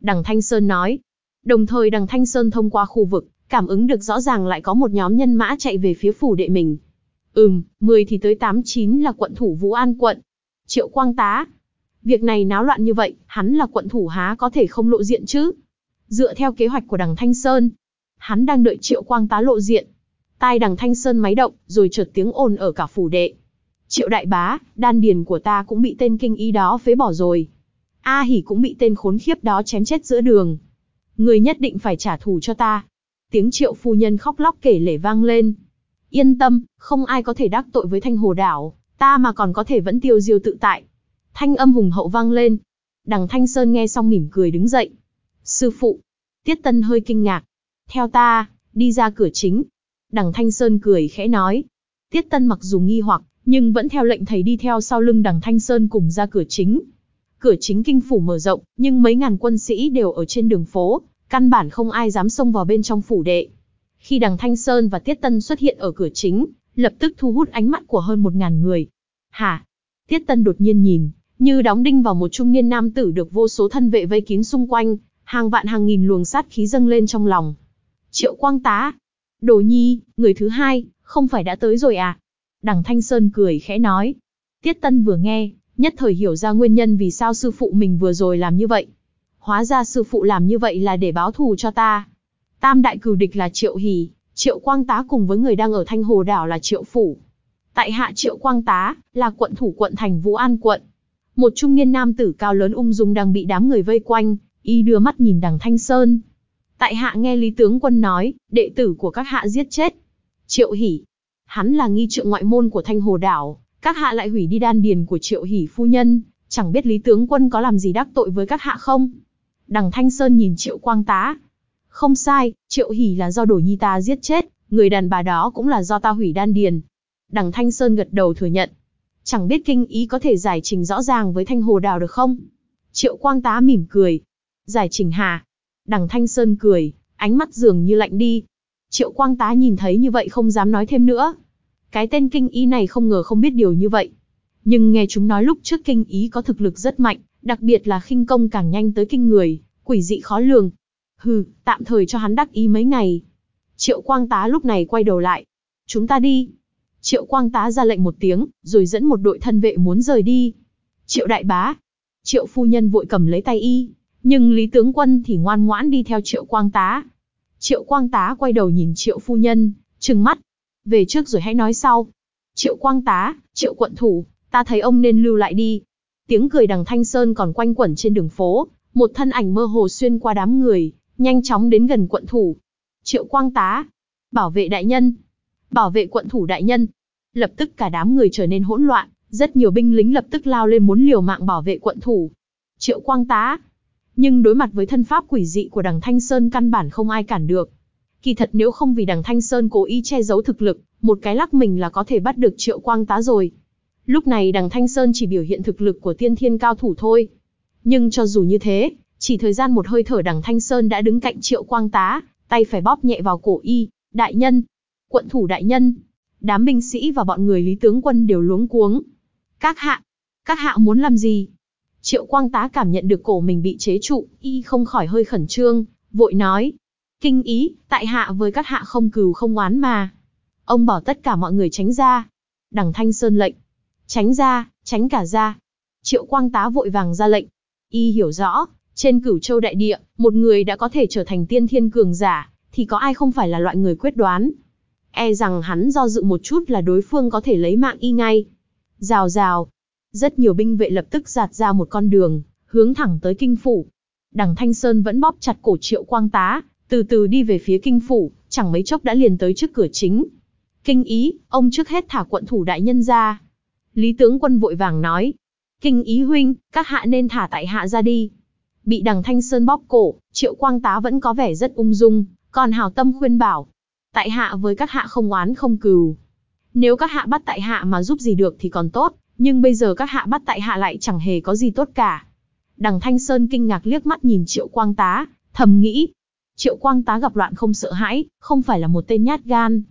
Đằng Thanh Sơn nói. Đồng thời đằng Thanh Sơn thông qua khu vực, cảm ứng được rõ ràng lại có một nhóm nhân mã chạy về phía phủ đệ mình. Ừm, 10 thì tới 8-9 là quận thủ Vũ An quận. Triệu Quang Tá, Việc này náo loạn như vậy, hắn là quận thủ há có thể không lộ diện chứ? Dựa theo kế hoạch của đằng Thanh Sơn, hắn đang đợi Triệu Quang tá lộ diện. Tai đằng Thanh Sơn máy động, rồi chợt tiếng ồn ở cả phủ đệ. Triệu đại bá, đan điền của ta cũng bị tên kinh ý đó phế bỏ rồi. A hỉ cũng bị tên khốn khiếp đó chém chết giữa đường. Người nhất định phải trả thù cho ta. Tiếng triệu phu nhân khóc lóc kể lể vang lên. Yên tâm, không ai có thể đắc tội với thanh hồ đảo, ta mà còn có thể vẫn tiêu diêu tự tại. Thanh âm hùng hậu vang lên. Đằng Thanh Sơn nghe xong mỉm cười đứng dậy. Sư phụ. Tiết Tân hơi kinh ngạc. Theo ta, đi ra cửa chính. Đằng Thanh Sơn cười khẽ nói. Tiết Tân mặc dù nghi hoặc, nhưng vẫn theo lệnh thầy đi theo sau lưng đằng Thanh Sơn cùng ra cửa chính. Cửa chính kinh phủ mở rộng, nhưng mấy ngàn quân sĩ đều ở trên đường phố, căn bản không ai dám xông vào bên trong phủ đệ. Khi đằng Thanh Sơn và Tiết Tân xuất hiện ở cửa chính, lập tức thu hút ánh mắt của hơn một ngàn người. Hả? Tiết Tân đột nhiên nhìn, như đóng đinh vào một trung niên nam tử được vô số thân vệ vây kín xung quanh, hàng vạn hàng nghìn luồng sát khí dâng lên trong lòng. Triệu Quang Tá, Đồ Nhi, người thứ hai, không phải đã tới rồi à? Đằng Thanh Sơn cười khẽ nói. Tiết Tân vừa nghe, nhất thời hiểu ra nguyên nhân vì sao sư phụ mình vừa rồi làm như vậy. Hóa ra sư phụ làm như vậy là để báo thù cho ta. Tam đại cửu địch là Triệu Hỷ, Triệu Quang Tá cùng với người đang ở Thanh Hồ Đảo là Triệu Phủ. Tại hạ Triệu Quang Tá, là quận thủ quận thành Vũ An quận. Một trung niên nam tử cao lớn ung dung đang bị đám người vây quanh, y đưa mắt nhìn đằng Thanh Sơn. Tại hạ nghe Lý Tướng Quân nói, đệ tử của các hạ giết chết. Triệu Hỷ. Hắn là nghi trượng ngoại môn của Thanh Hồ Đảo, các hạ lại hủy đi đan điền của Triệu Hỷ phu nhân, chẳng biết Lý Tướng Quân có làm gì đắc tội với các hạ không? Đằng Thanh Sơn nhìn Triệu Quang Tá. Không sai, Triệu Hỷ là do Đổ Nhi ta giết chết, người đàn bà đó cũng là do ta hủy đan điền. Đằng Thanh Sơn gật đầu thừa nhận. Chẳng biết kinh ý có thể giải trình rõ ràng với Thanh Hồ Đào được không? Triệu Quang Tá mỉm cười. Giải trình hà. Đằng Thanh Sơn cười, ánh mắt dường như lạnh đi. Triệu Quang Tá nhìn thấy như vậy không dám nói thêm nữa. Cái tên kinh ý này không ngờ không biết điều như vậy. Nhưng nghe chúng nói lúc trước kinh ý có thực lực rất mạnh, đặc biệt là khinh công càng nhanh tới kinh người, quỷ dị khó lường. Hừ, tạm thời cho hắn đắc ý mấy ngày. Triệu Quang Tá lúc này quay đầu lại. Chúng ta đi. Triệu Quang Tá ra lệnh một tiếng, rồi dẫn một đội thân vệ muốn rời đi. Triệu Đại Bá. Triệu Phu Nhân vội cầm lấy tay y, nhưng Lý Tướng Quân thì ngoan ngoãn đi theo Triệu Quang Tá. Triệu Quang Tá quay đầu nhìn Triệu Phu Nhân, trừng mắt. Về trước rồi hãy nói sau. Triệu Quang Tá, Triệu Quận Thủ, ta thấy ông nên lưu lại đi. Tiếng cười đằng Thanh Sơn còn quanh quẩn trên đường phố, một thân ảnh mơ hồ xuyên qua đám người, nhanh chóng đến gần quận thủ. Triệu Quang Tá, bảo vệ đại nhân, bảo vệ quận thủ đại nhân. Lập tức cả đám người trở nên hỗn loạn, rất nhiều binh lính lập tức lao lên muốn liều mạng bảo vệ quận thủ. Triệu Quang Tá. Nhưng đối mặt với thân pháp quỷ dị của đằng Thanh Sơn căn bản không ai cản được. Kỳ thật nếu không vì đằng Thanh Sơn cố ý che giấu thực lực, một cái lắc mình là có thể bắt được Triệu Quang Tá rồi. Lúc này đằng Thanh Sơn chỉ biểu hiện thực lực của tiên thiên cao thủ thôi. Nhưng cho dù như thế, chỉ thời gian một hơi thở đằng Thanh Sơn đã đứng cạnh Triệu Quang Tá, tay phải bóp nhẹ vào cổ y, đại nhân, quận thủ đại nhân. Đám binh sĩ và bọn người Lý Tướng Quân đều luống cuống. Các hạ, các hạ muốn làm gì? Triệu Quang Tá cảm nhận được cổ mình bị chế trụ, y không khỏi hơi khẩn trương, vội nói. Kinh ý, tại hạ với các hạ không cừu không oán mà. Ông bảo tất cả mọi người tránh ra. Đằng Thanh Sơn lệnh. Tránh ra, tránh cả ra. Triệu Quang Tá vội vàng ra lệnh. Y hiểu rõ, trên cửu châu đại địa, một người đã có thể trở thành tiên thiên cường giả, thì có ai không phải là loại người quyết đoán. E rằng hắn do dự một chút là đối phương có thể lấy mạng y ngay. Rào rào. Rất nhiều binh vệ lập tức giạt ra một con đường, hướng thẳng tới kinh phủ. Đằng Thanh Sơn vẫn bóp chặt cổ triệu quang tá, từ từ đi về phía kinh phủ, chẳng mấy chốc đã liền tới trước cửa chính. Kinh ý, ông trước hết thả quận thủ đại nhân ra. Lý tướng quân vội vàng nói. Kinh ý huynh, các hạ nên thả tại hạ ra đi. Bị đằng Thanh Sơn bóp cổ, triệu quang tá vẫn có vẻ rất ung dung, còn hào tâm khuyên bảo. Tại hạ với các hạ không oán không cừu. Nếu các hạ bắt tại hạ mà giúp gì được thì còn tốt, nhưng bây giờ các hạ bắt tại hạ lại chẳng hề có gì tốt cả. Đằng Thanh Sơn kinh ngạc liếc mắt nhìn Triệu Quang Tá, thầm nghĩ. Triệu Quang Tá gặp loạn không sợ hãi, không phải là một tên nhát gan.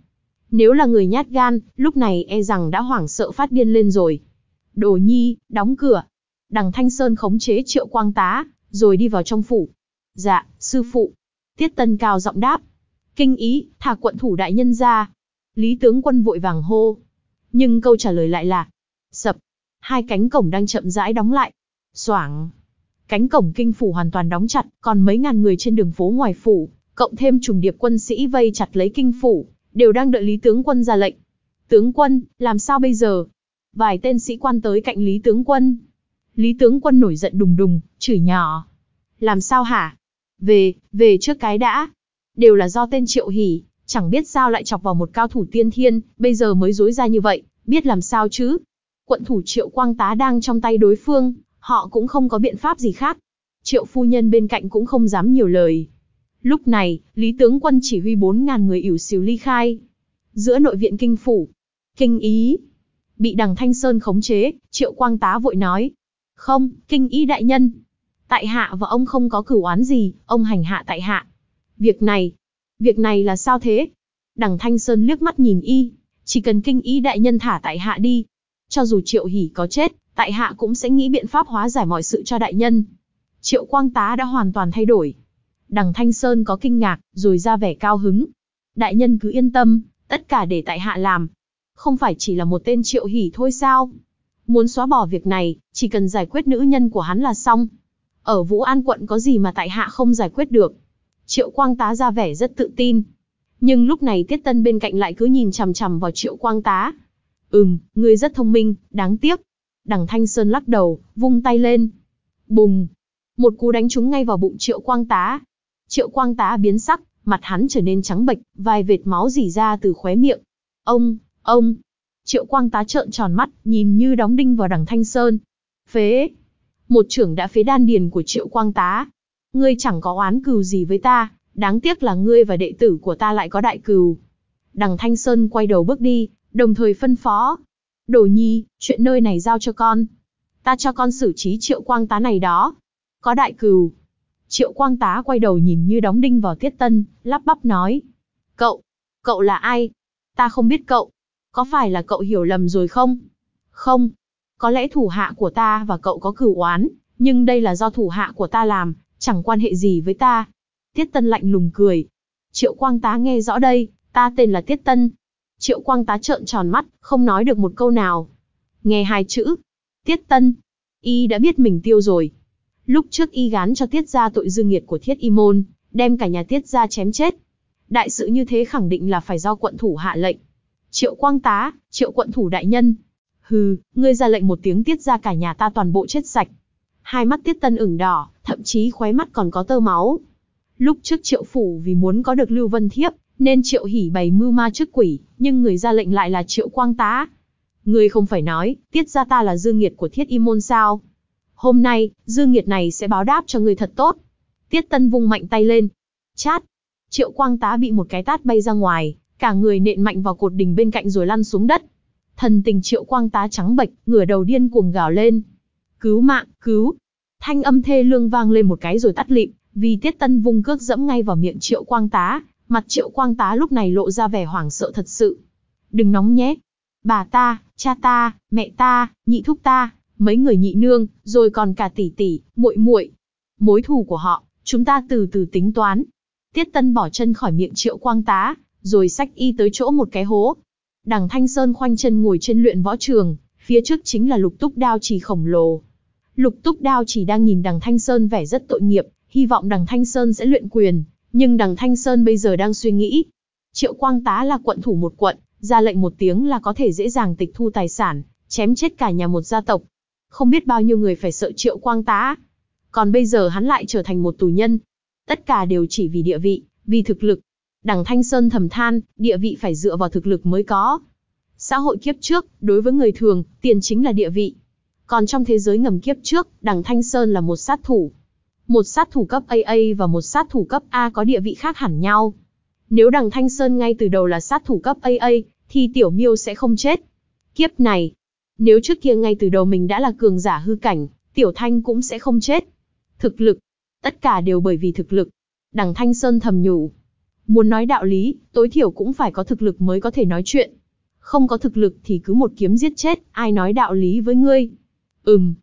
Nếu là người nhát gan, lúc này e rằng đã hoảng sợ phát điên lên rồi. Đồ nhi, đóng cửa. Đằng Thanh Sơn khống chế Triệu Quang Tá, rồi đi vào trong phủ. Dạ, sư phụ. Tiết Tân cao giọng đáp. Kinh ý, thả quận thủ đại nhân ra. Lý tướng quân vội vàng hô. Nhưng câu trả lời lại là. Sập. Hai cánh cổng đang chậm rãi đóng lại. Soảng. Cánh cổng kinh phủ hoàn toàn đóng chặt, còn mấy ngàn người trên đường phố ngoài phủ, cộng thêm trùng điệp quân sĩ vây chặt lấy kinh phủ, đều đang đợi Lý tướng quân ra lệnh. Tướng quân, làm sao bây giờ? Vài tên sĩ quan tới cạnh Lý tướng quân. Lý tướng quân nổi giận đùng đùng, chửi nhỏ. Làm sao hả? Về, về trước cái đã. Đều là do tên Triệu Hỷ, chẳng biết sao lại chọc vào một cao thủ tiên thiên, bây giờ mới dối ra như vậy, biết làm sao chứ? Quận thủ Triệu Quang Tá đang trong tay đối phương, họ cũng không có biện pháp gì khác. Triệu phu nhân bên cạnh cũng không dám nhiều lời. Lúc này, Lý tướng quân chỉ huy 4.000 người ỉu xìu ly khai. Giữa nội viện kinh phủ, kinh ý, bị đằng Thanh Sơn khống chế, triệu quang tá vội nói. Không, kinh ý đại nhân. Tại hạ và ông không có cửu oán gì, ông hành hạ tại hạ. Việc này, việc này là sao thế? Đằng Thanh Sơn liếc mắt nhìn y, chỉ cần kinh ý đại nhân thả tại hạ đi. Cho dù triệu hỉ có chết, tại hạ cũng sẽ nghĩ biện pháp hóa giải mọi sự cho đại nhân. Triệu quang tá đã hoàn toàn thay đổi. Đằng Thanh Sơn có kinh ngạc, rồi ra vẻ cao hứng. Đại nhân cứ yên tâm, tất cả để tại hạ làm. Không phải chỉ là một tên triệu hỉ thôi sao? Muốn xóa bỏ việc này, chỉ cần giải quyết nữ nhân của hắn là xong. Ở Vũ An quận có gì mà tại hạ không giải quyết được. Triệu quang tá ra vẻ rất tự tin. Nhưng lúc này Tiết Tân bên cạnh lại cứ nhìn chằm chằm vào triệu quang tá. Ừm, ngươi rất thông minh, đáng tiếc. Đằng Thanh Sơn lắc đầu, vung tay lên. Bùng! Một cú đánh trúng ngay vào bụng triệu quang tá. Triệu quang tá biến sắc, mặt hắn trở nên trắng bệch, vài vệt máu rỉ ra từ khóe miệng. Ông, ông! Triệu quang tá trợn tròn mắt, nhìn như đóng đinh vào đằng Thanh Sơn. Phế! Một trưởng đã phế đan điền của triệu quang tá. Ngươi chẳng có oán cừu gì với ta, đáng tiếc là ngươi và đệ tử của ta lại có đại cừu. Đằng Thanh Sơn quay đầu bước đi, đồng thời phân phó. Đồ nhi, chuyện nơi này giao cho con. Ta cho con xử trí triệu quang tá này đó. Có đại cừu. Triệu quang tá quay đầu nhìn như đóng đinh vào tiết tân, lắp bắp nói. Cậu, cậu là ai? Ta không biết cậu. Có phải là cậu hiểu lầm rồi không? Không. Có lẽ thủ hạ của ta và cậu có cửu oán, nhưng đây là do thủ hạ của ta làm, chẳng quan hệ gì với ta. Tiết Tân lạnh lùng cười. Triệu Quang Tá nghe rõ đây, ta tên là Tiết Tân. Triệu Quang Tá trợn tròn mắt, không nói được một câu nào. Nghe hai chữ. Tiết Tân. Y đã biết mình tiêu rồi. Lúc trước y gán cho Tiết ra tội dương nghiệt của Thiết Y Môn, đem cả nhà Tiết ra chém chết. Đại sự như thế khẳng định là phải do quận thủ hạ lệnh. Triệu Quang Tá, Triệu quận thủ đại nhân. Hừ, ngươi ra lệnh một tiếng Tiết ra cả nhà ta toàn bộ chết sạch. Hai mắt Tiết Tân ửng đỏ, thậm chí khóe mắt còn có tơ máu. Lúc trước triệu phủ vì muốn có được Lưu Vân Thiếp, nên triệu hỉ bày mưu ma trước quỷ, nhưng người ra lệnh lại là triệu quang tá. Người không phải nói, tiết ra ta là dương nghiệt của thiết y môn sao. Hôm nay, dương nghiệt này sẽ báo đáp cho người thật tốt. Tiết tân vung mạnh tay lên. Chát. Triệu quang tá bị một cái tát bay ra ngoài, cả người nện mạnh vào cột đỉnh bên cạnh rồi lăn xuống đất. Thần tình triệu quang tá trắng bệch, ngửa đầu điên cuồng gào lên. Cứu mạng, cứu. Thanh âm thê lương vang lên một cái rồi tắt lịm, vì Tiết Tân vung cước dẫm ngay vào miệng Triệu Quang Tá, mặt Triệu Quang Tá lúc này lộ ra vẻ hoảng sợ thật sự. Đừng nóng nhé. Bà ta, cha ta, mẹ ta, nhị thúc ta, mấy người nhị nương, rồi còn cả tỷ tỷ, muội muội. Mối thù của họ, chúng ta từ từ tính toán. Tiết Tân bỏ chân khỏi miệng Triệu Quang Tá, rồi xách y tới chỗ một cái hố. Đằng Thanh Sơn khoanh chân ngồi trên luyện võ trường, phía trước chính là lục túc đao chỉ khổng lồ. Lục túc đao chỉ đang nhìn đằng Thanh Sơn vẻ rất tội nghiệp, hy vọng đằng Thanh Sơn sẽ luyện quyền, nhưng đằng Thanh Sơn bây giờ đang suy nghĩ. Triệu Quang Tá là quận thủ một quận, ra lệnh một tiếng là có thể dễ dàng tịch thu tài sản, chém chết cả nhà một gia tộc. Không biết bao nhiêu người phải sợ Triệu Quang Tá. Còn bây giờ hắn lại trở thành một tù nhân. Tất cả đều chỉ vì địa vị, vì thực lực. Đằng Thanh Sơn thầm than, địa vị phải dựa vào thực lực mới có. Xã hội kiếp trước, đối với người thường, tiền chính là địa vị. Còn trong thế giới ngầm kiếp trước, đằng Thanh Sơn là một sát thủ, một sát thủ cấp AA và một sát thủ cấp A có địa vị khác hẳn nhau. Nếu đằng Thanh Sơn ngay từ đầu là sát thủ cấp AA, thì Tiểu Miêu sẽ không chết. Kiếp này, nếu trước kia ngay từ đầu mình đã là cường giả hư cảnh, Tiểu Thanh cũng sẽ không chết. Thực lực, tất cả đều bởi vì thực lực. Đằng Thanh Sơn thầm nhủ. Muốn nói đạo lý, tối thiểu cũng phải có thực lực mới có thể nói chuyện. Không có thực lực thì cứ một kiếm giết chết, ai nói đạo lý với ngươi. Ừm,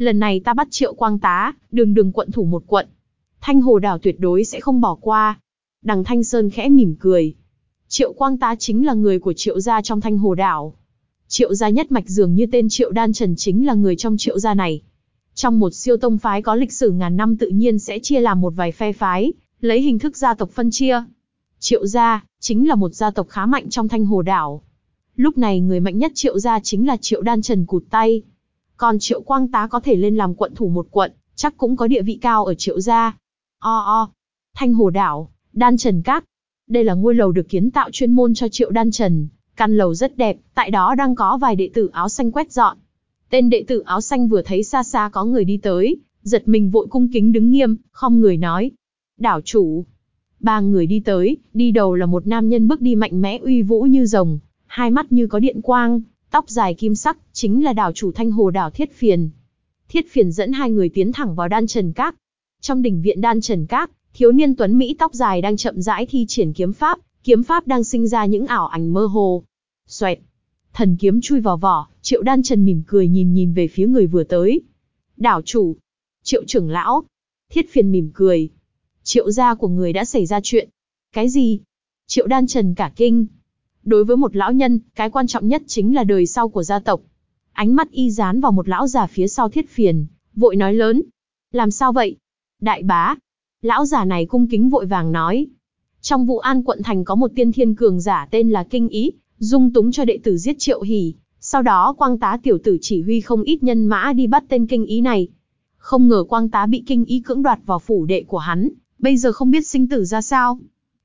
Lần này ta bắt triệu quang tá, đường đường quận thủ một quận. Thanh hồ đảo tuyệt đối sẽ không bỏ qua. Đằng Thanh Sơn khẽ mỉm cười. Triệu quang tá chính là người của triệu gia trong thanh hồ đảo. Triệu gia nhất mạch dường như tên triệu đan trần chính là người trong triệu gia này. Trong một siêu tông phái có lịch sử ngàn năm tự nhiên sẽ chia làm một vài phe phái, lấy hình thức gia tộc phân chia. Triệu gia, chính là một gia tộc khá mạnh trong thanh hồ đảo. Lúc này người mạnh nhất triệu gia chính là triệu đan trần cụt tay. Còn Triệu Quang Tá có thể lên làm quận thủ một quận, chắc cũng có địa vị cao ở Triệu gia. O o, Thanh Hồ Đảo, Đan Trần Các. Đây là ngôi lầu được kiến tạo chuyên môn cho Triệu Đan Trần. Căn lầu rất đẹp, tại đó đang có vài đệ tử áo xanh quét dọn. Tên đệ tử áo xanh vừa thấy xa xa có người đi tới, giật mình vội cung kính đứng nghiêm, không người nói. Đảo chủ. Ba người đi tới, đi đầu là một nam nhân bước đi mạnh mẽ uy vũ như rồng, hai mắt như có điện quang, tóc dài kim sắc, chính là đảo chủ thanh hồ đảo Thiết Phiền. Thiết Phiền dẫn hai người tiến thẳng vào đan trần các. Trong đỉnh viện đan trần các, thiếu niên tuấn Mỹ tóc dài đang chậm rãi thi triển kiếm pháp, kiếm pháp đang sinh ra những ảo ảnh mơ hồ. Xoẹt. Thần kiếm chui vào vỏ, triệu đan trần mỉm cười nhìn nhìn về phía người vừa tới. Đảo chủ. Triệu trưởng lão. Thiết phiền mỉm cười. Triệu gia của người đã xảy ra chuyện. Cái gì? Triệu đan trần cả kinh. Đối với một lão nhân, cái quan trọng nhất chính là đời sau của gia tộc. Ánh mắt y dán vào một lão già phía sau thiết phiền, vội nói lớn. Làm sao vậy? Đại bá. Lão già này cung kính vội vàng nói. Trong vụ an quận thành có một tiên thiên cường giả tên là Kinh Ý, dung túng cho đệ tử giết triệu hỉ. Sau đó quang tá tiểu tử chỉ huy không ít nhân mã đi bắt tên Kinh Ý này. Không ngờ quang tá bị Kinh Ý cưỡng đoạt vào phủ đệ của hắn, bây giờ không biết sinh tử ra sao.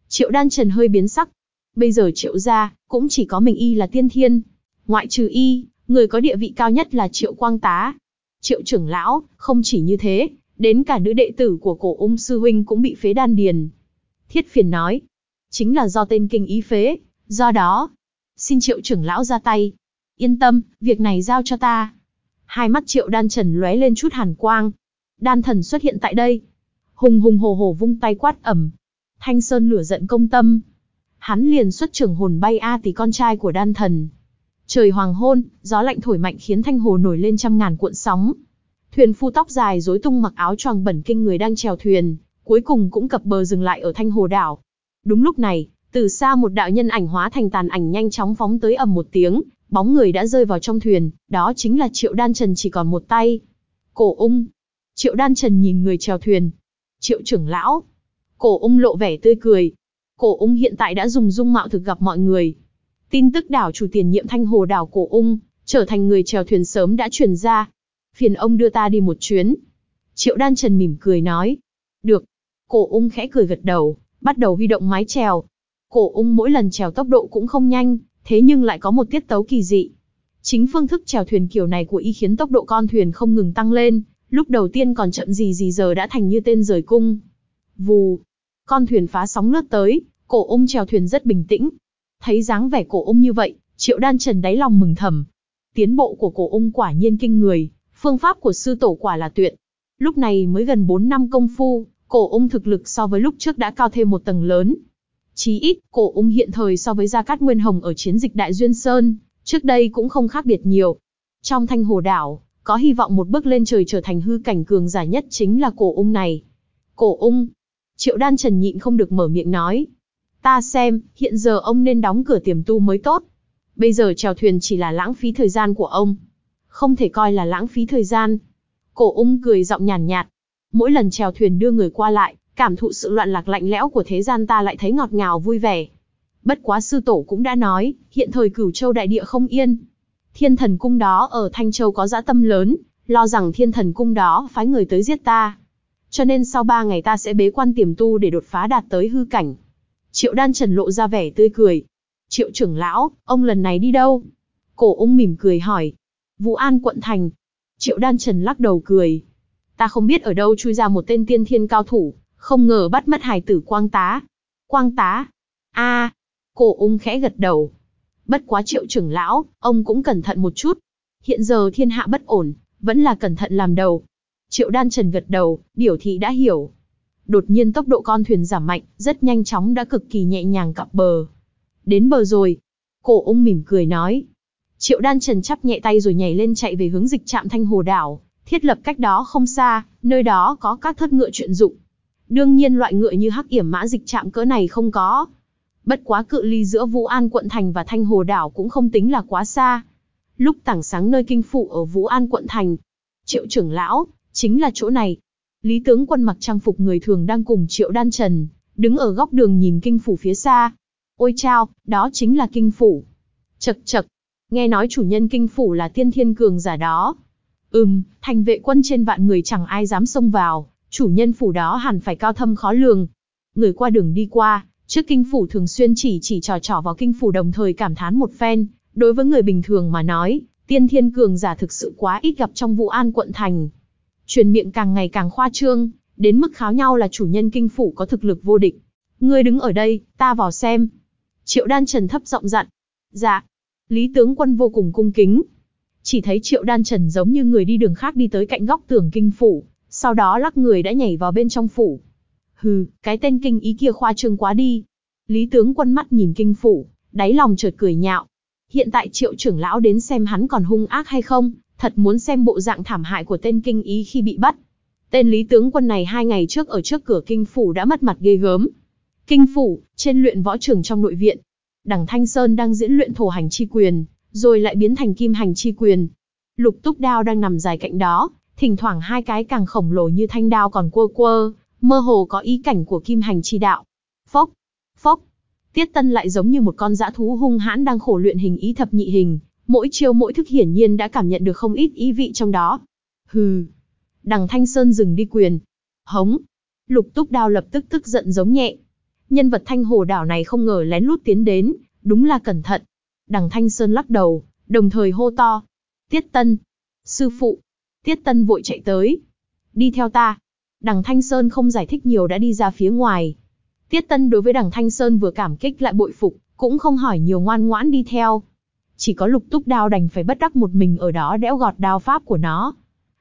Triệu đan trần hơi biến sắc. Bây giờ triệu gia, cũng chỉ có mình y là tiên thiên. Ngoại trừ y, người có địa vị cao nhất là triệu quang tá. Triệu trưởng lão, không chỉ như thế, đến cả nữ đệ tử của cổ ung sư huynh cũng bị phế đan điền. Thiết phiền nói, chính là do tên kinh ý phế, do đó, xin triệu trưởng lão ra tay. Yên tâm, việc này giao cho ta. Hai mắt triệu đan trần lóe lên chút hàn quang. Đan thần xuất hiện tại đây. Hùng hùng hồ hồ vung tay quát ẩm. Thanh sơn lửa giận công tâm. Hắn liền xuất trưởng hồn bay A tỷ con trai của đan thần. Trời hoàng hôn, gió lạnh thổi mạnh khiến thanh hồ nổi lên trăm ngàn cuộn sóng. Thuyền phu tóc dài rối tung mặc áo choàng bẩn kinh người đang chèo thuyền, cuối cùng cũng cập bờ dừng lại ở thanh hồ đảo. Đúng lúc này, từ xa một đạo nhân ảnh hóa thành tàn ảnh nhanh chóng phóng tới ầm một tiếng, bóng người đã rơi vào trong thuyền, đó chính là Triệu Đan Trần chỉ còn một tay. Cổ ung. Triệu Đan Trần nhìn người chèo thuyền. Triệu trưởng lão. Cổ ung lộ vẻ tươi cười. Cổ ung hiện tại đã dùng dung mạo thực gặp mọi người. Tin tức đảo chủ tiền nhiệm thanh hồ đảo cổ ung, trở thành người chèo thuyền sớm đã truyền ra. Phiền ông đưa ta đi một chuyến. Triệu Đan Trần mỉm cười nói. Được. Cổ ung khẽ cười gật đầu, bắt đầu huy động mái chèo. Cổ ung mỗi lần chèo tốc độ cũng không nhanh, thế nhưng lại có một tiết tấu kỳ dị. Chính phương thức chèo thuyền kiểu này của y khiến tốc độ con thuyền không ngừng tăng lên, lúc đầu tiên còn chậm gì gì giờ đã thành như tên rời cung. Vù, con thuyền phá sóng lướt tới, cổ ung chèo thuyền rất bình tĩnh. Thấy dáng vẻ cổ ung như vậy, triệu đan trần đáy lòng mừng thầm. Tiến bộ của cổ ung quả nhiên kinh người, phương pháp của sư tổ quả là tuyệt. Lúc này mới gần 4 năm công phu, cổ ung thực lực so với lúc trước đã cao thêm một tầng lớn. Chí ít, cổ ung hiện thời so với Gia Cát Nguyên Hồng ở chiến dịch Đại Duyên Sơn, trước đây cũng không khác biệt nhiều. Trong thanh hồ đảo, có hy vọng một bước lên trời trở thành hư cảnh cường giả nhất chính là cổ ung này. Cổ ung. Triệu đan trần nhịn không được mở miệng nói. Ta xem, hiện giờ ông nên đóng cửa tiềm tu mới tốt. Bây giờ chèo thuyền chỉ là lãng phí thời gian của ông. Không thể coi là lãng phí thời gian. Cổ ung cười giọng nhàn nhạt, Mỗi lần chèo thuyền đưa người qua lại, cảm thụ sự loạn lạc lạnh lẽo của thế gian ta lại thấy ngọt ngào vui vẻ. Bất quá sư tổ cũng đã nói, hiện thời cửu châu đại địa không yên. Thiên thần cung đó ở Thanh Châu có dã tâm lớn, lo rằng thiên thần cung đó phái người tới giết ta. Cho nên sau ba ngày ta sẽ bế quan tiềm tu để đột phá đạt tới hư cảnh. Triệu đan trần lộ ra vẻ tươi cười. Triệu trưởng lão, ông lần này đi đâu? Cổ ung mỉm cười hỏi. Vũ An quận thành. Triệu đan trần lắc đầu cười. Ta không biết ở đâu chui ra một tên tiên thiên cao thủ, không ngờ bắt mất hài tử quang tá. Quang tá? a cổ ung khẽ gật đầu. Bất quá triệu trưởng lão, ông cũng cẩn thận một chút. Hiện giờ thiên hạ bất ổn, vẫn là cẩn thận làm đầu. Triệu đan trần gật đầu, biểu thị đã hiểu. Đột nhiên tốc độ con thuyền giảm mạnh, rất nhanh chóng đã cực kỳ nhẹ nhàng cặp bờ. Đến bờ rồi. Cổ ung mỉm cười nói. Triệu đan trần chắp nhẹ tay rồi nhảy lên chạy về hướng dịch trạm thanh hồ đảo thiết lập cách đó không xa, nơi đó có các thất ngựa chuyện dụng. Đương nhiên loại ngựa như hắc yểm mã dịch trạm cỡ này không có. Bất quá cự ly giữa Vũ An quận thành và Thanh Hồ đảo cũng không tính là quá xa. Lúc tảng sáng nơi kinh phụ ở Vũ An quận thành, Triệu trưởng lão, chính là chỗ này. Lý tướng quân mặc trang phục người thường đang cùng Triệu Đan Trần, đứng ở góc đường nhìn kinh phủ phía xa. Ôi chao, đó chính là kinh phủ. Chật chật, nghe nói chủ nhân kinh phủ là tiên thiên cường giả đó, Ừm, thành vệ quân trên vạn người chẳng ai dám xông vào, chủ nhân phủ đó hẳn phải cao thâm khó lường. Người qua đường đi qua, trước kinh phủ thường xuyên chỉ chỉ trò trò vào kinh phủ đồng thời cảm thán một phen, đối với người bình thường mà nói, tiên thiên cường giả thực sự quá ít gặp trong vụ an quận thành. Truyền miệng càng ngày càng khoa trương, đến mức kháo nhau là chủ nhân kinh phủ có thực lực vô địch. Ngươi đứng ở đây, ta vào xem. Triệu đan trần thấp giọng dặn. Dạ. Lý tướng quân vô cùng cung kính. Chỉ thấy triệu đan trần giống như người đi đường khác đi tới cạnh góc tường kinh phủ, sau đó lắc người đã nhảy vào bên trong phủ. Hừ, cái tên kinh ý kia khoa trương quá đi. Lý tướng quân mắt nhìn kinh phủ, đáy lòng chợt cười nhạo. Hiện tại triệu trưởng lão đến xem hắn còn hung ác hay không, thật muốn xem bộ dạng thảm hại của tên kinh ý khi bị bắt. Tên lý tướng quân này hai ngày trước ở trước cửa kinh phủ đã mất mặt ghê gớm. Kinh phủ, trên luyện võ trường trong nội viện. Đằng Thanh Sơn đang diễn luyện thổ hành chi quyền, rồi lại biến thành kim hành chi quyền. Lục túc đao đang nằm dài cạnh đó, thỉnh thoảng hai cái càng khổng lồ như thanh đao còn quơ quơ, mơ hồ có ý cảnh của kim hành chi đạo. Phốc, phốc, Tiết Tân lại giống như một con dã thú hung hãn đang khổ luyện hình ý thập nhị hình, mỗi chiêu mỗi thức hiển nhiên đã cảm nhận được không ít ý vị trong đó. Hừ. Đằng Thanh Sơn dừng đi quyền. Hống. Lục Túc Đao lập tức tức giận giống nhẹ. Nhân vật Thanh Hồ đảo này không ngờ lén lút tiến đến, đúng là cẩn thận. Đằng Thanh Sơn lắc đầu, đồng thời hô to. Tiết Tân. Sư phụ. Tiết Tân vội chạy tới. Đi theo ta. Đằng Thanh Sơn không giải thích nhiều đã đi ra phía ngoài. Tiết Tân đối với đằng Thanh Sơn vừa cảm kích lại bội phục, cũng không hỏi nhiều ngoan ngoãn đi theo. Chỉ có lục túc đao đành phải bất đắc một mình ở đó đẽo gọt đao pháp của nó.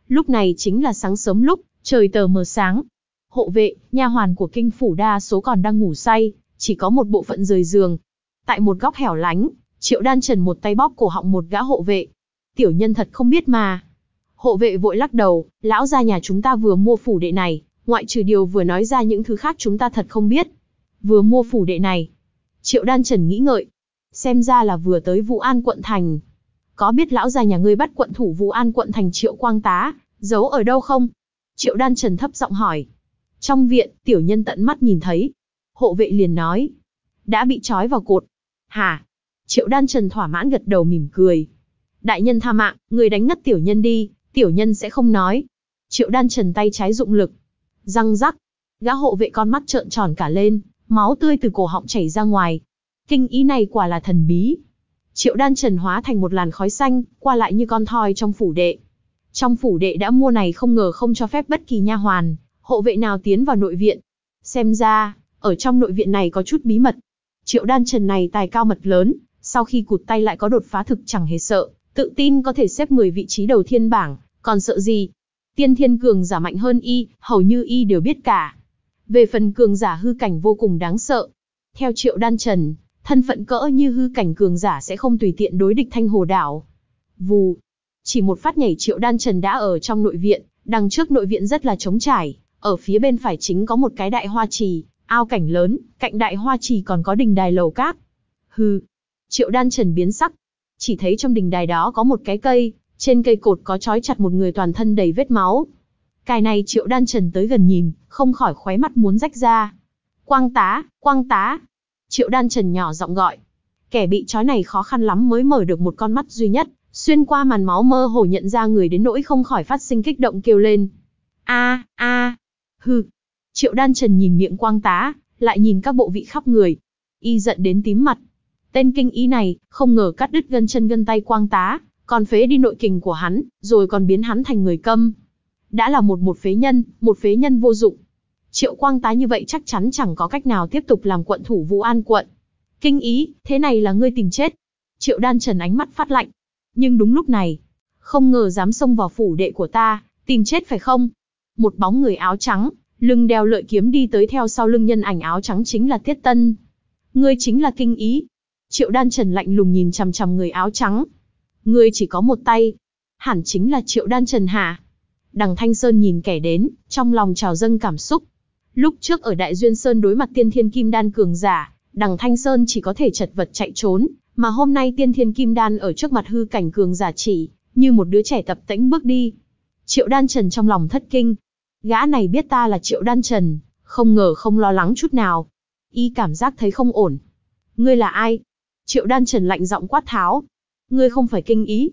Lúc này chính là sáng sớm lúc, trời tờ mờ sáng. Hộ vệ, nha hoàn của kinh phủ đa số còn đang ngủ say, chỉ có một bộ phận rời giường. Tại một góc hẻo lánh, Triệu Đan Trần một tay bóp cổ họng một gã hộ vệ. Tiểu nhân thật không biết mà. Hộ vệ vội lắc đầu, lão gia nhà chúng ta vừa mua phủ đệ này, ngoại trừ điều vừa nói ra những thứ khác chúng ta thật không biết. Vừa mua phủ đệ này. Triệu Đan Trần nghĩ ngợi. Xem ra là vừa tới Vũ An quận thành. Có biết lão già nhà ngươi bắt quận thủ Vũ An quận thành Triệu Quang Tá, giấu ở đâu không? Triệu Đan Trần thấp giọng hỏi. Trong viện, tiểu nhân tận mắt nhìn thấy. Hộ vệ liền nói. Đã bị trói vào cột. Hà, Triệu Đan Trần thỏa mãn gật đầu mỉm cười. Đại nhân tha mạng, người đánh ngất tiểu nhân đi, tiểu nhân sẽ không nói. Triệu Đan Trần tay trái dụng lực, Răng rắc, gã hộ vệ con mắt trợn tròn cả lên, máu tươi từ cổ họng chảy ra ngoài. Kinh ý này quả là thần bí. Triệu đan trần hóa thành một làn khói xanh, qua lại như con thoi trong phủ đệ. Trong phủ đệ đã mua này không ngờ không cho phép bất kỳ nha hoàn, hộ vệ nào tiến vào nội viện. Xem ra, ở trong nội viện này có chút bí mật. Triệu đan trần này tài cao mật lớn, sau khi cụt tay lại có đột phá thực chẳng hề sợ, tự tin có thể xếp 10 vị trí đầu thiên bảng, còn sợ gì, Tiên thiên cường giả mạnh hơn y, hầu như y đều biết cả. Về phần cường giả hư cảnh vô cùng đáng sợ. Theo triệu đan trần, thân phận cỡ như hư cảnh cường giả sẽ không tùy tiện đối địch thanh hồ đảo. Vù. Chỉ một phát nhảy triệu đan trần đã ở trong nội viện, đằng trước nội viện rất là trống trải, ở phía bên phải chính có một cái đại hoa trì, ao cảnh lớn, cạnh đại hoa trì còn có đình đài lầu cát. Hừ. Triệu đan trần biến sắc. Chỉ thấy trong đình đài đó có một cái cây, trên cây cột có trói chặt một người toàn thân đầy vết máu. Cái này triệu đan trần tới gần nhìn, không khỏi khóe mắt muốn rách ra. Quang tá, quang tá. Triệu đan trần nhỏ giọng gọi. Kẻ bị trói này khó khăn lắm mới mở được một con mắt duy nhất, xuyên qua màn máu mơ hồ nhận ra người đến nỗi không khỏi phát sinh kích động kêu lên. a a hừ. Triệu đan trần nhìn miệng quang tá, lại nhìn các bộ vị khắp người. Y giận đến tím mặt. Tên kinh ý này, không ngờ cắt đứt gân chân gân tay quang tá, còn phế đi nội kình của hắn, rồi còn biến hắn thành người câm. Đã là một một phế nhân, một phế nhân vô dụng. Triệu quang tái như vậy chắc chắn chẳng có cách nào tiếp tục làm quận thủ Vũ An quận. Kinh ý, thế này là ngươi tìm chết. Triệu đan trần ánh mắt phát lạnh. Nhưng đúng lúc này, không ngờ dám xông vào phủ đệ của ta, tìm chết phải không? Một bóng người áo trắng, lưng đeo lợi kiếm đi tới theo sau lưng nhân ảnh áo trắng chính là Tiết Tân. Ngươi chính là kinh ý. Triệu đan trần lạnh lùng nhìn chằm chằm người áo trắng, Ngươi chỉ có một tay. Hẳn chính là triệu đan trần hả? Đằng Thanh Sơn nhìn kẻ đến, trong lòng trào dâng cảm xúc. Lúc trước ở Đại Duyên Sơn đối mặt tiên thiên kim đan cường giả, đằng Thanh Sơn chỉ có thể chật vật chạy trốn, mà hôm nay tiên thiên kim đan ở trước mặt hư cảnh cường giả chỉ, như một đứa trẻ tập tễnh bước đi. Triệu đan trần trong lòng thất kinh. Gã này biết ta là triệu đan trần, không ngờ không lo lắng chút nào. Y cảm giác thấy không ổn. Ngươi là ai? Triệu đan trần lạnh giọng quát tháo. Ngươi không phải kinh ý.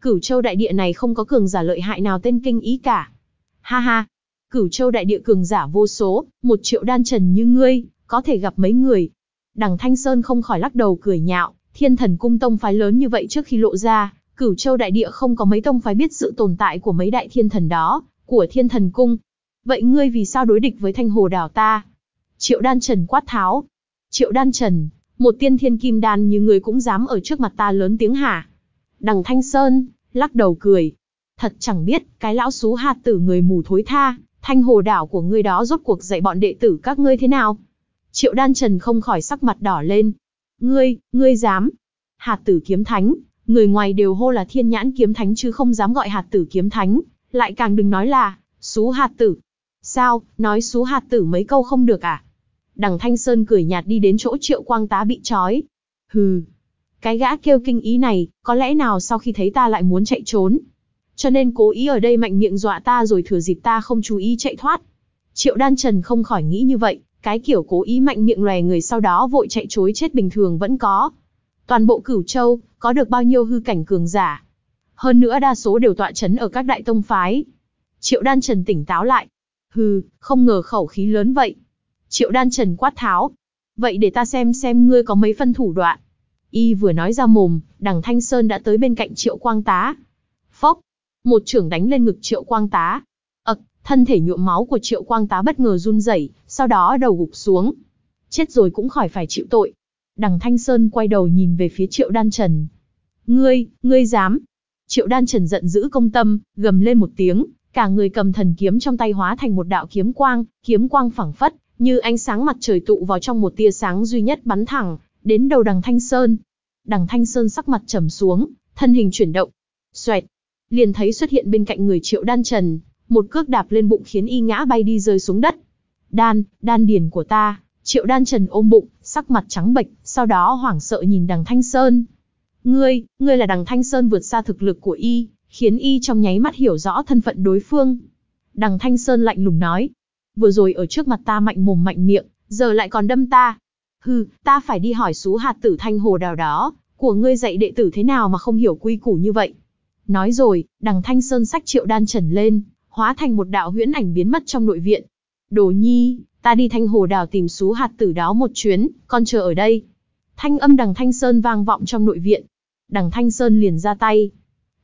Cửu châu đại địa này không có cường giả lợi hại nào tên kinh ý cả. Ha ha. Cửu châu đại địa cường giả vô số, một triệu đan trần như ngươi, có thể gặp mấy người. Đằng Thanh Sơn không khỏi lắc đầu cười nhạo, thiên thần cung tông phái lớn như vậy trước khi lộ ra, cửu châu đại địa không có mấy tông phái biết sự tồn tại của mấy đại thiên thần đó, của thiên thần cung. Vậy ngươi vì sao đối địch với thanh hồ đảo ta? Triệu Đan Trần quát tháo. Triệu Đan Trần, một tiên thiên kim đan như ngươi cũng dám ở trước mặt ta lớn tiếng hả? Đằng Thanh Sơn, lắc đầu cười. Thật chẳng biết, cái lão xú hạt tử người mù thối tha, thanh hồ đảo của ngươi đó rốt cuộc dạy bọn đệ tử các ngươi thế nào? Triệu Đan Trần không khỏi sắc mặt đỏ lên. Ngươi, ngươi dám. Hạt tử kiếm thánh, người ngoài đều hô là thiên nhãn kiếm thánh chứ không dám gọi hạt tử kiếm thánh, lại càng đừng nói là, xú hạt tử. Sao, nói xú hạt tử mấy câu không được à? Đằng Thanh Sơn cười nhạt đi đến chỗ triệu quang tá bị trói. Hừ, cái gã kêu kinh ý này, có lẽ nào sau khi thấy ta lại muốn chạy trốn. Cho nên cố ý ở đây mạnh miệng dọa ta rồi thừa dịp ta không chú ý chạy thoát. Triệu đan trần không khỏi nghĩ như vậy, cái kiểu cố ý mạnh miệng lòe người sau đó vội chạy chối chết bình thường vẫn có. Toàn bộ cửu châu, có được bao nhiêu hư cảnh cường giả. Hơn nữa đa số đều tọa chấn ở các đại tông phái. Triệu đan trần tỉnh táo lại. Hừ, không ngờ khẩu khí lớn vậy. Triệu đan trần quát tháo. Vậy để ta xem xem ngươi có mấy phân thủ đoạn. Y vừa nói ra mồm, đằng Thanh Sơn đã tới bên cạnh Triệu Quang Tá. Một trưởng đánh lên ngực Triệu Quang Tá. ậc, thân thể nhuộm máu của Triệu Quang Tá bất ngờ run rẩy, sau đó đầu gục xuống. Chết rồi cũng khỏi phải chịu tội. Đằng Thanh Sơn quay đầu nhìn về phía Triệu Đan Trần. Ngươi, ngươi dám. Triệu Đan Trần giận dữ công tâm, gầm lên một tiếng, cả người cầm thần kiếm trong tay hóa thành một đạo kiếm quang, kiếm quang phẳng phất, như ánh sáng mặt trời tụ vào trong một tia sáng duy nhất bắn thẳng, đến đầu đằng Thanh Sơn. Đằng Thanh Sơn sắc mặt trầm xuống, thân hình chuyển động. Xoẹt, liền thấy xuất hiện bên cạnh người Triệu Đan Trần, một cước đạp lên bụng khiến y ngã bay đi rơi xuống đất. Đan, đan điền của ta, Triệu Đan Trần ôm bụng, sắc mặt trắng bệch, sau đó hoảng sợ nhìn đằng Thanh Sơn. Ngươi, ngươi là đằng Thanh Sơn vượt xa thực lực của y, khiến y trong nháy mắt hiểu rõ thân phận đối phương. Đằng Thanh Sơn lạnh lùng nói, vừa rồi ở trước mặt ta mạnh mồm mạnh miệng, giờ lại còn đâm ta. Hừ, ta phải đi hỏi xú hạt tử thanh hồ đào đó, của ngươi dạy đệ tử thế nào mà không hiểu quy củ như vậy. Nói rồi, đằng thanh sơn sách triệu đan trần lên, hóa thành một đạo huyễn ảnh biến mất trong nội viện. Đồ nhi, ta đi thanh hồ đào tìm xú hạt tử đó một chuyến, con chờ ở đây. Thanh âm đằng thanh sơn vang vọng trong nội viện. Đằng thanh sơn liền ra tay.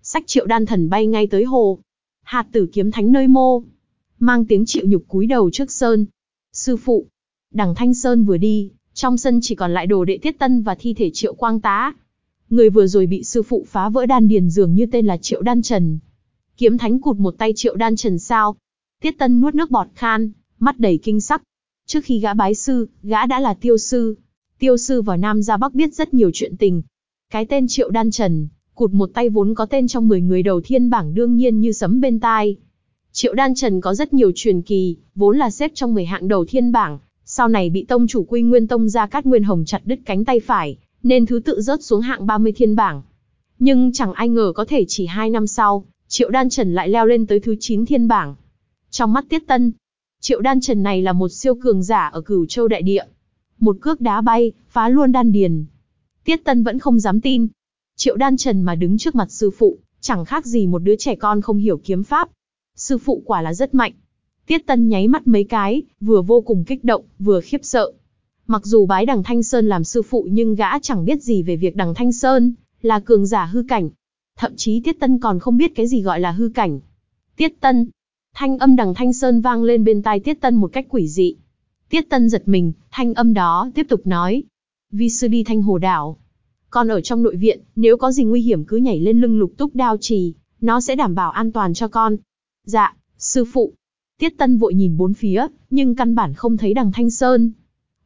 Sách triệu đan thần bay ngay tới hồ. Hạt tử kiếm thánh nơi mô. Mang tiếng chịu nhục cúi đầu trước sơn. Sư phụ. Đằng thanh sơn vừa đi, trong sân chỉ còn lại đồ đệ Tiết Tân và thi thể Triệu Quang Tá. Người vừa rồi bị sư phụ phá vỡ đan điền dường như tên là Triệu Đan Trần. Kiếm thánh cụt một tay Triệu Đan Trần sao? Tiết Tân nuốt nước bọt khan, mắt đầy kinh sắc. Trước khi gã bái sư, gã đã là tiêu sư. Tiêu sư vào Nam ra Bắc biết rất nhiều chuyện tình. Cái tên Triệu Đan Trần, cụt một tay vốn có tên trong 10 người đầu thiên bảng đương nhiên như sấm bên tai. Triệu Đan Trần có rất nhiều truyền kỳ, vốn là xếp trong 10 hạng đầu thiên bảng, sau này bị tông chủ Quy Nguyên Tông ra Cát Nguyên Hồng chặt đứt cánh tay phải, nên thứ tự rớt xuống hạng 30 thiên bảng. Nhưng chẳng ai ngờ có thể chỉ 2 năm sau, Triệu Đan Trần lại leo lên tới thứ 9 thiên bảng. Trong mắt Tiết Tân, Triệu Đan Trần này là một siêu cường giả ở Cửu Châu đại địa. Một cước đá bay, phá luôn đan điền. Tiết Tân vẫn không dám tin. Triệu Đan Trần mà đứng trước mặt sư phụ, chẳng khác gì một đứa trẻ con không hiểu kiếm pháp. Sư phụ quả là rất mạnh. Tiết Tân nháy mắt mấy cái, vừa vô cùng kích động, vừa khiếp sợ. Mặc dù bái đằng Thanh Sơn làm sư phụ nhưng gã chẳng biết gì về việc đằng Thanh Sơn, là cường giả hư cảnh. Thậm chí Tiết Tân còn không biết cái gì gọi là hư cảnh. Tiết Tân. Thanh âm đằng Thanh Sơn vang lên bên tai Tiết Tân một cách quỷ dị. Tiết Tân giật mình, thanh âm đó tiếp tục nói. Vi sư đi thanh hồ đảo. Còn ở trong nội viện, nếu có gì nguy hiểm cứ nhảy lên lưng lục túc đao trì, nó sẽ đảm bảo an toàn cho con. Dạ, sư phụ. Tiết Tân vội nhìn bốn phía, nhưng căn bản không thấy đằng Thanh Sơn.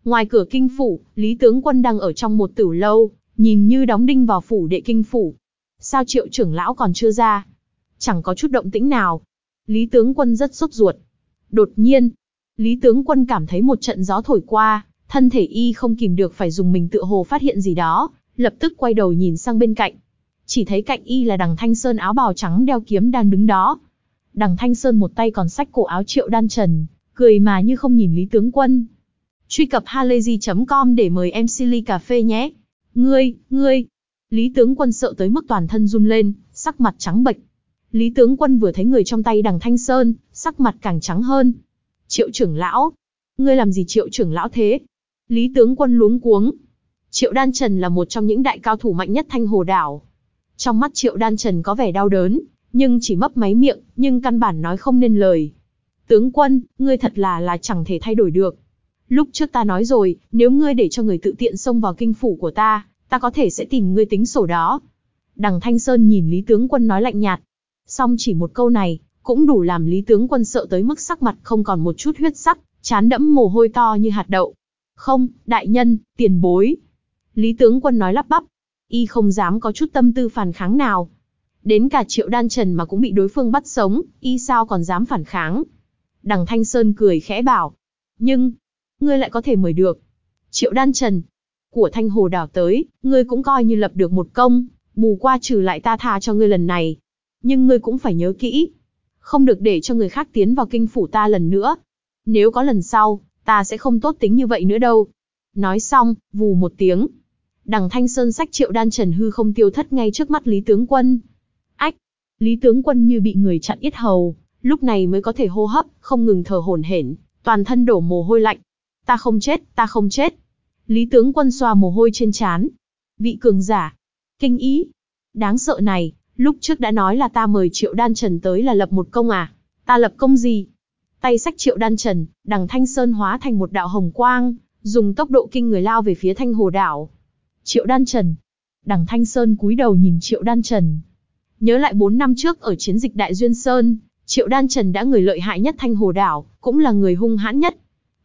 Ngoài cửa kinh phủ, Lý Tướng Quân đang ở trong một tử lâu, nhìn như đóng đinh vào phủ đệ kinh phủ. Sao triệu trưởng lão còn chưa ra? Chẳng có chút động tĩnh nào. Lý Tướng Quân rất sốt ruột. Đột nhiên, Lý Tướng Quân cảm thấy một trận gió thổi qua, thân thể y không kìm được phải dùng mình tựa hồ phát hiện gì đó, lập tức quay đầu nhìn sang bên cạnh. Chỉ thấy cạnh y là đằng Thanh Sơn áo bào trắng đeo kiếm đang đứng đó, Đằng Thanh Sơn một tay còn sách cổ áo triệu đan trần, cười mà như không nhìn Lý Tướng Quân. Truy cập halayzi.com để mời em Silly Cà Phê nhé. Ngươi, ngươi. Lý Tướng Quân sợ tới mức toàn thân run lên, sắc mặt trắng bệch. Lý Tướng Quân vừa thấy người trong tay đằng Thanh Sơn, sắc mặt càng trắng hơn. Triệu trưởng lão. Ngươi làm gì triệu trưởng lão thế? Lý Tướng Quân luống cuống. Triệu Đan Trần là một trong những đại cao thủ mạnh nhất Thanh Hồ Đảo. Trong mắt Triệu Đan Trần có vẻ đau đớn, nhưng chỉ mấp máy miệng, nhưng căn bản nói không nên lời. Tướng quân, ngươi thật là là chẳng thể thay đổi được. Lúc trước ta nói rồi, nếu ngươi để cho người tự tiện xông vào kinh phủ của ta, ta có thể sẽ tìm ngươi tính sổ đó. Đằng Thanh Sơn nhìn Lý Tướng Quân nói lạnh nhạt. Xong chỉ một câu này, cũng đủ làm Lý Tướng Quân sợ tới mức sắc mặt không còn một chút huyết sắc, chán đẫm mồ hôi to như hạt đậu. Không, đại nhân, tiền bối. Lý Tướng Quân nói lắp bắp. Y không dám có chút tâm tư phản kháng nào. Đến cả triệu đan trần mà cũng bị đối phương bắt sống, y sao còn dám phản kháng. Đằng Thanh Sơn cười khẽ bảo. Nhưng, ngươi lại có thể mời được. Triệu đan trần, của Thanh Hồ đảo tới, ngươi cũng coi như lập được một công, bù qua trừ lại ta tha cho ngươi lần này. Nhưng ngươi cũng phải nhớ kỹ, không được để cho người khác tiến vào kinh phủ ta lần nữa. Nếu có lần sau, ta sẽ không tốt tính như vậy nữa đâu. Nói xong, vù một tiếng. Đằng Thanh Sơn sách triệu đan trần hư không tiêu thất ngay trước mắt Lý Tướng Quân. Ách! Lý Tướng Quân như bị người chặn yết hầu, lúc này mới có thể hô hấp, không ngừng thở hổn hển, toàn thân đổ mồ hôi lạnh. Ta không chết, ta không chết. Lý tướng quân xoa mồ hôi trên trán. Vị cường giả. Kinh ý. Đáng sợ này, lúc trước đã nói là ta mời triệu đan trần tới là lập một công à. Ta lập công gì? Tay sách triệu đan trần, đằng thanh sơn hóa thành một đạo hồng quang, dùng tốc độ kinh người lao về phía thanh hồ đảo. Triệu đan trần. Đằng thanh sơn cúi đầu nhìn triệu đan trần. Nhớ lại 4 năm trước ở chiến dịch Đại Duyên Sơn, Triệu Đan Trần đã người lợi hại nhất Thanh Hồ Đảo, cũng là người hung hãn nhất.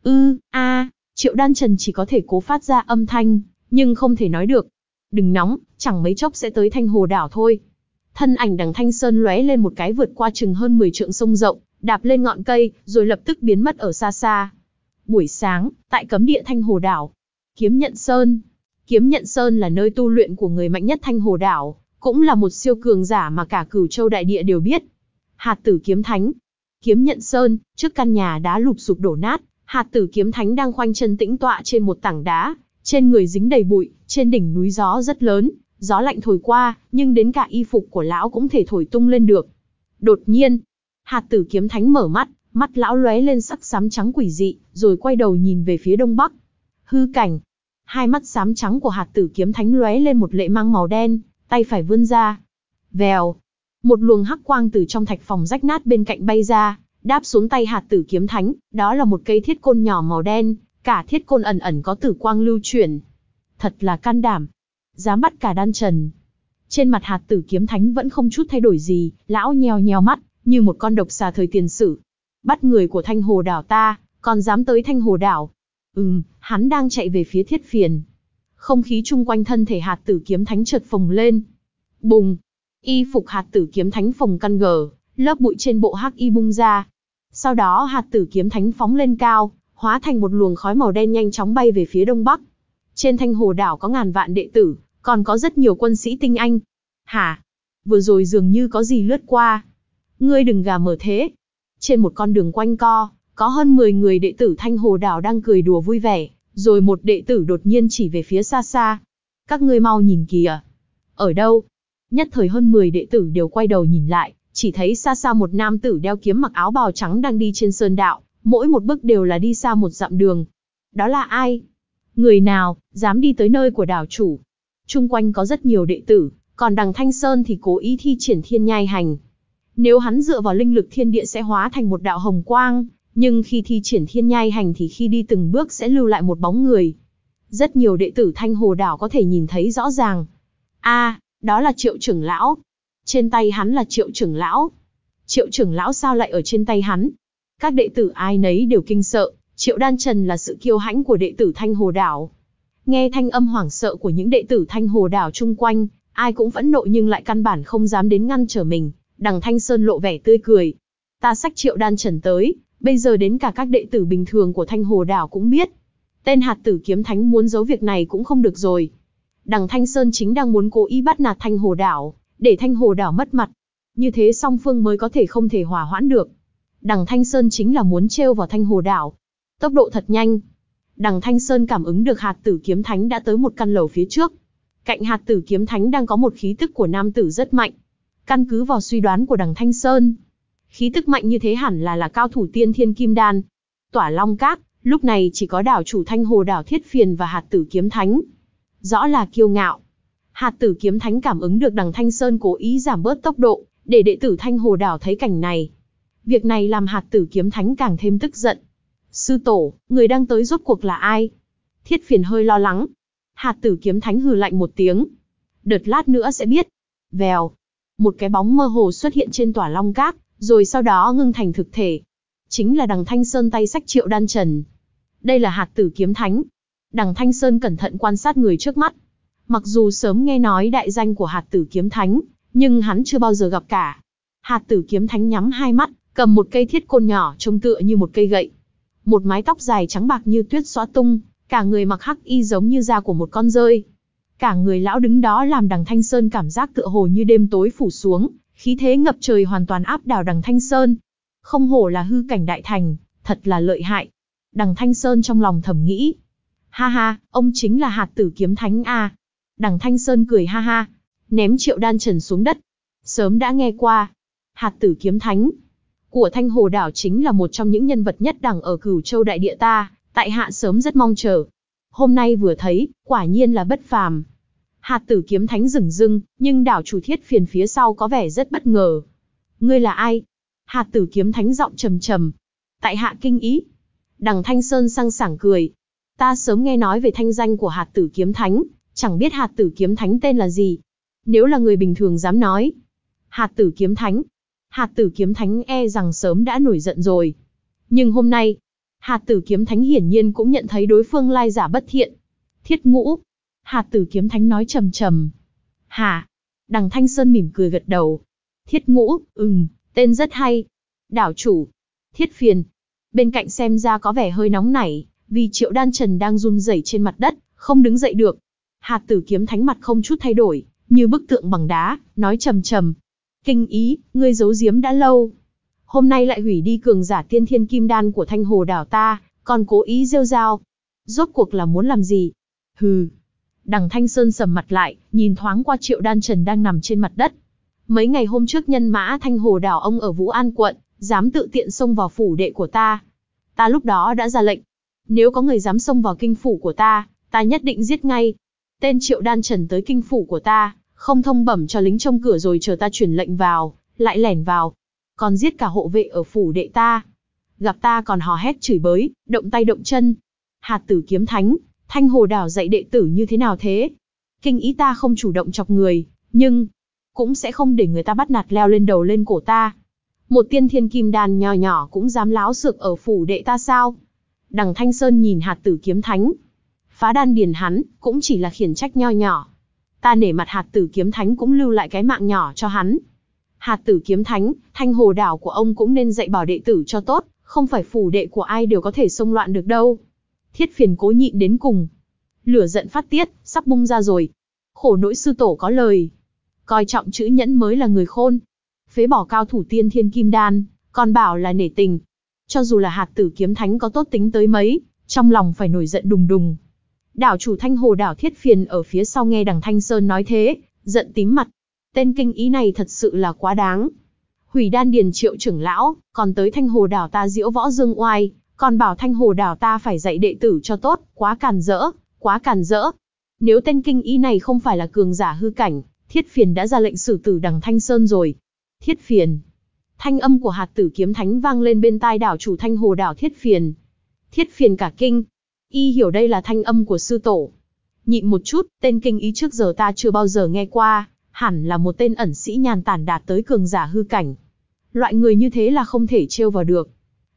Ư, a, Triệu Đan Trần chỉ có thể cố phát ra âm thanh, nhưng không thể nói được. Đừng nóng, chẳng mấy chốc sẽ tới Thanh Hồ đảo thôi. Thân ảnh đằng Thanh Sơn lóe lên một cái vượt qua chừng hơn 10 trượng sông rộng, đạp lên ngọn cây, rồi lập tức biến mất ở xa xa. Buổi sáng, tại cấm địa Thanh Hồ đảo, Kiếm Nhận Sơn. Kiếm Nhận Sơn là nơi tu luyện của người mạnh nhất Thanh Hồ đảo, cũng là một siêu cường giả mà cả Cửu Châu đại địa đều biết. Hạt Tử Kiếm Thánh. Kiếm Nhận Sơn, trước căn nhà đá lụp sụp đổ nát, Hạt tử kiếm thánh đang khoanh chân tĩnh tọa trên một tảng đá, trên người dính đầy bụi, trên đỉnh núi gió rất lớn, gió lạnh thổi qua, nhưng đến cả y phục của lão cũng thể thổi tung lên được. Đột nhiên, hạt tử kiếm thánh mở mắt, mắt lão lóe lên sắc xám trắng quỷ dị, rồi quay đầu nhìn về phía đông bắc. Hư cảnh. Hai mắt xám trắng của hạt tử kiếm thánh lóe lên một lệ mang màu đen, tay phải vươn ra. Vèo. Một luồng hắc quang từ trong thạch phòng rách nát bên cạnh bay ra, đáp xuống tay hạt tử kiếm thánh, đó là một cây thiết côn nhỏ màu đen, cả thiết côn ẩn ẩn có tử quang lưu chuyển. Thật là can đảm, dám bắt cả đan trần. Trên mặt hạt tử kiếm thánh vẫn không chút thay đổi gì, lão nheo nheo mắt, như một con độc xà thời tiền sử. Bắt người của thanh hồ đảo ta, còn dám tới thanh hồ đảo. Ừm, hắn đang chạy về phía thiết phiền. Không khí chung quanh thân thể hạt tử kiếm thánh chợt phồng lên. Bùng! Y phục hạt tử kiếm thánh phồng căn gờ, lớp bụi trên bộ hắc y bung ra, sau đó hạt tử kiếm thánh phóng lên cao, hóa thành một luồng khói màu đen nhanh chóng bay về phía đông bắc. Trên thanh hồ đảo có ngàn vạn đệ tử, còn có rất nhiều quân sĩ tinh anh. Hả? Vừa rồi dường như có gì lướt qua. Ngươi đừng gà mở thế. Trên một con đường quanh co, có hơn 10 người đệ tử thanh hồ đảo đang cười đùa vui vẻ, rồi một đệ tử đột nhiên chỉ về phía xa xa. Các ngươi mau nhìn kìa. Ở đâu? Nhất thời hơn 10 đệ tử đều quay đầu nhìn lại, chỉ thấy xa xa một nam tử đeo kiếm mặc áo bào trắng đang đi trên sơn đạo, mỗi một bước đều là đi xa một dặm đường. Đó là ai? Người nào, dám đi tới nơi của đảo chủ? Trung quanh có rất nhiều đệ tử, còn đằng Thanh Sơn thì cố ý thi triển thiên nhai hành. Nếu hắn dựa vào linh lực thiên địa sẽ hóa thành một đạo hồng quang, nhưng khi thi triển thiên nhai hành thì khi đi từng bước sẽ lưu lại một bóng người. Rất nhiều đệ tử Thanh Hồ Đảo có thể nhìn thấy rõ ràng. a đó là triệu trưởng lão, trên tay hắn là triệu trưởng lão. Triệu trưởng lão sao lại ở trên tay hắn? Các đệ tử ai nấy đều kinh sợ, triệu đan trần là sự kiêu hãnh của đệ tử Thanh Hồ Đảo. Nghe thanh âm hoảng sợ của những đệ tử Thanh Hồ Đảo chung quanh, ai cũng phẫn nộ nhưng lại căn bản không dám đến ngăn trở mình, đằng Thanh Sơn lộ vẻ tươi cười. Ta sách triệu đan trần tới, bây giờ đến cả các đệ tử bình thường của Thanh Hồ Đảo cũng biết. Tên hạt tử kiếm thánh muốn giấu việc này cũng không được rồi. Đằng Thanh Sơn chính đang muốn cố ý bắt nạt Thanh Hồ Đảo, để Thanh Hồ đảo mất mặt. Như thế song phương mới có thể không thể hòa hoãn được. Đằng Thanh Sơn chính là muốn trêu vào Thanh Hồ đảo. Tốc độ thật nhanh. Đằng Thanh Sơn cảm ứng được hạt tử kiếm thánh đã tới một căn lầu phía trước. Cạnh hạt tử kiếm thánh đang có một khí tức của nam tử rất mạnh. Căn cứ vào suy đoán của đằng Thanh Sơn. Khí tức mạnh như thế hẳn là là cao thủ tiên thiên kim đan. Tỏa Long Các, lúc này chỉ có đảo chủ Thanh Hồ đảo Thiết Phiền và hạt tử kiếm thánh. Rõ là kiêu ngạo. Hạt tử kiếm thánh cảm ứng được đằng Thanh Sơn cố ý giảm bớt tốc độ, để đệ tử Thanh Hồ Đảo thấy cảnh này. Việc này làm hạt tử kiếm thánh càng thêm tức giận. Sư tổ, người đang tới rốt cuộc là ai? Thiết phiền hơi lo lắng. Hạt tử kiếm thánh hừ lạnh một tiếng. Đợt lát nữa sẽ biết. Vèo. Một cái bóng mơ hồ xuất hiện trên tòa long cát, rồi sau đó ngưng thành thực thể. Chính là đằng Thanh Sơn tay sách triệu đan trần. Đây là hạt tử kiếm thánh. Đằng Thanh Sơn cẩn thận quan sát người trước mắt. Mặc dù sớm nghe nói đại danh của hạt tử kiếm thánh, nhưng hắn chưa bao giờ gặp cả. Hạt tử kiếm thánh nhắm hai mắt, cầm một cây thiết côn nhỏ trông tựa như một cây gậy. Một mái tóc dài trắng bạc như tuyết xóa tung, cả người mặc hắc y giống như da của một con rơi. Cả người lão đứng đó làm đằng Thanh Sơn cảm giác tựa hồ như đêm tối phủ xuống, khí thế ngập trời hoàn toàn áp đảo đằng Thanh Sơn. Không hổ là hư cảnh đại thành, thật là lợi hại. Đằng Thanh Sơn trong lòng thầm nghĩ. Ha ha, ông chính là hạt tử kiếm thánh A. Đằng Thanh Sơn cười ha ha, ném triệu đan trần xuống đất. Sớm đã nghe qua, hạt tử kiếm thánh của Thanh Hồ Đảo chính là một trong những nhân vật nhất đẳng ở cửu châu đại địa ta, tại hạ sớm rất mong chờ. Hôm nay vừa thấy, quả nhiên là bất phàm. Hạt tử kiếm thánh rừng rưng, nhưng đảo chủ thiết phiền phía sau có vẻ rất bất ngờ. Ngươi là ai? Hạt tử kiếm thánh giọng trầm trầm. Tại hạ kinh ý. Đằng Thanh Sơn sang sảng cười. Ta sớm nghe nói về thanh danh của hạt tử kiếm thánh, chẳng biết hạt tử kiếm thánh tên là gì. Nếu là người bình thường dám nói. Hạt tử kiếm thánh. Hạt tử kiếm thánh e rằng sớm đã nổi giận rồi. Nhưng hôm nay, hạt tử kiếm thánh hiển nhiên cũng nhận thấy đối phương lai giả bất thiện. Thiết ngũ. Hạt tử kiếm thánh nói trầm trầm. Hả? Đằng Thanh Sơn mỉm cười gật đầu. Thiết ngũ, ừm, tên rất hay. Đảo chủ. Thiết phiền. Bên cạnh xem ra có vẻ hơi nóng nảy, vì triệu đan trần đang run rẩy trên mặt đất, không đứng dậy được. Hạt tử kiếm thánh mặt không chút thay đổi, như bức tượng bằng đá, nói trầm trầm. Kinh ý, ngươi giấu giếm đã lâu. Hôm nay lại hủy đi cường giả tiên thiên kim đan của thanh hồ đảo ta, còn cố ý rêu rao. Rốt cuộc là muốn làm gì? Hừ. Đằng Thanh Sơn sầm mặt lại, nhìn thoáng qua triệu đan trần đang nằm trên mặt đất. Mấy ngày hôm trước nhân mã thanh hồ đảo ông ở Vũ An quận, dám tự tiện xông vào phủ đệ của ta. Ta lúc đó đã ra lệnh. Nếu có người dám xông vào kinh phủ của ta, ta nhất định giết ngay. Tên triệu đan trần tới kinh phủ của ta, không thông bẩm cho lính trông cửa rồi chờ ta chuyển lệnh vào, lại lẻn vào. Còn giết cả hộ vệ ở phủ đệ ta. Gặp ta còn hò hét chửi bới, động tay động chân. Hạt tử kiếm thánh, thanh hồ đảo dạy đệ tử như thế nào thế? Kinh ý ta không chủ động chọc người, nhưng cũng sẽ không để người ta bắt nạt leo lên đầu lên cổ ta. Một tiên thiên kim đàn nhỏ nhỏ cũng dám láo sược ở phủ đệ ta sao? Đằng Thanh Sơn nhìn hạt tử kiếm thánh. Phá đan điền hắn, cũng chỉ là khiển trách nho nhỏ. Ta nể mặt hạt tử kiếm thánh cũng lưu lại cái mạng nhỏ cho hắn. Hạt tử kiếm thánh, thanh hồ đảo của ông cũng nên dạy bảo đệ tử cho tốt, không phải phủ đệ của ai đều có thể xông loạn được đâu. Thiết phiền cố nhịn đến cùng. Lửa giận phát tiết, sắp bung ra rồi. Khổ nỗi sư tổ có lời. Coi trọng chữ nhẫn mới là người khôn. Phế bỏ cao thủ tiên thiên kim đan, còn bảo là nể tình. Cho dù là hạt tử kiếm thánh có tốt tính tới mấy, trong lòng phải nổi giận đùng đùng. Đảo chủ thanh hồ đảo thiết phiền ở phía sau nghe đằng Thanh Sơn nói thế, giận tím mặt. Tên kinh ý này thật sự là quá đáng. Hủy đan điền triệu trưởng lão, còn tới thanh hồ đảo ta diễu võ dương oai, còn bảo thanh hồ đảo ta phải dạy đệ tử cho tốt, quá càn rỡ, quá càn rỡ. Nếu tên kinh ý này không phải là cường giả hư cảnh, thiết phiền đã ra lệnh xử tử đằng Thanh Sơn rồi. Thiết phiền. Thanh âm của hạt tử kiếm thánh vang lên bên tai đảo chủ thanh hồ đảo thiết phiền. Thiết phiền cả kinh, Y hiểu đây là thanh âm của sư tổ. Nhịn một chút, tên kinh ý trước giờ ta chưa bao giờ nghe qua, hẳn là một tên ẩn sĩ nhàn tản đạt tới cường giả hư cảnh. Loại người như thế là không thể trêu vào được.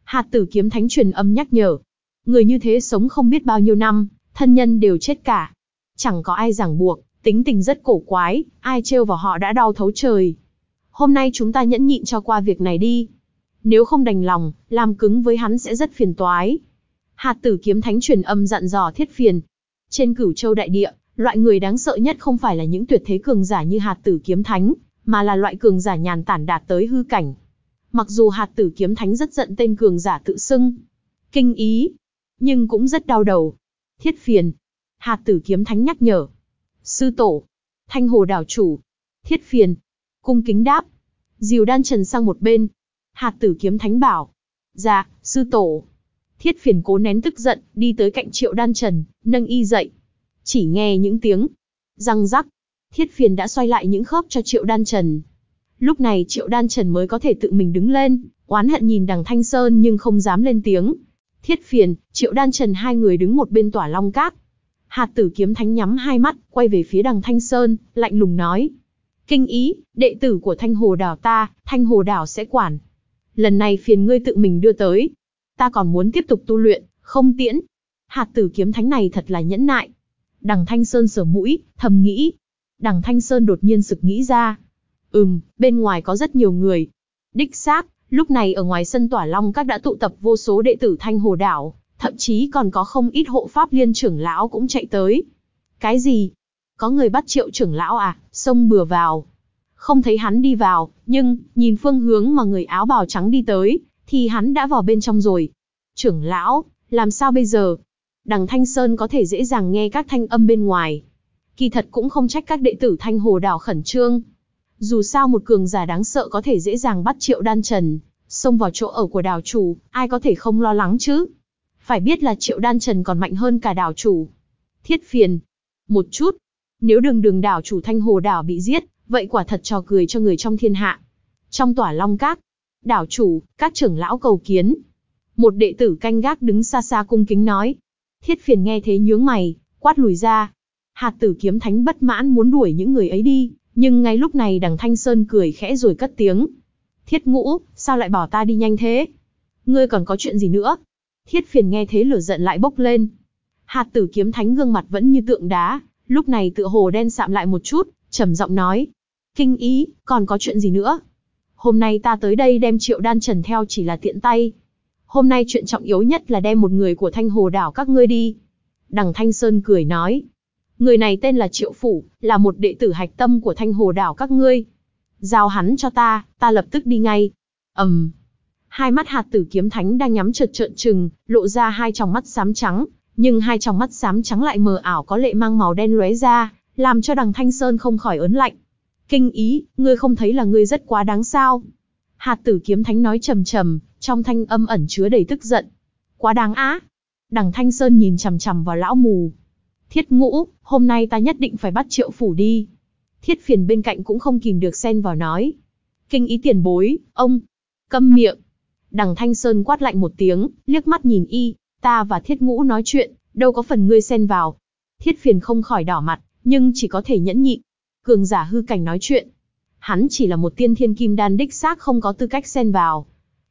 Hạt tử kiếm thánh truyền âm nhắc nhở. Người như thế sống không biết bao nhiêu năm, thân nhân đều chết cả. Chẳng có ai ràng buộc, tính tình rất cổ quái, ai trêu vào họ đã đau thấu trời. Hôm nay chúng ta nhẫn nhịn cho qua việc này đi. Nếu không đành lòng, làm cứng với hắn sẽ rất phiền toái. Hạt tử kiếm thánh truyền âm dặn dò thiết phiền. Trên cửu châu đại địa, loại người đáng sợ nhất không phải là những tuyệt thế cường giả như hạt tử kiếm thánh, mà là loại cường giả nhàn tản đạt tới hư cảnh. Mặc dù hạt tử kiếm thánh rất giận tên cường giả tự xưng, kinh ý, nhưng cũng rất đau đầu. Thiết phiền. Hạt tử kiếm thánh nhắc nhở. Sư tổ. Thanh hồ đảo chủ. Thiết phiền. Cung kính đáp. Diều đan trần sang một bên. Hạt tử kiếm thánh bảo. Dạ, sư tổ. Thiết phiền cố nén tức giận, đi tới cạnh triệu đan trần, nâng y dậy. Chỉ nghe những tiếng răng rắc. Thiết phiền đã xoay lại những khớp cho triệu đan trần. Lúc này triệu đan trần mới có thể tự mình đứng lên, oán hận nhìn đằng Thanh Sơn nhưng không dám lên tiếng. Thiết phiền, triệu đan trần hai người đứng một bên tỏa long cát. Hạt tử kiếm thánh nhắm hai mắt, quay về phía đằng Thanh Sơn, lạnh lùng nói. Kinh ý, đệ tử của Thanh Hồ Đảo ta, Thanh Hồ Đảo sẽ quản. Lần này phiền ngươi tự mình đưa tới. Ta còn muốn tiếp tục tu luyện, không tiễn. Hạt tử kiếm thánh này thật là nhẫn nại. Đằng Thanh Sơn sờ mũi, thầm nghĩ. Đằng Thanh Sơn đột nhiên sực nghĩ ra. Ừm, bên ngoài có rất nhiều người. Đích xác, lúc này ở ngoài sân tỏa long các đã tụ tập vô số đệ tử Thanh Hồ Đảo, thậm chí còn có không ít hộ pháp liên trưởng lão cũng chạy tới. Cái gì? Có người bắt triệu trưởng lão à, xông bừa vào. Không thấy hắn đi vào, nhưng, nhìn phương hướng mà người áo bào trắng đi tới, thì hắn đã vào bên trong rồi. Trưởng lão, làm sao bây giờ? Đằng Thanh Sơn có thể dễ dàng nghe các thanh âm bên ngoài. Kỳ thật cũng không trách các đệ tử Thanh Hồ Đảo khẩn trương. Dù sao một cường giả đáng sợ có thể dễ dàng bắt triệu đan trần, xông vào chỗ ở của đảo chủ, ai có thể không lo lắng chứ? Phải biết là triệu đan trần còn mạnh hơn cả đảo chủ. Thiết phiền. Một chút. Nếu đường đường đảo chủ Thanh Hồ Đảo bị giết, vậy quả thật trò cười cho người trong thiên hạ. Trong tỏa long các, đảo chủ, các trưởng lão cầu kiến. Một đệ tử canh gác đứng xa xa cung kính nói. Thiết phiền nghe thế nhướng mày, quát lùi ra. Hạt tử kiếm thánh bất mãn muốn đuổi những người ấy đi, nhưng ngay lúc này đằng Thanh Sơn cười khẽ rồi cất tiếng. Thiết ngũ, sao lại bỏ ta đi nhanh thế? Ngươi còn có chuyện gì nữa? Thiết phiền nghe thế lửa giận lại bốc lên. Hạt tử kiếm thánh gương mặt vẫn như tượng đá, lúc này tựa hồ đen sạm lại một chút, trầm giọng nói. Kinh ý, còn có chuyện gì nữa? Hôm nay ta tới đây đem triệu đan trần theo chỉ là tiện tay. Hôm nay chuyện trọng yếu nhất là đem một người của thanh hồ đảo các ngươi đi. Đằng Thanh Sơn cười nói. Người này tên là Triệu Phủ, là một đệ tử hạch tâm của thanh hồ đảo các ngươi. Giao hắn cho ta, ta lập tức đi ngay. ầm, um. Hai mắt hạt tử kiếm thánh đang nhắm trợt trợn trừng, lộ ra hai tròng mắt xám trắng, nhưng hai tròng mắt xám trắng lại mờ ảo có lệ mang màu đen lóe ra, làm cho đằng Thanh Sơn không khỏi ớn lạnh. Kinh ý, ngươi không thấy là ngươi rất quá đáng sao? Hạt tử kiếm thánh nói trầm trầm, trong thanh âm ẩn chứa đầy tức giận. Quá đáng á. Đằng Thanh Sơn nhìn chằm chằm vào lão mù. Thiết ngũ, hôm nay ta nhất định phải bắt triệu phủ đi. Thiết phiền bên cạnh cũng không kìm được xen vào nói. Kinh ý tiền bối, ông, câm miệng. Đằng Thanh Sơn quát lạnh một tiếng, liếc mắt nhìn y, ta và thiết ngũ nói chuyện, đâu có phần ngươi xen vào. Thiết phiền không khỏi đỏ mặt, nhưng chỉ có thể nhẫn nhịn. Cường giả hư cảnh nói chuyện. Hắn chỉ là một tiên thiên kim đan đích xác không có tư cách xen vào.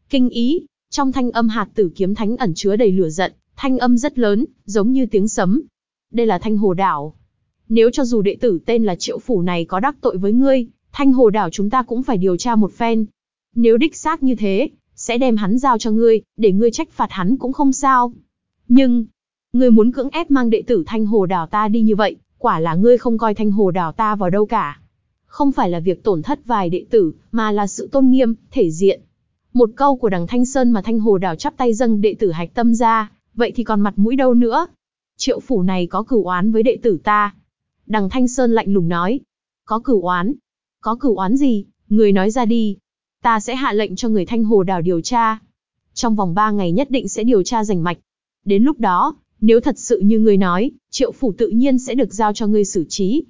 Kinh ý, trong thanh âm hạt tử kiếm thánh ẩn chứa đầy lửa giận, thanh âm rất lớn, giống như tiếng sấm. Đây là thanh hồ đảo. Nếu cho dù đệ tử tên là triệu phủ này có đắc tội với ngươi, thanh hồ đảo chúng ta cũng phải điều tra một phen. Nếu đích xác như thế, sẽ đem hắn giao cho ngươi, để ngươi trách phạt hắn cũng không sao. Nhưng, ngươi muốn cưỡng ép mang đệ tử thanh hồ đảo ta đi như vậy, quả là ngươi không coi thanh hồ đảo ta vào đâu cả. Không phải là việc tổn thất vài đệ tử, mà là sự tôn nghiêm, thể diện. Một câu của đằng Thanh Sơn mà thanh hồ đảo chắp tay dâng đệ tử hạch tâm ra, vậy thì còn mặt mũi đâu nữa. Triệu phủ này có cửu oán với đệ tử ta. Đằng Thanh Sơn lạnh lùng nói. Có cửu oán? Có cửu oán gì? Người nói ra đi. Ta sẽ hạ lệnh cho người thanh hồ đảo điều tra. Trong vòng ba ngày nhất định sẽ điều tra rành mạch. Đến lúc đó, nếu thật sự như ngươi nói, triệu phủ tự nhiên sẽ được giao cho ngươi xử trí.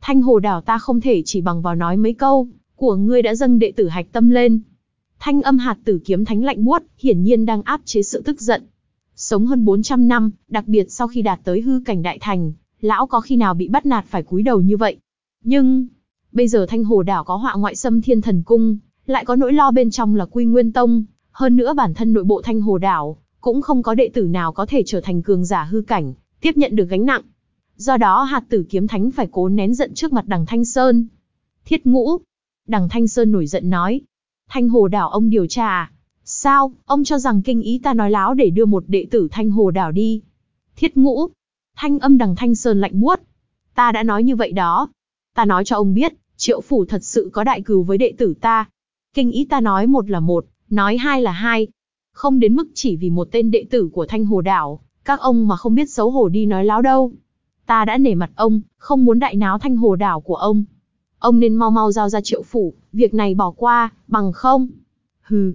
Thanh hồ đảo ta không thể chỉ bằng vào nói mấy câu, của ngươi đã dâng đệ tử hạch tâm lên. Thanh âm hạt tử kiếm thánh lạnh buốt, hiển nhiên đang áp chế sự tức giận. Sống hơn 400 năm, đặc biệt sau khi đạt tới hư cảnh đại thành, lão có khi nào bị bắt nạt phải cúi đầu như vậy. Nhưng, bây giờ thanh hồ đảo có họa ngoại xâm thiên thần cung, lại có nỗi lo bên trong là quy nguyên tông, hơn nữa bản thân nội bộ thanh hồ đảo, cũng không có đệ tử nào có thể trở thành cường giả hư cảnh, tiếp nhận được gánh nặng. Do đó hạt tử kiếm thánh phải cố nén giận trước mặt đằng Thanh Sơn. Thiết ngũ. Đằng Thanh Sơn nổi giận nói. Thanh hồ đảo ông điều tra à? Sao, ông cho rằng kinh ý ta nói láo để đưa một đệ tử thanh hồ đảo đi. Thiết ngũ. Thanh âm đằng Thanh Sơn lạnh buốt. Ta đã nói như vậy đó. Ta nói cho ông biết, triệu phủ thật sự có đại cừu với đệ tử ta. Kinh ý ta nói một là một, nói hai là hai, không đến mức chỉ vì một tên đệ tử của Thanh Hồ Đảo, các ông mà không biết xấu hổ đi nói láo đâu. Ta đã nể mặt ông, không muốn đại náo Thanh Hồ Đảo của ông. Ông nên mau mau giao ra triệu phủ, việc này bỏ qua, bằng không. Hừ.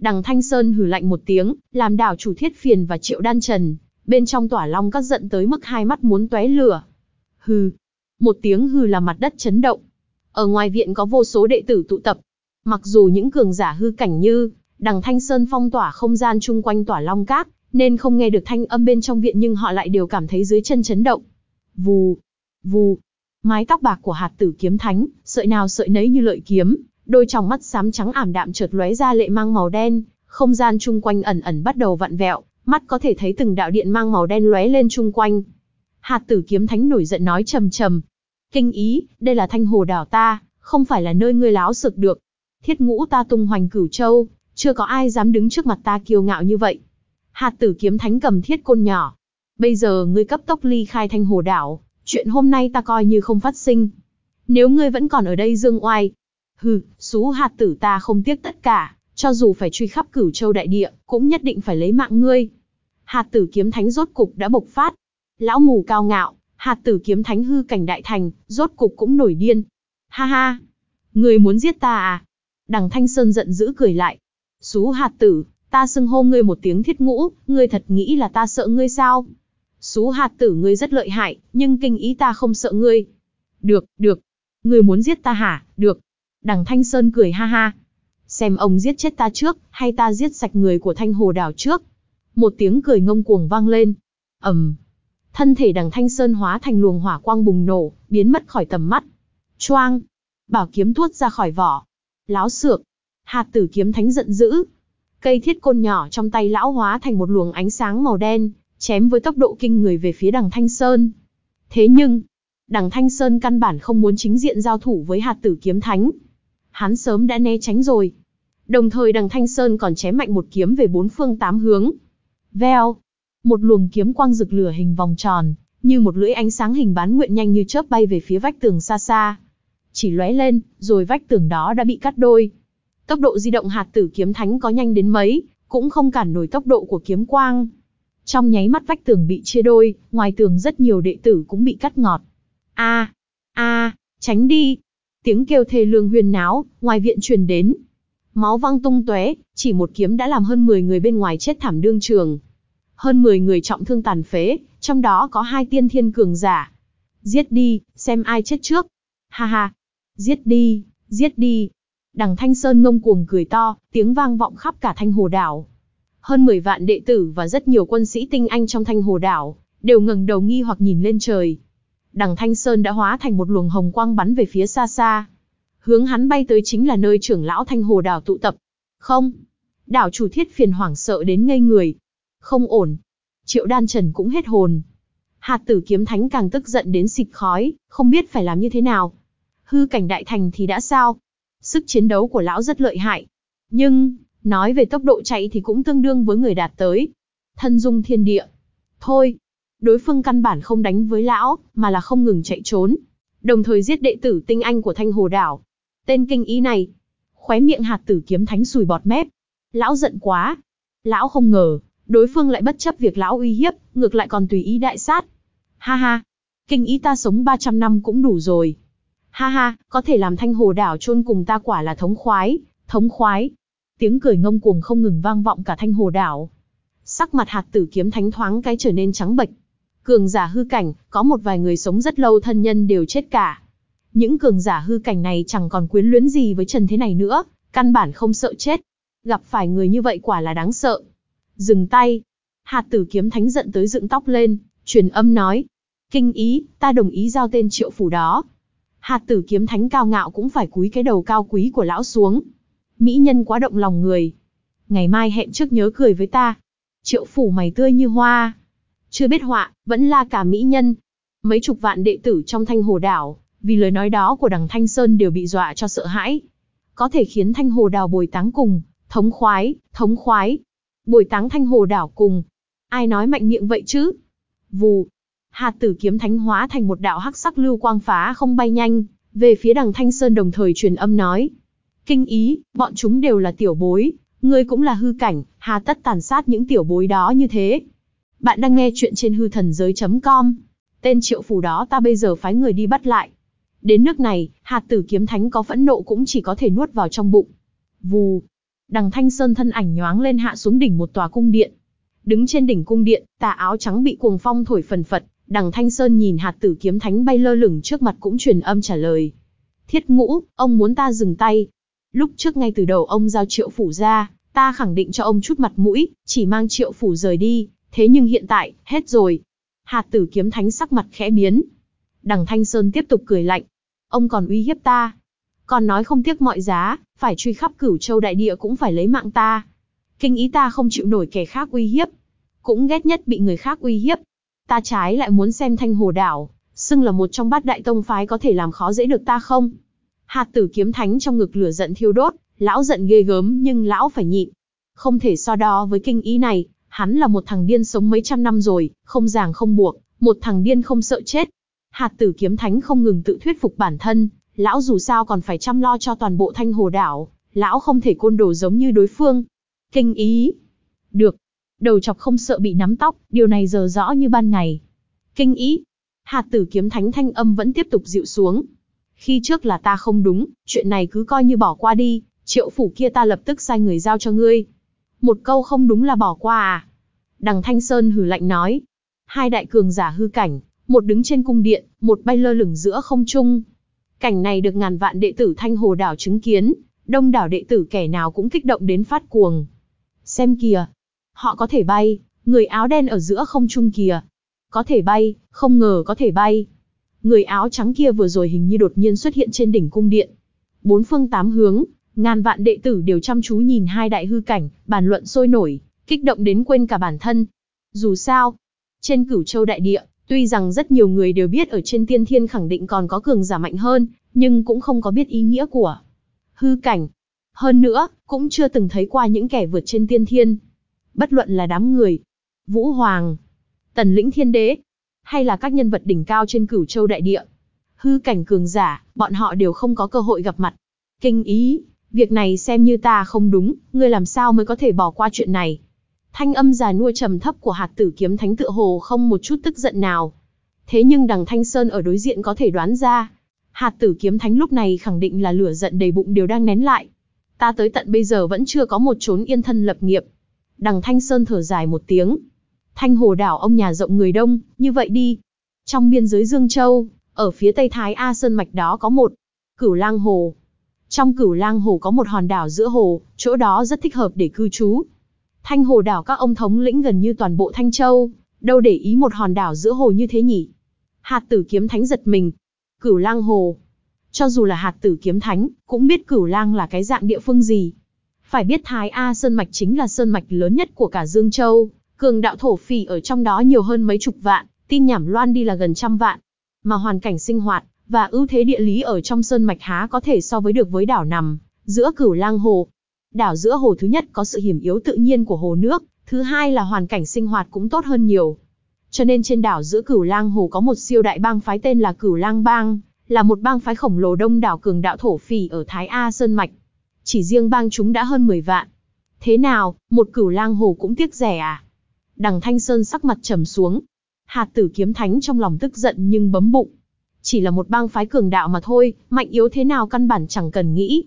Đằng Thanh Sơn hừ lạnh một tiếng, làm đảo chủ thiết phiền và triệu đan trần. Bên trong tỏa long các giận tới mức hai mắt muốn tóe lửa. Hừ. Một tiếng hừ làm mặt đất chấn động. Ở ngoài viện có vô số đệ tử tụ tập. Mặc dù những cường giả hư cảnh như đằng Thanh Sơn phong tỏa không gian chung quanh tỏa Long Cát, nên không nghe được thanh âm bên trong viện nhưng họ lại đều cảm thấy dưới chân chấn động. Vù, vù, mái tóc bạc của hạt tử kiếm thánh, sợi nào sợi nấy như lợi kiếm, đôi tròng mắt xám trắng ảm đạm chợt lóe ra lệ mang màu đen, không gian chung quanh ẩn ẩn bắt đầu vặn vẹo, mắt có thể thấy từng đạo điện mang màu đen lóe lên chung quanh. Hạt tử kiếm thánh nổi giận nói trầm trầm. Kinh ý, đây là thanh hồ đảo ta, không phải là nơi ngươi láo sực được. Thiết ngũ ta tung hoành cửu châu, chưa có ai dám đứng trước mặt ta kiêu ngạo như vậy. Hạt tử kiếm thánh cầm thiết côn nhỏ. Bây giờ ngươi cấp tốc ly khai thanh hồ đảo, chuyện hôm nay ta coi như không phát sinh. Nếu ngươi vẫn còn ở đây dương oai, hừ, xú hạt tử ta không tiếc tất cả, cho dù phải truy khắp cửu châu đại địa, cũng nhất định phải lấy mạng ngươi. Hạt tử kiếm thánh rốt cục đã bộc phát. Lão mù cao ngạo, hạt tử kiếm thánh hư cảnh đại thành, rốt cục cũng nổi điên. Ha ha, ngươi muốn giết ta à? Đằng Thanh Sơn giận dữ cười lại. Xú hạt tử, ta xưng hô ngươi một tiếng thiết ngũ, ngươi thật nghĩ là ta sợ ngươi sao? Xú hạt tử ngươi rất lợi hại, nhưng kinh ý ta không sợ ngươi. Được, được. Ngươi muốn giết ta hả? Được. Đằng Thanh Sơn cười ha ha. Xem ông giết chết ta trước, hay ta giết sạch người của Thanh Hồ Đảo trước. Một tiếng cười ngông cuồng vang lên. ầm, Thân thể đằng Thanh Sơn hóa thành luồng hỏa quang bùng nổ, biến mất khỏi tầm mắt. Choang! Bảo kiếm tuốt ra khỏi vỏ. Láo xược! Hạt tử kiếm thánh giận dữ. Cây thiết côn nhỏ trong tay lão hóa thành một luồng ánh sáng màu đen, chém với tốc độ kinh người về phía đằng Thanh Sơn. Thế nhưng, đằng Thanh Sơn căn bản không muốn chính diện giao thủ với hạt tử kiếm thánh. Hắn sớm đã né tránh rồi. Đồng thời đằng Thanh Sơn còn chém mạnh một kiếm về bốn phương tám hướng. Veo. Một luồng kiếm quang rực lửa hình vòng tròn, như một lưỡi ánh sáng hình bán nguyện nhanh như chớp bay về phía vách tường xa xa. Chỉ lóe lên, rồi vách tường đó đã bị cắt đôi. Tốc độ di động hạt tử kiếm thánh có nhanh đến mấy, cũng không cản nổi tốc độ của kiếm quang. Trong nháy mắt vách tường bị chia đôi, ngoài tường rất nhiều đệ tử cũng bị cắt ngọt. A, a, tránh đi. Tiếng kêu thê lương huyền náo, ngoài viện truyền đến. Máu văng tung tóe, chỉ một kiếm đã làm hơn 10 người bên ngoài chết thảm đương trường. Hơn 10 người trọng thương tàn phế, trong đó có hai tiên thiên cường giả. Giết đi, xem ai chết trước. Ha ha. Giết đi, giết đi. Đằng Thanh Sơn ngông cuồng cười to, tiếng vang vọng khắp cả Thanh Hồ Đảo. Hơn 10 vạn đệ tử và rất nhiều quân sĩ tinh anh trong Thanh Hồ Đảo, đều ngẩng đầu nghi hoặc nhìn lên trời. Đằng Thanh Sơn đã hóa thành một luồng hồng quang bắn về phía xa xa. Hướng hắn bay tới chính là nơi trưởng lão Thanh Hồ Đảo tụ tập. Không. Đảo chủ thiết phiền hoảng sợ đến ngây người. Không ổn. Triệu đan trần cũng hết hồn. Hạt tử kiếm thánh càng tức giận đến xịt khói, không biết phải làm như thế nào. Hư cảnh đại thành thì đã sao? Sức chiến đấu của lão rất lợi hại. Nhưng, nói về tốc độ chạy thì cũng tương đương với người đạt tới. Thân dung thiên địa. Thôi, đối phương căn bản không đánh với lão, mà là không ngừng chạy trốn. Đồng thời giết đệ tử tinh anh của Thanh Hồ Đảo. Tên kinh ý này. Khóe miệng hạt tử kiếm thánh sùi bọt mép. Lão giận quá. Lão không ngờ, đối phương lại bất chấp việc lão uy hiếp, ngược lại còn tùy ý đại sát. Ha ha, kinh ý ta sống 300 năm cũng đủ rồi. Ha ha, có thể làm thanh hồ đảo chôn cùng ta quả là thống khoái, thống khoái. Tiếng cười ngông cuồng không ngừng vang vọng cả thanh hồ đảo. Sắc mặt hạt tử kiếm thánh thoáng cái trở nên trắng bệch. Cường giả hư cảnh, có một vài người sống rất lâu thân nhân đều chết cả. Những cường giả hư cảnh này chẳng còn quyến luyến gì với Trần thế này nữa, căn bản không sợ chết. Gặp phải người như vậy quả là đáng sợ. Dừng tay. Hạt tử kiếm thánh giận tới dựng tóc lên, truyền âm nói. Kinh ý, ta đồng ý giao tên triệu phủ đó. Hạt tử kiếm thánh cao ngạo cũng phải cúi cái đầu cao quý của lão xuống. Mỹ nhân quá động lòng người. Ngày mai hẹn trước nhớ cười với ta. Triệu phủ mày tươi như hoa. Chưa biết họa, vẫn là cả mỹ nhân. Mấy chục vạn đệ tử trong thanh hồ đảo, vì lời nói đó của đằng Thanh Sơn đều bị dọa cho sợ hãi. Có thể khiến thanh hồ đảo bồi táng cùng, thống khoái, thống khoái. Bồi táng thanh hồ đảo cùng. Ai nói mạnh miệng vậy chứ? Vù. Hạt tử kiếm thánh hóa thành một đạo hắc sắc lưu quang phá không bay nhanh, về phía đằng Thanh Sơn đồng thời truyền âm nói. Kinh ý, bọn chúng đều là tiểu bối, ngươi cũng là hư cảnh, hà tất tàn sát những tiểu bối đó như thế. Bạn đang nghe chuyện trên hư thần giới.com. Tên triệu phủ đó ta bây giờ phái người đi bắt lại. Đến nước này, hạt tử kiếm thánh có phẫn nộ cũng chỉ có thể nuốt vào trong bụng. Vù. Đằng Thanh Sơn thân ảnh nhoáng lên hạ xuống đỉnh một tòa cung điện. Đứng trên đỉnh cung điện, tà áo trắng bị cuồng phong thổi phần phật, đằng Thanh Sơn nhìn hạt tử kiếm thánh bay lơ lửng trước mặt cũng truyền âm trả lời. Thiết ngũ, ông muốn ta dừng tay. Lúc trước ngay từ đầu ông giao triệu phủ ra, Ta khẳng định cho ông chút mặt mũi, chỉ mang triệu phủ rời đi, thế nhưng hiện tại, hết rồi. Hạt tử kiếm thánh sắc mặt khẽ biến. Đằng Thanh Sơn tiếp tục cười lạnh. Ông còn uy hiếp ta. Còn nói không tiếc mọi giá, phải truy khắp cửu châu đại địa cũng phải lấy mạng ta. Kinh ý ta không chịu nổi kẻ khác uy hiếp. Cũng ghét nhất bị người khác uy hiếp. Ta trái lại muốn xem thanh hồ đảo, xưng là một trong bát đại tông phái có thể làm khó dễ được ta không? Hạt tử kiếm thánh trong ngực lửa giận thiêu đốt, lão giận ghê gớm nhưng lão phải nhịn. Không thể so đo với kinh ý này, hắn là một thằng điên sống mấy trăm năm rồi, không ràng không buộc, một thằng điên không sợ chết. Hạt tử kiếm thánh không ngừng tự thuyết phục bản thân, lão dù sao còn phải chăm lo cho toàn bộ thanh hồ đảo, lão không thể côn đồ giống như đối phương. Kinh ý. Được. Đầu chọc không sợ bị nắm tóc, điều này giờ rõ như ban ngày. Kinh ý. Hạt tử kiếm thánh thanh âm vẫn tiếp tục dịu xuống. Khi trước là ta không đúng, chuyện này cứ coi như bỏ qua đi, triệu phủ kia ta lập tức sai người giao cho ngươi. Một câu không đúng là bỏ qua à? Đằng Thanh Sơn hừ lạnh nói. Hai đại cường giả hư cảnh, một đứng trên cung điện, một bay lơ lửng giữa không trung. Cảnh này được ngàn vạn đệ tử Thanh Hồ đảo chứng kiến, đông đảo đệ tử kẻ nào cũng kích động đến phát cuồng. Xem kìa, họ có thể bay, người áo đen ở giữa không trung kìa. Có thể bay, không ngờ có thể bay. Người áo trắng kia vừa rồi hình như đột nhiên xuất hiện trên đỉnh cung điện. Bốn phương tám hướng, ngàn vạn đệ tử đều chăm chú nhìn hai đại hư cảnh, bàn luận sôi nổi, kích động đến quên cả bản thân. Dù sao, trên cửu châu đại địa, tuy rằng rất nhiều người đều biết ở trên tiên thiên khẳng định còn có cường giả mạnh hơn, nhưng cũng không có biết ý nghĩa của hư cảnh. Hơn nữa, cũng chưa từng thấy qua những kẻ vượt trên tiên thiên. Bất luận là đám người, Vũ Hoàng, Tần Lĩnh Thiên Đế, hay là các nhân vật đỉnh cao trên cửu châu đại địa. Hư cảnh cường giả, bọn họ đều không có cơ hội gặp mặt. Kinh ý, việc này xem như ta không đúng, ngươi làm sao mới có thể bỏ qua chuyện này. Thanh âm già nua trầm thấp của hạt tử kiếm thánh tựa hồ không một chút tức giận nào. Thế nhưng đằng Thanh Sơn ở đối diện có thể đoán ra. Hạt tử kiếm thánh lúc này khẳng định là lửa giận đầy bụng đều đang nén lại. Ta tới tận bây giờ vẫn chưa có một chốn yên thân lập nghiệp. Đằng Thanh Sơn thở dài một tiếng. Thanh hồ đảo ông nhà rộng người đông, như vậy đi. Trong biên giới Dương Châu, ở phía tây Thái A Sơn Mạch đó có một cửu lang hồ. Trong cửu lang hồ có một hòn đảo giữa hồ, chỗ đó rất thích hợp để cư trú. Thanh hồ đảo các ông thống lĩnh gần như toàn bộ Thanh Châu, đâu để ý một hòn đảo giữa hồ như thế nhỉ? Hạt tử kiếm thánh giật mình. Cửu lang hồ. Cho dù là hạt tử kiếm thánh, cũng biết cửu lang là cái dạng địa phương gì. Phải biết Thái A Sơn Mạch chính là sơn mạch lớn nhất của cả Dương Châu, cường đạo thổ phỉ ở trong đó nhiều hơn mấy chục vạn, tin nhảm loan đi là gần trăm vạn. Mà hoàn cảnh sinh hoạt, và ưu thế địa lý ở trong sơn mạch há có thể so với được với đảo nằm, giữa cửu lang hồ. Đảo giữa hồ thứ nhất có sự hiểm yếu tự nhiên của hồ nước, thứ hai là hoàn cảnh sinh hoạt cũng tốt hơn nhiều. Cho nên trên đảo giữa cửu lang hồ có một siêu đại bang phái tên là cửu lang bang, là một bang phái khổng lồ đông đảo cường đạo thổ phỉ ở Thái A Sơn Mạch. Chỉ riêng bang chúng đã hơn 10 vạn. Thế nào, một cửu lang hồ cũng tiếc rẻ à? Đằng Thanh Sơn sắc mặt trầm xuống. Hạt tử kiếm thánh trong lòng tức giận nhưng bấm bụng. Chỉ là một bang phái cường đạo mà thôi, mạnh yếu thế nào căn bản chẳng cần nghĩ.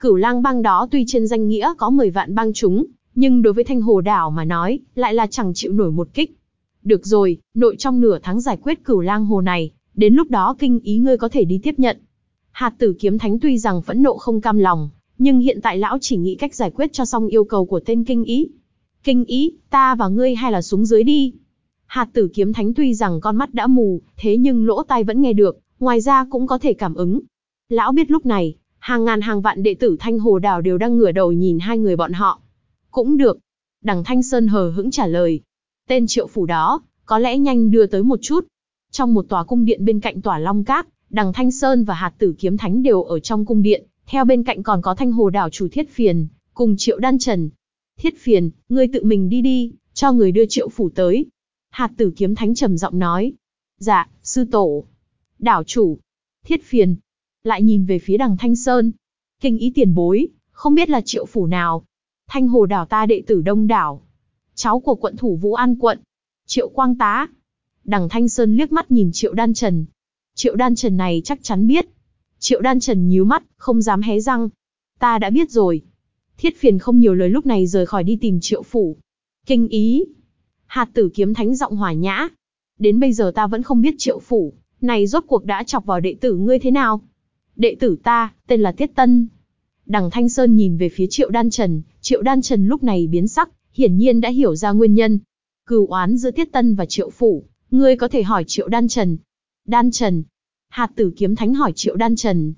Cửu lang bang đó tuy trên danh nghĩa có 10 vạn bang chúng, nhưng đối với thanh hồ đảo mà nói, lại là chẳng chịu nổi một kích. Được rồi, nội trong nửa tháng giải quyết cửu lang hồ này, đến lúc đó kinh ý ngươi có thể đi tiếp nhận. Hạt tử kiếm thánh tuy rằng phẫn nộ không cam lòng, nhưng hiện tại lão chỉ nghĩ cách giải quyết cho xong yêu cầu của tên kinh ý. Kinh ý, ta và ngươi hay là xuống dưới đi. Hạt tử kiếm thánh tuy rằng con mắt đã mù, thế nhưng lỗ tai vẫn nghe được, ngoài ra cũng có thể cảm ứng. Lão biết lúc này, hàng ngàn hàng vạn đệ tử Thanh Hồ Đào đều đang ngửa đầu nhìn hai người bọn họ. Cũng được. Đằng Thanh Sơn hờ hững trả lời. Tên triệu phủ đó, có lẽ nhanh đưa tới một chút. Trong một tòa cung điện bên cạnh tòa Long các đằng Thanh Sơn và hạt tử kiếm thánh đều ở trong cung điện, theo bên cạnh còn có Thanh Hồ Đảo chủ Thiết Phiền, cùng Triệu Đan Trần. Thiết Phiền, ngươi tự mình đi đi, cho người đưa Triệu phủ tới. Hạt tử kiếm thánh trầm giọng nói. Dạ, sư tổ. Đảo chủ. Thiết Phiền. Lại nhìn về phía đằng Thanh Sơn. Kinh ý tiền bối, không biết là Triệu phủ nào. Thanh Hồ Đảo ta đệ tử Đông Đảo. Cháu của quận thủ Vũ An quận. Triệu Quang Tá. Đằng Thanh Sơn liếc mắt nhìn Triệu Đan Trần. Triệu Đan Trần này chắc chắn biết, Triệu đan trần nhíu mắt, không dám hé răng. Ta đã biết rồi. Thiết phiền không nhiều lời lúc này rời khỏi đi tìm triệu phủ. Kinh ý. Hạt tử kiếm thánh giọng hòa nhã. Đến bây giờ ta vẫn không biết triệu phủ, này rốt cuộc đã chọc vào đệ tử ngươi thế nào? Đệ tử ta, tên là Tiết Tân. Đằng Thanh Sơn nhìn về phía triệu đan trần, Triệu Đan Trần lúc này biến sắc, hiển nhiên đã hiểu ra nguyên nhân. Cừu oán giữa Tiết Tân và Triệu Phủ, ngươi có thể hỏi Triệu Đan Trần. Đan Trần. Hạt tử kiếm thánh hỏi Triệu Đan Trần.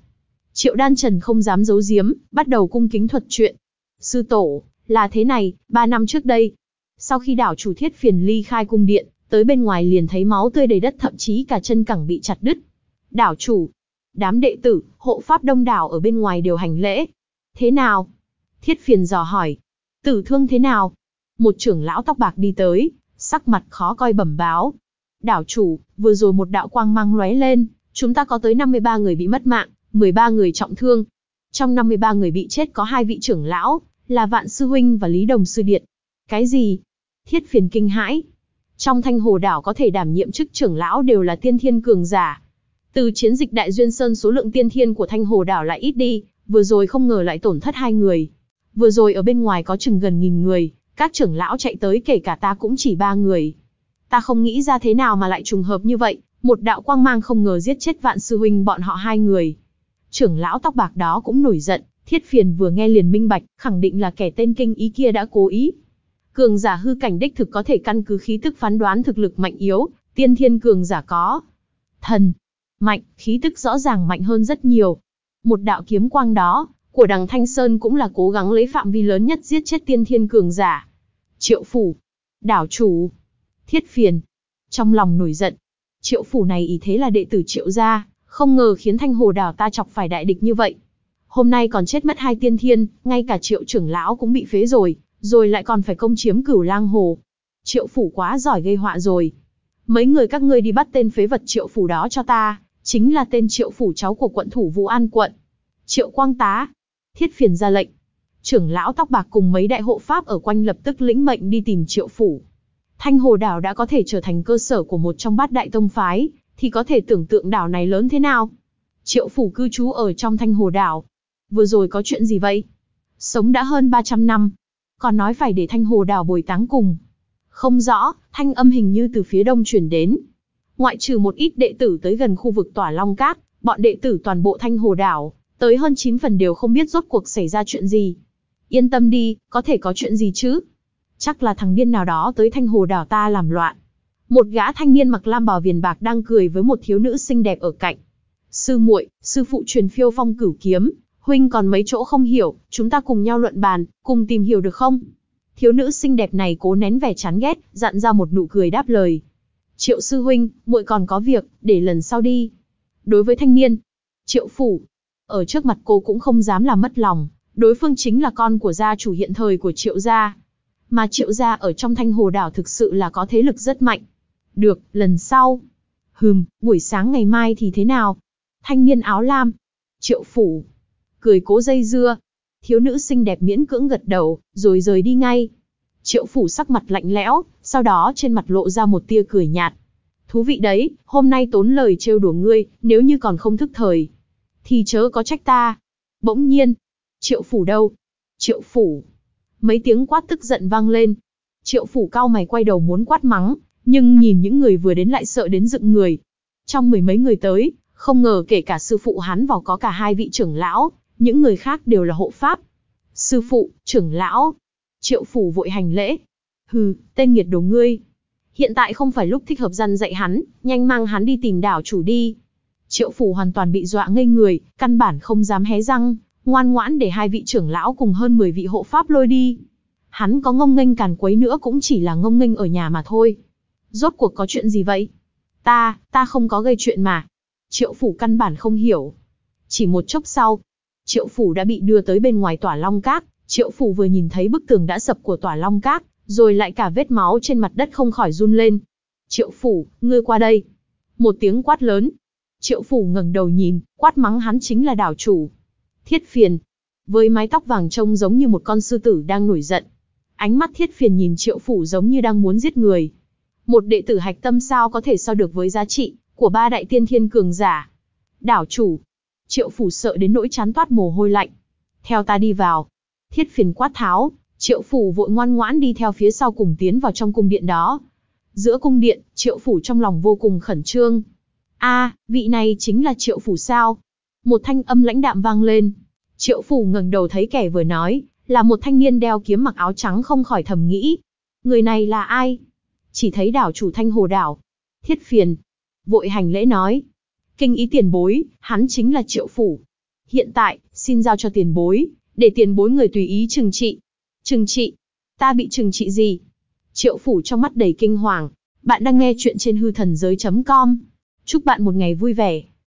Triệu Đan Trần không dám giấu giếm, bắt đầu cung kính thuật chuyện. Sư tổ, là thế này, ba năm trước đây. Sau khi đảo chủ thiết phiền ly khai cung điện, tới bên ngoài liền thấy máu tươi đầy đất thậm chí cả chân cẳng bị chặt đứt. Đảo chủ, đám đệ tử, hộ pháp đông đảo ở bên ngoài đều hành lễ. Thế nào? Thiết phiền dò hỏi. Tử thương thế nào? Một trưởng lão tóc bạc đi tới, sắc mặt khó coi bẩm báo. Đảo chủ, vừa rồi một đạo quang mang lóe lên, chúng ta có tới 53 người bị mất mạng, 13 người trọng thương. Trong 53 người bị chết có hai vị trưởng lão, là Vạn Sư Huynh và Lý Đồng Sư Điện. Cái gì? Thiết phiền kinh hãi. Trong thanh hồ đảo có thể đảm nhiệm chức trưởng lão đều là tiên thiên cường giả. Từ chiến dịch Đại Duyên Sơn số lượng tiên thiên của thanh hồ đảo lại ít đi, vừa rồi không ngờ lại tổn thất hai người. Vừa rồi ở bên ngoài có chừng gần nghìn người, các trưởng lão chạy tới kể cả ta cũng chỉ ba người. Ta không nghĩ ra thế nào mà lại trùng hợp như vậy, một đạo quang mang không ngờ giết chết vạn sư huynh bọn họ hai người. Trưởng lão tóc bạc đó cũng nổi giận, thiết phiền vừa nghe liền minh bạch, khẳng định là kẻ tên kinh ý kia đã cố ý. Cường giả hư cảnh đích thực có thể căn cứ khí tức phán đoán thực lực mạnh yếu, tiên thiên cường giả có. Thần, mạnh, khí tức rõ ràng mạnh hơn rất nhiều. Một đạo kiếm quang đó, của đằng Thanh Sơn cũng là cố gắng lấy phạm vi lớn nhất giết chết tiên thiên cường giả. Triệu phủ, đảo chủ, thiết phiền, trong lòng nổi giận. Triệu phủ này ý thế là đệ tử triệu gia, không ngờ khiến thanh hồ đảo ta chọc phải đại địch như vậy. Hôm nay còn chết mất hai tiên thiên, ngay cả triệu trưởng lão cũng bị phế rồi, rồi lại còn phải công chiếm cửu lang hồ. Triệu phủ quá giỏi gây họa rồi. Mấy người các ngươi đi bắt tên phế vật triệu phủ đó cho ta, chính là tên triệu phủ cháu của quận thủ Vũ An quận. Triệu quang tá. Thiết phiền ra lệnh. Trưởng lão tóc bạc cùng mấy đại hộ pháp ở quanh lập tức lĩnh mệnh đi tìm triệu phủ. Thanh hồ đảo đã có thể trở thành cơ sở của một trong bát đại tông phái, thì có thể tưởng tượng đảo này lớn thế nào. Triệu phủ cư trú ở trong thanh hồ đảo. Vừa rồi có chuyện gì vậy? Sống đã hơn 300 năm. Còn nói phải để thanh hồ đảo bồi táng cùng. Không rõ, thanh âm hình như từ phía đông chuyển đến. Ngoại trừ một ít đệ tử tới gần khu vực tỏa long cát, bọn đệ tử toàn bộ thanh hồ đảo, tới hơn 9 phần đều không biết rốt cuộc xảy ra chuyện gì. Yên tâm đi, có thể có chuyện gì chứ? Chắc là thằng điên nào đó tới thanh hồ đảo ta làm loạn. Một gã thanh niên mặc lam bào viền bạc đang cười với một thiếu nữ xinh đẹp ở cạnh. Sư muội, sư phụ truyền phiêu phong cửu kiếm, huynh còn mấy chỗ không hiểu, chúng ta cùng nhau luận bàn, cùng tìm hiểu được không? Thiếu nữ xinh đẹp này cố nén vẻ chán ghét, dặn ra một nụ cười đáp lời. Triệu sư huynh, muội còn có việc, để lần sau đi. Đối với thanh niên, triệu phủ, ở trước mặt cô cũng không dám làm mất lòng, đối phương chính là con của gia chủ hiện thời của triệu gia. Mà triệu gia ở trong thanh hồ đảo thực sự là có thế lực rất mạnh. Được, lần sau. Hừm, buổi sáng ngày mai thì thế nào? Thanh niên áo lam. Triệu phủ. Cười cố dây dưa. Thiếu nữ xinh đẹp miễn cưỡng gật đầu, rồi rời đi ngay. Triệu phủ sắc mặt lạnh lẽo, sau đó trên mặt lộ ra một tia cười nhạt. Thú vị đấy, hôm nay tốn lời trêu đùa ngươi, nếu như còn không thức thời. Thì chớ có trách ta. Bỗng nhiên. Triệu phủ đâu? Triệu phủ. Mấy tiếng quát tức giận vang lên. Triệu phủ cao mày quay đầu muốn quát mắng, nhưng nhìn những người vừa đến lại sợ đến dựng người. Trong mười mấy người tới, không ngờ kể cả sư phụ hắn vào có cả hai vị trưởng lão, những người khác đều là hộ pháp. Sư phụ, trưởng lão. Triệu phủ vội hành lễ. Hừ, tên nghiệt đồ ngươi. Hiện tại không phải lúc thích hợp dân dạy hắn, nhanh mang hắn đi tìm đảo chủ đi. Triệu phủ hoàn toàn bị dọa ngây người, căn bản không dám hé răng, ngoan ngoãn để hai vị trưởng lão cùng hơn 10 vị hộ pháp lôi đi. Hắn có ngông nghênh càn quấy nữa cũng chỉ là ngông nghênh ở nhà mà thôi. Rốt cuộc có chuyện gì vậy? Ta, ta không có gây chuyện mà. Triệu phủ căn bản không hiểu. Chỉ một chốc sau, triệu phủ đã bị đưa tới bên ngoài tỏa long cát. Triệu phủ vừa nhìn thấy bức tường đã sập của tỏa long cát, rồi lại cả vết máu trên mặt đất không khỏi run lên. Triệu phủ, ngươi qua đây. Một tiếng quát lớn. Triệu phủ ngẩng đầu nhìn, quát mắng hắn chính là đảo chủ. Thiết phiền. Với mái tóc vàng trông giống như một con sư tử đang nổi giận. Ánh mắt thiết phiền nhìn triệu phủ giống như đang muốn giết người. Một đệ tử hạch tâm sao có thể so được với giá trị của ba đại tiên thiên cường giả. Đảo chủ. Triệu phủ sợ đến nỗi chán toát mồ hôi lạnh. Theo ta đi vào. Thiết phiền quát tháo, triệu phủ vội ngoan ngoãn đi theo phía sau cùng tiến vào trong cung điện đó. Giữa cung điện, triệu phủ trong lòng vô cùng khẩn trương. a vị này chính là triệu phủ sao? Một thanh âm lãnh đạm vang lên. Triệu phủ ngẩng đầu thấy kẻ vừa nói, Là một thanh niên đeo kiếm mặc áo trắng không khỏi thầm nghĩ. Người này là ai? Chỉ thấy đảo chủ thanh hồ đảo. Thiết phiền. Vội hành lễ nói. Kinh ý tiền bối, hắn chính là triệu phủ. Hiện tại, xin giao cho tiền bối, để tiền bối người tùy ý trừng trị. Trừng trị? Ta bị trừng trị gì? Triệu phủ trong mắt đầy kinh hoàng. Bạn đang nghe chuyện trên hư thần giới.com. Chúc bạn một ngày vui vẻ.